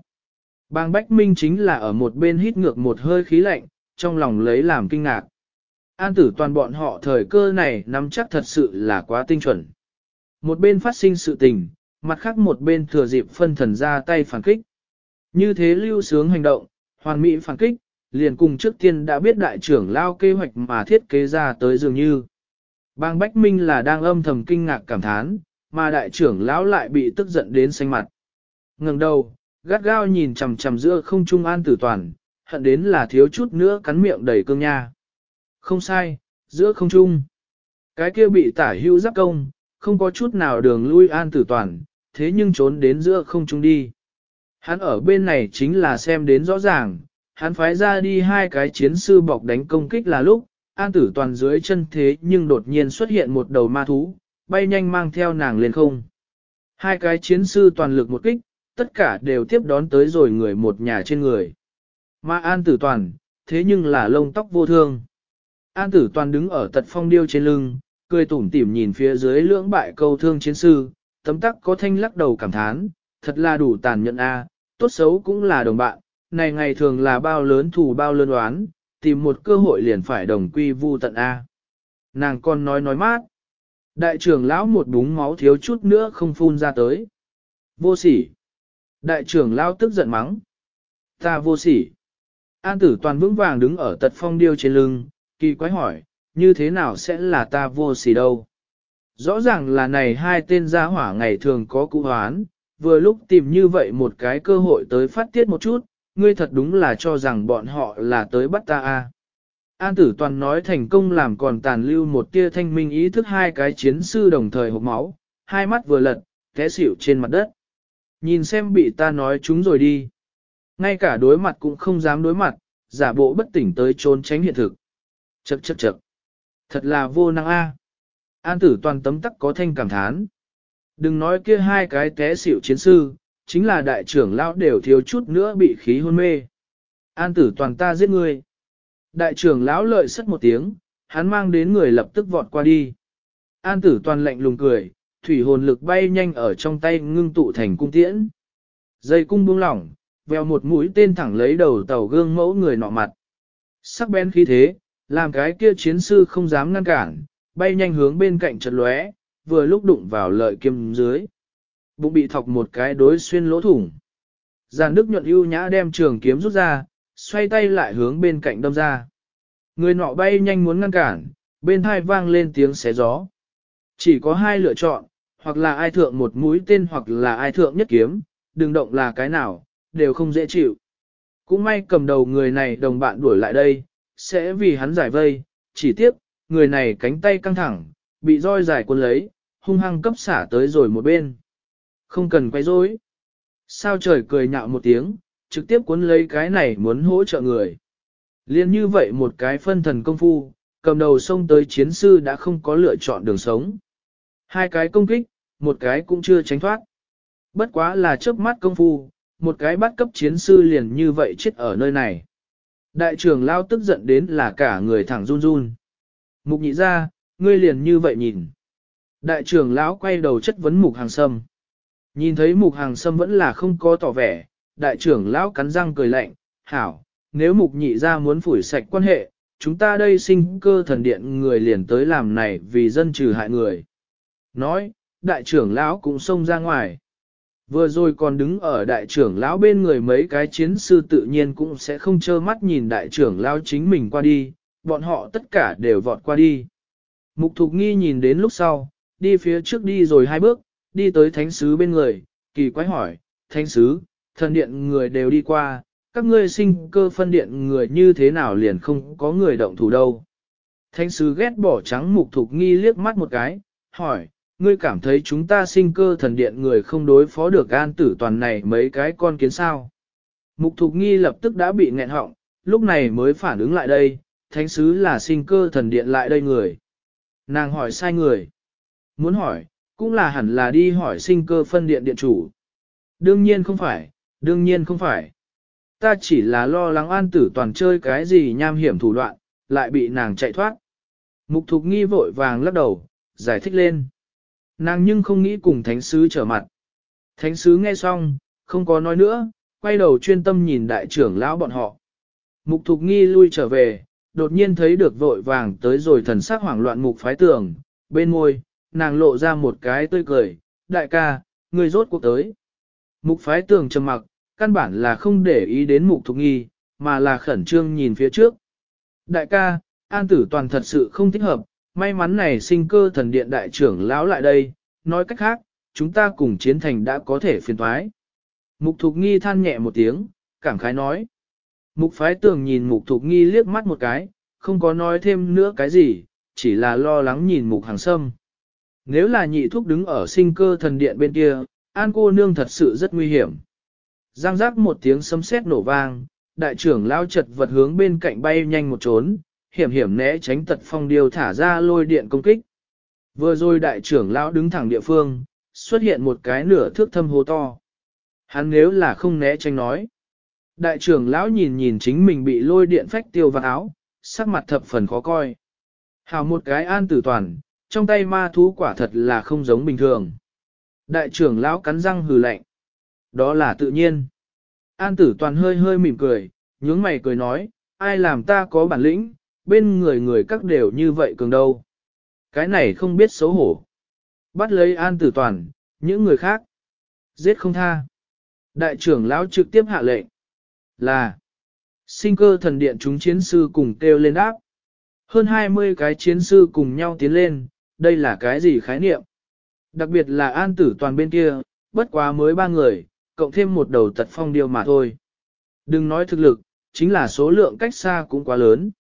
Bang Bách Minh chính là ở một bên hít ngược một hơi khí lạnh, trong lòng lấy làm kinh ngạc. An tử toàn bọn họ thời cơ này nắm chắc thật sự là quá tinh chuẩn. Một bên phát sinh sự tình, mặt khác một bên thừa dịp phân thần ra tay phản kích. Như thế lưu sướng hành động, hoàn mỹ phản kích, liền cùng trước tiên đã biết đại trưởng lao kế hoạch mà thiết kế ra tới dường như. Bang Bách Minh là đang âm thầm kinh ngạc cảm thán, mà đại trưởng lão lại bị tức giận đến xanh mặt ngừng đầu, gắt gao nhìn chằm chằm giữa không trung an tử toàn, hận đến là thiếu chút nữa cắn miệng đầy cương nha. Không sai, giữa không trung. Cái kia bị tả hưu giáp công, không có chút nào đường lui an tử toàn, thế nhưng trốn đến giữa không trung đi. Hắn ở bên này chính là xem đến rõ ràng, hắn phái ra đi hai cái chiến sư bọc đánh công kích là lúc, an tử toàn dưới chân thế nhưng đột nhiên xuất hiện một đầu ma thú, bay nhanh mang theo nàng lên không. Hai cái chiến sư toàn lực một kích, tất cả đều tiếp đón tới rồi người một nhà trên người. Mà an tử toàn, thế nhưng là lông tóc vô thương. An tử toàn đứng ở tật phong điêu trên lưng, cười tủm tỉm nhìn phía dưới lưỡng bại câu thương chiến sư, tấm tắc có thanh lắc đầu cảm thán, thật là đủ tàn nhẫn a, tốt xấu cũng là đồng bạn, này ngày thường là bao lớn thù bao lớn oán, tìm một cơ hội liền phải đồng quy vu tận a. Nàng con nói nói mát. Đại trưởng lão một búng máu thiếu chút nữa không phun ra tới. Vô sỉ. Đại trưởng lao tức giận mắng. Ta vô sỉ. An tử toàn vững vàng đứng ở tật phong điêu trên lưng, kỳ quái hỏi, như thế nào sẽ là ta vô sỉ đâu? Rõ ràng là này hai tên gia hỏa ngày thường có cụ hoán, vừa lúc tìm như vậy một cái cơ hội tới phát tiết một chút, ngươi thật đúng là cho rằng bọn họ là tới bắt ta a. À. An tử toàn nói thành công làm còn tàn lưu một tia thanh minh ý thức hai cái chiến sư đồng thời hộp máu, hai mắt vừa lật, té xỉu trên mặt đất. Nhìn xem bị ta nói chúng rồi đi. Ngay cả đối mặt cũng không dám đối mặt, giả bộ bất tỉnh tới trốn tránh hiện thực. Chậc chậc chậc. Thật là vô năng a. An tử toàn tấm tắc có thanh cảm thán. Đừng nói kia hai cái té xỉu chiến sư, chính là đại trưởng lão đều thiếu chút nữa bị khí hôn mê. An tử toàn ta giết ngươi. Đại trưởng lão lợi sất một tiếng, hắn mang đến người lập tức vọt qua đi. An tử toàn lạnh lùng cười, thủy hồn lực bay nhanh ở trong tay ngưng tụ thành cung tiễn. Dây cung buông lỏng, veo một mũi tên thẳng lấy đầu tàu gương mẫu người nọ mặt. Sắc bén khí thế, làm cái kia chiến sư không dám ngăn cản, bay nhanh hướng bên cạnh chật lóe, vừa lúc đụng vào lợi kiếm dưới. Bụng bị thọc một cái đối xuyên lỗ thủng. Giàn Đức nhuận ưu nhã đem trường kiếm rút ra, xoay tay lại hướng bên cạnh đâm ra. Người nọ bay nhanh muốn ngăn cản, bên thai vang lên tiếng xé gió. Chỉ có hai lựa chọn, hoặc là ai thượng một mũi tên hoặc là ai thượng nhất kiếm, đừng động là cái nào, đều không dễ chịu. Cũng may cầm đầu người này đồng bạn đuổi lại đây, sẽ vì hắn giải vây, chỉ tiếp, người này cánh tay căng thẳng, bị roi giải cuốn lấy, hung hăng cấp xả tới rồi một bên. Không cần quay rối. Sao trời cười nhạo một tiếng, trực tiếp cuốn lấy cái này muốn hỗ trợ người. Liên như vậy một cái phân thần công phu, cầm đầu xông tới chiến sư đã không có lựa chọn đường sống. Hai cái công kích, một cái cũng chưa tránh thoát. Bất quá là chớp mắt công phu, một cái bắt cấp chiến sư liền như vậy chết ở nơi này. Đại trưởng lao tức giận đến là cả người thẳng run run. Mục nhị ra, ngươi liền như vậy nhìn. Đại trưởng lão quay đầu chất vấn mục hàng sâm. Nhìn thấy mục hàng sâm vẫn là không có tỏ vẻ, đại trưởng lão cắn răng cười lạnh, hảo, nếu mục nhị ra muốn phủi sạch quan hệ, chúng ta đây sinh cơ thần điện người liền tới làm này vì dân trừ hại người. Nói, đại trưởng lão cũng xông ra ngoài. Vừa rồi còn đứng ở đại trưởng lão bên người mấy cái chiến sư tự nhiên cũng sẽ không trơ mắt nhìn đại trưởng lão chính mình qua đi, bọn họ tất cả đều vọt qua đi. Mục thục nghi nhìn đến lúc sau, đi phía trước đi rồi hai bước, đi tới thánh sứ bên người, kỳ quái hỏi, thánh sứ, thần điện người đều đi qua, các ngươi sinh cơ phân điện người như thế nào liền không có người động thủ đâu. Thánh sứ ghét bỏ trắng mục thục nghi liếc mắt một cái, hỏi, ngươi cảm thấy chúng ta sinh cơ thần điện người không đối phó được an tử toàn này mấy cái con kiến sao. Mục thục nghi lập tức đã bị nghẹn họng, lúc này mới phản ứng lại đây, thánh sứ là sinh cơ thần điện lại đây người. Nàng hỏi sai người. Muốn hỏi, cũng là hẳn là đi hỏi sinh cơ phân điện điện chủ. Đương nhiên không phải, đương nhiên không phải. Ta chỉ là lo lắng an tử toàn chơi cái gì nham hiểm thủ đoạn, lại bị nàng chạy thoát. Mục thục nghi vội vàng lắc đầu, giải thích lên. Nàng nhưng không nghĩ cùng thánh sứ trở mặt. Thánh sứ nghe xong, không có nói nữa, quay đầu chuyên tâm nhìn đại trưởng lão bọn họ. Mục thục nghi lui trở về, đột nhiên thấy được vội vàng tới rồi thần sắc hoảng loạn mục phái tường, bên môi, nàng lộ ra một cái tươi cười, đại ca, người rốt cuộc tới. Mục phái tường trầm mặc, căn bản là không để ý đến mục thục nghi, mà là khẩn trương nhìn phía trước. Đại ca, an tử toàn thật sự không thích hợp, may mắn này sinh cơ thần điện đại trưởng lão lại đây, nói cách khác, chúng ta cùng chiến thành đã có thể phiền thoái. Mục thục nghi than nhẹ một tiếng, cảm khái nói. Mục phái tường nhìn mục thục nghi liếc mắt một cái, không có nói thêm nữa cái gì, chỉ là lo lắng nhìn mục hàng sâm. Nếu là nhị thúc đứng ở sinh cơ thần điện bên kia, an cô nương thật sự rất nguy hiểm. Giang giác một tiếng sấm sét nổ vang, đại trưởng lao chật vật hướng bên cạnh bay nhanh một trốn, hiểm hiểm né tránh tật phong điều thả ra lôi điện công kích. Vừa rồi đại trưởng lão đứng thẳng địa phương, xuất hiện một cái nửa thước thâm hố to. Hắn nếu là không né tránh nói. Đại trưởng lão nhìn nhìn chính mình bị lôi điện phách tiêu vào áo, sắc mặt thập phần khó coi. Hào một cái an tử toàn, trong tay ma thú quả thật là không giống bình thường. Đại trưởng lão cắn răng hừ lạnh. Đó là tự nhiên. An tử toàn hơi hơi mỉm cười, nhướng mày cười nói, ai làm ta có bản lĩnh, bên người người các đều như vậy cường đâu. Cái này không biết xấu hổ. Bắt lấy an tử toàn, những người khác. Giết không tha. Đại trưởng lão trực tiếp hạ lệnh. Là. Sinh cơ thần điện chúng chiến sư cùng kêu lên đáp. Hơn 20 cái chiến sư cùng nhau tiến lên, đây là cái gì khái niệm? Đặc biệt là an tử toàn bên kia, bất quá mới ba người, cộng thêm một đầu tật phong điều mà thôi. Đừng nói thực lực, chính là số lượng cách xa cũng quá lớn.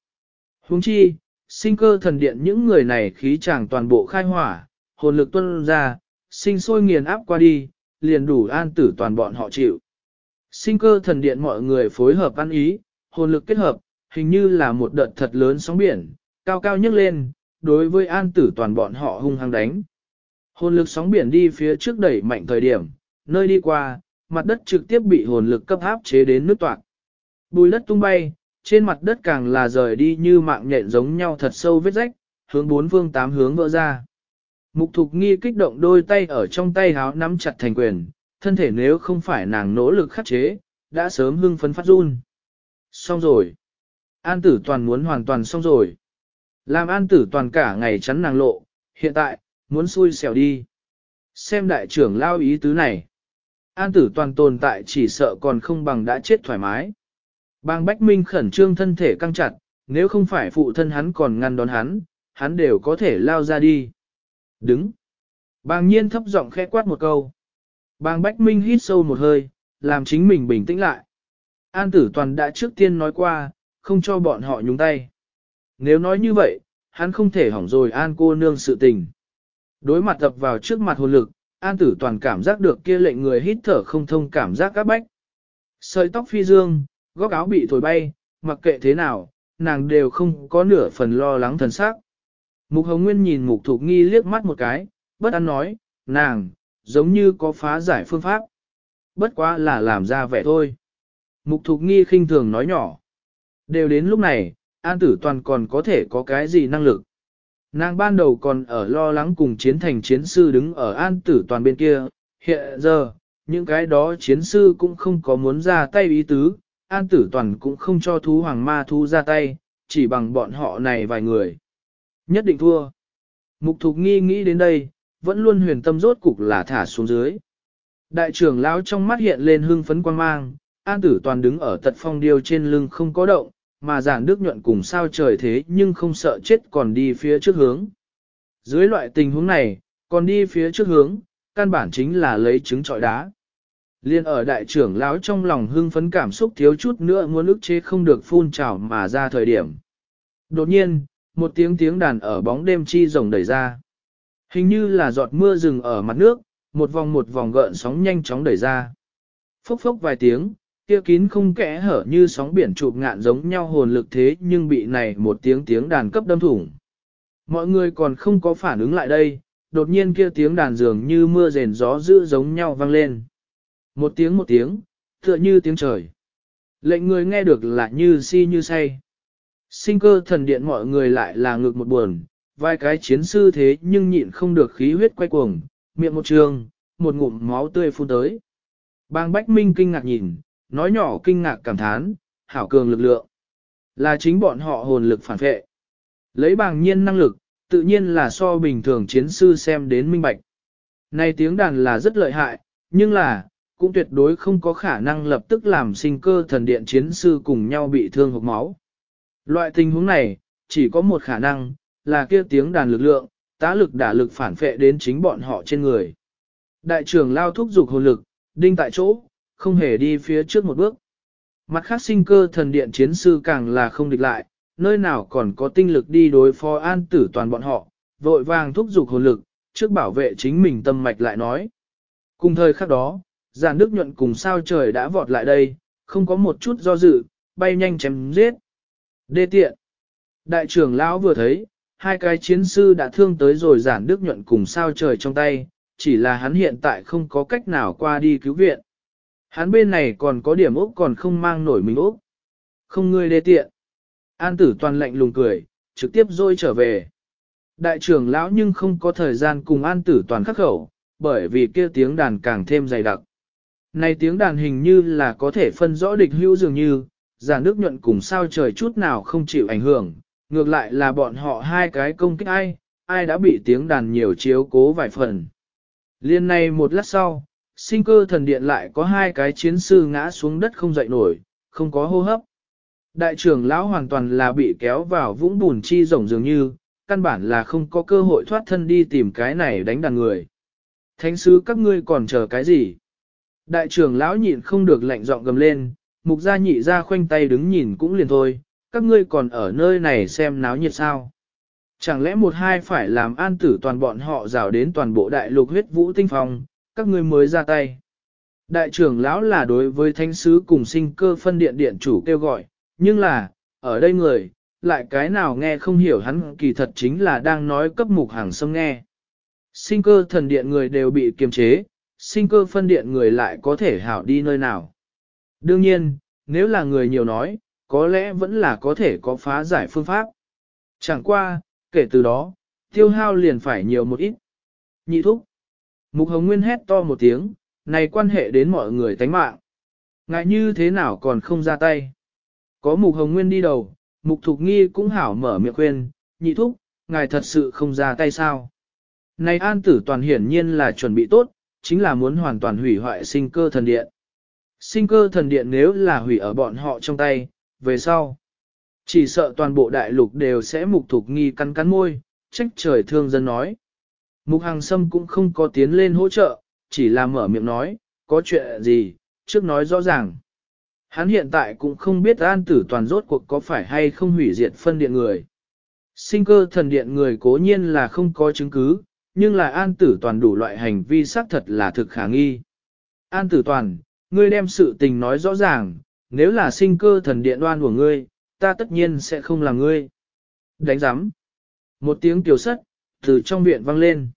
Huống chi, sinh cơ thần điện những người này khí chàng toàn bộ khai hỏa, hồn lực tuân ra, sinh sôi nghiền áp qua đi, liền đủ an tử toàn bọn họ chịu. Sinh cơ thần điện mọi người phối hợp ăn ý, hồn lực kết hợp, hình như là một đợt thật lớn sóng biển, cao cao nhấc lên, đối với an tử toàn bọn họ hung hăng đánh. Hồn lực sóng biển đi phía trước đẩy mạnh thời điểm, nơi đi qua, mặt đất trực tiếp bị hồn lực cấp áp chế đến nước toạc. Bùi đất tung bay, trên mặt đất càng là rời đi như mạng nhện giống nhau thật sâu vết rách, hướng bốn phương tám hướng vỡ ra. Mục thục nghi kích động đôi tay ở trong tay háo nắm chặt thành quyền, thân thể nếu không phải nàng nỗ lực khắc chế, đã sớm hưng phấn phát run. Xong rồi. An tử toàn muốn hoàn toàn xong rồi. Làm an tử toàn cả ngày chắn nàng lộ, hiện tại, muốn xui xẻo đi. Xem đại trưởng lao ý tứ này. An tử toàn tồn tại chỉ sợ còn không bằng đã chết thoải mái. Bang Bách Minh khẩn trương thân thể căng chặt, nếu không phải phụ thân hắn còn ngăn đón hắn, hắn đều có thể lao ra đi. Đứng. Bang nhiên thấp giọng khẽ quát một câu. Bang Bách Minh hít sâu một hơi, làm chính mình bình tĩnh lại. An tử toàn đã trước tiên nói qua, không cho bọn họ nhúng tay. Nếu nói như vậy, hắn không thể hỏng rồi an cô nương sự tình. Đối mặt tập vào trước mặt hồn lực, an tử toàn cảm giác được kia lệnh người hít thở không thông cảm giác các bách. Sợi tóc phi dương, góc áo bị thổi bay, mặc kệ thế nào, nàng đều không có nửa phần lo lắng thần sắc. Mục Hồng Nguyên nhìn Mục Thục Nghi liếc mắt một cái, bất an nói, nàng, giống như có phá giải phương pháp. Bất quá là làm ra vẻ thôi. Mục Thục Nghi khinh thường nói nhỏ. Đều đến lúc này, An Tử Toàn còn có thể có cái gì năng lực. Nàng ban đầu còn ở lo lắng cùng chiến thành chiến sư đứng ở An Tử Toàn bên kia, hiện giờ, những cái đó chiến sư cũng không có muốn ra tay ý tứ, An Tử Toàn cũng không cho thú hoàng ma thú ra tay, chỉ bằng bọn họ này vài người. Nhất định thua. Mục Thục Nghi nghĩ đến đây, vẫn luôn huyền tâm rốt cục là thả xuống dưới. Đại trưởng lão trong mắt hiện lên hưng phấn quan mang, An Tử Toàn đứng ở tật phong điêu trên lưng không có động, mà giản đức nhuận cùng sao trời thế nhưng không sợ chết còn đi phía trước hướng. Dưới loại tình huống này, còn đi phía trước hướng, căn bản chính là lấy trứng trọi đá. Liên ở đại trưởng lão trong lòng hưng phấn cảm xúc thiếu chút nữa muốn ức chế không được phun trào mà ra thời điểm. Đột nhiên, Một tiếng tiếng đàn ở bóng đêm chi rồng đẩy ra. Hình như là giọt mưa rừng ở mặt nước, một vòng một vòng gợn sóng nhanh chóng đẩy ra. Phốc phốc vài tiếng, kia kín không kẽ hở như sóng biển chụp ngạn giống nhau hồn lực thế nhưng bị này một tiếng tiếng đàn cấp đâm thủng. Mọi người còn không có phản ứng lại đây, đột nhiên kia tiếng đàn dường như mưa rền gió dữ giống nhau vang lên. Một tiếng một tiếng, tựa như tiếng trời. Lệnh người nghe được là như si như say. Sinh cơ thần điện mọi người lại là ngược một buồn, vài cái chiến sư thế nhưng nhịn không được khí huyết quay cuồng, miệng một trường, một ngụm máu tươi phun tới. Bang Bách Minh kinh ngạc nhìn, nói nhỏ kinh ngạc cảm thán, hảo cường lực lượng. Là chính bọn họ hồn lực phản vệ. Lấy bàng nhiên năng lực, tự nhiên là so bình thường chiến sư xem đến minh bạch. Này tiếng đàn là rất lợi hại, nhưng là, cũng tuyệt đối không có khả năng lập tức làm sinh cơ thần điện chiến sư cùng nhau bị thương hộp máu. Loại tình huống này, chỉ có một khả năng, là kia tiếng đàn lực lượng, tá lực đả lực phản phệ đến chính bọn họ trên người. Đại trưởng lao thúc dục hồn lực, đinh tại chỗ, không hề đi phía trước một bước. Mặt khác sinh cơ thần điện chiến sư càng là không địch lại, nơi nào còn có tinh lực đi đối phó an tử toàn bọn họ, vội vàng thúc dục hồn lực, trước bảo vệ chính mình tâm mạch lại nói. Cùng thời khắc đó, giàn nước nhuận cùng sao trời đã vọt lại đây, không có một chút do dự, bay nhanh chém giết. Đê tiện. Đại trưởng lão vừa thấy, hai cái chiến sư đã thương tới rồi giản đức nhuận cùng sao trời trong tay, chỉ là hắn hiện tại không có cách nào qua đi cứu viện. Hắn bên này còn có điểm ốc còn không mang nổi mình ốc. Không ngươi đê tiện. An tử toàn lạnh lùng cười, trực tiếp rôi trở về. Đại trưởng lão nhưng không có thời gian cùng an tử toàn khắc khẩu, bởi vì kia tiếng đàn càng thêm dày đặc. Này tiếng đàn hình như là có thể phân rõ địch hữu dường như, giả nước nhuận cùng sao trời chút nào không chịu ảnh hưởng, ngược lại là bọn họ hai cái công kích ai, ai đã bị tiếng đàn nhiều chiếu cố vài phần. Liên này một lát sau, sinh cơ thần điện lại có hai cái chiến sư ngã xuống đất không dậy nổi, không có hô hấp. Đại trưởng lão hoàn toàn là bị kéo vào vũng bùn chi rồng dường như, căn bản là không có cơ hội thoát thân đi tìm cái này đánh đàn người. Thánh sứ các ngươi còn chờ cái gì? Đại trưởng lão nhịn không được lạnh giọng gầm lên, mục gia nhị ra khoanh tay đứng nhìn cũng liền thôi, các ngươi còn ở nơi này xem náo nhiệt sao. Chẳng lẽ một hai phải làm an tử toàn bọn họ rào đến toàn bộ đại lục huyết vũ tinh phong, các ngươi mới ra tay. Đại trưởng lão là đối với thánh sứ cùng sinh cơ phân điện điện chủ kêu gọi, nhưng là, ở đây người, lại cái nào nghe không hiểu hắn kỳ thật chính là đang nói cấp mục hàng sâm nghe. Sinh cơ thần điện người đều bị kiềm chế, sinh cơ phân điện người lại có thể hảo đi nơi nào. Đương nhiên, nếu là người nhiều nói, có lẽ vẫn là có thể có phá giải phương pháp. Chẳng qua, kể từ đó, tiêu hao liền phải nhiều một ít. Nhị thúc. Mục Hồng Nguyên hét to một tiếng, này quan hệ đến mọi người tánh mạng. Ngại như thế nào còn không ra tay. Có Mục Hồng Nguyên đi đầu, Mục Thục Nghi cũng hảo mở miệng khuyên, nhị thúc, ngài thật sự không ra tay sao. Này an tử toàn hiển nhiên là chuẩn bị tốt, chính là muốn hoàn toàn hủy hoại sinh cơ thần điện. Sinh cơ thần điện nếu là hủy ở bọn họ trong tay, về sau. Chỉ sợ toàn bộ đại lục đều sẽ mục thục nghi cắn cắn môi, trách trời thương dân nói. Mục hàng sâm cũng không có tiến lên hỗ trợ, chỉ là mở miệng nói, có chuyện gì, trước nói rõ ràng. Hắn hiện tại cũng không biết an tử toàn rốt cuộc có phải hay không hủy diệt phân điện người. Sinh cơ thần điện người cố nhiên là không có chứng cứ, nhưng là an tử toàn đủ loại hành vi xác thật là thực khả nghi. An tử toàn, ngươi đem sự tình nói rõ ràng, nếu là sinh cơ thần điện đoan của ngươi, ta tất nhiên sẽ không làm ngươi. Đánh giám. Một tiếng tiểu sất, từ trong viện vang lên.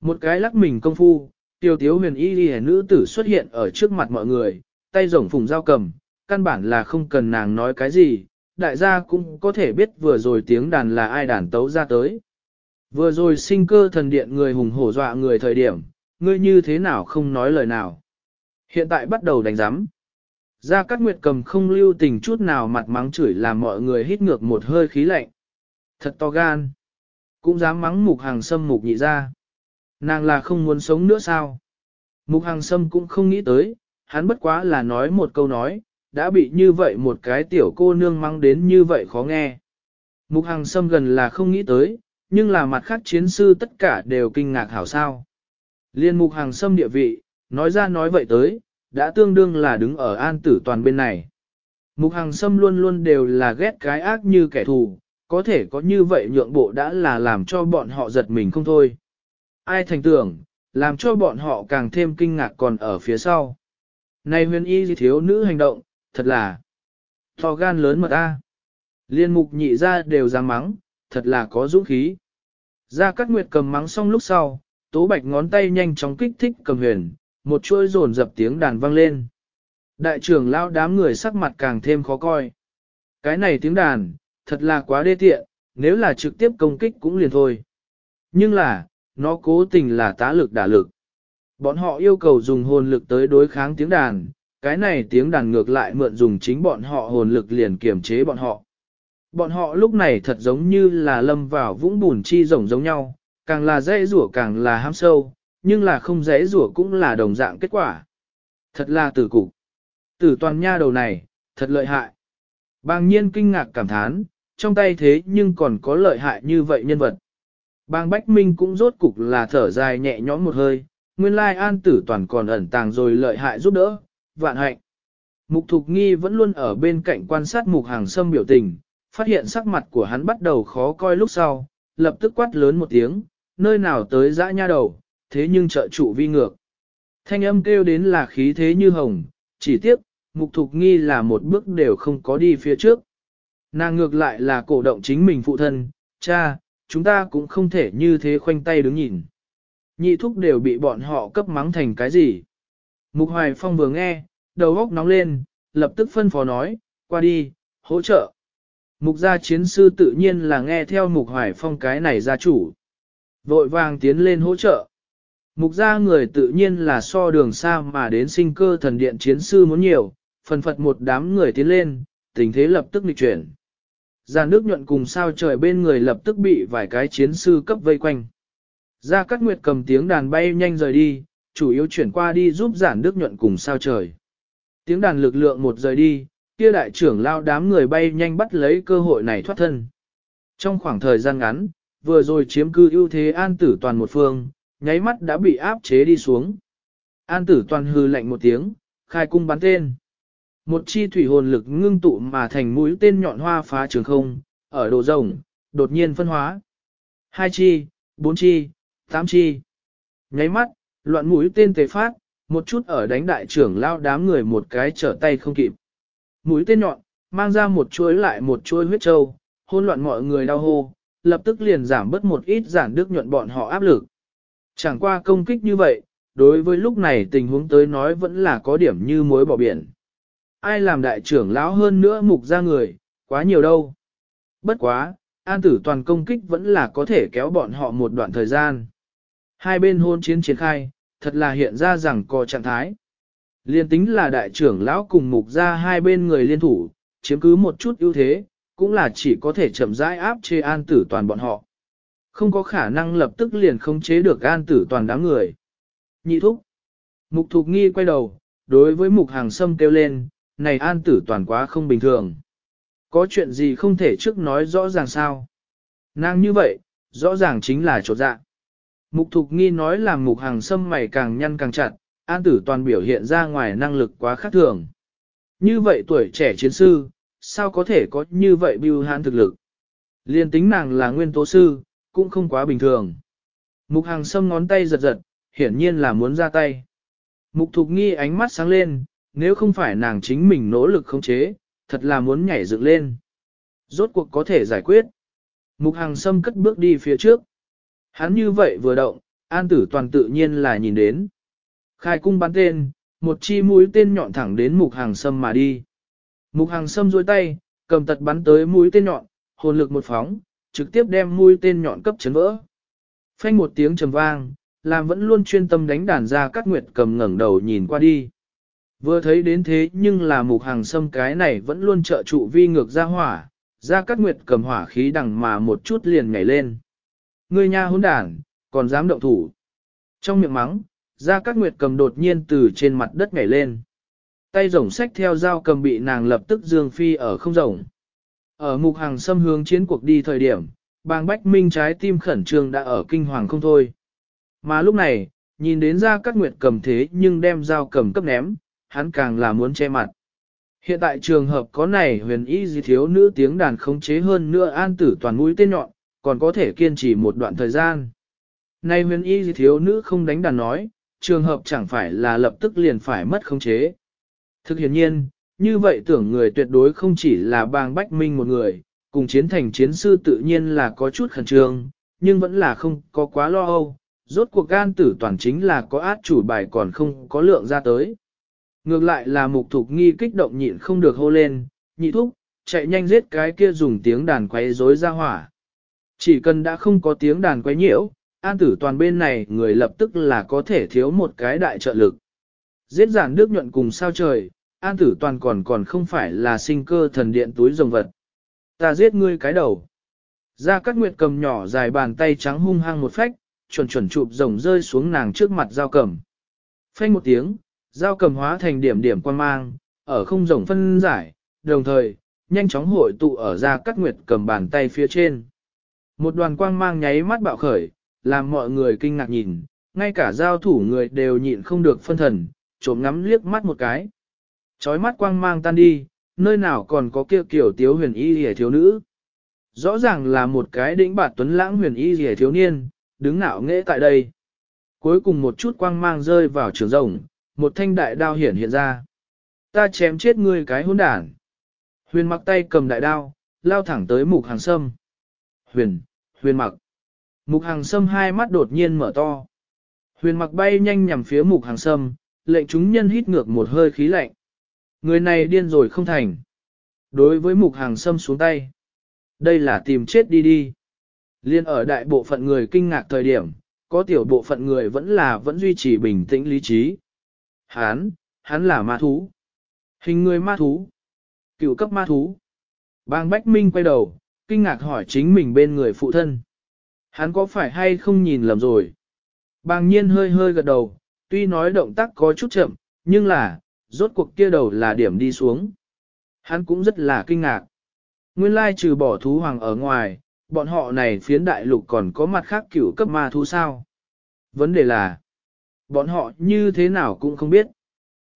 Một cái lắc mình công phu, tiêu tiếu huyền y đi nữ tử xuất hiện ở trước mặt mọi người, tay rồng phùng dao cầm, căn bản là không cần nàng nói cái gì, đại gia cũng có thể biết vừa rồi tiếng đàn là ai đàn tấu ra tới. Vừa rồi sinh cơ thần điện người hùng hổ dọa người thời điểm, ngươi như thế nào không nói lời nào. Hiện tại bắt đầu đánh giám. Gia Cát Nguyệt cầm không lưu tình chút nào mặt mắng chửi làm mọi người hít ngược một hơi khí lạnh. Thật to gan. Cũng dám mắng mục hàng sâm mục nhị ra. Nàng là không muốn sống nữa sao? Mục hàng sâm cũng không nghĩ tới, hắn bất quá là nói một câu nói, đã bị như vậy một cái tiểu cô nương mắng đến như vậy khó nghe. Mục hàng sâm gần là không nghĩ tới, nhưng là mặt khác chiến sư tất cả đều kinh ngạc hảo sao. Liên mục hàng xâm địa vị, nói ra nói vậy tới, đã tương đương là đứng ở an tử toàn bên này. Mục hàng xâm luôn luôn đều là ghét cái ác như kẻ thù, có thể có như vậy nhượng bộ đã là làm cho bọn họ giật mình không thôi. Ai thành tưởng, làm cho bọn họ càng thêm kinh ngạc còn ở phía sau. Này huyền y thiếu nữ hành động, thật là to gan lớn mật a. Liên mục nhị ra đều dám mắng, thật là có dũng khí. Ra Cát Nguyệt cầm mắng xong lúc sau, Tố Bạch ngón tay nhanh chóng kích thích cầm huyền, một chuỗi rồn dập tiếng đàn vang lên. Đại trưởng lao đám người sắc mặt càng thêm khó coi. Cái này tiếng đàn, thật là quá đê tiện, nếu là trực tiếp công kích cũng liền thôi. Nhưng là, nó cố tình là tá lực đả lực. Bọn họ yêu cầu dùng hồn lực tới đối kháng tiếng đàn, cái này tiếng đàn ngược lại mượn dùng chính bọn họ hồn lực liền kiểm chế bọn họ. Bọn họ lúc này thật giống như là lâm vào vũng bùn chi rồng giống nhau, càng là dễ rủa càng là ham sâu, nhưng là không dễ rủa cũng là đồng dạng kết quả. Thật là tử cục. Tử toàn nha đầu này, thật lợi hại. Bàng nhiên kinh ngạc cảm thán, trong tay thế nhưng còn có lợi hại như vậy nhân vật. Bang Bách Minh cũng rốt cục là thở dài nhẹ nhõm một hơi, nguyên lai an tử toàn còn ẩn tàng rồi lợi hại giúp đỡ, vạn hạnh. Mục Thục Nghi vẫn luôn ở bên cạnh quan sát Mục Hàng Sâm biểu tình, phát hiện sắc mặt của hắn bắt đầu khó coi lúc sau, lập tức quát lớn một tiếng, nơi nào tới dã nha đầu, thế nhưng trợ trụ vi ngược. Thanh âm kêu đến là khí thế như hồng, chỉ tiếc, Mục Thục Nghi là một bước đều không có đi phía trước. Nàng ngược lại là cổ động chính mình phụ thân, cha, chúng ta cũng không thể như thế khoanh tay đứng nhìn. Nhị thúc đều bị bọn họ cấp mắng thành cái gì. Mục Hoài Phong vừa nghe, đầu óc nóng lên, lập tức phân phó nói, qua đi, hỗ trợ. Mục gia chiến sư tự nhiên là nghe theo Mục Hoài Phong cái này gia chủ. Vội vàng tiến lên hỗ trợ. Mục gia người tự nhiên là so đường xa mà đến sinh cơ thần điện chiến sư muốn nhiều, phần phật một đám người tiến lên, tình thế lập tức nghịch chuyển. Gia nước nhuận cùng sao trời bên người lập tức bị vài cái chiến sư cấp vây quanh. Gia Cát Nguyệt cầm tiếng đàn bay nhanh rời đi, chủ yếu chuyển qua đi giúp giản đức nhuận cùng sao trời. Tiếng đàn lực lượng một rời đi, kia đại trưởng lao đám người bay nhanh bắt lấy cơ hội này thoát thân. Trong khoảng thời gian ngắn, vừa rồi chiếm cư ưu thế an tử toàn một phương, nháy mắt đã bị áp chế đi xuống. An tử toàn hư lạnh một tiếng, khai cung bắn tên. Một chi thủy hồn lực ngưng tụ mà thành mũi tên nhọn hoa phá trường không, ở độ rồng, đột nhiên phân hóa. Hai chi, bốn chi, tám chi. Nháy mắt, loạn mũi tên tề phát, một chút ở đánh đại trưởng lao đám người một cái trở tay không kịp. Mũi tên nhọn, mang ra một chuối lại một chuối huyết trâu, hôn loạn mọi người đau hô, lập tức liền giảm bớt một ít giản đức nhuận bọn họ áp lực. Chẳng qua công kích như vậy, đối với lúc này tình huống tới nói vẫn là có điểm như muối bỏ biển. Ai làm đại trưởng lão hơn nữa mục ra người, quá nhiều đâu. Bất quá, an tử toàn công kích vẫn là có thể kéo bọn họ một đoạn thời gian. Hai bên hôn chiến triển khai, thật là hiện ra rằng có trạng thái. Liên tính là đại trưởng lão cùng mục ra hai bên người liên thủ, chiếm cứ một chút ưu thế, cũng là chỉ có thể chậm rãi áp chế an tử toàn bọn họ. Không có khả năng lập tức liền khống chế được an tử toàn đám người. Nhị thúc. Mục thục nghi quay đầu, đối với mục hàng sâm kêu lên, này an tử toàn quá không bình thường. Có chuyện gì không thể trước nói rõ ràng sao? Nàng như vậy, rõ ràng chính là chỗ dạ. Mục thục nghi nói là mục hàng sâm mày càng nhăn càng chặt, an tử toàn biểu hiện ra ngoài năng lực quá khác thường. Như vậy tuổi trẻ chiến sư, sao có thể có như vậy bưu hãn thực lực? Liên tính nàng là nguyên tố sư, cũng không quá bình thường. Mục hàng sâm ngón tay giật giật, hiển nhiên là muốn ra tay. Mục thục nghi ánh mắt sáng lên, nếu không phải nàng chính mình nỗ lực khống chế, thật là muốn nhảy dựng lên. Rốt cuộc có thể giải quyết. Mục hàng sâm cất bước đi phía trước. Hắn như vậy vừa động, an tử toàn tự nhiên là nhìn đến. Khai cung bắn tên, một chi mũi tên nhọn thẳng đến mục hàng sâm mà đi. Mục hàng sâm dôi tay, cầm tật bắn tới mũi tên nhọn, hồn lực một phóng, trực tiếp đem mũi tên nhọn cấp chấn vỡ. Phanh một tiếng trầm vang, làm vẫn luôn chuyên tâm đánh đàn ra các nguyệt cầm ngẩng đầu nhìn qua đi. Vừa thấy đến thế nhưng là mục hàng sâm cái này vẫn luôn trợ trụ vi ngược ra hỏa, ra các nguyệt cầm hỏa khí đằng mà một chút liền nhảy lên. Người nha hỗn đản, còn dám động thủ. Trong miệng mắng, ra các nguyệt cầm đột nhiên từ trên mặt đất nhảy lên. Tay rồng sách theo dao cầm bị nàng lập tức dương phi ở không rồng. Ở mục hàng xâm hướng chiến cuộc đi thời điểm, bàng bách minh trái tim khẩn trương đã ở kinh hoàng không thôi. Mà lúc này, nhìn đến ra các nguyệt cầm thế nhưng đem dao cầm cấp ném, hắn càng là muốn che mặt. Hiện tại trường hợp có này huyền y gì thiếu nữ tiếng đàn khống chế hơn nữa an tử toàn mũi tên nhọn, còn có thể kiên trì một đoạn thời gian. Nay huyền y gì thiếu nữ không đánh đàn nói, trường hợp chẳng phải là lập tức liền phải mất khống chế. Thực hiện nhiên, như vậy tưởng người tuyệt đối không chỉ là bang bách minh một người, cùng chiến thành chiến sư tự nhiên là có chút khẩn trương, nhưng vẫn là không có quá lo âu, rốt cuộc gan tử toàn chính là có át chủ bài còn không có lượng ra tới. Ngược lại là mục thục nghi kích động nhịn không được hô lên, nhị thúc, chạy nhanh giết cái kia dùng tiếng đàn quấy rối ra hỏa. Chỉ cần đã không có tiếng đàn quấy nhiễu, an tử toàn bên này người lập tức là có thể thiếu một cái đại trợ lực. Giết giản đức nhuận cùng sao trời, an tử toàn còn còn không phải là sinh cơ thần điện túi rồng vật. Ta giết ngươi cái đầu. Ra các nguyệt cầm nhỏ dài bàn tay trắng hung hăng một phách, chuẩn chuẩn chụp rồng rơi xuống nàng trước mặt dao cầm. Phanh một tiếng, dao cầm hóa thành điểm điểm quan mang, ở không rồng phân giải, đồng thời, nhanh chóng hội tụ ở ra các nguyệt cầm bàn tay phía trên. Một đoàn quang mang nháy mắt bạo khởi, làm mọi người kinh ngạc nhìn, ngay cả giao thủ người đều nhịn không được phân thần, trộm ngắm liếc mắt một cái. Chói mắt quang mang tan đi, nơi nào còn có kia kiểu tiếu huyền y hề thiếu nữ. Rõ ràng là một cái đỉnh bạt tuấn lãng huyền y hề thiếu niên, đứng ngạo nghễ tại đây. Cuối cùng một chút quang mang rơi vào trường rồng, một thanh đại đao hiển hiện ra. Ta chém chết ngươi cái hỗn đản. Huyền mặc tay cầm đại đao, lao thẳng tới mục hàng sâm. Huyền, huyền mặc. Mục hàng sâm hai mắt đột nhiên mở to. Huyền mặc bay nhanh nhằm phía mục hàng sâm, lệnh chúng nhân hít ngược một hơi khí lạnh. Người này điên rồi không thành. Đối với mục hàng sâm xuống tay. Đây là tìm chết đi đi. Liên ở đại bộ phận người kinh ngạc thời điểm, có tiểu bộ phận người vẫn là vẫn duy trì bình tĩnh lý trí. Hán, hắn là ma thú. Hình người ma thú. Cựu cấp ma thú. Bang Bách Minh quay đầu, kinh ngạc hỏi chính mình bên người phụ thân. Hắn có phải hay không nhìn lầm rồi? Bàng nhiên hơi hơi gật đầu, tuy nói động tác có chút chậm, nhưng là, rốt cuộc kia đầu là điểm đi xuống. Hắn cũng rất là kinh ngạc. Nguyên lai trừ bỏ thú hoàng ở ngoài, bọn họ này phiến đại lục còn có mặt khác cửu cấp ma thú sao? Vấn đề là, bọn họ như thế nào cũng không biết.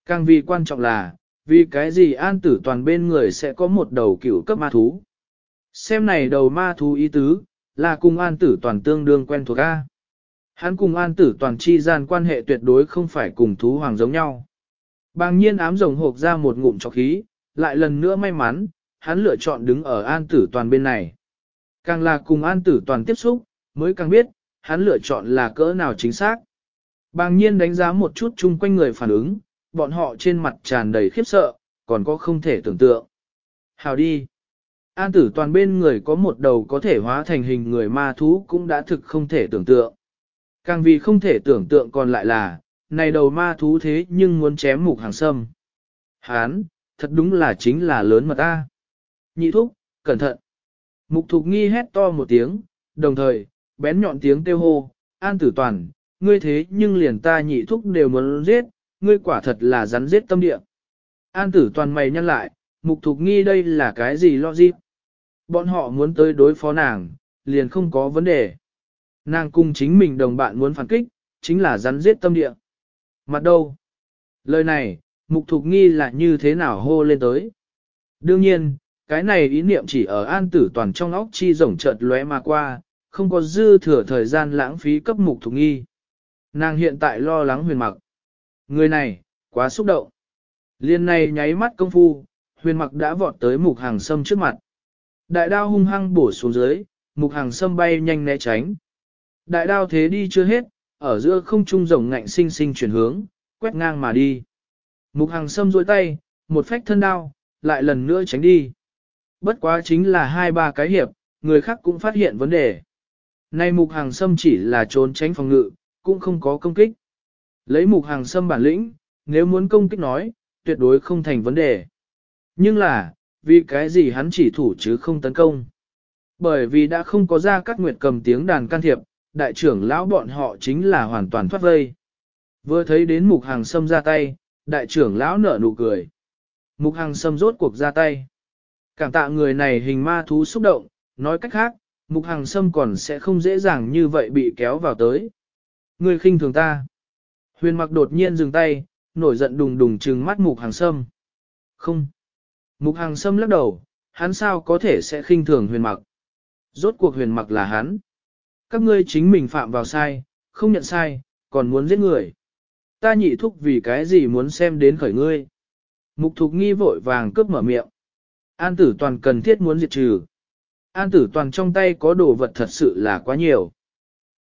Càng vì quan trọng là, vì cái gì an tử toàn bên người sẽ có một đầu cửu cấp ma thú. Xem này đầu ma thú ý tứ, là cùng an tử toàn tương đương quen thuộc A. Hắn cùng an tử toàn chi gian quan hệ tuyệt đối không phải cùng thú hoàng giống nhau. Bàng nhiên ám rồng hộp ra một ngụm cho khí, lại lần nữa may mắn, hắn lựa chọn đứng ở an tử toàn bên này. Càng là cùng an tử toàn tiếp xúc, mới càng biết, hắn lựa chọn là cỡ nào chính xác. Bàng nhiên đánh giá một chút chung quanh người phản ứng, bọn họ trên mặt tràn đầy khiếp sợ, còn có không thể tưởng tượng. Hào đi! An tử toàn bên người có một đầu có thể hóa thành hình người ma thú cũng đã thực không thể tưởng tượng. Càng vì không thể tưởng tượng còn lại là, này đầu ma thú thế nhưng muốn chém mục hàng sâm. Hán, thật đúng là chính là lớn mà ta. Nhị thúc, cẩn thận. Mục thục nghi hét to một tiếng, đồng thời, bén nhọn tiếng kêu hô, an tử toàn, ngươi thế nhưng liền ta nhị thúc đều muốn giết, ngươi quả thật là rắn giết tâm địa. An tử toàn mày nhăn lại, mục thục nghi đây là cái gì lo gì? Bọn họ muốn tới đối phó nàng, liền không có vấn đề. Nàng cùng chính mình đồng bạn muốn phản kích, chính là rắn giết tâm địa. Mặt đâu? Lời này, mục thục nghi là như thế nào hô lên tới? Đương nhiên, cái này ý niệm chỉ ở an tử toàn trong óc chi rồng chợt lóe mà qua, không có dư thừa thời gian lãng phí cấp mục thục nghi. Nàng hiện tại lo lắng huyền mặc. Người này, quá xúc động. Liên này nháy mắt công phu, huyền mặc đã vọt tới mục hàng sâm trước mặt. Đại đao hung hăng bổ xuống dưới, mục hàng sâm bay nhanh né tránh. Đại đao thế đi chưa hết, ở giữa không trung rồng ngạnh sinh sinh chuyển hướng, quét ngang mà đi. Mục hàng sâm duỗi tay, một phách thân đao, lại lần nữa tránh đi. Bất quá chính là hai ba cái hiệp, người khác cũng phát hiện vấn đề. Nay mục hàng sâm chỉ là trốn tránh phòng ngự, cũng không có công kích. Lấy mục hàng sâm bản lĩnh, nếu muốn công kích nói, tuyệt đối không thành vấn đề. Nhưng là, vì cái gì hắn chỉ thủ chứ không tấn công? Bởi vì đã không có ra các nguyệt cầm tiếng đàn can thiệp, đại trưởng lão bọn họ chính là hoàn toàn thoát vây. Vừa thấy đến mục hàng sâm ra tay, đại trưởng lão nở nụ cười. Mục hàng sâm rốt cuộc ra tay. Cảm tạ người này hình ma thú xúc động, nói cách khác, mục hàng sâm còn sẽ không dễ dàng như vậy bị kéo vào tới. Người khinh thường ta. Huyền mặc đột nhiên dừng tay, nổi giận đùng đùng trừng mắt mục hàng sâm. Không. Mục hàng sâm lắc đầu, hắn sao có thể sẽ khinh thường huyền mặc. Rốt cuộc huyền mặc là hắn. Các ngươi chính mình phạm vào sai, không nhận sai, còn muốn giết người. Ta nhị thúc vì cái gì muốn xem đến khởi ngươi. Mục thục nghi vội vàng cướp mở miệng. An tử toàn cần thiết muốn diệt trừ. An tử toàn trong tay có đồ vật thật sự là quá nhiều.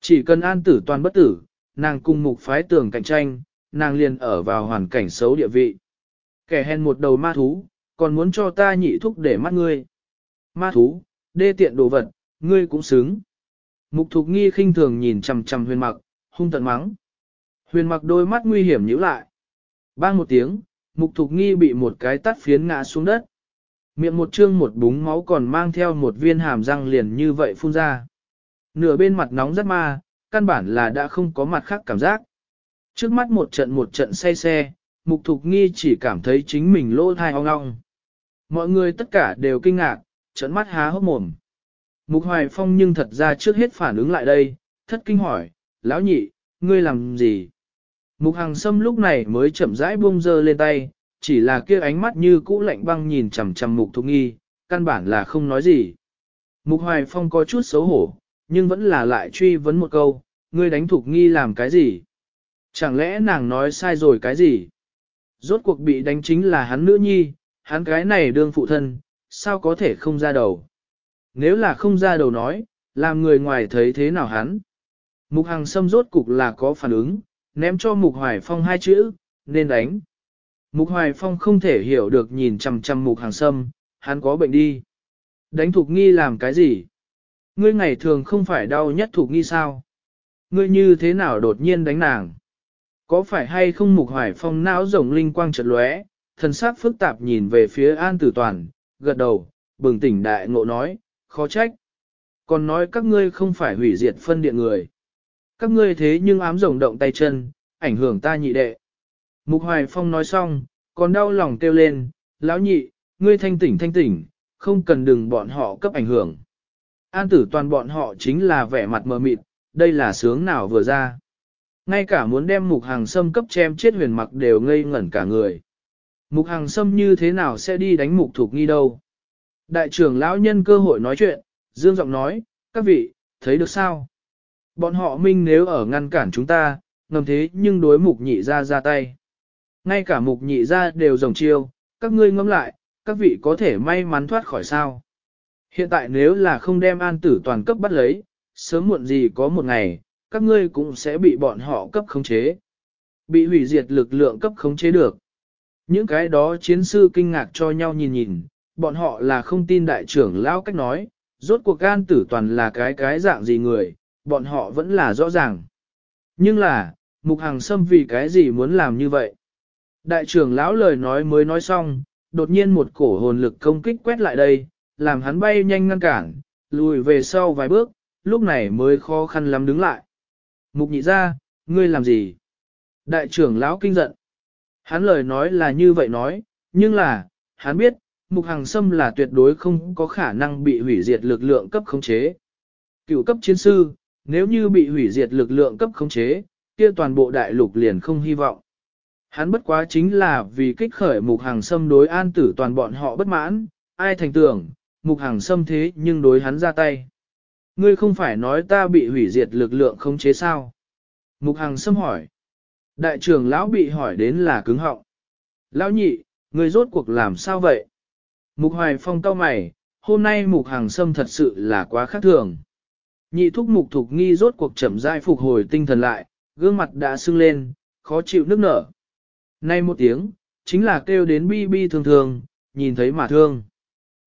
Chỉ cần an tử toàn bất tử, nàng cùng mục phái tường cạnh tranh, nàng liền ở vào hoàn cảnh xấu địa vị. Kẻ hèn một đầu ma thú, còn muốn cho ta nhị thúc để mắt ngươi. Ma thú, đê tiện đồ vật, ngươi cũng xứng. Mục thục nghi khinh thường nhìn chằm chằm huyền mặc, hung tận mắng. Huyền mặc đôi mắt nguy hiểm nhíu lại. Bang một tiếng, mục thục nghi bị một cái tắt phiến ngã xuống đất. Miệng một trương một búng máu còn mang theo một viên hàm răng liền như vậy phun ra. Nửa bên mặt nóng rất ma, căn bản là đã không có mặt khác cảm giác. Trước mắt một trận một trận say xe, mục thục nghi chỉ cảm thấy chính mình lỗ thai ong ong. Mọi người tất cả đều kinh ngạc, trợn mắt há hốc mồm. Mục hoài phong nhưng thật ra trước hết phản ứng lại đây, thất kinh hỏi, lão nhị, ngươi làm gì? Mục Hằng sâm lúc này mới chậm rãi buông dơ lên tay, chỉ là kia ánh mắt như cũ lạnh băng nhìn chằm chằm mục thục nghi, căn bản là không nói gì. Mục hoài phong có chút xấu hổ, nhưng vẫn là lại truy vấn một câu, ngươi đánh thục nghi làm cái gì? Chẳng lẽ nàng nói sai rồi cái gì? Rốt cuộc bị đánh chính là hắn nữ nhi, hắn cái này đương phụ thân, sao có thể không ra đầu? Nếu là không ra đầu nói, làm người ngoài thấy thế nào hắn? Mục Hằng Sâm rốt cục là có phản ứng, ném cho Mục Hoài Phong hai chữ, nên đánh. Mục Hoài Phong không thể hiểu được nhìn chằm chằm Mục Hằng Sâm, hắn có bệnh đi. Đánh Thục Nghi làm cái gì? Ngươi ngày thường không phải đau nhất Thục Nghi sao? Ngươi như thế nào đột nhiên đánh nàng? Có phải hay không Mục Hoài Phong não rồng linh quang chợt lóe, thần sắc phức tạp nhìn về phía An Tử Toàn, gật đầu, bừng tỉnh đại ngộ nói, khó trách. Còn nói các ngươi không phải hủy diệt phân điện người. Các ngươi thế nhưng ám rồng động tay chân, ảnh hưởng ta nhị đệ. Mục Hoài Phong nói xong, còn đau lòng kêu lên, lão nhị, ngươi thanh tỉnh thanh tỉnh, không cần đừng bọn họ cấp ảnh hưởng. An tử toàn bọn họ chính là vẻ mặt mờ mịt, đây là sướng nào vừa ra. Ngay cả muốn đem mục hàng sâm cấp chém chết huyền mặc đều ngây ngẩn cả người. Mục hàng sâm như thế nào sẽ đi đánh mục thuộc nghi đâu? Đại trưởng lão nhân cơ hội nói chuyện, dương giọng nói, các vị, thấy được sao? Bọn họ minh nếu ở ngăn cản chúng ta, ngầm thế nhưng đối mục nhị ra ra tay. Ngay cả mục nhị ra đều rồng chiêu, các ngươi ngẫm lại, các vị có thể may mắn thoát khỏi sao. Hiện tại nếu là không đem an tử toàn cấp bắt lấy, sớm muộn gì có một ngày, các ngươi cũng sẽ bị bọn họ cấp khống chế. Bị hủy diệt lực lượng cấp khống chế được. Những cái đó chiến sư kinh ngạc cho nhau nhìn nhìn, bọn họ là không tin đại trưởng lão cách nói, rốt cuộc gan tử toàn là cái cái dạng gì người, bọn họ vẫn là rõ ràng. Nhưng là, mục hàng xâm vì cái gì muốn làm như vậy? Đại trưởng lão lời nói mới nói xong, đột nhiên một cổ hồn lực công kích quét lại đây, làm hắn bay nhanh ngăn cản, lùi về sau vài bước, lúc này mới khó khăn lắm đứng lại. Mục nhị ra, ngươi làm gì? Đại trưởng lão kinh giận. Hắn lời nói là như vậy nói, nhưng là, hắn biết, mục hàng xâm là tuyệt đối không có khả năng bị hủy diệt lực lượng cấp khống chế. Cựu cấp chiến sư, nếu như bị hủy diệt lực lượng cấp khống chế, kia toàn bộ đại lục liền không hy vọng. Hắn bất quá chính là vì kích khởi mục hàng xâm đối an tử toàn bọn họ bất mãn, ai thành tưởng, mục hàng xâm thế nhưng đối hắn ra tay. Ngươi không phải nói ta bị hủy diệt lực lượng khống chế sao? Mục Hằng xâm hỏi. Đại trưởng lão bị hỏi đến là cứng họng. Lão nhị, ngươi rốt cuộc làm sao vậy? Mục hoài phong cau mày, hôm nay mục Hằng xâm thật sự là quá khác thường. Nhị thúc mục thục nghi rốt cuộc chậm rãi phục hồi tinh thần lại, gương mặt đã sưng lên, khó chịu nước nở. Nay một tiếng, chính là kêu đến bi bi thường thường, nhìn thấy mà thương.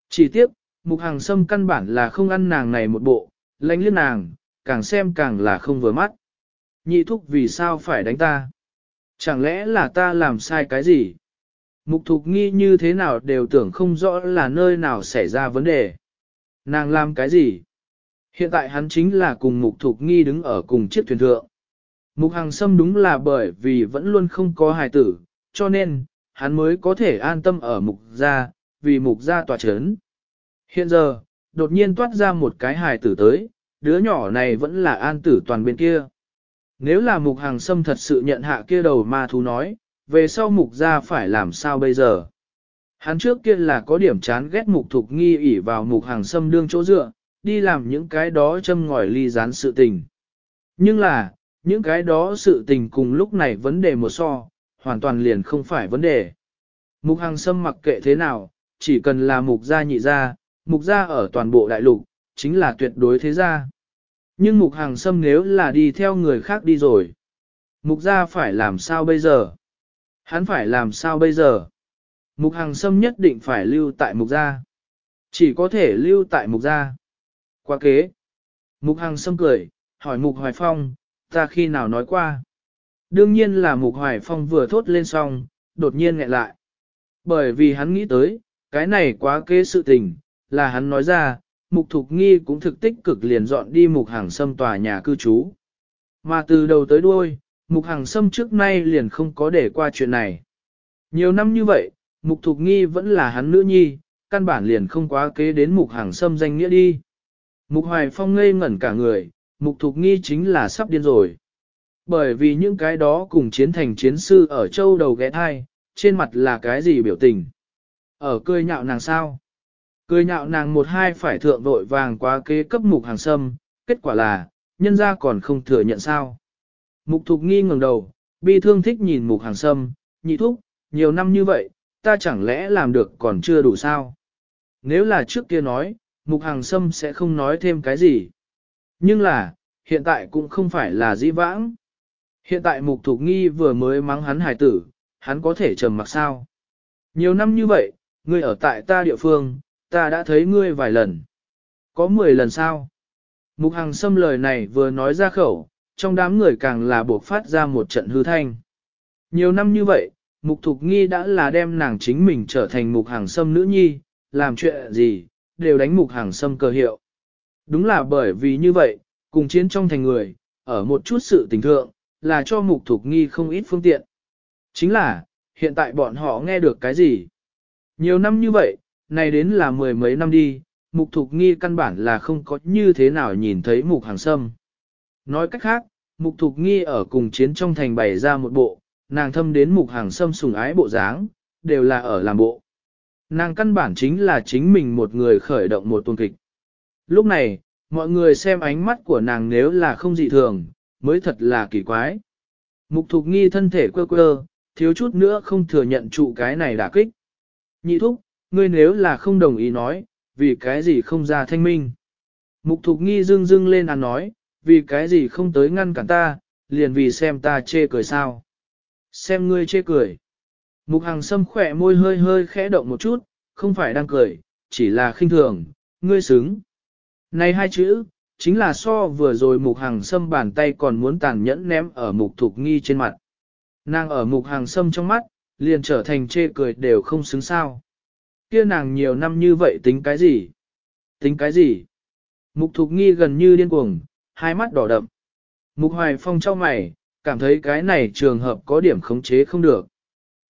Chỉ tiếp, mục Hằng sâm căn bản là không ăn nàng này một bộ, lãnh liếc nàng, càng xem càng là không vừa mắt. Nhị thúc vì sao phải đánh ta? Chẳng lẽ là ta làm sai cái gì? Mục thục nghi như thế nào đều tưởng không rõ là nơi nào xảy ra vấn đề. Nàng làm cái gì? Hiện tại hắn chính là cùng mục thục nghi đứng ở cùng chiếc thuyền thượng. Mục hàng xâm đúng là bởi vì vẫn luôn không có hài tử, cho nên, hắn mới có thể an tâm ở mục gia, vì mục gia tòa chấn. Hiện giờ, đột nhiên toát ra một cái hài tử tới, đứa nhỏ này vẫn là an tử toàn bên kia. Nếu là mục hàng sâm thật sự nhận hạ kia đầu ma thú nói, về sau mục gia phải làm sao bây giờ? Hắn trước kia là có điểm chán ghét mục thục nghi ỉ vào mục hàng xâm đương chỗ dựa, đi làm những cái đó châm ngòi ly gián sự tình. Nhưng là, những cái đó sự tình cùng lúc này vấn đề một so, hoàn toàn liền không phải vấn đề. Mục hàng xâm mặc kệ thế nào, chỉ cần là mục gia nhị gia, mục gia ở toàn bộ đại lục, chính là tuyệt đối thế gia. Nhưng mục hàng xâm nếu là đi theo người khác đi rồi, mục gia phải làm sao bây giờ? Hắn phải làm sao bây giờ? Mục hàng xâm nhất định phải lưu tại mục gia. Chỉ có thể lưu tại mục gia. Qua kế. Mục hàng xâm cười, hỏi mục hoài phong, ta khi nào nói qua? Đương nhiên là mục hoài phong vừa thốt lên xong, đột nhiên nghẹn lại. Bởi vì hắn nghĩ tới, cái này quá kế sự tình, là hắn nói ra, mục thục nghi cũng thực tích cực liền dọn đi mục hàng xâm tòa nhà cư trú. Mà từ đầu tới đuôi, mục hàng xâm trước nay liền không có để qua chuyện này. Nhiều năm như vậy, mục thục nghi vẫn là hắn nữ nhi, căn bản liền không quá kế đến mục hàng xâm danh nghĩa đi. Mục hoài phong ngây ngẩn cả người, mục thục nghi chính là sắp điên rồi. Bởi vì những cái đó cùng chiến thành chiến sư ở châu đầu ghé thai, trên mặt là cái gì biểu tình. Ở cười nhạo nàng sao? Cười nhạo nàng một hai phải thượng vội vàng quá kế cấp mục hàng sâm, kết quả là, nhân ra còn không thừa nhận sao. Mục thục nghi ngẩng đầu, bi thương thích nhìn mục hàng sâm, nhị thúc, nhiều năm như vậy, ta chẳng lẽ làm được còn chưa đủ sao? Nếu là trước kia nói, mục hàng sâm sẽ không nói thêm cái gì. Nhưng là, hiện tại cũng không phải là dĩ vãng. Hiện tại mục thục nghi vừa mới mắng hắn hài tử, hắn có thể trầm mặc sao? Nhiều năm như vậy, ngươi ở tại ta địa phương, ta đã thấy ngươi vài lần. Có 10 lần sao? Mục Hằng Sâm lời này vừa nói ra khẩu, trong đám người càng là buộc phát ra một trận hư thanh. Nhiều năm như vậy, Mục Thục Nghi đã là đem nàng chính mình trở thành Mục Hằng Sâm nữ nhi, làm chuyện gì, đều đánh Mục Hằng Sâm cơ hiệu. Đúng là bởi vì như vậy, cùng chiến trong thành người, ở một chút sự tình thượng, là cho Mục Thục Nghi không ít phương tiện. Chính là, hiện tại bọn họ nghe được cái gì? Nhiều năm như vậy, này đến là mười mấy năm đi, mục thục nghi căn bản là không có như thế nào nhìn thấy mục hàng sâm. Nói cách khác, mục thục nghi ở cùng chiến trong thành bày ra một bộ, nàng thâm đến mục hàng sâm sùng ái bộ dáng, đều là ở làm bộ. Nàng căn bản chính là chính mình một người khởi động một tuần kịch. Lúc này, mọi người xem ánh mắt của nàng nếu là không dị thường, mới thật là kỳ quái. Mục thục nghi thân thể quơ quơ, thiếu chút nữa không thừa nhận trụ cái này đả kích. Nhị thúc, ngươi nếu là không đồng ý nói, vì cái gì không ra thanh minh. Mục thục nghi dưng dưng lên ăn nói, vì cái gì không tới ngăn cản ta, liền vì xem ta chê cười sao. Xem ngươi chê cười. Mục hàng sâm khỏe môi hơi hơi khẽ động một chút, không phải đang cười, chỉ là khinh thường, ngươi xứng. Này hai chữ, chính là so vừa rồi mục hàng sâm bàn tay còn muốn tàn nhẫn ném ở mục thục nghi trên mặt. Nàng ở mục hàng sâm trong mắt, liền trở thành chê cười đều không xứng sao. Kia nàng nhiều năm như vậy tính cái gì? Tính cái gì? Mục thục nghi gần như điên cuồng, hai mắt đỏ đậm. Mục hoài phong trao mày, cảm thấy cái này trường hợp có điểm khống chế không được.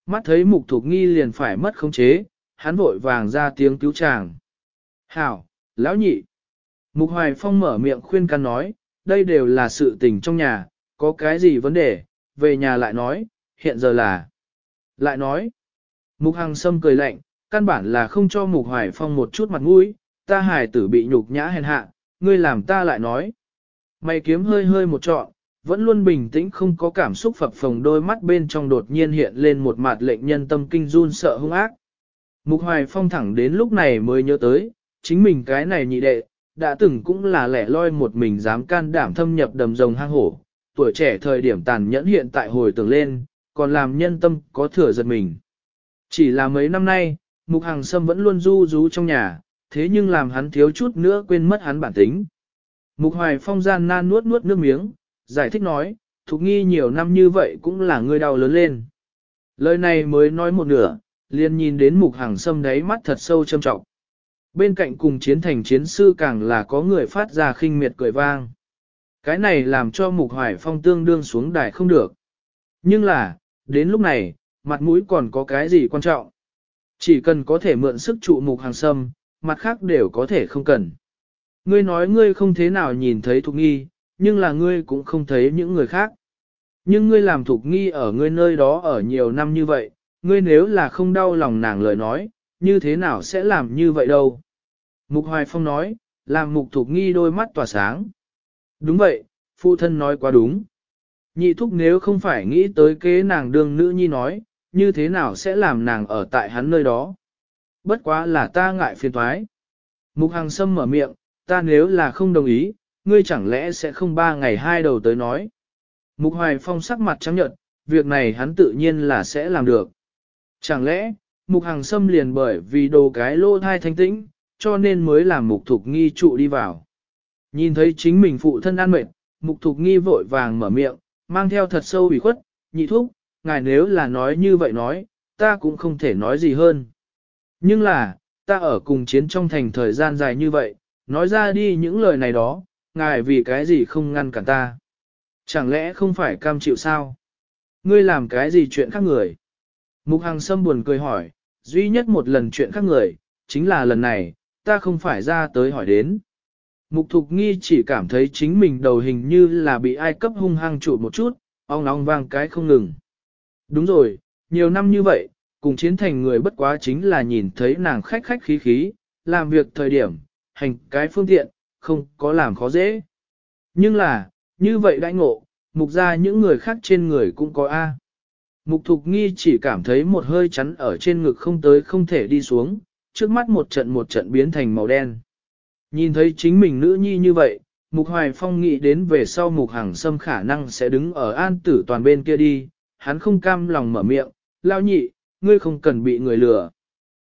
Mắt thấy mục thục nghi liền phải mất khống chế, hắn vội vàng ra tiếng cứu chàng. Hảo, lão nhị. Mục hoài phong mở miệng khuyên can nói, đây đều là sự tình trong nhà, có cái gì vấn đề, về nhà lại nói, hiện giờ là. Lại nói, mục hằng sâm cười lạnh, căn bản là không cho mục hoài phong một chút mặt mũi, ta hài tử bị nhục nhã hèn hạ, ngươi làm ta lại nói. Mày kiếm hơi hơi một trọn, vẫn luôn bình tĩnh không có cảm xúc phập phồng đôi mắt bên trong đột nhiên hiện lên một mặt lệnh nhân tâm kinh run sợ hung ác. Mục hoài phong thẳng đến lúc này mới nhớ tới, chính mình cái này nhị đệ, đã từng cũng là lẻ loi một mình dám can đảm thâm nhập đầm rồng hang hổ, tuổi trẻ thời điểm tàn nhẫn hiện tại hồi tưởng lên, còn làm nhân tâm có thừa giật mình. Chỉ là mấy năm nay, Mục Hàng Sâm vẫn luôn du rú trong nhà, thế nhưng làm hắn thiếu chút nữa quên mất hắn bản tính. Mục Hoài Phong gian nan nuốt nuốt nước miếng, giải thích nói, Thục Nghi nhiều năm như vậy cũng là người đau lớn lên. Lời này mới nói một nửa, liền nhìn đến Mục Hàng Sâm đáy mắt thật sâu châm trọng. Bên cạnh cùng chiến thành chiến sư càng là có người phát ra khinh miệt cười vang. Cái này làm cho Mục Hoài Phong tương đương xuống đài không được. Nhưng là, đến lúc này, mặt mũi còn có cái gì quan trọng. Chỉ cần có thể mượn sức trụ mục hàng sâm, mặt khác đều có thể không cần. Ngươi nói ngươi không thế nào nhìn thấy Thục Nghi, nhưng là ngươi cũng không thấy những người khác. Nhưng ngươi làm Thục Nghi ở ngươi nơi đó ở nhiều năm như vậy, ngươi nếu là không đau lòng nàng lời nói, như thế nào sẽ làm như vậy đâu. Mục Hoài Phong nói, làm mục thục nghi đôi mắt tỏa sáng. Đúng vậy, phụ thân nói quá đúng. Nhị thúc nếu không phải nghĩ tới kế nàng đương nữ nhi nói, như thế nào sẽ làm nàng ở tại hắn nơi đó. Bất quá là ta ngại phiền thoái. Mục Hằng Sâm mở miệng, ta nếu là không đồng ý, ngươi chẳng lẽ sẽ không ba ngày hai đầu tới nói. Mục Hoài Phong sắc mặt trắng nhợt, việc này hắn tự nhiên là sẽ làm được. Chẳng lẽ, Mục Hằng Sâm liền bởi vì đồ cái lô thai thanh tĩnh, cho nên mới làm Mục Thục Nghi trụ đi vào. Nhìn thấy chính mình phụ thân an mệt, Mục Thục Nghi vội vàng mở miệng, mang theo thật sâu ủy khuất, nhị thúc, ngài nếu là nói như vậy nói, ta cũng không thể nói gì hơn. Nhưng là, ta ở cùng chiến trong thành thời gian dài như vậy, nói ra đi những lời này đó, ngài vì cái gì không ngăn cản ta. Chẳng lẽ không phải cam chịu sao? Ngươi làm cái gì chuyện khác người? Mục Hằng Sâm buồn cười hỏi, duy nhất một lần chuyện khác người, chính là lần này, ta không phải ra tới hỏi đến. Mục Thục Nghi chỉ cảm thấy chính mình đầu hình như là bị ai cấp hung hăng trụ một chút, ong ong vang cái không ngừng. Đúng rồi, nhiều năm như vậy, cùng chiến thành người bất quá chính là nhìn thấy nàng khách khách khí khí, làm việc thời điểm, hành cái phương tiện, không có làm khó dễ. Nhưng là, như vậy đãi ngộ, mục ra những người khác trên người cũng có A. Mục thục nghi chỉ cảm thấy một hơi chắn ở trên ngực không tới không thể đi xuống, trước mắt một trận một trận biến thành màu đen. Nhìn thấy chính mình nữ nhi như vậy, Mục Hoài Phong nghĩ đến về sau Mục Hàng Sâm khả năng sẽ đứng ở an tử toàn bên kia đi, hắn không cam lòng mở miệng, lao nhị, ngươi không cần bị người lừa.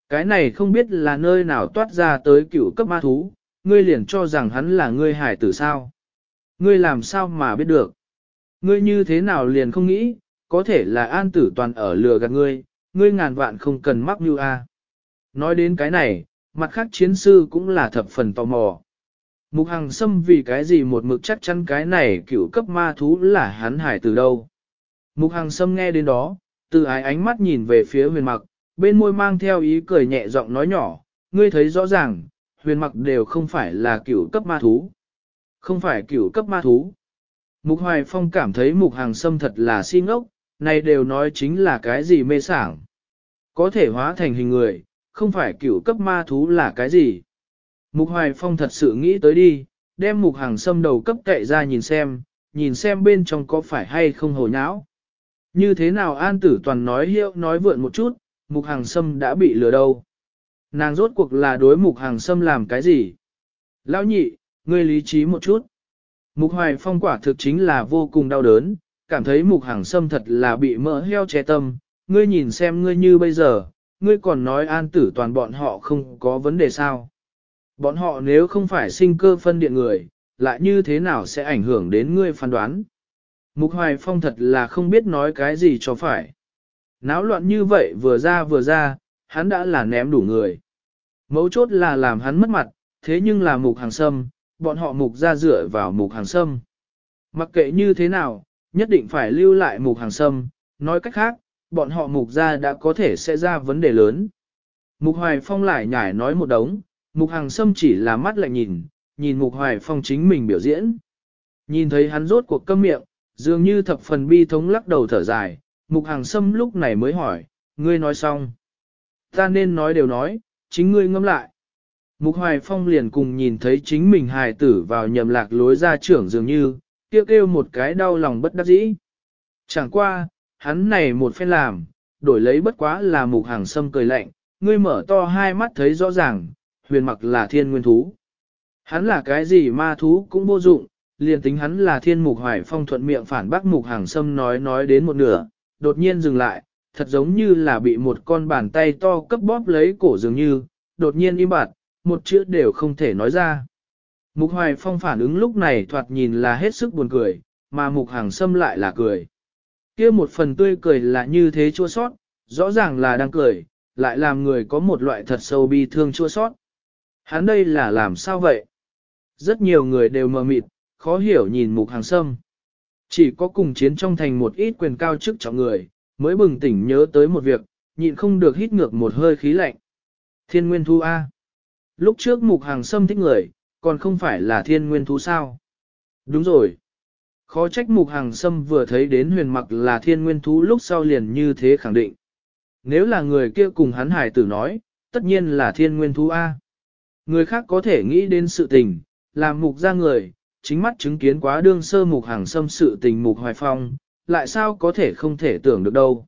Cái này không biết là nơi nào toát ra tới cựu cấp ma thú, ngươi liền cho rằng hắn là ngươi hải tử sao. Ngươi làm sao mà biết được. Ngươi như thế nào liền không nghĩ, có thể là an tử toàn ở lừa gạt ngươi, ngươi ngàn vạn không cần mắc như a. Nói đến cái này, mặt khác chiến sư cũng là thập phần tò mò. Mục Hằng Sâm vì cái gì một mực chắc chắn cái này cựu cấp ma thú là hắn hải từ đâu. Mục Hằng Sâm nghe đến đó, từ ái ánh mắt nhìn về phía huyền mặc, bên môi mang theo ý cười nhẹ giọng nói nhỏ, ngươi thấy rõ ràng, huyền mặc đều không phải là cửu cấp ma thú. Không phải cửu cấp ma thú. Mục Hoài Phong cảm thấy Mục Hàng Sâm thật là si ngốc, này đều nói chính là cái gì mê sảng. Có thể hóa thành hình người, không phải cửu cấp ma thú là cái gì. Mục Hoài Phong thật sự nghĩ tới đi, đem Mục Hàng Sâm đầu cấp cậy ra nhìn xem, nhìn xem bên trong có phải hay không hồ nháo. Như thế nào An Tử Toàn nói hiệu nói vượn một chút, Mục Hàng Sâm đã bị lừa đâu. Nàng rốt cuộc là đối Mục Hàng Sâm làm cái gì? Lão nhị, ngươi lý trí một chút. Mục Hoài Phong quả thực chính là vô cùng đau đớn, cảm thấy Mục Hàng Sâm thật là bị mỡ heo che tâm. Ngươi nhìn xem ngươi như bây giờ, ngươi còn nói An Tử Toàn bọn họ không có vấn đề sao? Bọn họ nếu không phải sinh cơ phân điện người, lại như thế nào sẽ ảnh hưởng đến ngươi phán đoán? Mục Hoài Phong thật là không biết nói cái gì cho phải. Náo loạn như vậy vừa ra vừa ra, hắn đã là ném đủ người. Mấu chốt là làm hắn mất mặt, thế nhưng là mục hàng sâm, bọn họ mục ra dựa vào mục hàng sâm. Mặc kệ như thế nào, nhất định phải lưu lại mục hàng sâm, nói cách khác, bọn họ mục ra đã có thể sẽ ra vấn đề lớn. Mục Hoài Phong lại nhải nói một đống, mục hàng sâm chỉ là mắt lại nhìn, nhìn mục Hoài Phong chính mình biểu diễn. Nhìn thấy hắn rốt cuộc câm miệng, dường như thập phần bi thống lắc đầu thở dài, mục hàng sâm lúc này mới hỏi, ngươi nói xong. Ta nên nói đều nói, chính ngươi ngâm lại. Mục Hoài Phong liền cùng nhìn thấy chính mình hài tử vào nhầm lạc lối ra trưởng dường như, kêu kêu một cái đau lòng bất đắc dĩ. Chẳng qua, hắn này một phen làm, đổi lấy bất quá là mục hàng sâm cười lạnh, ngươi mở to hai mắt thấy rõ ràng, huyền mặc là thiên nguyên thú. Hắn là cái gì ma thú cũng vô dụng, liền tính hắn là thiên mục hoài phong thuận miệng phản bác mục hàng sâm nói nói đến một nửa, đột nhiên dừng lại, thật giống như là bị một con bàn tay to cấp bóp lấy cổ dường như, đột nhiên im bặt, một chữ đều không thể nói ra. Mục hoài phong phản ứng lúc này thoạt nhìn là hết sức buồn cười, mà mục hàng sâm lại là cười. kia một phần tươi cười là như thế chua sót, rõ ràng là đang cười, lại làm người có một loại thật sâu bi thương chua sót. Hắn đây là làm sao vậy? Rất nhiều người đều mờ mịt, khó hiểu nhìn mục hàng sâm. Chỉ có cùng chiến trong thành một ít quyền cao chức trọng người, mới bừng tỉnh nhớ tới một việc, nhịn không được hít ngược một hơi khí lạnh. Thiên nguyên thu A. Lúc trước mục hàng sâm thích người, còn không phải là thiên nguyên thu sao. Đúng rồi. Khó trách mục hàng sâm vừa thấy đến huyền mặc là thiên nguyên thú lúc sau liền như thế khẳng định. Nếu là người kia cùng hắn hải tử nói, tất nhiên là thiên nguyên thú A. Người khác có thể nghĩ đến sự tình, làm mục ra người, chính mắt chứng kiến quá đương sơ mục hàng xâm sự tình mục hoài phong, lại sao có thể không thể tưởng được đâu.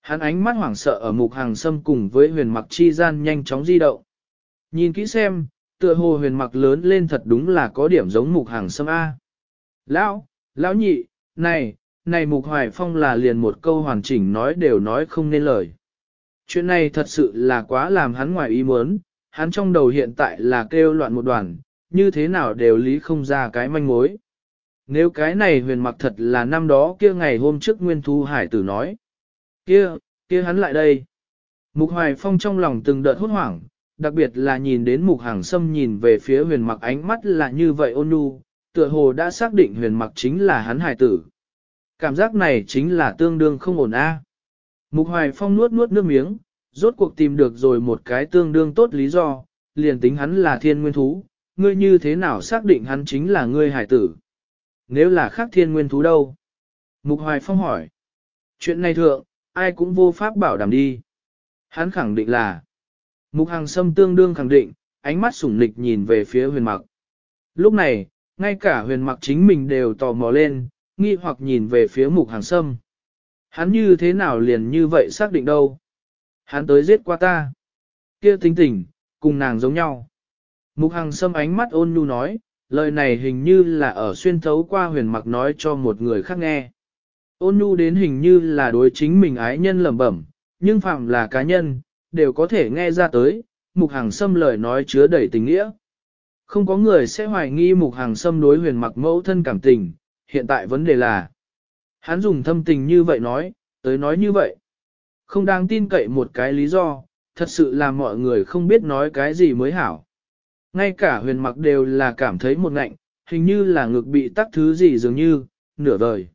Hắn ánh mắt hoảng sợ ở mục hàng xâm cùng với huyền mặc chi gian nhanh chóng di động. Nhìn kỹ xem, tựa hồ huyền mặc lớn lên thật đúng là có điểm giống mục hàng xâm A. Lão, lão nhị, này, này mục hoài phong là liền một câu hoàn chỉnh nói đều nói không nên lời. Chuyện này thật sự là quá làm hắn ngoài ý muốn, hắn trong đầu hiện tại là kêu loạn một đoàn, như thế nào đều lý không ra cái manh mối. Nếu cái này huyền mặc thật là năm đó kia ngày hôm trước nguyên thu hải tử nói. Kia, kia hắn lại đây. Mục hoài phong trong lòng từng đợt hốt hoảng, đặc biệt là nhìn đến mục hàng sâm nhìn về phía huyền mặc ánh mắt là như vậy ôn nhu, tựa hồ đã xác định huyền mặc chính là hắn hải tử. Cảm giác này chính là tương đương không ổn a. Mục hoài phong nuốt nuốt nước miếng, rốt cuộc tìm được rồi một cái tương đương tốt lý do, liền tính hắn là thiên nguyên thú, ngươi như thế nào xác định hắn chính là ngươi hải tử? Nếu là khác thiên nguyên thú đâu? Mục Hoài Phong hỏi. Chuyện này thượng, ai cũng vô pháp bảo đảm đi. Hắn khẳng định là. Mục Hàng Sâm tương đương khẳng định, ánh mắt sủng nịch nhìn về phía huyền mặc. Lúc này, ngay cả huyền mặc chính mình đều tò mò lên, nghi hoặc nhìn về phía mục hàng sâm. Hắn như thế nào liền như vậy xác định đâu? Hắn tới giết qua ta. Kia tính tình, cùng nàng giống nhau. Mục Hằng Sâm ánh mắt ôn nhu nói, lời này hình như là ở xuyên thấu qua huyền mặc nói cho một người khác nghe. Ôn nhu đến hình như là đối chính mình ái nhân lẩm bẩm, nhưng phạm là cá nhân, đều có thể nghe ra tới, Mục Hằng Sâm lời nói chứa đầy tình nghĩa. Không có người sẽ hoài nghi Mục Hằng Sâm đối huyền mặc mẫu thân cảm tình, hiện tại vấn đề là, hắn dùng thâm tình như vậy nói, tới nói như vậy. Không đáng tin cậy một cái lý do, thật sự là mọi người không biết nói cái gì mới hảo. Ngay cả huyền mặc đều là cảm thấy một ngạnh, hình như là ngực bị tắc thứ gì dường như, nửa vời.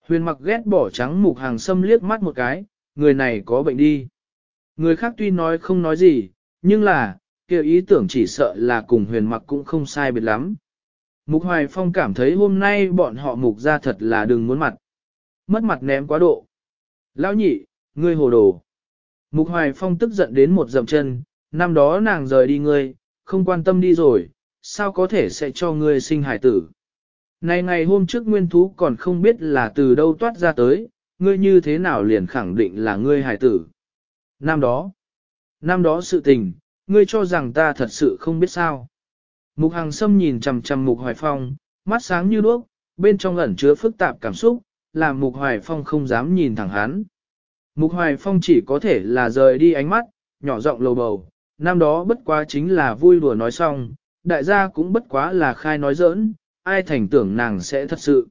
Huyền mặc ghét bỏ trắng mục hàng xâm liếc mắt một cái, người này có bệnh đi. Người khác tuy nói không nói gì, nhưng là, kêu ý tưởng chỉ sợ là cùng huyền mặc cũng không sai biệt lắm. Mục Hoài Phong cảm thấy hôm nay bọn họ mục ra thật là đừng muốn mặt. Mất mặt ném quá độ. Lão nhị, ngươi hồ đồ. Mục Hoài Phong tức giận đến một dậm chân, năm đó nàng rời đi ngươi, không quan tâm đi rồi, sao có thể sẽ cho ngươi sinh hải tử. Này ngày hôm trước nguyên thú còn không biết là từ đâu toát ra tới, ngươi như thế nào liền khẳng định là ngươi hải tử. Năm đó, năm đó sự tình, ngươi cho rằng ta thật sự không biết sao. Mục Hàng Sâm nhìn chằm chằm Mục Hoài Phong, mắt sáng như đuốc, bên trong ẩn chứa phức tạp cảm xúc, làm Mục Hoài Phong không dám nhìn thẳng hắn. Mục Hoài Phong chỉ có thể là rời đi ánh mắt, nhỏ giọng lầu bầu, năm đó bất quá chính là vui đùa nói xong, đại gia cũng bất quá là khai nói giỡn, ai thành tưởng nàng sẽ thật sự.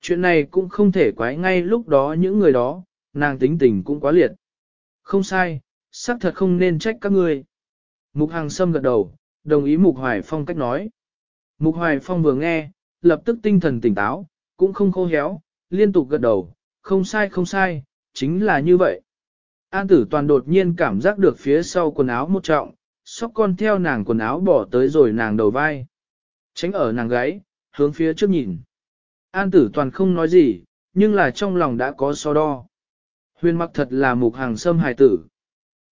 Chuyện này cũng không thể quái ngay lúc đó những người đó, nàng tính tình cũng quá liệt. Không sai, xác thật không nên trách các ngươi. Mục Hàng Sâm gật đầu, đồng ý Mục Hoài Phong cách nói. Mục Hoài Phong vừa nghe, lập tức tinh thần tỉnh táo, cũng không khô héo, liên tục gật đầu, không sai không sai, chính là như vậy. An tử toàn đột nhiên cảm giác được phía sau quần áo một trọng, sóc con theo nàng quần áo bỏ tới rồi nàng đầu vai. Tránh ở nàng gáy, hướng phía trước nhìn. An tử toàn không nói gì, nhưng là trong lòng đã có so đo. Huyền mặc thật là mục hàng sâm hài tử.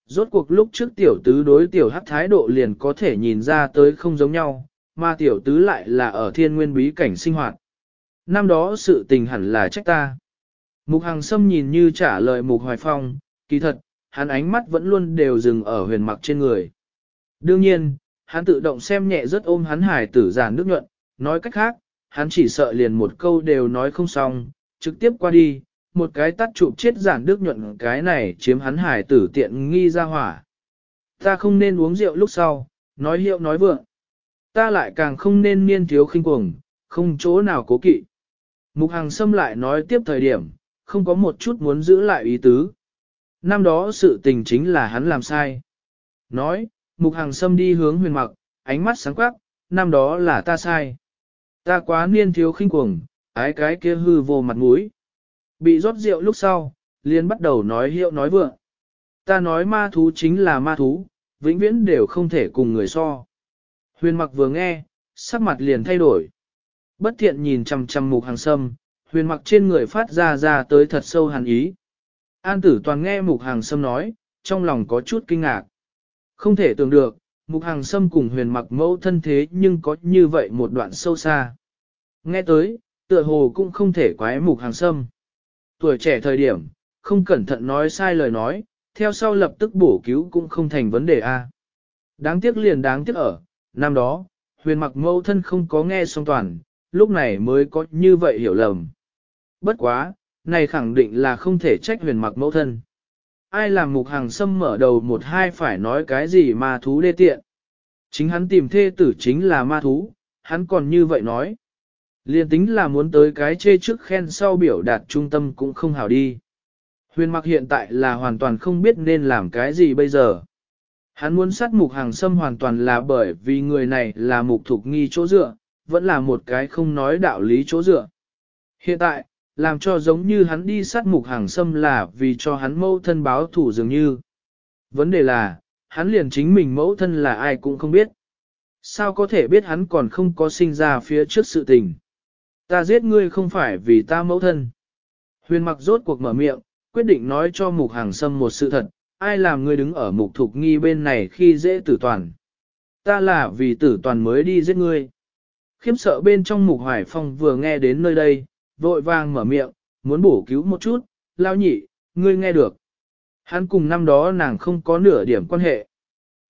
Rốt cuộc lúc trước tiểu tứ đối tiểu hắc thái độ liền có thể nhìn ra tới không giống nhau, mà tiểu tứ lại là ở thiên nguyên bí cảnh sinh hoạt. Năm đó sự tình hẳn là trách ta. Mục hàng sâm nhìn như trả lời mục hoài phong, kỳ thật, hắn ánh mắt vẫn luôn đều dừng ở huyền mặc trên người. Đương nhiên, hắn tự động xem nhẹ rất ôm hắn hải tử giản nước nhuận, nói cách khác, hắn chỉ sợ liền một câu đều nói không xong, trực tiếp qua đi, một cái tắt chụp chết giản nước nhuận cái này chiếm hắn hải tử tiện nghi ra hỏa. Ta không nên uống rượu lúc sau, nói hiệu nói vượng. Ta lại càng không nên niên thiếu khinh cuồng, không chỗ nào cố kỵ. Mục Hằng xâm lại nói tiếp thời điểm, không có một chút muốn giữ lại ý tứ. Năm đó sự tình chính là hắn làm sai. Nói, Mục Hằng Sâm đi hướng huyền mặc, ánh mắt sáng quắc, năm đó là ta sai. Ta quá niên thiếu khinh cuồng, ái cái kia hư vô mặt mũi. Bị rót rượu lúc sau, liền bắt đầu nói hiệu nói vượng. Ta nói ma thú chính là ma thú, vĩnh viễn đều không thể cùng người so. Huyền mặc vừa nghe, sắc mặt liền thay đổi. Bất thiện nhìn chằm chằm mục hàng sâm, huyền mặc trên người phát ra ra tới thật sâu hàn ý. An tử toàn nghe mục hàng sâm nói, trong lòng có chút kinh ngạc. Không thể tưởng được, mục hàng sâm cùng huyền mặc mẫu thân thế nhưng có như vậy một đoạn sâu xa. Nghe tới, tựa hồ cũng không thể quái mục hàng sâm. Tuổi trẻ thời điểm, không cẩn thận nói sai lời nói, theo sau lập tức bổ cứu cũng không thành vấn đề a. Đáng tiếc liền đáng tiếc ở, năm đó, huyền mặc mẫu thân không có nghe xong toàn, lúc này mới có như vậy hiểu lầm. Bất quá, này khẳng định là không thể trách huyền mặc mẫu thân. Ai làm mục hàng sâm mở đầu một hai phải nói cái gì mà thú đê tiện. Chính hắn tìm thê tử chính là ma thú, hắn còn như vậy nói. Liên tính là muốn tới cái chê trước khen sau biểu đạt trung tâm cũng không hảo đi. Huyền mặc hiện tại là hoàn toàn không biết nên làm cái gì bây giờ. Hắn muốn sát mục hàng xâm hoàn toàn là bởi vì người này là mục thuộc nghi chỗ dựa, vẫn là một cái không nói đạo lý chỗ dựa. Hiện tại, làm cho giống như hắn đi sát mục hàng xâm là vì cho hắn mẫu thân báo thủ dường như. Vấn đề là, hắn liền chính mình mẫu thân là ai cũng không biết. Sao có thể biết hắn còn không có sinh ra phía trước sự tình. Ta giết ngươi không phải vì ta mẫu thân. Huyền mặc rốt cuộc mở miệng, quyết định nói cho mục hàng xâm một sự thật, ai làm ngươi đứng ở mục thục nghi bên này khi dễ tử toàn. Ta là vì tử toàn mới đi giết ngươi. Khiếm sợ bên trong mục hoài phong vừa nghe đến nơi đây, vội vàng mở miệng, muốn bổ cứu một chút, lao nhị, ngươi nghe được. Hắn cùng năm đó nàng không có nửa điểm quan hệ.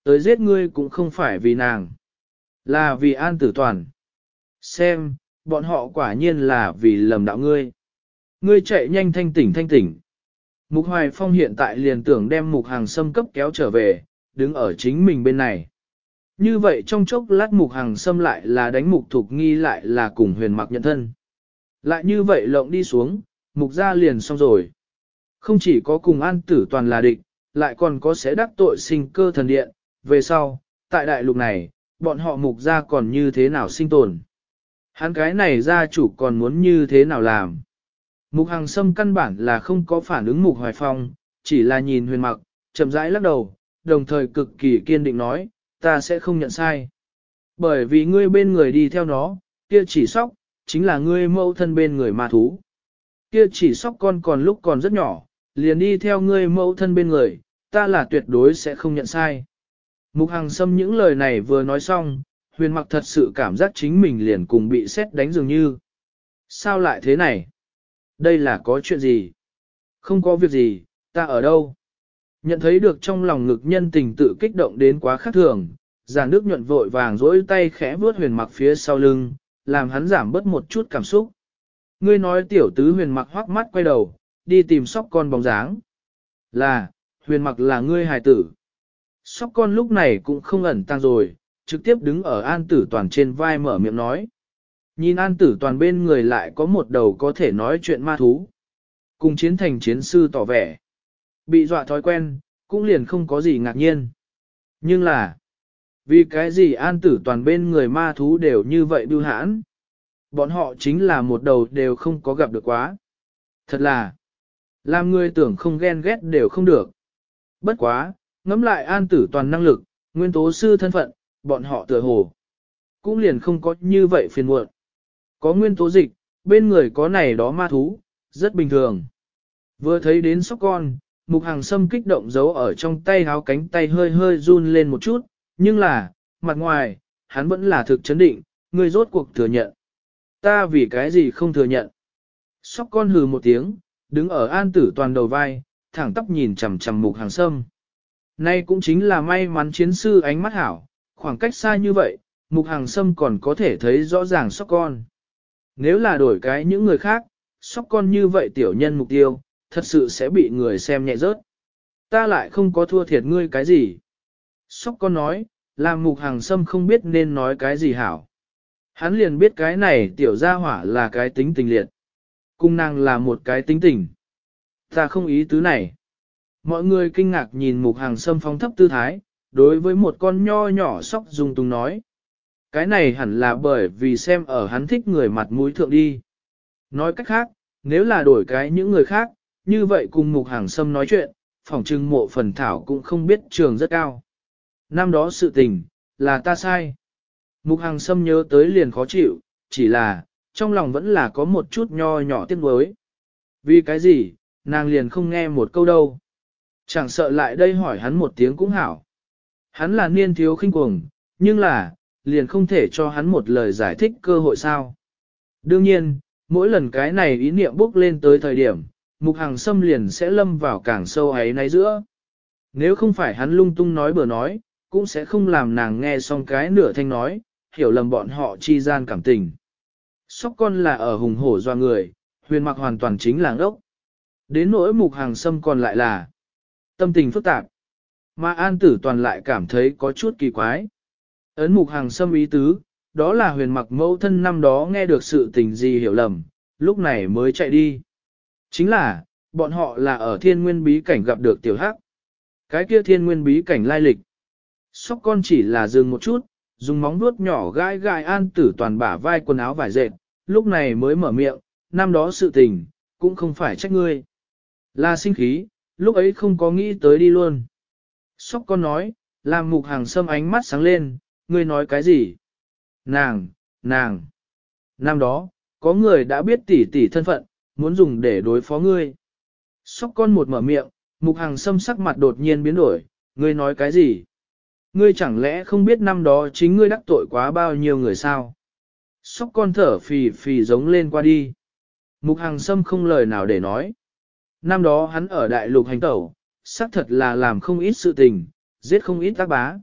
Tới giết ngươi cũng không phải vì nàng. Là vì an tử toàn. Xem, bọn họ quả nhiên là vì lầm đạo ngươi. Ngươi chạy nhanh thanh tỉnh thanh tỉnh. Mục Hoài Phong hiện tại liền tưởng đem mục hàng sâm cấp kéo trở về, đứng ở chính mình bên này. Như vậy trong chốc lát mục hàng sâm lại là đánh mục thục nghi lại là cùng huyền mặc nhận thân. Lại như vậy lộng đi xuống, mục ra liền xong rồi. Không chỉ có cùng an tử toàn là địch, lại còn có sẽ đắc tội sinh cơ thần điện. Về sau, tại đại lục này, bọn họ mục ra còn như thế nào sinh tồn. Hắn cái này gia chủ còn muốn như thế nào làm. Mục Hàng Sâm căn bản là không có phản ứng Mục Hoài Phong, chỉ là nhìn huyền mặc, chậm rãi lắc đầu, đồng thời cực kỳ kiên định nói, ta sẽ không nhận sai. Bởi vì ngươi bên người đi theo nó, kia chỉ sóc, chính là ngươi mẫu thân bên người ma thú. Kia chỉ sóc con còn lúc còn rất nhỏ, liền đi theo ngươi mẫu thân bên người, ta là tuyệt đối sẽ không nhận sai. Mục hằng Sâm những lời này vừa nói xong, huyền mặc thật sự cảm giác chính mình liền cùng bị xét đánh dường như. Sao lại thế này? Đây là có chuyện gì? Không có việc gì, ta ở đâu? Nhận thấy được trong lòng ngực nhân tình tự kích động đến quá khác thường, giàn nước nhuận vội vàng dỗi tay khẽ vuốt huyền mặc phía sau lưng, làm hắn giảm bớt một chút cảm xúc. Ngươi nói tiểu tứ huyền mặc hoắc mắt quay đầu, đi tìm sóc con bóng dáng. Là, huyền mặc là ngươi hài tử. Sóc con lúc này cũng không ẩn tăng rồi, trực tiếp đứng ở an tử toàn trên vai mở miệng nói. Nhìn an tử toàn bên người lại có một đầu có thể nói chuyện ma thú. Cùng chiến thành chiến sư tỏ vẻ. Bị dọa thói quen, cũng liền không có gì ngạc nhiên. Nhưng là, vì cái gì an tử toàn bên người ma thú đều như vậy bưu hãn. Bọn họ chính là một đầu đều không có gặp được quá. Thật là, làm người tưởng không ghen ghét đều không được. Bất quá, ngẫm lại an tử toàn năng lực, nguyên tố sư thân phận, bọn họ tựa hồ. Cũng liền không có như vậy phiền muộn. Có nguyên tố dịch, bên người có này đó ma thú, rất bình thường. Vừa thấy đến sóc con, mục hàng sâm kích động giấu ở trong tay háo cánh tay hơi hơi run lên một chút, nhưng là, mặt ngoài, hắn vẫn là thực chấn định, người rốt cuộc thừa nhận. Ta vì cái gì không thừa nhận. Sóc con hừ một tiếng, đứng ở an tử toàn đầu vai, thẳng tóc nhìn chằm chằm mục hàng sâm. Nay cũng chính là may mắn chiến sư ánh mắt hảo, khoảng cách xa như vậy, mục hàng sâm còn có thể thấy rõ ràng sóc con. Nếu là đổi cái những người khác, sóc con như vậy tiểu nhân mục tiêu, thật sự sẽ bị người xem nhẹ rớt. Ta lại không có thua thiệt ngươi cái gì. Sóc con nói, làm mục hàng sâm không biết nên nói cái gì hảo. Hắn liền biết cái này tiểu gia hỏa là cái tính tình liệt. Cung nàng là một cái tính tình. Ta không ý tứ này. Mọi người kinh ngạc nhìn mục hàng sâm phong thấp tư thái, đối với một con nho nhỏ sóc dung tung nói. Cái này hẳn là bởi vì xem ở hắn thích người mặt mũi thượng đi. Nói cách khác, nếu là đổi cái những người khác, như vậy cùng mục hàng sâm nói chuyện, phỏng trưng mộ phần thảo cũng không biết trường rất cao. Năm đó sự tình, là ta sai. Mục hàng sâm nhớ tới liền khó chịu, chỉ là, trong lòng vẫn là có một chút nho nhỏ tiếc nuối. Vì cái gì, nàng liền không nghe một câu đâu. Chẳng sợ lại đây hỏi hắn một tiếng cũng hảo. Hắn là niên thiếu khinh cuồng, nhưng là, liền không thể cho hắn một lời giải thích cơ hội sao. Đương nhiên, mỗi lần cái này ý niệm bốc lên tới thời điểm, mục hàng xâm liền sẽ lâm vào càng sâu ấy náy giữa. Nếu không phải hắn lung tung nói bừa nói, cũng sẽ không làm nàng nghe xong cái nửa thanh nói, hiểu lầm bọn họ chi gian cảm tình. Sóc con là ở hùng hổ doa người, huyền mặc hoàn toàn chính là ốc. Đến nỗi mục hàng xâm còn lại là tâm tình phức tạp. Mà an tử toàn lại cảm thấy có chút kỳ quái. Ấn mục hàng xâm ý tứ, đó là huyền mặc mẫu thân năm đó nghe được sự tình gì hiểu lầm, lúc này mới chạy đi. Chính là, bọn họ là ở thiên nguyên bí cảnh gặp được tiểu hắc. Cái kia thiên nguyên bí cảnh lai lịch. Sóc con chỉ là dừng một chút, dùng móng vuốt nhỏ gai gai an tử toàn bả vai quần áo vải dệt, lúc này mới mở miệng, năm đó sự tình, cũng không phải trách ngươi. Là sinh khí, lúc ấy không có nghĩ tới đi luôn. Sóc con nói, làm mục hàng sâm ánh mắt sáng lên, ngươi nói cái gì? Nàng, nàng. Năm đó, có người đã biết tỷ tỷ thân phận, muốn dùng để đối phó ngươi. Sóc con một mở miệng, mục hàng sâm sắc mặt đột nhiên biến đổi, ngươi nói cái gì? Ngươi chẳng lẽ không biết năm đó chính ngươi đắc tội quá bao nhiêu người sao? Sóc con thở phì phì giống lên qua đi. Mục hàng sâm không lời nào để nói. Năm đó hắn ở đại lục hành tẩu, xác thật là làm không ít sự tình, giết không ít tác bá.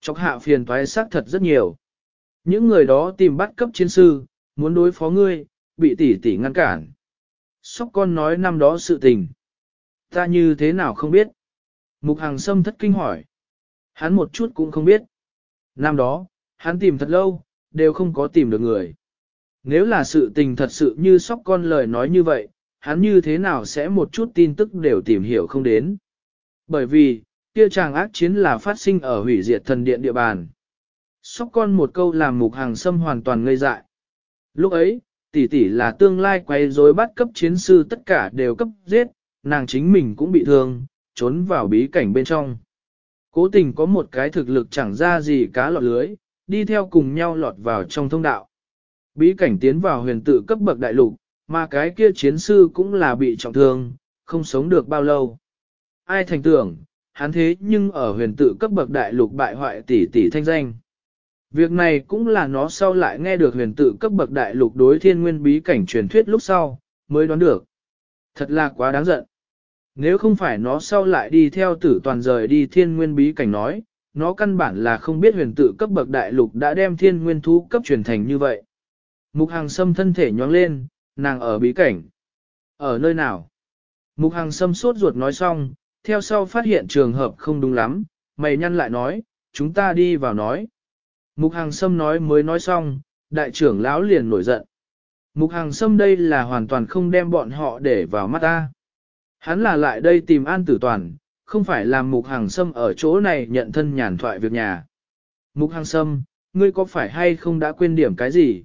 Chọc hạ phiền toái xác thật rất nhiều. Những người đó tìm bắt cấp chiến sư, muốn đối phó ngươi, bị tỷ tỷ ngăn cản. Sóc con nói năm đó sự tình. Ta như thế nào không biết? Mục hàng sâm thất kinh hỏi. Hắn một chút cũng không biết. Năm đó, hắn tìm thật lâu, đều không có tìm được người. Nếu là sự tình thật sự như sóc con lời nói như vậy, hắn như thế nào sẽ một chút tin tức đều tìm hiểu không đến. Bởi vì, kia chàng ác chiến là phát sinh ở hủy diệt thần điện địa bàn. Sóc con một câu làm mục hàng xâm hoàn toàn ngây dại. Lúc ấy, tỷ tỷ là tương lai quay rối bắt cấp chiến sư tất cả đều cấp giết, nàng chính mình cũng bị thương, trốn vào bí cảnh bên trong. Cố tình có một cái thực lực chẳng ra gì cá lọt lưới, đi theo cùng nhau lọt vào trong thông đạo. Bí cảnh tiến vào huyền tự cấp bậc đại lục, mà cái kia chiến sư cũng là bị trọng thương, không sống được bao lâu. Ai thành tưởng, hắn thế nhưng ở huyền tự cấp bậc đại lục bại hoại tỷ tỷ thanh danh. Việc này cũng là nó sau lại nghe được huyền tự cấp bậc đại lục đối thiên nguyên bí cảnh truyền thuyết lúc sau, mới đoán được. Thật là quá đáng giận. Nếu không phải nó sau lại đi theo tử toàn rời đi thiên nguyên bí cảnh nói, nó căn bản là không biết huyền tự cấp bậc đại lục đã đem thiên nguyên thú cấp truyền thành như vậy. Mục hàng sâm thân thể nhoáng lên, nàng ở bí cảnh. Ở nơi nào? Mục hàng sâm sốt ruột nói xong, theo sau phát hiện trường hợp không đúng lắm, mày nhăn lại nói, chúng ta đi vào nói. Mục hàng sâm nói mới nói xong, đại trưởng lão liền nổi giận. Mục hàng sâm đây là hoàn toàn không đem bọn họ để vào mắt ta. Hắn là lại đây tìm an tử toàn, không phải làm mục hàng sâm ở chỗ này nhận thân nhàn thoại việc nhà. Mục hàng sâm, ngươi có phải hay không đã quên điểm cái gì?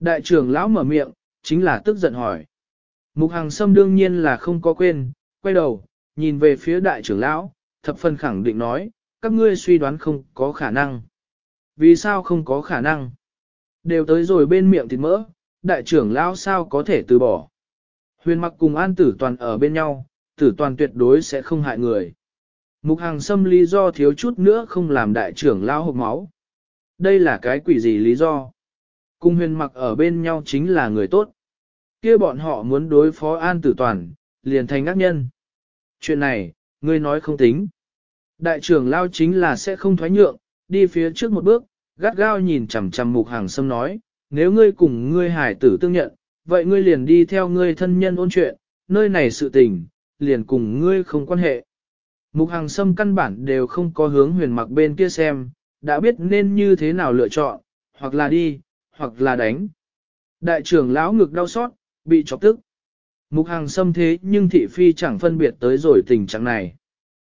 Đại trưởng lão mở miệng, chính là tức giận hỏi. Mục hàng sâm đương nhiên là không có quên, quay đầu, nhìn về phía đại trưởng lão, thập phần khẳng định nói, các ngươi suy đoán không có khả năng. Vì sao không có khả năng? Đều tới rồi bên miệng thịt mỡ, đại trưởng lão sao có thể từ bỏ. Huyền mặc cùng an tử toàn ở bên nhau, tử toàn tuyệt đối sẽ không hại người. Mục hàng xâm lý do thiếu chút nữa không làm đại trưởng lao hộp máu. Đây là cái quỷ gì lý do? Cung huyền mặc ở bên nhau chính là người tốt. kia bọn họ muốn đối phó an tử toàn, liền thành ác nhân. Chuyện này, ngươi nói không tính. Đại trưởng lao chính là sẽ không thoái nhượng, đi phía trước một bước, gắt gao nhìn chằm chằm mục hàng sâm nói, nếu ngươi cùng ngươi hải tử tương nhận, vậy ngươi liền đi theo ngươi thân nhân ôn chuyện, nơi này sự tình, liền cùng ngươi không quan hệ. Mục hàng sâm căn bản đều không có hướng huyền mặc bên kia xem, đã biết nên như thế nào lựa chọn, hoặc là đi, hoặc là đánh. Đại trưởng lão ngực đau xót, bị chọc tức. Mục hàng sâm thế nhưng thị phi chẳng phân biệt tới rồi tình trạng này.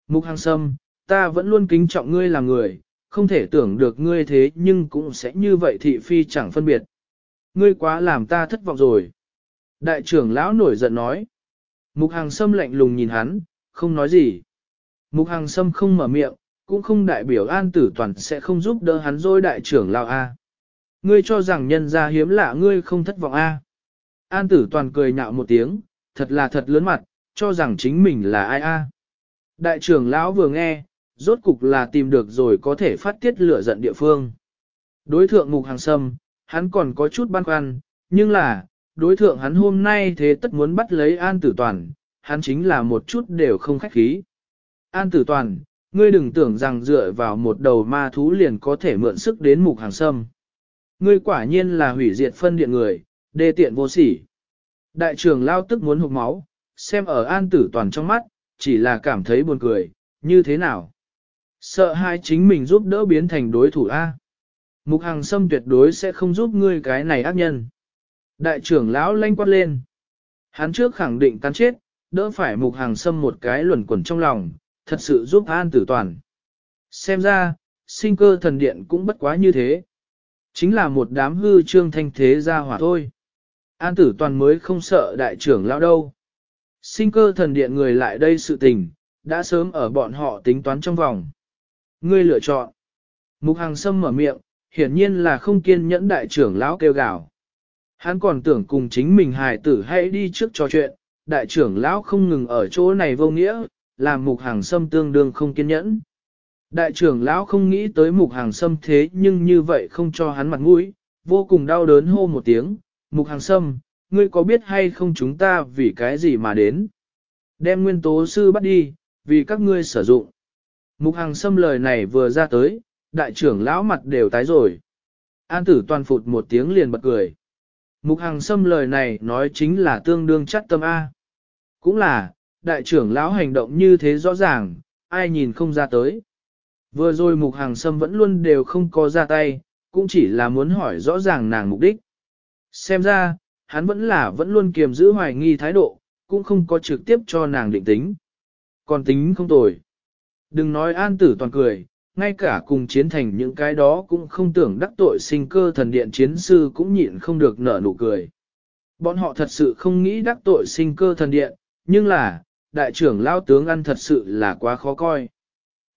Mục hàng sâm, ta vẫn luôn kính trọng ngươi là người, không thể tưởng được ngươi thế nhưng cũng sẽ như vậy thị phi chẳng phân biệt. Ngươi quá làm ta thất vọng rồi. Đại trưởng lão nổi giận nói. Mục hàng sâm lạnh lùng nhìn hắn, không nói gì. Mục hàng sâm không mở miệng, cũng không đại biểu an tử toàn sẽ không giúp đỡ hắn rồi đại trưởng lão A. Ngươi cho rằng nhân gia hiếm lạ ngươi không thất vọng A. An tử toàn cười nhạo một tiếng, thật là thật lớn mặt, cho rằng chính mình là ai A. Đại trưởng lão vừa nghe, rốt cục là tìm được rồi có thể phát tiết lửa giận địa phương. Đối thượng mục hàng sâm, hắn còn có chút băn khoăn, nhưng là, đối thượng hắn hôm nay thế tất muốn bắt lấy an tử toàn, hắn chính là một chút đều không khách khí. An tử toàn, ngươi đừng tưởng rằng dựa vào một đầu ma thú liền có thể mượn sức đến mục hàng sâm. Ngươi quả nhiên là hủy diệt phân điện người, đê tiện vô sỉ. Đại trưởng lao tức muốn hụt máu, xem ở an tử toàn trong mắt, chỉ là cảm thấy buồn cười, như thế nào? Sợ hai chính mình giúp đỡ biến thành đối thủ A. Mục hàng sâm tuyệt đối sẽ không giúp ngươi cái này ác nhân. Đại trưởng lão lanh quát lên. Hắn trước khẳng định cắn chết, đỡ phải mục hàng sâm một cái luẩn quẩn trong lòng, thật sự giúp an tử toàn. Xem ra, sinh cơ thần điện cũng bất quá như thế. Chính là một đám hư trương thanh thế ra hỏa thôi. An tử toàn mới không sợ đại trưởng lão đâu. Sinh cơ thần điện người lại đây sự tình, đã sớm ở bọn họ tính toán trong vòng. Ngươi lựa chọn. Mục hàng sâm mở miệng, hiển nhiên là không kiên nhẫn đại trưởng lão kêu gào. Hắn còn tưởng cùng chính mình hài tử hãy đi trước trò chuyện, đại trưởng lão không ngừng ở chỗ này vô nghĩa, làm mục hàng sâm tương đương không kiên nhẫn. Đại trưởng lão không nghĩ tới mục hàng sâm thế nhưng như vậy không cho hắn mặt mũi, vô cùng đau đớn hô một tiếng, mục hàng sâm, ngươi có biết hay không chúng ta vì cái gì mà đến? Đem nguyên tố sư bắt đi, vì các ngươi sử dụng. Mục hàng sâm lời này vừa ra tới, đại trưởng lão mặt đều tái rồi. An tử toàn phụt một tiếng liền bật cười. Mục Hằng sâm lời này nói chính là tương đương chắc tâm A. Cũng là, đại trưởng lão hành động như thế rõ ràng, ai nhìn không ra tới. Vừa rồi mục Hằng sâm vẫn luôn đều không có ra tay, cũng chỉ là muốn hỏi rõ ràng nàng mục đích. Xem ra, hắn vẫn là vẫn luôn kiềm giữ hoài nghi thái độ, cũng không có trực tiếp cho nàng định tính. Còn tính không tồi. Đừng nói an tử toàn cười, ngay cả cùng chiến thành những cái đó cũng không tưởng đắc tội sinh cơ thần điện chiến sư cũng nhịn không được nở nụ cười. Bọn họ thật sự không nghĩ đắc tội sinh cơ thần điện, nhưng là, đại trưởng lao tướng ăn thật sự là quá khó coi.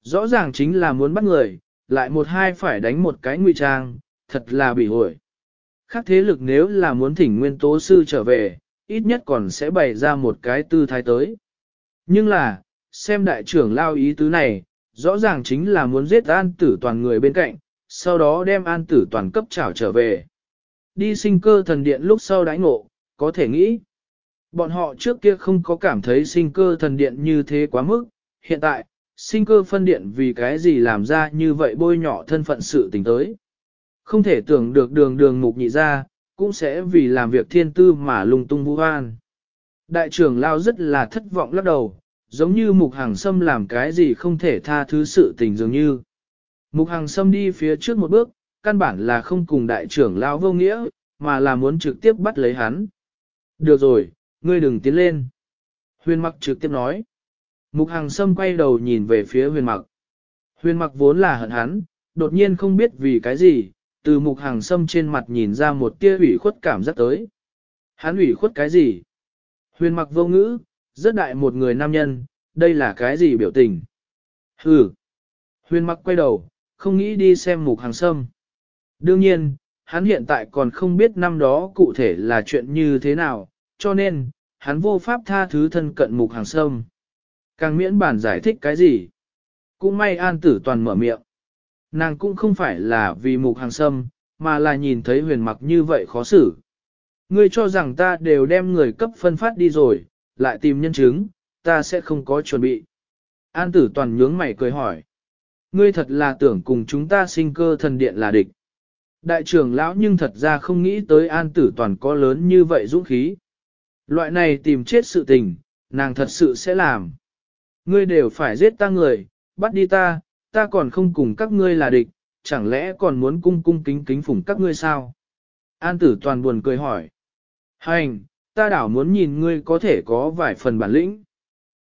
Rõ ràng chính là muốn bắt người, lại một hai phải đánh một cái nguy trang, thật là bị hội. Khác thế lực nếu là muốn thỉnh nguyên tố sư trở về, ít nhất còn sẽ bày ra một cái tư thái tới. Nhưng là, xem đại trưởng lao ý tứ này, rõ ràng chính là muốn giết an tử toàn người bên cạnh, sau đó đem an tử toàn cấp trảo trở về. Đi sinh cơ thần điện lúc sau đãi ngộ, có thể nghĩ. Bọn họ trước kia không có cảm thấy sinh cơ thần điện như thế quá mức, hiện tại, sinh cơ phân điện vì cái gì làm ra như vậy bôi nhỏ thân phận sự tình tới. Không thể tưởng được đường đường mục nhị ra, cũng sẽ vì làm việc thiên tư mà lung tung vũ hoan. Đại trưởng lao rất là thất vọng lắc đầu, giống như mục hàng sâm làm cái gì không thể tha thứ sự tình dường như. Mục hàng sâm đi phía trước một bước, căn bản là không cùng đại trưởng lao vô nghĩa, mà là muốn trực tiếp bắt lấy hắn. Được rồi, ngươi đừng tiến lên. Huyền mặc trực tiếp nói. Mục hàng sâm quay đầu nhìn về phía huyền mặc. Huyền mặc vốn là hận hắn, đột nhiên không biết vì cái gì, từ mục hàng sâm trên mặt nhìn ra một tia ủy khuất cảm giác tới. Hắn ủy khuất cái gì? Huyền mặc vô ngữ, rất đại một người nam nhân, đây là cái gì biểu tình? Hừ. Huyền mặc quay đầu, không nghĩ đi xem mục hàng sâm. Đương nhiên, hắn hiện tại còn không biết năm đó cụ thể là chuyện như thế nào, cho nên, hắn vô pháp tha thứ thân cận mục hàng sâm. Càng miễn bản giải thích cái gì? Cũng may an tử toàn mở miệng. Nàng cũng không phải là vì mục hàng sâm, mà là nhìn thấy huyền mặc như vậy khó xử. Ngươi cho rằng ta đều đem người cấp phân phát đi rồi, lại tìm nhân chứng, ta sẽ không có chuẩn bị. An tử toàn nhướng mày cười hỏi. Ngươi thật là tưởng cùng chúng ta sinh cơ thần điện là địch. Đại trưởng lão nhưng thật ra không nghĩ tới an tử toàn có lớn như vậy dũng khí. Loại này tìm chết sự tình, nàng thật sự sẽ làm. Ngươi đều phải giết ta người, bắt đi ta, ta còn không cùng các ngươi là địch, chẳng lẽ còn muốn cung cung kính kính phủng các ngươi sao? An tử toàn buồn cười hỏi. Hành, ta đảo muốn nhìn ngươi có thể có vài phần bản lĩnh.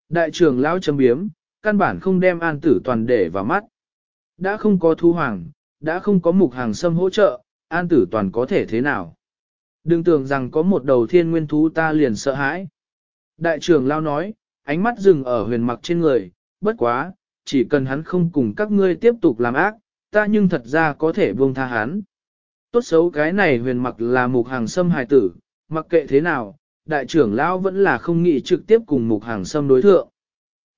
Đại trưởng lão châm biếm, căn bản không đem an tử toàn để vào mắt. Đã không có thu hoàng, đã không có mục hàng xâm hỗ trợ, an tử toàn có thể thế nào? Đừng tưởng rằng có một đầu thiên nguyên thú ta liền sợ hãi. Đại trưởng lão nói, ánh mắt dừng ở huyền mặc trên người, bất quá, chỉ cần hắn không cùng các ngươi tiếp tục làm ác, ta nhưng thật ra có thể buông tha hắn. Tốt xấu cái này huyền mặc là mục hàng xâm hài tử, mặc kệ thế nào, đại trưởng lão vẫn là không nghĩ trực tiếp cùng mục hàng xâm đối thượng.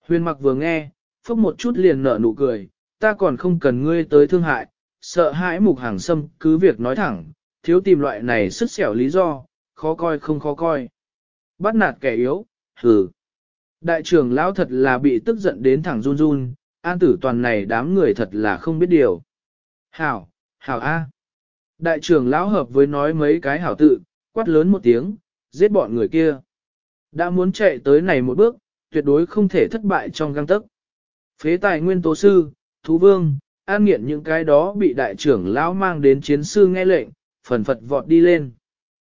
Huyền mặc vừa nghe, phốc một chút liền nở nụ cười, ta còn không cần ngươi tới thương hại, sợ hãi mục hàng xâm cứ việc nói thẳng, thiếu tìm loại này sức xẻo lý do, khó coi không khó coi. Bắt nạt kẻ yếu, hừ. Đại trưởng lão thật là bị tức giận đến thẳng run run, an tử toàn này đám người thật là không biết điều. Hảo, hảo A. Đại trưởng lão hợp với nói mấy cái hảo tự, quát lớn một tiếng, giết bọn người kia. Đã muốn chạy tới này một bước, tuyệt đối không thể thất bại trong găng tấc. Phế tài nguyên tố sư, thú vương, an nghiện những cái đó bị đại trưởng lão mang đến chiến sư nghe lệnh, phần phật vọt đi lên.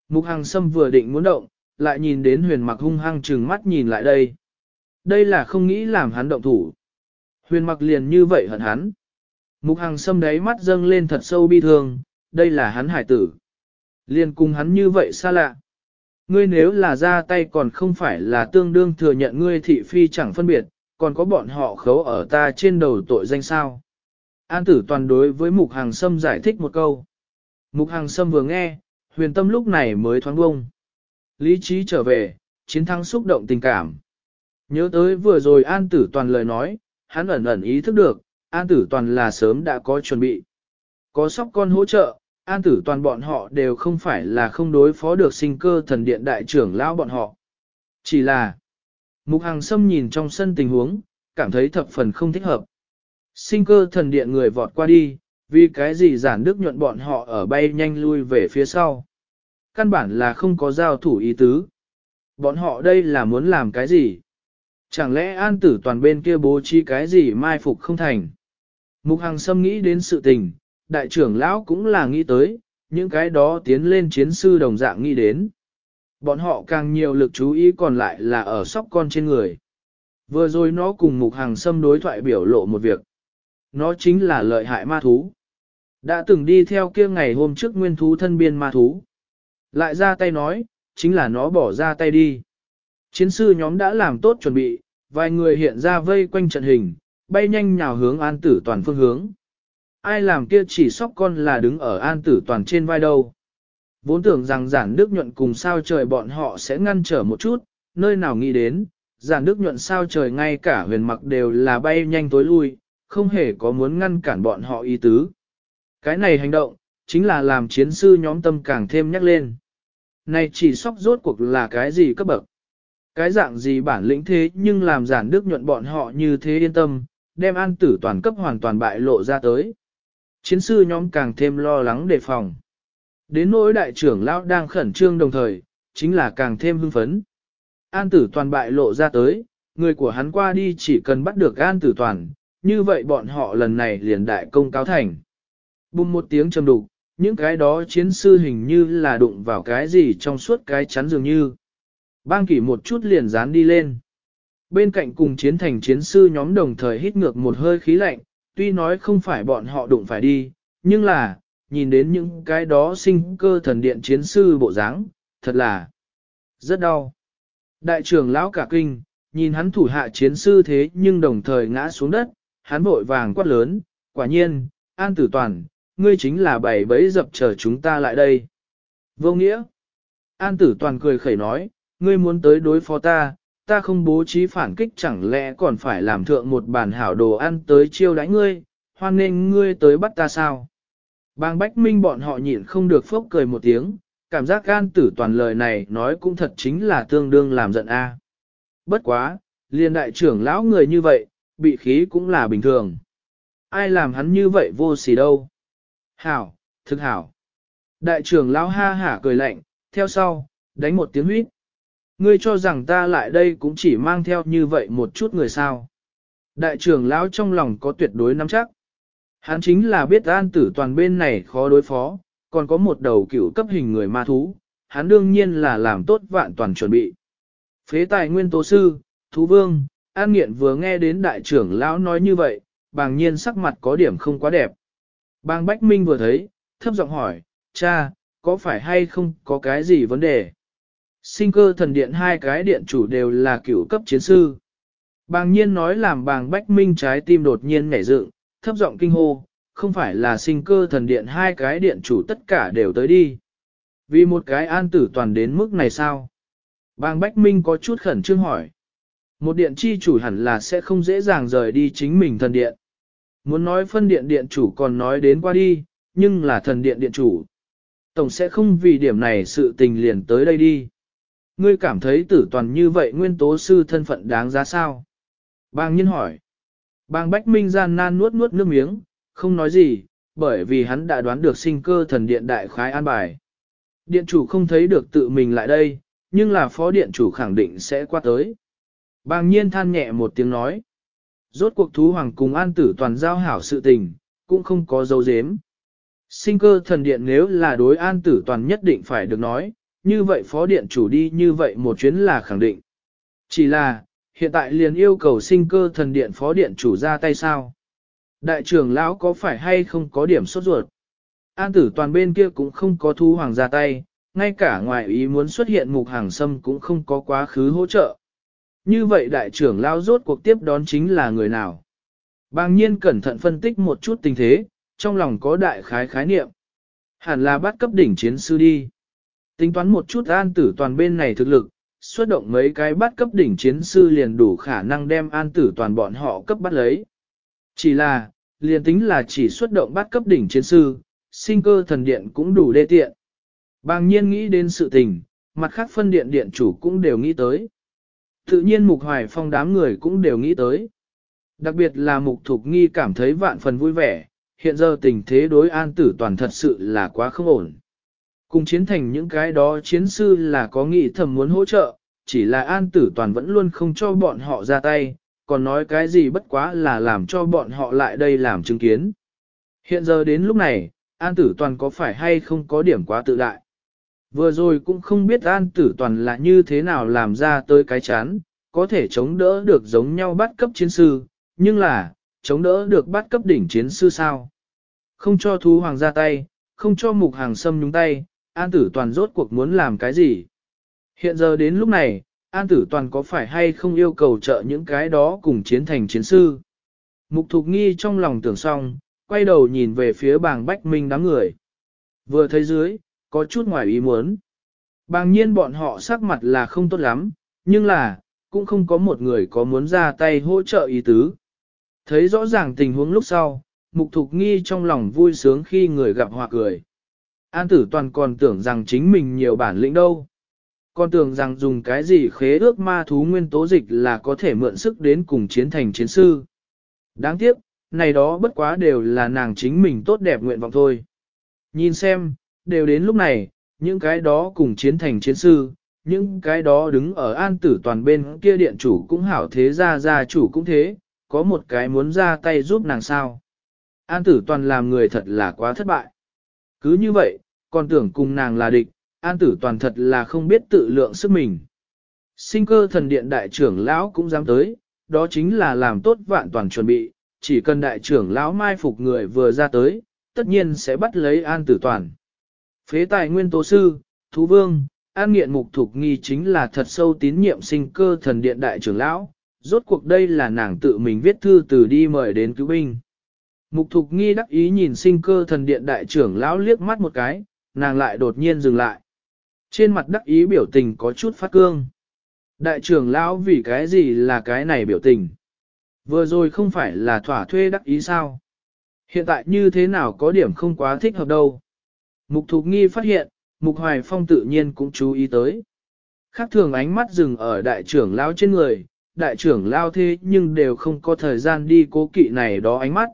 Mục Hằng Sâm vừa định muốn động, lại nhìn đến huyền mặc hung hăng trừng mắt nhìn lại đây. Đây là không nghĩ làm hắn động thủ. Huyền mặc liền như vậy hận hắn. Mục Hằng Sâm đáy mắt dâng lên thật sâu bi thương, đây là hắn hải tử. Liền cùng hắn như vậy xa lạ. Ngươi nếu là ra tay còn không phải là tương đương thừa nhận ngươi thị phi chẳng phân biệt, còn có bọn họ khấu ở ta trên đầu tội danh sao. An tử toàn đối với Mục Hàng Sâm giải thích một câu. Mục Hàng Sâm vừa nghe, huyền tâm lúc này mới thoáng bông. Lý trí trở về, chiến thắng xúc động tình cảm. Nhớ tới vừa rồi An tử toàn lời nói, hắn ẩn ẩn ý thức được, An tử toàn là sớm đã có chuẩn bị. Có sóc con hỗ trợ, An tử toàn bọn họ đều không phải là không đối phó được sinh cơ thần điện đại trưởng lão bọn họ. Chỉ là, Mục Hàng Sâm nhìn trong sân tình huống, cảm thấy thập phần không thích hợp. Sinh cơ thần điện người vọt qua đi, vì cái gì giản đức nhuận bọn họ ở bay nhanh lui về phía sau. Căn bản là không có giao thủ ý tứ. Bọn họ đây là muốn làm cái gì? Chẳng lẽ an tử toàn bên kia bố trí cái gì mai phục không thành? Mục Hàng Sâm nghĩ đến sự tình, đại trưởng lão cũng là nghĩ tới, những cái đó tiến lên chiến sư đồng dạng nghĩ đến. Bọn họ càng nhiều lực chú ý còn lại là ở sóc con trên người. Vừa rồi nó cùng mục hàng xâm đối thoại biểu lộ một việc. Nó chính là lợi hại ma thú. Đã từng đi theo kia ngày hôm trước nguyên thú thân biên ma thú. Lại ra tay nói, chính là nó bỏ ra tay đi. Chiến sư nhóm đã làm tốt chuẩn bị, vài người hiện ra vây quanh trận hình, bay nhanh nhào hướng an tử toàn phương hướng. Ai làm kia chỉ sóc con là đứng ở an tử toàn trên vai đâu. Vốn tưởng rằng giản đức nhuận cùng sao trời bọn họ sẽ ngăn trở một chút, nơi nào nghĩ đến, giản đức nhuận sao trời ngay cả huyền mặc đều là bay nhanh tối lui, không hề có muốn ngăn cản bọn họ ý tứ. Cái này hành động, chính là làm chiến sư nhóm tâm càng thêm nhắc lên. Này chỉ sóc rốt cuộc là cái gì cấp bậc? Cái dạng gì bản lĩnh thế nhưng làm giản đức nhuận bọn họ như thế yên tâm, đem an tử toàn cấp hoàn toàn bại lộ ra tới. Chiến sư nhóm càng thêm lo lắng đề phòng. Đến nỗi đại trưởng lão đang khẩn trương đồng thời, chính là càng thêm hưng phấn. An tử toàn bại lộ ra tới, người của hắn qua đi chỉ cần bắt được an tử toàn, như vậy bọn họ lần này liền đại công cáo thành. Bùng một tiếng trầm đục, những cái đó chiến sư hình như là đụng vào cái gì trong suốt cái chắn dường như. Bang kỷ một chút liền dán đi lên. Bên cạnh cùng chiến thành chiến sư nhóm đồng thời hít ngược một hơi khí lạnh, tuy nói không phải bọn họ đụng phải đi, nhưng là, nhìn đến những cái đó sinh cơ thần điện chiến sư bộ dáng, thật là rất đau. Đại trưởng lão cả kinh, nhìn hắn thủ hạ chiến sư thế nhưng đồng thời ngã xuống đất, hắn vội vàng quát lớn, quả nhiên, an tử toàn, ngươi chính là bảy bẫy dập chờ chúng ta lại đây. Vô nghĩa, an tử toàn cười khẩy nói, ngươi muốn tới đối phó ta, ta không bố trí phản kích chẳng lẽ còn phải làm thượng một bàn hảo đồ ăn tới chiêu đãi ngươi, hoan nên ngươi tới bắt ta sao? Bang Bách Minh bọn họ nhịn không được phốc cười một tiếng, cảm giác gan tử toàn lời này nói cũng thật chính là tương đương làm giận a. Bất quá, liên đại trưởng lão người như vậy, bị khí cũng là bình thường. Ai làm hắn như vậy vô sỉ đâu. Hảo, thực hảo. Đại trưởng lão ha hả cười lạnh, theo sau, đánh một tiếng huyết. Ngươi cho rằng ta lại đây cũng chỉ mang theo như vậy một chút người sao. Đại trưởng lão trong lòng có tuyệt đối nắm chắc. Hắn chính là biết an tử toàn bên này khó đối phó, còn có một đầu cựu cấp hình người ma thú, hắn đương nhiên là làm tốt vạn toàn chuẩn bị. Phế tài nguyên tố sư, thú vương, an nghiện vừa nghe đến đại trưởng lão nói như vậy, bàng nhiên sắc mặt có điểm không quá đẹp. Bàng Bách Minh vừa thấy, thấp giọng hỏi, cha, có phải hay không có cái gì vấn đề? Sinh cơ thần điện hai cái điện chủ đều là cựu cấp chiến sư. Bàng nhiên nói làm bàng Bách Minh trái tim đột nhiên nhảy dựng, thấp giọng kinh hô, không phải là sinh cơ thần điện hai cái điện chủ tất cả đều tới đi. Vì một cái an tử toàn đến mức này sao? Bang Bách Minh có chút khẩn trương hỏi. Một điện chi chủ hẳn là sẽ không dễ dàng rời đi chính mình thần điện. Muốn nói phân điện điện chủ còn nói đến qua đi, nhưng là thần điện điện chủ. Tổng sẽ không vì điểm này sự tình liền tới đây đi. Ngươi cảm thấy tử toàn như vậy nguyên tố sư thân phận đáng giá sao? Bang nhân hỏi. Bang Bách Minh gian nan nuốt nuốt nước miếng, không nói gì, bởi vì hắn đã đoán được sinh cơ thần điện đại khái an bài. Điện chủ không thấy được tự mình lại đây, nhưng là phó điện chủ khẳng định sẽ qua tới. Bang nhiên than nhẹ một tiếng nói. Rốt cuộc thú hoàng cùng an tử toàn giao hảo sự tình, cũng không có dấu dếm. Sinh cơ thần điện nếu là đối an tử toàn nhất định phải được nói, như vậy phó điện chủ đi như vậy một chuyến là khẳng định. Chỉ là, hiện tại liền yêu cầu sinh cơ thần điện phó điện chủ ra tay sao? Đại trưởng lão có phải hay không có điểm sốt ruột? An tử toàn bên kia cũng không có thu hoàng ra tay, ngay cả ngoài ý muốn xuất hiện mục hàng sâm cũng không có quá khứ hỗ trợ. Như vậy đại trưởng lão rốt cuộc tiếp đón chính là người nào? Bang nhiên cẩn thận phân tích một chút tình thế, trong lòng có đại khái khái niệm. Hẳn là bắt cấp đỉnh chiến sư đi. Tính toán một chút an tử toàn bên này thực lực, xuất động mấy cái bắt cấp đỉnh chiến sư liền đủ khả năng đem an tử toàn bọn họ cấp bắt lấy. Chỉ là, liền tính là chỉ xuất động bắt cấp đỉnh chiến sư, sinh cơ thần điện cũng đủ đê tiện. Bàng nhiên nghĩ đến sự tình, mặt khác phân điện điện chủ cũng đều nghĩ tới. Tự nhiên mục hoài phong đám người cũng đều nghĩ tới. Đặc biệt là mục thục nghi cảm thấy vạn phần vui vẻ, hiện giờ tình thế đối an tử toàn thật sự là quá không ổn. Cùng chiến thành những cái đó chiến sư là có nghĩ thầm muốn hỗ trợ, chỉ là an tử toàn vẫn luôn không cho bọn họ ra tay, còn nói cái gì bất quá là làm cho bọn họ lại đây làm chứng kiến. Hiện giờ đến lúc này, an tử toàn có phải hay không có điểm quá tự đại. Vừa rồi cũng không biết an tử toàn là như thế nào làm ra tới cái chán, có thể chống đỡ được giống nhau bắt cấp chiến sư, nhưng là, chống đỡ được bắt cấp đỉnh chiến sư sao. Không cho thú hoàng ra tay, không cho mục hàng xâm nhúng tay, an tử toàn rốt cuộc muốn làm cái gì. Hiện giờ đến lúc này, an tử toàn có phải hay không yêu cầu trợ những cái đó cùng chiến thành chiến sư. Mục thục nghi trong lòng tưởng xong, quay đầu nhìn về phía bàng bách minh đám người. Vừa thấy dưới, có chút ngoài ý muốn. Bàng nhiên bọn họ sắc mặt là không tốt lắm, nhưng là, cũng không có một người có muốn ra tay hỗ trợ ý tứ. Thấy rõ ràng tình huống lúc sau, mục thục nghi trong lòng vui sướng khi người gặp hòa cười. An tử toàn còn tưởng rằng chính mình nhiều bản lĩnh đâu. Còn tưởng rằng dùng cái gì khế ước ma thú nguyên tố dịch là có thể mượn sức đến cùng chiến thành chiến sư. Đáng tiếc, này đó bất quá đều là nàng chính mình tốt đẹp nguyện vọng thôi. Nhìn xem, đều đến lúc này, những cái đó cùng chiến thành chiến sư, những cái đó đứng ở an tử toàn bên kia điện chủ cũng hảo thế ra gia chủ cũng thế, có một cái muốn ra tay giúp nàng sao. An tử toàn làm người thật là quá thất bại. Cứ như vậy, còn tưởng cùng nàng là địch, an tử toàn thật là không biết tự lượng sức mình. Sinh cơ thần điện đại trưởng lão cũng dám tới, đó chính là làm tốt vạn toàn chuẩn bị, chỉ cần đại trưởng lão mai phục người vừa ra tới, tất nhiên sẽ bắt lấy an tử toàn. Phế tài nguyên tố sư, thú vương, an nghiện mục thục nghi chính là thật sâu tín nhiệm sinh cơ thần điện đại trưởng lão, rốt cuộc đây là nàng tự mình viết thư từ đi mời đến cứu binh. Mục thục nghi đắc ý nhìn sinh cơ thần điện đại trưởng lão liếc mắt một cái, nàng lại đột nhiên dừng lại. Trên mặt đắc ý biểu tình có chút phát cương. Đại trưởng lão vì cái gì là cái này biểu tình? Vừa rồi không phải là thỏa thuê đắc ý sao? Hiện tại như thế nào có điểm không quá thích hợp đâu? Mục thục nghi phát hiện, mục hoài phong tự nhiên cũng chú ý tới. Khác thường ánh mắt dừng ở đại trưởng lão trên người, đại trưởng lão thế nhưng đều không có thời gian đi cố kỵ này đó ánh mắt.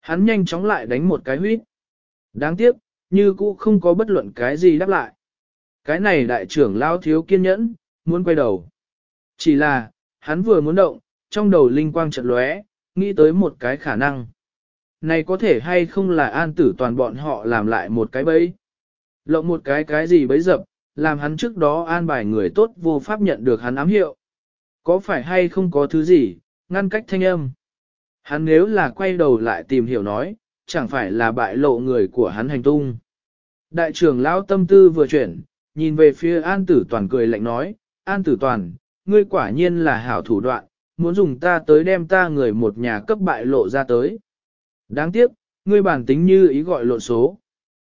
Hắn nhanh chóng lại đánh một cái huyết. Đáng tiếc, như cũ không có bất luận cái gì đáp lại. Cái này đại trưởng lao thiếu kiên nhẫn, muốn quay đầu. Chỉ là, hắn vừa muốn động, trong đầu linh quang chợt lóe, nghĩ tới một cái khả năng. Này có thể hay không là an tử toàn bọn họ làm lại một cái bẫy. Lộng một cái cái gì bấy dập, làm hắn trước đó an bài người tốt vô pháp nhận được hắn ám hiệu. Có phải hay không có thứ gì, ngăn cách thanh âm. Hắn nếu là quay đầu lại tìm hiểu nói, chẳng phải là bại lộ người của hắn hành tung. Đại trưởng lão tâm tư vừa chuyển, nhìn về phía An Tử Toàn cười lạnh nói, An Tử Toàn, ngươi quả nhiên là hảo thủ đoạn, muốn dùng ta tới đem ta người một nhà cấp bại lộ ra tới. Đáng tiếc, ngươi bản tính như ý gọi lộn số.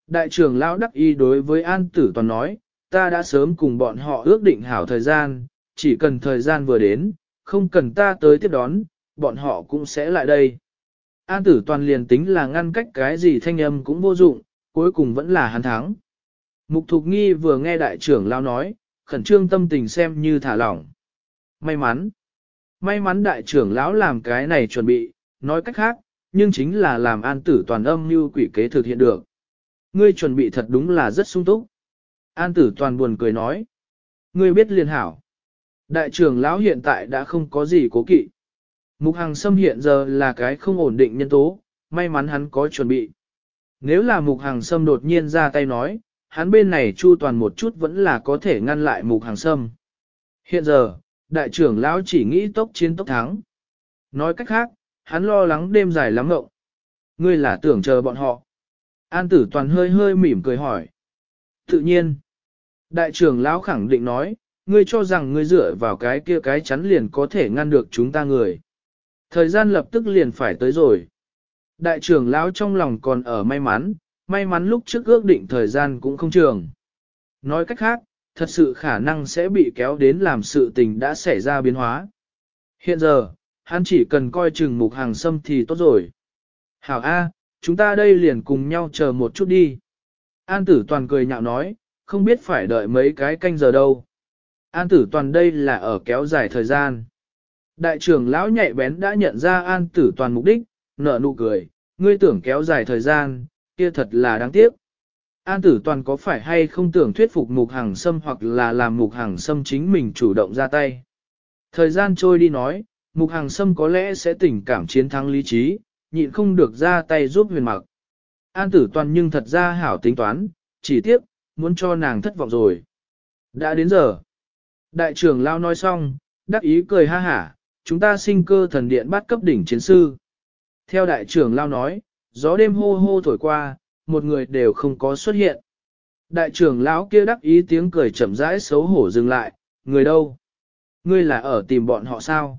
Đại trưởng lão đắc y đối với An Tử Toàn nói, ta đã sớm cùng bọn họ ước định hảo thời gian, chỉ cần thời gian vừa đến, không cần ta tới tiếp đón, bọn họ cũng sẽ lại đây. An tử toàn liền tính là ngăn cách cái gì thanh âm cũng vô dụng, cuối cùng vẫn là hắn thắng. Mục Thục Nghi vừa nghe đại trưởng lao nói, khẩn trương tâm tình xem như thả lỏng. May mắn. May mắn đại trưởng lão làm cái này chuẩn bị, nói cách khác, nhưng chính là làm an tử toàn âm như quỷ kế thực hiện được. Ngươi chuẩn bị thật đúng là rất sung túc. An tử toàn buồn cười nói. Ngươi biết liền hảo. Đại trưởng lão hiện tại đã không có gì cố kỵ. Mục Hằng Sâm hiện giờ là cái không ổn định nhân tố, may mắn hắn có chuẩn bị. Nếu là Mục hàng Sâm đột nhiên ra tay nói, hắn bên này chu toàn một chút vẫn là có thể ngăn lại Mục hàng Sâm. Hiện giờ, đại trưởng lão chỉ nghĩ tốc chiến tốc thắng. Nói cách khác, hắn lo lắng đêm dài lắm ngộng. Ngươi là tưởng chờ bọn họ. An tử toàn hơi hơi mỉm cười hỏi. Tự nhiên. Đại trưởng lão khẳng định nói, ngươi cho rằng ngươi dựa vào cái kia cái chắn liền có thể ngăn được chúng ta người. Thời gian lập tức liền phải tới rồi. Đại trưởng lão trong lòng còn ở may mắn, may mắn lúc trước ước định thời gian cũng không trường. Nói cách khác, thật sự khả năng sẽ bị kéo đến làm sự tình đã xảy ra biến hóa. Hiện giờ, hắn chỉ cần coi chừng mục hàng xâm thì tốt rồi. Hảo A, chúng ta đây liền cùng nhau chờ một chút đi. An tử toàn cười nhạo nói, không biết phải đợi mấy cái canh giờ đâu. An tử toàn đây là ở kéo dài thời gian. Đại trưởng lão nhạy bén đã nhận ra an tử toàn mục đích, nở nụ cười, ngươi tưởng kéo dài thời gian, kia thật là đáng tiếc. An tử toàn có phải hay không tưởng thuyết phục mục hàng sâm hoặc là làm mục hàng sâm chính mình chủ động ra tay. Thời gian trôi đi nói, mục hàng sâm có lẽ sẽ tình cảm chiến thắng lý trí, nhịn không được ra tay giúp huyền mặc. An tử toàn nhưng thật ra hảo tính toán, chỉ tiếc, muốn cho nàng thất vọng rồi. Đã đến giờ. Đại trưởng lao nói xong, đắc ý cười ha hả, chúng ta sinh cơ thần điện bắt cấp đỉnh chiến sư. Theo đại trưởng lao nói, gió đêm hô hô thổi qua, một người đều không có xuất hiện. Đại trưởng lão kia đắc ý tiếng cười chậm rãi xấu hổ dừng lại, người đâu? Ngươi là ở tìm bọn họ sao?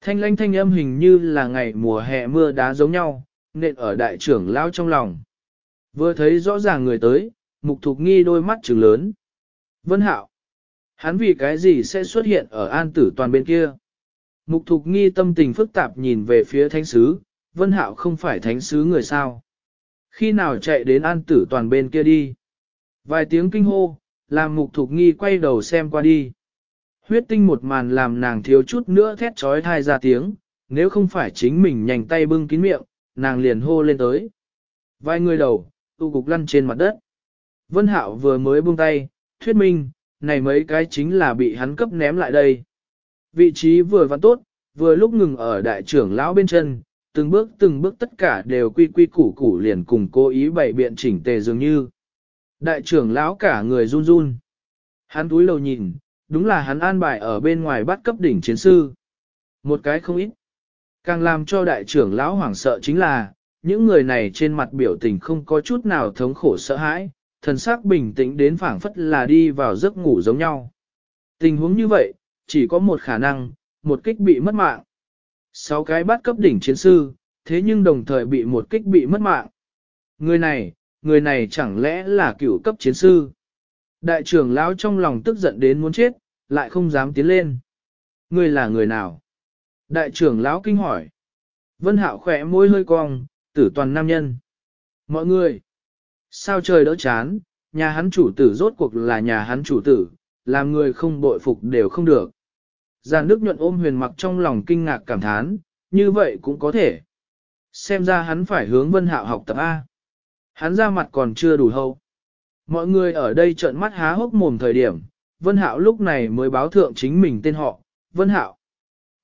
Thanh lanh thanh âm hình như là ngày mùa hè mưa đá giống nhau, nên ở đại trưởng lão trong lòng. Vừa thấy rõ ràng người tới, mục thục nghi đôi mắt trừng lớn. Vân hạo. Hắn vì cái gì sẽ xuất hiện ở an tử toàn bên kia? Mục thục nghi tâm tình phức tạp nhìn về phía thanh sứ, Vân Hạo không phải thánh sứ người sao. Khi nào chạy đến an tử toàn bên kia đi? Vài tiếng kinh hô, làm mục thục nghi quay đầu xem qua đi. Huyết tinh một màn làm nàng thiếu chút nữa thét trói thai ra tiếng, nếu không phải chính mình nhành tay bưng kín miệng, nàng liền hô lên tới. Vài người đầu, tu cục lăn trên mặt đất. Vân Hạo vừa mới buông tay, thuyết minh, này mấy cái chính là bị hắn cấp ném lại đây. Vị trí vừa vặn tốt, vừa lúc ngừng ở đại trưởng lão bên chân, từng bước từng bước tất cả đều quy quy củ củ liền cùng cố ý bày biện chỉnh tề dường như. Đại trưởng lão cả người run run. Hắn túi lầu nhìn, đúng là hắn an bài ở bên ngoài bắt cấp đỉnh chiến sư. Một cái không ít. Càng làm cho đại trưởng lão hoảng sợ chính là, những người này trên mặt biểu tình không có chút nào thống khổ sợ hãi, thần sắc bình tĩnh đến phảng phất là đi vào giấc ngủ giống nhau. Tình huống như vậy, chỉ có một khả năng, một kích bị mất mạng. Sáu cái bắt cấp đỉnh chiến sư, thế nhưng đồng thời bị một kích bị mất mạng. Người này, người này chẳng lẽ là cựu cấp chiến sư? Đại trưởng lão trong lòng tức giận đến muốn chết, lại không dám tiến lên. Người là người nào? Đại trưởng lão kinh hỏi. Vân Hạo khỏe môi hơi cong, tử toàn nam nhân. Mọi người, sao trời đỡ chán, nhà hắn chủ tử rốt cuộc là nhà hắn chủ tử, làm người không bội phục đều không được. Giàn nước nhuận ôm huyền mặc trong lòng kinh ngạc cảm thán, như vậy cũng có thể. Xem ra hắn phải hướng vân hạo học tập A. Hắn ra mặt còn chưa đủ hâu. Mọi người ở đây trợn mắt há hốc mồm thời điểm, vân hạo lúc này mới báo thượng chính mình tên họ, vân hạo.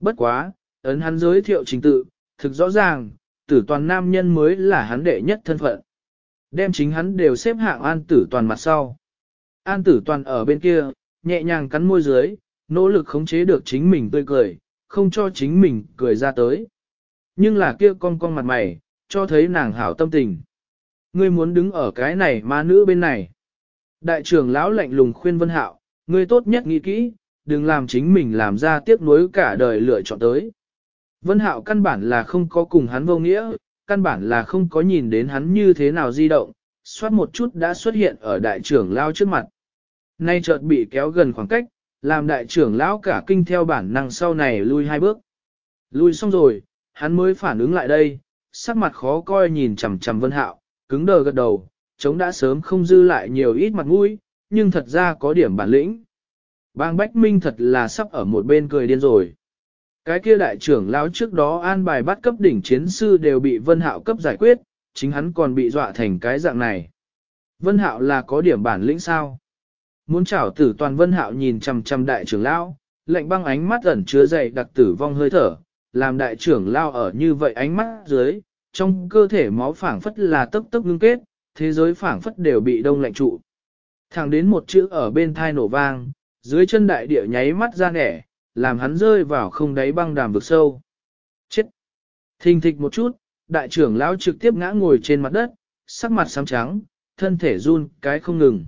Bất quá, ấn hắn giới thiệu trình tự, thực rõ ràng, tử toàn nam nhân mới là hắn đệ nhất thân phận. Đem chính hắn đều xếp hạng an tử toàn mặt sau. An tử toàn ở bên kia, nhẹ nhàng cắn môi dưới, nỗ lực khống chế được chính mình tươi cười, không cho chính mình cười ra tới. Nhưng là kia con con mặt mày, cho thấy nàng hảo tâm tình. Ngươi muốn đứng ở cái này ma nữ bên này. Đại trưởng lão lạnh lùng khuyên Vân Hạo, ngươi tốt nhất nghĩ kỹ, đừng làm chính mình làm ra tiếc nuối cả đời lựa chọn tới. Vân Hạo căn bản là không có cùng hắn vô nghĩa, căn bản là không có nhìn đến hắn như thế nào di động, xoát một chút đã xuất hiện ở đại trưởng lao trước mặt. Nay chợt bị kéo gần khoảng cách, làm đại trưởng lão cả kinh theo bản năng sau này lui hai bước. Lui xong rồi, hắn mới phản ứng lại đây, sắc mặt khó coi nhìn chằm chằm Vân Hạo, cứng đờ gật đầu, chống đã sớm không dư lại nhiều ít mặt mũi, nhưng thật ra có điểm bản lĩnh. Bang Bách Minh thật là sắp ở một bên cười điên rồi. Cái kia đại trưởng lão trước đó an bài bắt cấp đỉnh chiến sư đều bị Vân Hạo cấp giải quyết, chính hắn còn bị dọa thành cái dạng này. Vân Hạo là có điểm bản lĩnh sao? Muốn chảo tử toàn Vân Hạo nhìn chằm chằm đại trưởng lão, lạnh băng ánh mắt ẩn chứa dày đặc tử vong hơi thở, làm đại trưởng lão ở như vậy ánh mắt dưới, trong cơ thể máu phảng phất là tấp tấp ngưng kết, thế giới phảng phất đều bị đông lạnh trụ. Thẳng đến một chữ ở bên thai nổ vang, dưới chân đại địa nháy mắt ra nẻ, làm hắn rơi vào không đáy băng đàm vực sâu. Chết! Thình thịch một chút, đại trưởng lão trực tiếp ngã ngồi trên mặt đất, sắc mặt xám trắng, thân thể run cái không ngừng.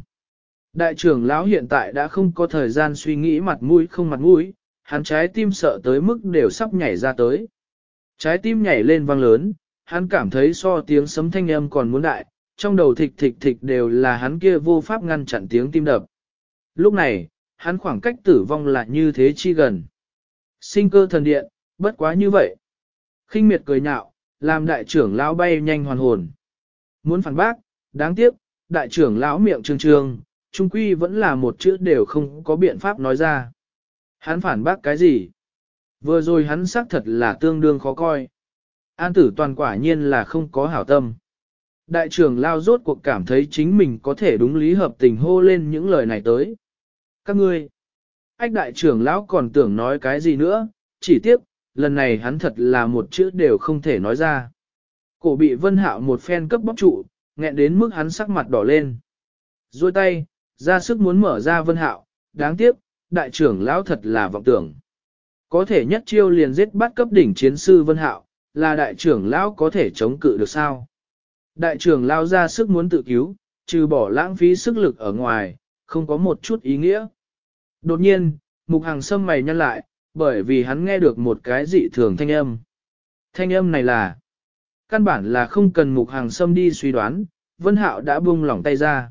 Đại trưởng lão hiện tại đã không có thời gian suy nghĩ mặt mũi không mặt mũi, hắn trái tim sợ tới mức đều sắp nhảy ra tới. Trái tim nhảy lên vang lớn, hắn cảm thấy so tiếng sấm thanh âm còn muốn đại, trong đầu thịch thịch thịch đều là hắn kia vô pháp ngăn chặn tiếng tim đập. Lúc này, hắn khoảng cách tử vong là như thế chi gần. Sinh cơ thần điện, bất quá như vậy. khinh miệt cười nhạo, làm đại trưởng lão bay nhanh hoàn hồn. Muốn phản bác, đáng tiếc, đại trưởng lão miệng trương trương, trung quy vẫn là một chữ đều không có biện pháp nói ra. Hắn phản bác cái gì? Vừa rồi hắn xác thật là tương đương khó coi. An tử toàn quả nhiên là không có hảo tâm. Đại trưởng lao rốt cuộc cảm thấy chính mình có thể đúng lý hợp tình hô lên những lời này tới. Các ngươi, ách đại trưởng lão còn tưởng nói cái gì nữa, chỉ tiếc, lần này hắn thật là một chữ đều không thể nói ra. Cổ bị vân hạo một phen cấp bóc trụ, nghẹn đến mức hắn sắc mặt đỏ lên. Rồi tay, ra sức muốn mở ra vân hạo, đáng tiếc, đại trưởng lão thật là vọng tưởng. Có thể nhất chiêu liền giết bắt cấp đỉnh chiến sư vân hạo, là đại trưởng lão có thể chống cự được sao? Đại trưởng lão ra sức muốn tự cứu, trừ bỏ lãng phí sức lực ở ngoài, không có một chút ý nghĩa. Đột nhiên, mục hàng sâm mày nhăn lại, bởi vì hắn nghe được một cái dị thường thanh âm. Thanh âm này là, căn bản là không cần mục hàng sâm đi suy đoán, Vân Hạo đã buông lỏng tay ra.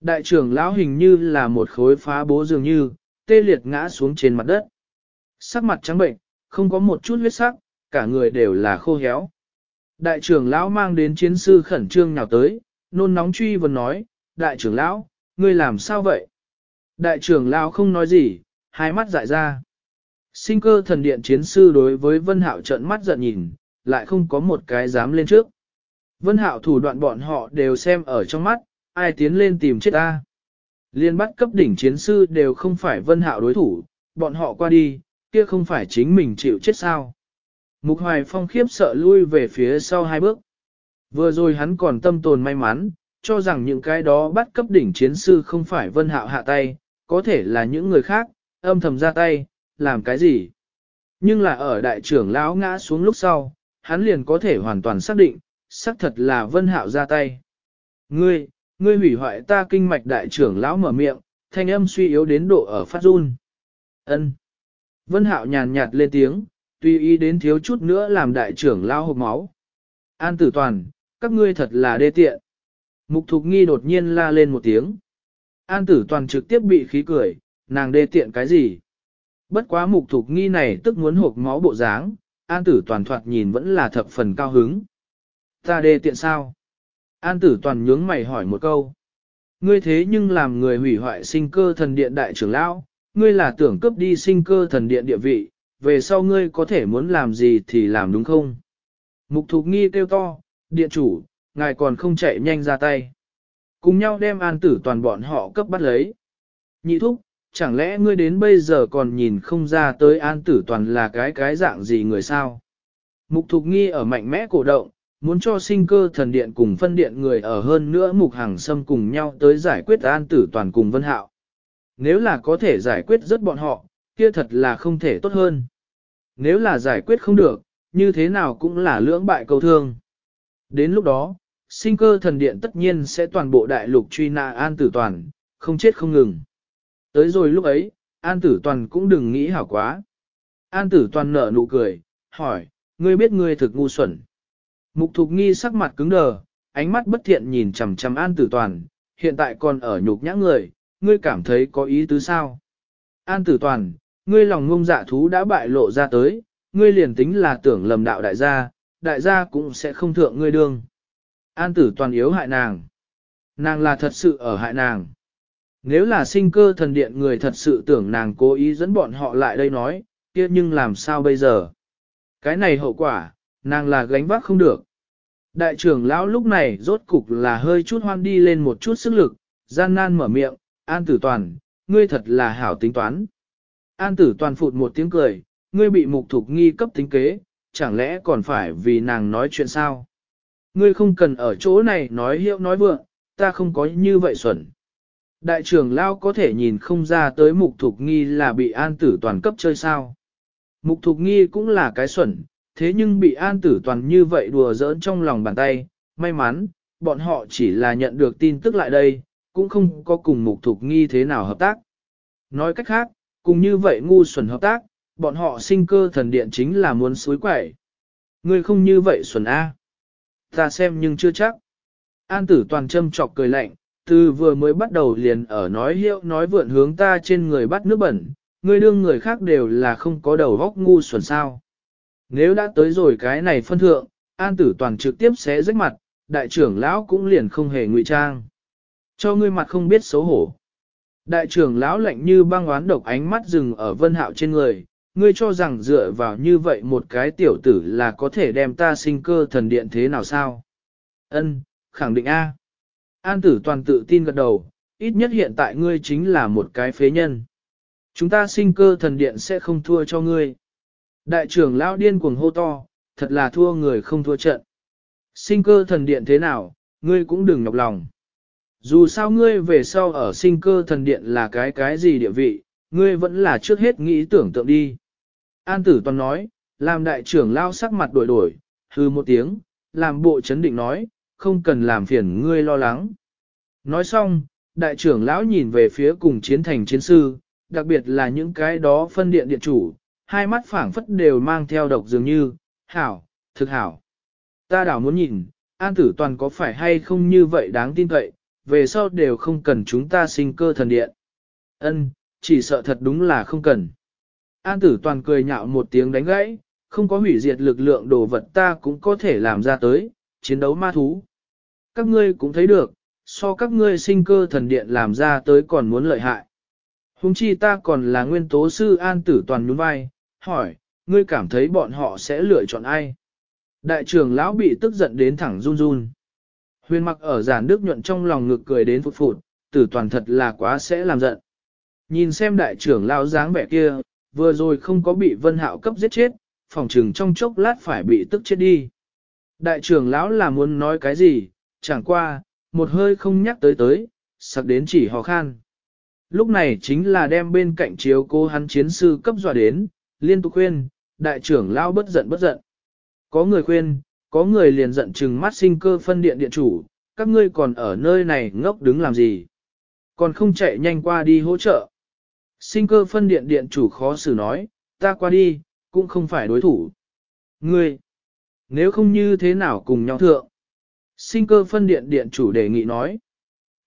Đại trưởng lão hình như là một khối phá bố dường như, tê liệt ngã xuống trên mặt đất. Sắc mặt trắng bệnh, không có một chút huyết sắc, cả người đều là khô héo. Đại trưởng lão mang đến chiến sư khẩn trương nào tới, nôn nóng truy vấn nói, đại trưởng lão, ngươi làm sao vậy? Đại trưởng lão không nói gì, hai mắt dại ra. Sinh cơ thần điện chiến sư đối với Vân Hạo trợn mắt giận nhìn, lại không có một cái dám lên trước. Vân Hạo thủ đoạn bọn họ đều xem ở trong mắt, ai tiến lên tìm chết ta. Liên bắt cấp đỉnh chiến sư đều không phải Vân Hạo đối thủ, bọn họ qua đi, kia không phải chính mình chịu chết sao. Mục Hoài Phong khiếp sợ lui về phía sau hai bước. Vừa rồi hắn còn tâm tồn may mắn, cho rằng những cái đó bắt cấp đỉnh chiến sư không phải Vân Hạo hạ tay, có thể là những người khác, âm thầm ra tay, làm cái gì. Nhưng là ở đại trưởng lão ngã xuống lúc sau, hắn liền có thể hoàn toàn xác định, xác thật là Vân Hạo ra tay. Ngươi, ngươi hủy hoại ta kinh mạch đại trưởng lão mở miệng, thanh âm suy yếu đến độ ở phát run. Ân. Vân Hạo nhàn nhạt lên tiếng, tùy ý đến thiếu chút nữa làm đại trưởng lão hộp máu. An tử toàn, các ngươi thật là đê tiện. Mục thục nghi đột nhiên la lên một tiếng. An tử toàn trực tiếp bị khí cười, nàng đê tiện cái gì? Bất quá mục thục nghi này tức muốn hộp máu bộ dáng, an tử toàn thoạt nhìn vẫn là thập phần cao hứng. Ta đê tiện sao? An tử toàn nhướng mày hỏi một câu. Ngươi thế nhưng làm người hủy hoại sinh cơ thần điện đại trưởng lão, ngươi là tưởng cướp đi sinh cơ thần điện địa vị, về sau ngươi có thể muốn làm gì thì làm đúng không? Mục thục nghi kêu to, điện chủ, ngài còn không chạy nhanh ra tay. Cùng nhau đem an tử toàn bọn họ cấp bắt lấy. Nhị thúc, chẳng lẽ ngươi đến bây giờ còn nhìn không ra tới an tử toàn là cái cái dạng gì người sao? Mục thục nghi ở mạnh mẽ cổ động, muốn cho sinh cơ thần điện cùng phân điện người ở hơn nữa mục hàng xâm cùng nhau tới giải quyết an tử toàn cùng vân hạo. Nếu là có thể giải quyết rất bọn họ, kia thật là không thể tốt hơn. Nếu là giải quyết không được, như thế nào cũng là lưỡng bại cầu thương. Đến lúc đó, sinh cơ thần điện tất nhiên sẽ toàn bộ đại lục truy nã an tử toàn, không chết không ngừng. Tới rồi lúc ấy, an tử toàn cũng đừng nghĩ hảo quá. An tử toàn nở nụ cười, hỏi, ngươi biết ngươi thực ngu xuẩn. Mục thục nghi sắc mặt cứng đờ, ánh mắt bất thiện nhìn chằm chằm an tử toàn, hiện tại còn ở nhục nhã người, ngươi cảm thấy có ý tứ sao? An tử toàn, ngươi lòng ngông dạ thú đã bại lộ ra tới, ngươi liền tính là tưởng lầm đạo đại gia, đại gia cũng sẽ không thượng ngươi đương. An tử toàn yếu hại nàng. Nàng là thật sự ở hại nàng. Nếu là sinh cơ thần điện người thật sự tưởng nàng cố ý dẫn bọn họ lại đây nói, kia nhưng làm sao bây giờ? Cái này hậu quả, nàng là gánh vác không được. Đại trưởng lão lúc này rốt cục là hơi chút hoan đi lên một chút sức lực, gian nan mở miệng, an tử toàn, ngươi thật là hảo tính toán. An tử toàn phụt một tiếng cười, ngươi bị mục thục nghi cấp tính kế, chẳng lẽ còn phải vì nàng nói chuyện sao? Ngươi không cần ở chỗ này nói hiệu nói vượng, ta không có như vậy xuẩn. Đại trưởng lão có thể nhìn không ra tới mục thục nghi là bị an tử toàn cấp chơi sao. Mục thục nghi cũng là cái xuẩn, thế nhưng bị an tử toàn như vậy đùa giỡn trong lòng bàn tay, may mắn, bọn họ chỉ là nhận được tin tức lại đây, cũng không có cùng mục thục nghi thế nào hợp tác. Nói cách khác, cùng như vậy ngu xuẩn hợp tác, bọn họ sinh cơ thần điện chính là muốn suối quẩy. Ngươi không như vậy xuẩn A. Ta xem nhưng chưa chắc. An tử toàn châm chọc cười lạnh, từ vừa mới bắt đầu liền ở nói hiệu nói vượn hướng ta trên người bắt nước bẩn, ngươi đương người khác đều là không có đầu góc ngu xuẩn sao. Nếu đã tới rồi cái này phân thượng, an tử toàn trực tiếp sẽ rách mặt, đại trưởng lão cũng liền không hề ngụy trang. Cho ngươi mặt không biết xấu hổ. Đại trưởng lão lạnh như băng oán độc ánh mắt dừng ở vân hạo trên người, ngươi cho rằng dựa vào như vậy một cái tiểu tử là có thể đem ta sinh cơ thần điện thế nào sao? Ân, khẳng định A. An tử toàn tự tin gật đầu, ít nhất hiện tại ngươi chính là một cái phế nhân. Chúng ta sinh cơ thần điện sẽ không thua cho ngươi. Đại trưởng lão điên cuồng hô to, thật là thua người không thua trận. Sinh cơ thần điện thế nào, ngươi cũng đừng nhọc lòng. Dù sao ngươi về sau ở sinh cơ thần điện là cái cái gì địa vị, ngươi vẫn là trước hết nghĩ tưởng tượng đi. An tử toàn nói, làm đại trưởng lao sắc mặt đổi đổi, hư một tiếng, làm bộ chấn định nói, không cần làm phiền ngươi lo lắng. Nói xong, đại trưởng lão nhìn về phía cùng chiến thành chiến sư, đặc biệt là những cái đó phân điện điện chủ, hai mắt phảng phất đều mang theo độc dường như, hảo, thực hảo. Ta đảo muốn nhìn, an tử toàn có phải hay không như vậy đáng tin cậy, về sau đều không cần chúng ta sinh cơ thần điện. Ân, chỉ sợ thật đúng là không cần. An tử toàn cười nhạo một tiếng đánh gãy, không có hủy diệt lực lượng đồ vật ta cũng có thể làm ra tới, chiến đấu ma thú. Các ngươi cũng thấy được, so các ngươi sinh cơ thần điện làm ra tới còn muốn lợi hại. Hùng chi ta còn là nguyên tố sư an tử toàn nhún vai, hỏi, ngươi cảm thấy bọn họ sẽ lựa chọn ai? Đại trưởng lão bị tức giận đến thẳng run run. Huyền mặc ở giản đức nhuận trong lòng ngực cười đến phụt phụt, tử toàn thật là quá sẽ làm giận. Nhìn xem đại trưởng lão dáng vẻ kia, vừa rồi không có bị vân hạo cấp giết chết, phòng trừng trong chốc lát phải bị tức chết đi. Đại trưởng lão là muốn nói cái gì, chẳng qua, một hơi không nhắc tới tới, sặc đến chỉ hò khan. Lúc này chính là đem bên cạnh chiếu cô hắn chiến sư cấp dọa đến, liên tục khuyên, đại trưởng lao bất giận bất giận. Có người khuyên, có người liền giận chừng mắt sinh cơ phân điện điện chủ, các ngươi còn ở nơi này ngốc đứng làm gì? Còn không chạy nhanh qua đi hỗ trợ. Sinh cơ phân điện điện chủ khó xử nói, ta qua đi, cũng không phải đối thủ. Ngươi, nếu không như thế nào cùng nhau thượng? Sinh cơ phân điện điện chủ đề nghị nói.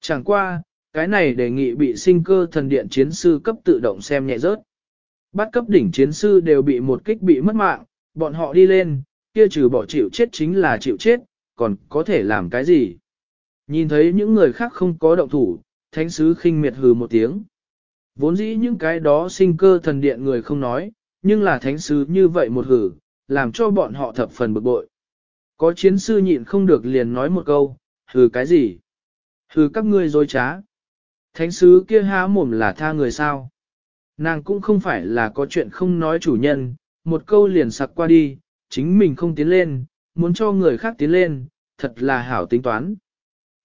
Chẳng qua, cái này đề nghị bị sinh cơ thần điện chiến sư cấp tự động xem nhẹ rớt. Bắt cấp đỉnh chiến sư đều bị một kích bị mất mạng, bọn họ đi lên, kia trừ bỏ chịu chết chính là chịu chết, còn có thể làm cái gì? Nhìn thấy những người khác không có động thủ, thánh sứ khinh miệt hừ một tiếng. Vốn dĩ những cái đó sinh cơ thần điện người không nói, nhưng là thánh sứ như vậy một hử, làm cho bọn họ thập phần bực bội. Có chiến sư nhịn không được liền nói một câu, hừ cái gì? Hừ các ngươi dối trá. Thánh sứ kia há mồm là tha người sao? Nàng cũng không phải là có chuyện không nói chủ nhân, một câu liền sặc qua đi, chính mình không tiến lên, muốn cho người khác tiến lên, thật là hảo tính toán.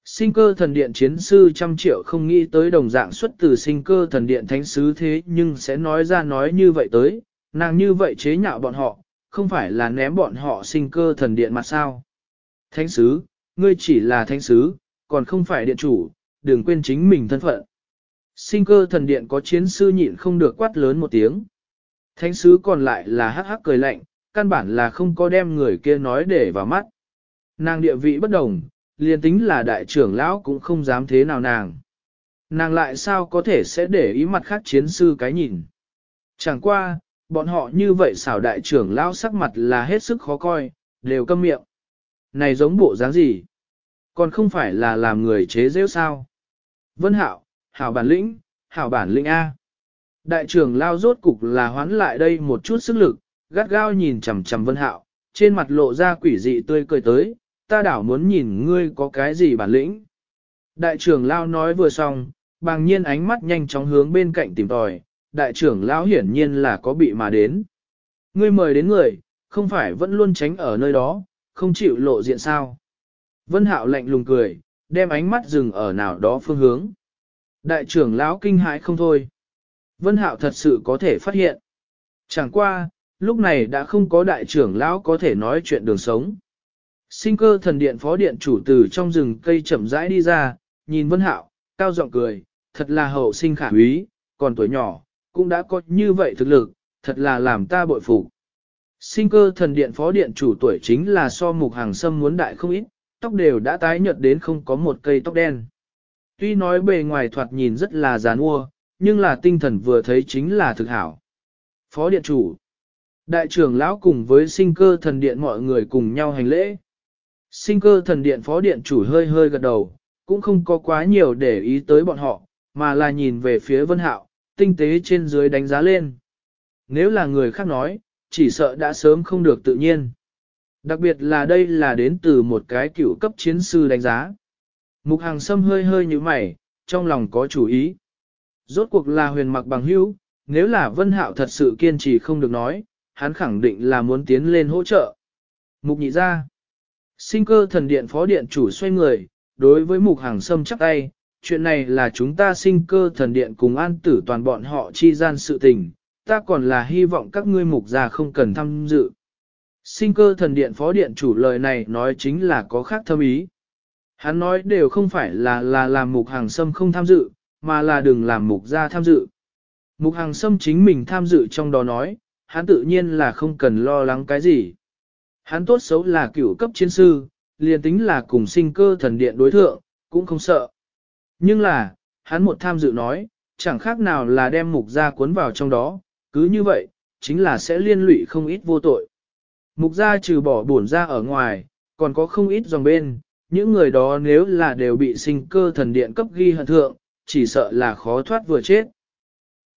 Sinh cơ thần điện chiến sư trăm triệu không nghĩ tới đồng dạng xuất từ sinh cơ thần điện thánh sứ thế nhưng sẽ nói ra nói như vậy tới, nàng như vậy chế nhạo bọn họ, không phải là ném bọn họ sinh cơ thần điện mà sao. Thánh sứ, ngươi chỉ là thánh sứ, còn không phải điện chủ, đừng quên chính mình thân phận. Sinh cơ thần điện có chiến sư nhịn không được quát lớn một tiếng. Thánh sứ còn lại là hắc hắc cười lạnh, căn bản là không có đem người kia nói để vào mắt. Nàng địa vị bất đồng, liền tính là đại trưởng lão cũng không dám thế nào nàng. Nàng lại sao có thể sẽ để ý mặt khác chiến sư cái nhìn. Chẳng qua, bọn họ như vậy xảo đại trưởng lão sắc mặt là hết sức khó coi, đều câm miệng. Này giống bộ dáng gì? Còn không phải là làm người chế rêu sao? Vân Hạo, hảo bản lĩnh, hảo bản lĩnh A. Đại trưởng lao rốt cục là hoán lại đây một chút sức lực, gắt gao nhìn chằm chằm Vân Hạo, trên mặt lộ ra quỷ dị tươi cười tới, ta đảo muốn nhìn ngươi có cái gì bản lĩnh. Đại trưởng lao nói vừa xong, bàng nhiên ánh mắt nhanh chóng hướng bên cạnh tìm tòi, đại trưởng lão hiển nhiên là có bị mà đến. Ngươi mời đến người, không phải vẫn luôn tránh ở nơi đó, không chịu lộ diện sao. Vân Hạo lạnh lùng cười, đem ánh mắt dừng ở nào đó phương hướng. Đại trưởng lão kinh hãi không thôi. Vân Hạo thật sự có thể phát hiện. Chẳng qua, lúc này đã không có đại trưởng lão có thể nói chuyện đường sống. Sinh cơ thần điện phó điện chủ từ trong rừng cây chậm rãi đi ra, nhìn Vân Hạo, cao giọng cười, thật là hậu sinh khả úy, còn tuổi nhỏ, cũng đã có như vậy thực lực, thật là làm ta bội phục. Sinh cơ thần điện phó điện chủ tuổi chính là so mục hàng sâm muốn đại không ít, tóc đều đã tái nhợt đến không có một cây tóc đen. Tuy nói bề ngoài thoạt nhìn rất là gián ua, nhưng là tinh thần vừa thấy chính là thực hảo. Phó điện chủ, đại trưởng lão cùng với sinh cơ thần điện mọi người cùng nhau hành lễ. Sinh cơ thần điện phó điện chủ hơi hơi gật đầu, cũng không có quá nhiều để ý tới bọn họ, mà là nhìn về phía vân hạo, tinh tế trên dưới đánh giá lên. Nếu là người khác nói, chỉ sợ đã sớm không được tự nhiên. Đặc biệt là đây là đến từ một cái cựu cấp chiến sư đánh giá. Mục hàng sâm hơi hơi như mày, trong lòng có chủ ý. Rốt cuộc là huyền mặc bằng hữu, nếu là vân hạo thật sự kiên trì không được nói, hắn khẳng định là muốn tiến lên hỗ trợ. Mục nhị ra. Sinh cơ thần điện phó điện chủ xoay người, đối với mục hàng sâm chắc tay, chuyện này là chúng ta sinh cơ thần điện cùng an tử toàn bọn họ chi gian sự tình, ta còn là hy vọng các ngươi mục gia không cần tham dự. Sinh cơ thần điện phó điện chủ lời này nói chính là có khác thâm ý. Hắn nói đều không phải là là làm mục hàng sâm không tham dự, mà là đừng làm mục gia tham dự. Mục hàng sâm chính mình tham dự trong đó nói, hắn tự nhiên là không cần lo lắng cái gì. Hắn tốt xấu là cựu cấp chiến sư, liền tính là cùng sinh cơ thần điện đối thượng, cũng không sợ. Nhưng là, hắn một tham dự nói, chẳng khác nào là đem mục gia cuốn vào trong đó, cứ như vậy, chính là sẽ liên lụy không ít vô tội. Mục gia trừ bỏ bổn ra ở ngoài, còn có không ít dòng bên, những người đó nếu là đều bị sinh cơ thần điện cấp ghi hận thượng, chỉ sợ là khó thoát vừa chết.